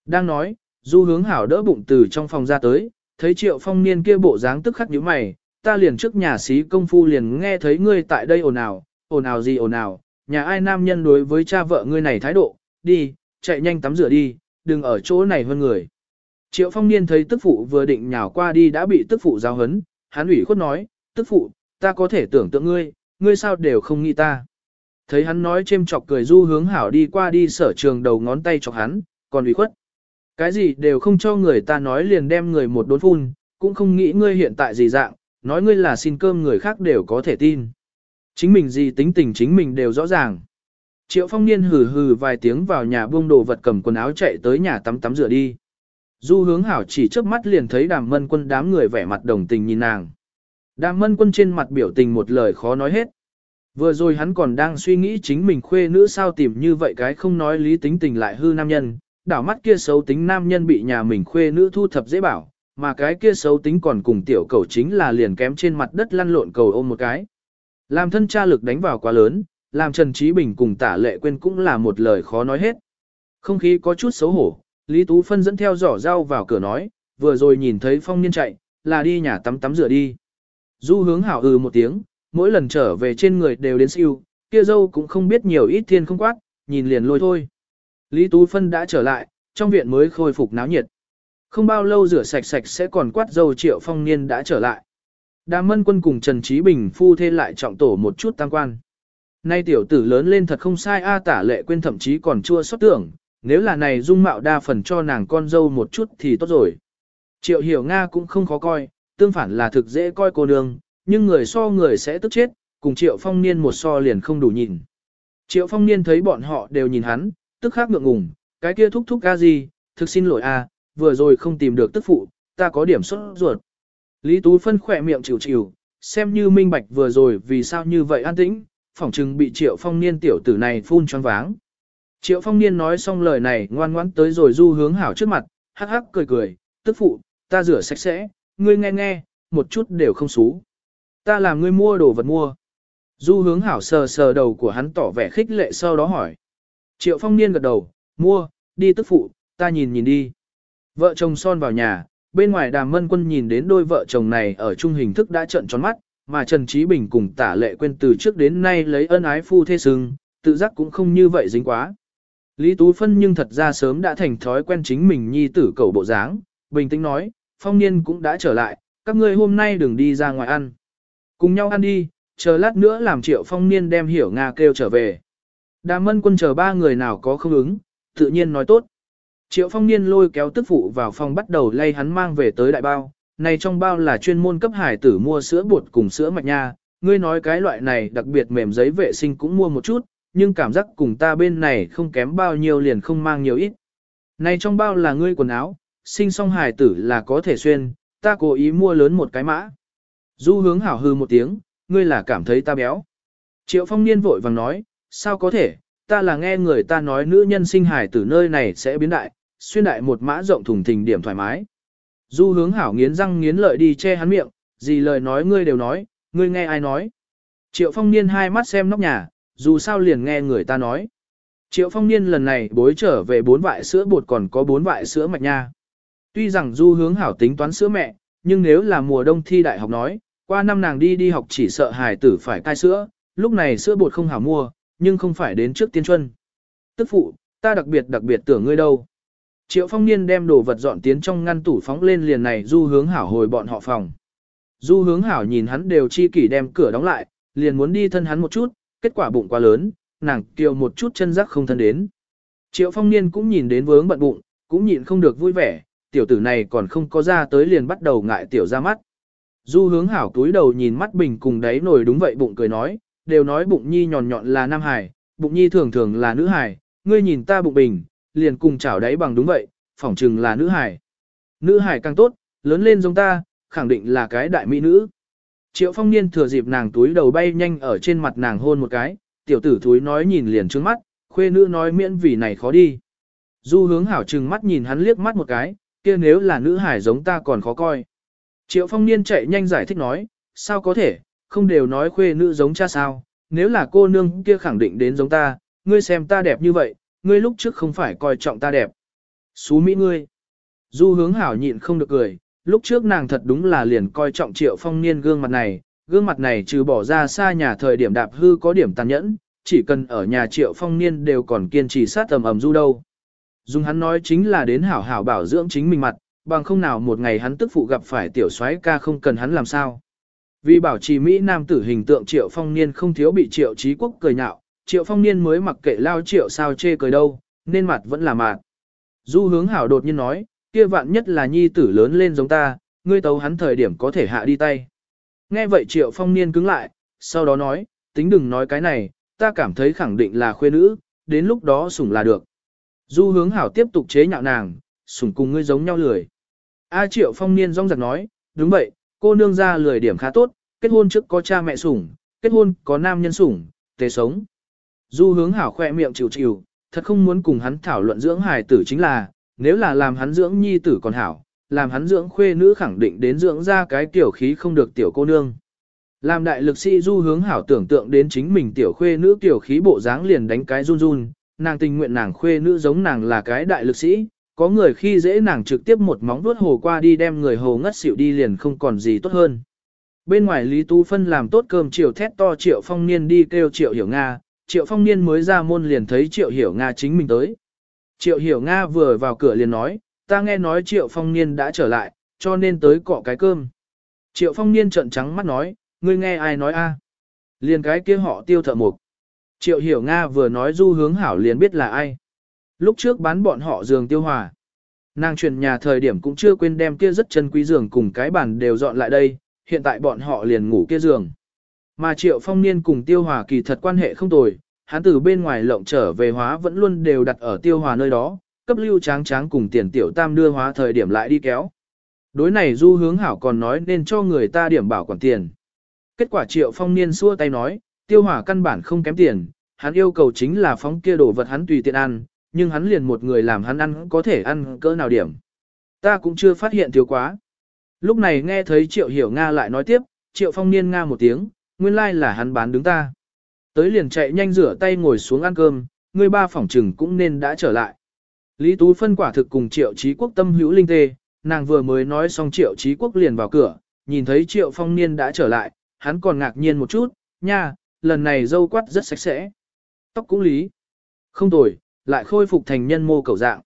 Đang nói, du hướng hảo đỡ bụng từ trong phòng ra tới, thấy triệu phong niên kia bộ dáng tức khắc nhíu mày, ta liền trước nhà sĩ công phu liền nghe thấy ngươi tại đây ồn ào, ồn ào gì ồn ào, nhà ai nam nhân đối với cha vợ ngươi này thái độ, đi, chạy nhanh tắm rửa đi, đừng ở chỗ này hơn người. Triệu phong niên thấy tức phụ vừa định nhào qua đi đã bị tức phụ giao hấn, hắn ủy khuất nói, tức phụ, ta có thể tưởng tượng ngươi, ngươi sao đều không nghĩ ta. Thấy hắn nói chêm chọc cười du hướng hảo đi qua đi sở trường đầu ngón tay chọc hắn, còn ủy khuất. Cái gì đều không cho người ta nói liền đem người một đốn phun, cũng không nghĩ ngươi hiện tại gì dạng, nói ngươi là xin cơm người khác đều có thể tin. Chính mình gì tính tình chính mình đều rõ ràng. Triệu phong niên hừ hừ vài tiếng vào nhà buông đồ vật cầm quần áo chạy tới nhà tắm tắm rửa đi. Du hướng hảo chỉ trước mắt liền thấy đàm mân quân đám người vẻ mặt đồng tình nhìn nàng. Đàm mân quân trên mặt biểu tình một lời khó nói hết. Vừa rồi hắn còn đang suy nghĩ chính mình khuê nữ sao tìm như vậy cái không nói lý tính tình lại hư nam nhân, đảo mắt kia xấu tính nam nhân bị nhà mình khuê nữ thu thập dễ bảo, mà cái kia xấu tính còn cùng tiểu cầu chính là liền kém trên mặt đất lăn lộn cầu ôm một cái. Làm thân cha lực đánh vào quá lớn, làm Trần Trí Bình cùng tả lệ quên cũng là một lời khó nói hết. Không khí có chút xấu hổ, Lý Tú Phân dẫn theo giỏ rau vào cửa nói, vừa rồi nhìn thấy phong niên chạy, là đi nhà tắm tắm rửa đi. Du hướng hảo ừ một tiếng, mỗi lần trở về trên người đều đến siêu, kia dâu cũng không biết nhiều ít thiên không quát, nhìn liền lôi thôi. Lý Tú Phân đã trở lại, trong viện mới khôi phục náo nhiệt. Không bao lâu rửa sạch sạch sẽ còn quát dâu triệu phong niên đã trở lại. Đàm mân quân cùng Trần Trí Bình phu thê lại trọng tổ một chút tăng quan. Nay tiểu tử lớn lên thật không sai a tả lệ quên thậm chí còn chua xót tưởng, nếu là này dung mạo đa phần cho nàng con dâu một chút thì tốt rồi. Triệu hiểu Nga cũng không khó coi, tương phản là thực dễ coi cô nương, nhưng người so người sẽ tức chết, cùng triệu phong niên một so liền không đủ nhìn. Triệu phong niên thấy bọn họ đều nhìn hắn, tức khắc ngượng ngùng, cái kia thúc thúc ca gì, thực xin lỗi a, vừa rồi không tìm được tức phụ, ta có điểm sốt ruột. Lý Tú Phân khỏe miệng chịu chịu, xem như minh bạch vừa rồi vì sao như vậy an tĩnh, phỏng chừng bị triệu phong niên tiểu tử này phun choáng váng. Triệu phong niên nói xong lời này ngoan ngoãn tới rồi du hướng hảo trước mặt, hắc hắc cười cười, tức phụ, ta rửa sạch sẽ, ngươi nghe nghe, một chút đều không xú. Ta làm ngươi mua đồ vật mua. Du hướng hảo sờ sờ đầu của hắn tỏ vẻ khích lệ sau đó hỏi. Triệu phong niên gật đầu, mua, đi tức phụ, ta nhìn nhìn đi. Vợ chồng son vào nhà, bên ngoài đàm mân quân nhìn đến đôi vợ chồng này ở chung hình thức đã trận tròn mắt, mà Trần Trí Bình cùng tả lệ quên từ trước đến nay lấy ân ái phu thê sưng, tự giác cũng không như vậy dính quá. Lý Tú Phân nhưng thật ra sớm đã thành thói quen chính mình nhi tử cầu bộ dáng, bình tĩnh nói, phong niên cũng đã trở lại, các ngươi hôm nay đừng đi ra ngoài ăn. Cùng nhau ăn đi, chờ lát nữa làm triệu phong niên đem hiểu Nga kêu trở về. Đàm mân quân chờ ba người nào có không ứng, tự nhiên nói tốt. Triệu phong niên lôi kéo tức phụ vào phòng bắt đầu lay hắn mang về tới đại bao, này trong bao là chuyên môn cấp hải tử mua sữa bột cùng sữa mạch nha, ngươi nói cái loại này đặc biệt mềm giấy vệ sinh cũng mua một chút, nhưng cảm giác cùng ta bên này không kém bao nhiêu liền không mang nhiều ít. Này trong bao là ngươi quần áo, sinh xong hải tử là có thể xuyên, ta cố ý mua lớn một cái mã. Du hướng hảo hư một tiếng, ngươi là cảm thấy ta béo. Triệu phong niên vội vàng nói, sao có thể, ta là nghe người ta nói nữ nhân sinh hải từ nơi này sẽ biến đại, xuyên đại một mã rộng thùng thình điểm thoải mái. Du hướng hảo nghiến răng nghiến lợi đi che hắn miệng, gì lời nói ngươi đều nói, ngươi nghe ai nói. Triệu phong niên hai mắt xem nóc nhà, dù sao liền nghe người ta nói. Triệu phong niên lần này bối trở về bốn vại sữa bột còn có bốn vại sữa mạch nha. Tuy rằng du hướng hảo tính toán sữa mẹ, nhưng nếu là mùa đông thi đại học nói, qua năm nàng đi đi học chỉ sợ hài tử phải cai sữa, lúc này sữa bột không hảo mua, nhưng không phải đến trước tiên chuân. Tức phụ, ta đặc biệt đặc biệt tưởng ngươi đâu. Triệu phong niên đem đồ vật dọn tiến trong ngăn tủ phóng lên liền này du hướng hảo hồi bọn họ phòng. Du hướng hảo nhìn hắn đều chi kỷ đem cửa đóng lại, liền muốn đi thân hắn một chút, kết quả bụng quá lớn, nàng kiều một chút chân rắc không thân đến. Triệu phong niên cũng nhìn đến vướng bận bụng, cũng nhịn không được vui vẻ, tiểu tử này còn không có ra tới liền bắt đầu ngại tiểu ra mắt. Du hướng hảo túi đầu nhìn mắt bình cùng đáy nổi đúng vậy bụng cười nói, đều nói bụng nhi nhọn nhọn là nam hải, bụng nhi thường thường là nữ hải, ngươi nhìn ta bụng bình, liền cùng chảo đáy bằng đúng vậy, phỏng chừng là nữ hải. Nữ hải càng tốt, lớn lên giống ta, khẳng định là cái đại mỹ nữ. Triệu phong niên thừa dịp nàng túi đầu bay nhanh ở trên mặt nàng hôn một cái, tiểu tử thúi nói nhìn liền trước mắt, khuê nữ nói miễn vì này khó đi. Du hướng hảo trừng mắt nhìn hắn liếc mắt một cái, kia nếu là nữ hải giống ta còn khó coi. Triệu phong niên chạy nhanh giải thích nói, sao có thể, không đều nói khuê nữ giống cha sao, nếu là cô nương kia khẳng định đến giống ta, ngươi xem ta đẹp như vậy, ngươi lúc trước không phải coi trọng ta đẹp. Xú mỹ ngươi. Du hướng hảo nhịn không được cười, lúc trước nàng thật đúng là liền coi trọng triệu phong niên gương mặt này, gương mặt này trừ bỏ ra xa nhà thời điểm đạp hư có điểm tàn nhẫn, chỉ cần ở nhà triệu phong niên đều còn kiên trì sát tầm ầm du đâu. Dùng hắn nói chính là đến hảo hảo bảo dưỡng chính mình mặt, bằng không nào một ngày hắn tức phụ gặp phải tiểu soái ca không cần hắn làm sao. Vì bảo trì Mỹ Nam tử hình tượng triệu phong niên không thiếu bị triệu trí quốc cười nhạo, triệu phong niên mới mặc kệ lao triệu sao chê cười đâu, nên mặt vẫn là mặt. Du hướng hảo đột nhiên nói, kia vạn nhất là nhi tử lớn lên giống ta, ngươi tấu hắn thời điểm có thể hạ đi tay. Nghe vậy triệu phong niên cứng lại, sau đó nói, tính đừng nói cái này, ta cảm thấy khẳng định là khuê nữ, đến lúc đó sủng là được. Du hướng hảo tiếp tục chế nhạo nàng, sủng cùng ngươi giống nhau lười. A triệu phong niên rong giặc nói, đúng vậy, cô nương ra lười điểm khá tốt, kết hôn trước có cha mẹ sủng, kết hôn có nam nhân sủng, tề sống. Du hướng hảo khoe miệng chịu chịu, thật không muốn cùng hắn thảo luận dưỡng hài tử chính là, nếu là làm hắn dưỡng nhi tử còn hảo, làm hắn dưỡng khuê nữ khẳng định đến dưỡng ra cái tiểu khí không được tiểu cô nương. Làm đại lực sĩ du hướng hảo tưởng tượng đến chính mình tiểu khuê nữ tiểu khí bộ dáng liền đánh cái run run, nàng tình nguyện nàng khuê nữ giống nàng là cái đại lực sĩ, có người khi dễ nàng trực tiếp một móng vuốt hồ qua đi đem người hồ ngất xỉu đi liền không còn gì tốt hơn. Bên ngoài Lý Tú Phân làm tốt cơm chiều thét to Triệu Phong Niên đi kêu Triệu Hiểu Nga, Triệu Phong Niên mới ra môn liền thấy Triệu Hiểu Nga chính mình tới. Triệu Hiểu Nga vừa vào cửa liền nói, ta nghe nói Triệu Phong Niên đã trở lại, cho nên tới cọ cái cơm. Triệu Phong Niên trợn trắng mắt nói, ngươi nghe ai nói a? Liền cái kia họ tiêu thợ mục. Triệu Hiểu Nga vừa nói du hướng hảo liền biết là ai. Lúc trước bán bọn họ giường tiêu hòa. Nàng chuyển nhà thời điểm cũng chưa quên đem kia rất chân quý giường cùng cái bàn đều dọn lại đây, hiện tại bọn họ liền ngủ kia giường. Mà Triệu Phong Niên cùng Tiêu Hòa kỳ thật quan hệ không tồi, hắn từ bên ngoài lộng trở về hóa vẫn luôn đều đặt ở Tiêu Hòa nơi đó, cấp lưu tráng tráng cùng tiền tiểu tam đưa hóa thời điểm lại đi kéo. Đối này du hướng hảo còn nói nên cho người ta điểm bảo quản tiền. Kết quả Triệu Phong Niên xua tay nói, Tiêu Hòa căn bản không kém tiền, hắn yêu cầu chính là phóng kia đồ vật hắn tùy tiện ăn, nhưng hắn liền một người làm hắn ăn có thể ăn cỡ nào điểm. Ta cũng chưa phát hiện thiếu quá. Lúc này nghe thấy Triệu Hiểu Nga lại nói tiếp, Triệu Phong Niên Nga một tiếng, nguyên lai like là hắn bán đứng ta. Tới liền chạy nhanh rửa tay ngồi xuống ăn cơm, người ba phỏng trừng cũng nên đã trở lại. Lý Tú phân quả thực cùng Triệu Chí Quốc tâm hữu linh tê, nàng vừa mới nói xong Triệu Chí Quốc liền vào cửa, nhìn thấy Triệu Phong Niên đã trở lại, hắn còn ngạc nhiên một chút, nha, lần này dâu quắt rất sạch sẽ. Tóc cũng lý. Không tồi, lại khôi phục thành nhân mô cầu dạng.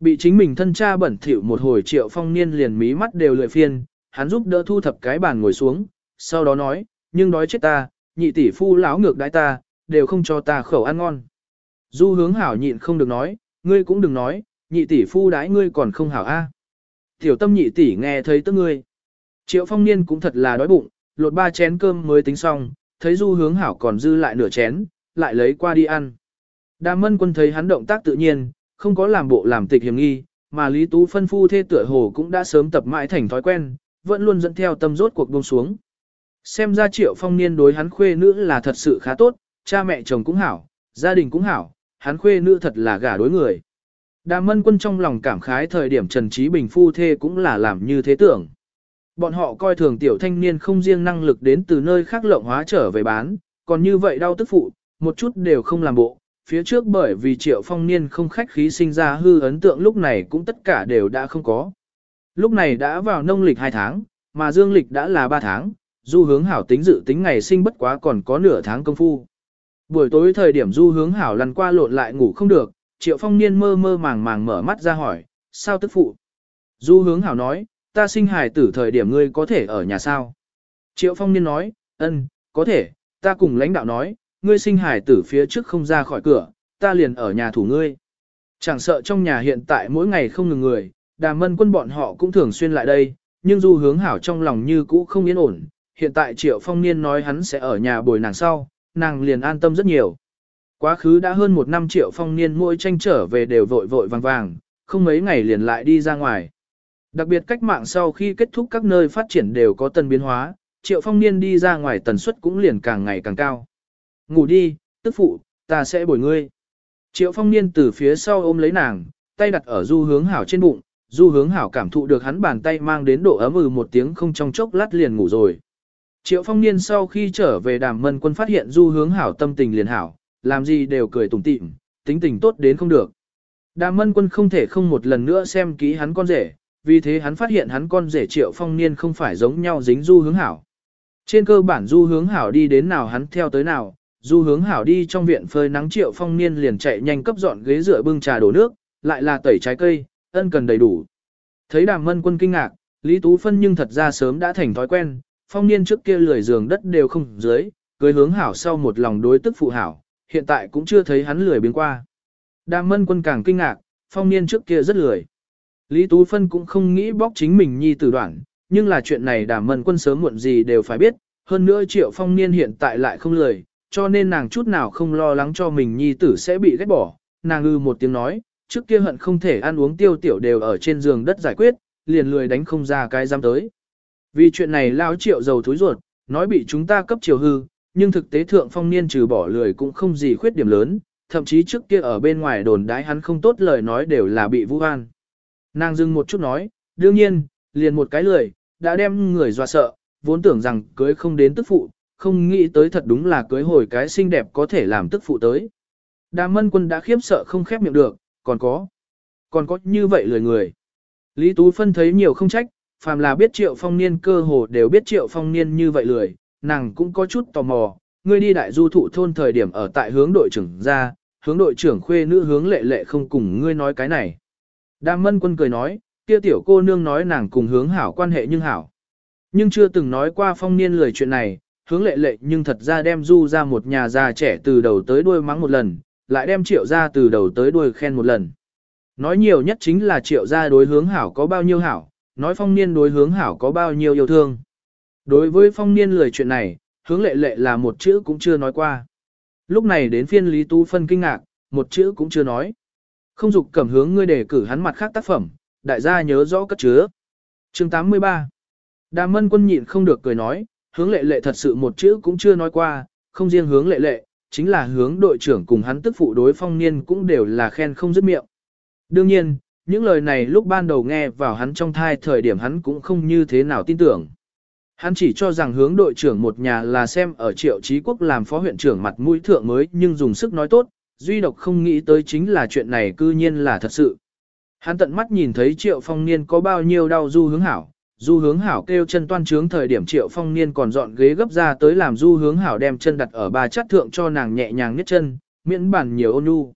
Bị chính mình thân cha bẩn thỉu một hồi triệu phong niên liền mí mắt đều lười phiên, hắn giúp đỡ thu thập cái bàn ngồi xuống, sau đó nói, nhưng đói chết ta, nhị tỷ phu lão ngược đái ta, đều không cho ta khẩu ăn ngon. Du hướng hảo nhịn không được nói, ngươi cũng đừng nói, nhị tỷ phu đái ngươi còn không hảo a. Tiểu tâm nhị tỷ nghe thấy tức ngươi. Triệu phong niên cũng thật là đói bụng, lột ba chén cơm mới tính xong, thấy du hướng hảo còn dư lại nửa chén, lại lấy qua đi ăn. Đàm mân quân thấy hắn động tác tự nhiên, không có làm bộ làm tịch hiểm nghi, mà Lý Tú phân phu thê tựa hồ cũng đã sớm tập mãi thành thói quen, vẫn luôn dẫn theo tâm rốt cuộc buông xuống. Xem ra triệu phong niên đối hắn khuê nữ là thật sự khá tốt, cha mẹ chồng cũng hảo, gia đình cũng hảo, hắn khuê nữ thật là gả đối người. Đàm mân quân trong lòng cảm khái thời điểm Trần Trí Bình phu thê cũng là làm như thế tưởng. Bọn họ coi thường tiểu thanh niên không riêng năng lực đến từ nơi khác lộng hóa trở về bán, còn như vậy đau tức phụ, một chút đều không làm bộ, phía trước bởi vì triệu phong niên không khách khí sinh ra hư ấn tượng lúc này cũng tất cả đều đã không có. Lúc này đã vào nông lịch 2 tháng, mà dương lịch đã là 3 tháng, du hướng hảo tính dự tính ngày sinh bất quá còn có nửa tháng công phu. Buổi tối thời điểm du hướng hảo lăn qua lộn lại ngủ không được, triệu phong niên mơ mơ màng màng mở mắt ra hỏi, sao tức phụ? Du hướng hảo nói, ta sinh hài tử thời điểm ngươi có thể ở nhà sao? Triệu phong niên nói, ân, có thể, ta cùng lãnh đạo nói, ngươi sinh hải tử phía trước không ra khỏi cửa, ta liền ở nhà thủ ngươi. Chẳng sợ trong nhà hiện tại mỗi ngày không ngừng người, đàm mân quân bọn họ cũng thường xuyên lại đây, nhưng du hướng hảo trong lòng như cũ không yên ổn. Hiện tại triệu phong niên nói hắn sẽ ở nhà bồi nàng sau, nàng liền an tâm rất nhiều. Quá khứ đã hơn một năm triệu phong niên mỗi tranh trở về đều vội vội vàng vàng, không mấy ngày liền lại đi ra ngoài. Đặc biệt cách mạng sau khi kết thúc các nơi phát triển đều có tân biến hóa, triệu phong niên đi ra ngoài tần suất cũng liền càng ngày càng cao. Ngủ đi, tức phụ, ta sẽ bồi ngươi. Triệu phong niên từ phía sau ôm lấy nàng, tay đặt ở du hướng hảo trên bụng, du hướng hảo cảm thụ được hắn bàn tay mang đến độ ấm ừ một tiếng không trong chốc lát liền ngủ rồi. Triệu phong niên sau khi trở về đàm mân quân phát hiện du hướng hảo tâm tình liền hảo, làm gì đều cười tủm tỉm, tính tình tốt đến không được. Đàm mân quân không thể không một lần nữa xem kỹ hắn con rể, vì thế hắn phát hiện hắn con rể triệu phong niên không phải giống nhau dính du hướng hảo. Trên cơ bản du hướng hảo đi đến nào hắn theo tới nào, Du hướng hảo đi trong viện phơi nắng triệu phong niên liền chạy nhanh cấp dọn ghế dựa bưng trà đổ nước, lại là tẩy trái cây, ân cần đầy đủ. Thấy đàm mân quân kinh ngạc, Lý Tú Phân nhưng thật ra sớm đã thành thói quen, phong niên trước kia lười giường đất đều không dưới, cưới hướng hảo sau một lòng đối tức phụ hảo, hiện tại cũng chưa thấy hắn lười biến qua. Đàm mân quân càng kinh ngạc, phong niên trước kia rất lười. Lý Tú Phân cũng không nghĩ bóc chính mình nhi tử đoạn, nhưng là chuyện này đàm mân quân sớm muộn gì đều phải biết, hơn nữa triệu phong niên hiện tại lại không lười, cho nên nàng chút nào không lo lắng cho mình nhi tử sẽ bị ghét bỏ. Nàng ư một tiếng nói, trước kia hận không thể ăn uống tiêu tiểu đều ở trên giường đất giải quyết, liền lười đánh không ra cái giam tới. Vì chuyện này lao triệu dầu thúi ruột, nói bị chúng ta cấp chiều hư, nhưng thực tế thượng phong niên trừ bỏ lười cũng không gì khuyết điểm lớn, thậm chí trước kia ở bên ngoài đồn đái hắn không tốt lời nói đều là bị vu oan. Nàng dừng một chút nói, đương nhiên, liền một cái lười, đã đem người dọa sợ, vốn tưởng rằng cưới không đến tức phụ, không nghĩ tới thật đúng là cưới hồi cái xinh đẹp có thể làm tức phụ tới. Đàm mân quân đã khiếp sợ không khép miệng được, còn có, còn có như vậy lười người. Lý Tú Phân thấy nhiều không trách, phàm là biết triệu phong niên cơ hồ đều biết triệu phong niên như vậy lười, nàng cũng có chút tò mò, ngươi đi đại du thụ thôn thời điểm ở tại hướng đội trưởng ra, hướng đội trưởng khuê nữ hướng lệ lệ không cùng ngươi nói cái này. Đàm mân quân cười nói, kia tiểu cô nương nói nàng cùng hướng hảo quan hệ nhưng hảo. Nhưng chưa từng nói qua phong niên lười chuyện này, hướng lệ lệ nhưng thật ra đem du ra một nhà già trẻ từ đầu tới đuôi mắng một lần, lại đem triệu ra từ đầu tới đuôi khen một lần. Nói nhiều nhất chính là triệu ra đối hướng hảo có bao nhiêu hảo, nói phong niên đối hướng hảo có bao nhiêu yêu thương. Đối với phong niên lười chuyện này, hướng lệ lệ là một chữ cũng chưa nói qua. Lúc này đến phiên Lý Tú Phân kinh ngạc, một chữ cũng chưa nói. Không dục cẩm hướng ngươi đề cử hắn mặt khác tác phẩm, đại gia nhớ rõ cất chứa. chương 83 Đàm mân quân nhịn không được cười nói, hướng lệ lệ thật sự một chữ cũng chưa nói qua, không riêng hướng lệ lệ, chính là hướng đội trưởng cùng hắn tức phụ đối phong niên cũng đều là khen không dứt miệng. Đương nhiên, những lời này lúc ban đầu nghe vào hắn trong thai thời điểm hắn cũng không như thế nào tin tưởng. Hắn chỉ cho rằng hướng đội trưởng một nhà là xem ở triệu trí quốc làm phó huyện trưởng mặt mũi thượng mới nhưng dùng sức nói tốt, duy độc không nghĩ tới chính là chuyện này cư nhiên là thật sự. Hắn tận mắt nhìn thấy triệu phong niên có bao nhiêu đau du hướng hảo, du hướng hảo kêu chân toan trướng thời điểm triệu phong niên còn dọn ghế gấp ra tới làm du hướng hảo đem chân đặt ở ba chát thượng cho nàng nhẹ nhàng nhất chân, miễn bản nhiều ôn nhu.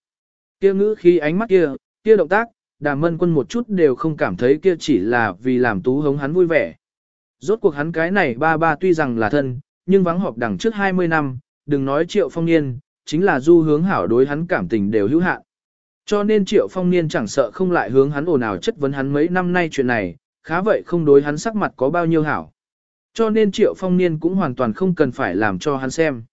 Kia ngữ khi ánh mắt kia, kia động tác, đàm mân quân một chút đều không cảm thấy kia chỉ là vì làm tú hống hắn vui vẻ. Rốt cuộc hắn cái này ba ba tuy rằng là thân, nhưng vắng họp đằng trước 20 năm, đừng nói triệu phong niên, chính là du hướng hảo đối hắn cảm tình đều hữu hạn. Cho nên triệu phong niên chẳng sợ không lại hướng hắn ồn ào chất vấn hắn mấy năm nay chuyện này, khá vậy không đối hắn sắc mặt có bao nhiêu hảo. Cho nên triệu phong niên cũng hoàn toàn không cần phải làm cho hắn xem.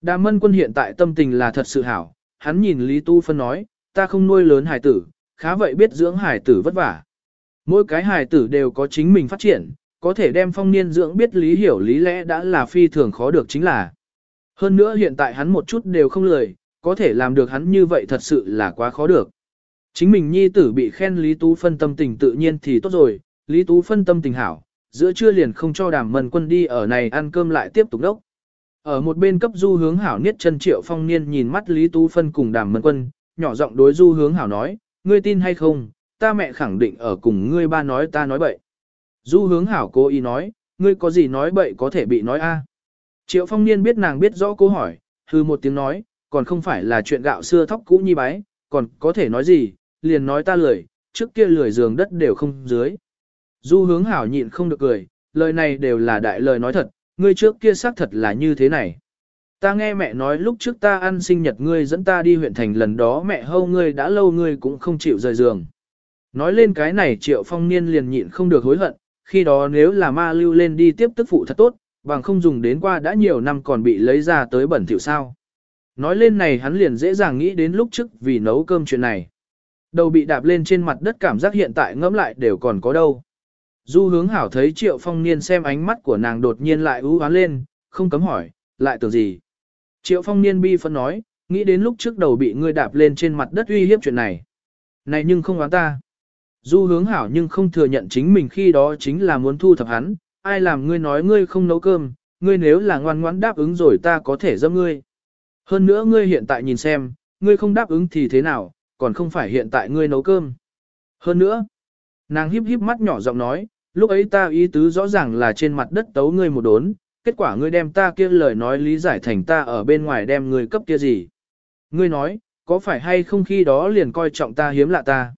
Đà mân quân hiện tại tâm tình là thật sự hảo, hắn nhìn Lý Tu Phân nói, ta không nuôi lớn hải tử, khá vậy biết dưỡng hải tử vất vả. Mỗi cái hải tử đều có chính mình phát triển, có thể đem phong niên dưỡng biết lý hiểu lý lẽ đã là phi thường khó được chính là. Hơn nữa hiện tại hắn một chút đều không lười, có thể làm được hắn như vậy thật sự là quá khó được. Chính mình nhi tử bị khen Lý Tú Phân tâm tình tự nhiên thì tốt rồi, Lý Tú phân tâm tình hảo, giữa trưa liền không cho đàm mần quân đi ở này ăn cơm lại tiếp tục đốc. Ở một bên cấp du hướng hảo niết chân triệu phong niên nhìn mắt Lý Tú phân cùng đàm mần quân, nhỏ giọng đối du hướng hảo nói, ngươi tin hay không, ta mẹ khẳng định ở cùng ngươi ba nói ta nói bậy. Du hướng hảo cố ý nói, ngươi có gì nói bậy có thể bị nói a. Triệu phong niên biết nàng biết rõ câu hỏi, hư một tiếng nói, còn không phải là chuyện gạo xưa thóc cũ nhi bái, còn có thể nói gì, liền nói ta lười, trước kia lười giường đất đều không dưới. Du hướng hảo nhịn không được cười, lời này đều là đại lời nói thật, ngươi trước kia xác thật là như thế này. Ta nghe mẹ nói lúc trước ta ăn sinh nhật ngươi dẫn ta đi huyện thành lần đó mẹ hâu ngươi đã lâu ngươi cũng không chịu rời giường. Nói lên cái này triệu phong niên liền nhịn không được hối hận, khi đó nếu là ma lưu lên đi tiếp tức phụ thật tốt, bằng không dùng đến qua đã nhiều năm còn bị lấy ra tới bẩn thỉu sao. Nói lên này hắn liền dễ dàng nghĩ đến lúc trước vì nấu cơm chuyện này. Đầu bị đạp lên trên mặt đất cảm giác hiện tại ngẫm lại đều còn có đâu. Du hướng hảo thấy triệu phong niên xem ánh mắt của nàng đột nhiên lại ưu hoán lên, không cấm hỏi, lại tưởng gì. Triệu phong niên bi phân nói, nghĩ đến lúc trước đầu bị ngươi đạp lên trên mặt đất uy hiếp chuyện này. Này nhưng không oán ta. Du hướng hảo nhưng không thừa nhận chính mình khi đó chính là muốn thu thập hắn, ai làm ngươi nói ngươi không nấu cơm, ngươi nếu là ngoan ngoãn đáp ứng rồi ta có thể dâm ngươi. Hơn nữa ngươi hiện tại nhìn xem, ngươi không đáp ứng thì thế nào, còn không phải hiện tại ngươi nấu cơm. Hơn nữa, nàng híp híp mắt nhỏ giọng nói, lúc ấy ta ý tứ rõ ràng là trên mặt đất tấu ngươi một đốn, kết quả ngươi đem ta kia lời nói lý giải thành ta ở bên ngoài đem ngươi cấp kia gì. Ngươi nói, có phải hay không khi đó liền coi trọng ta hiếm lạ ta.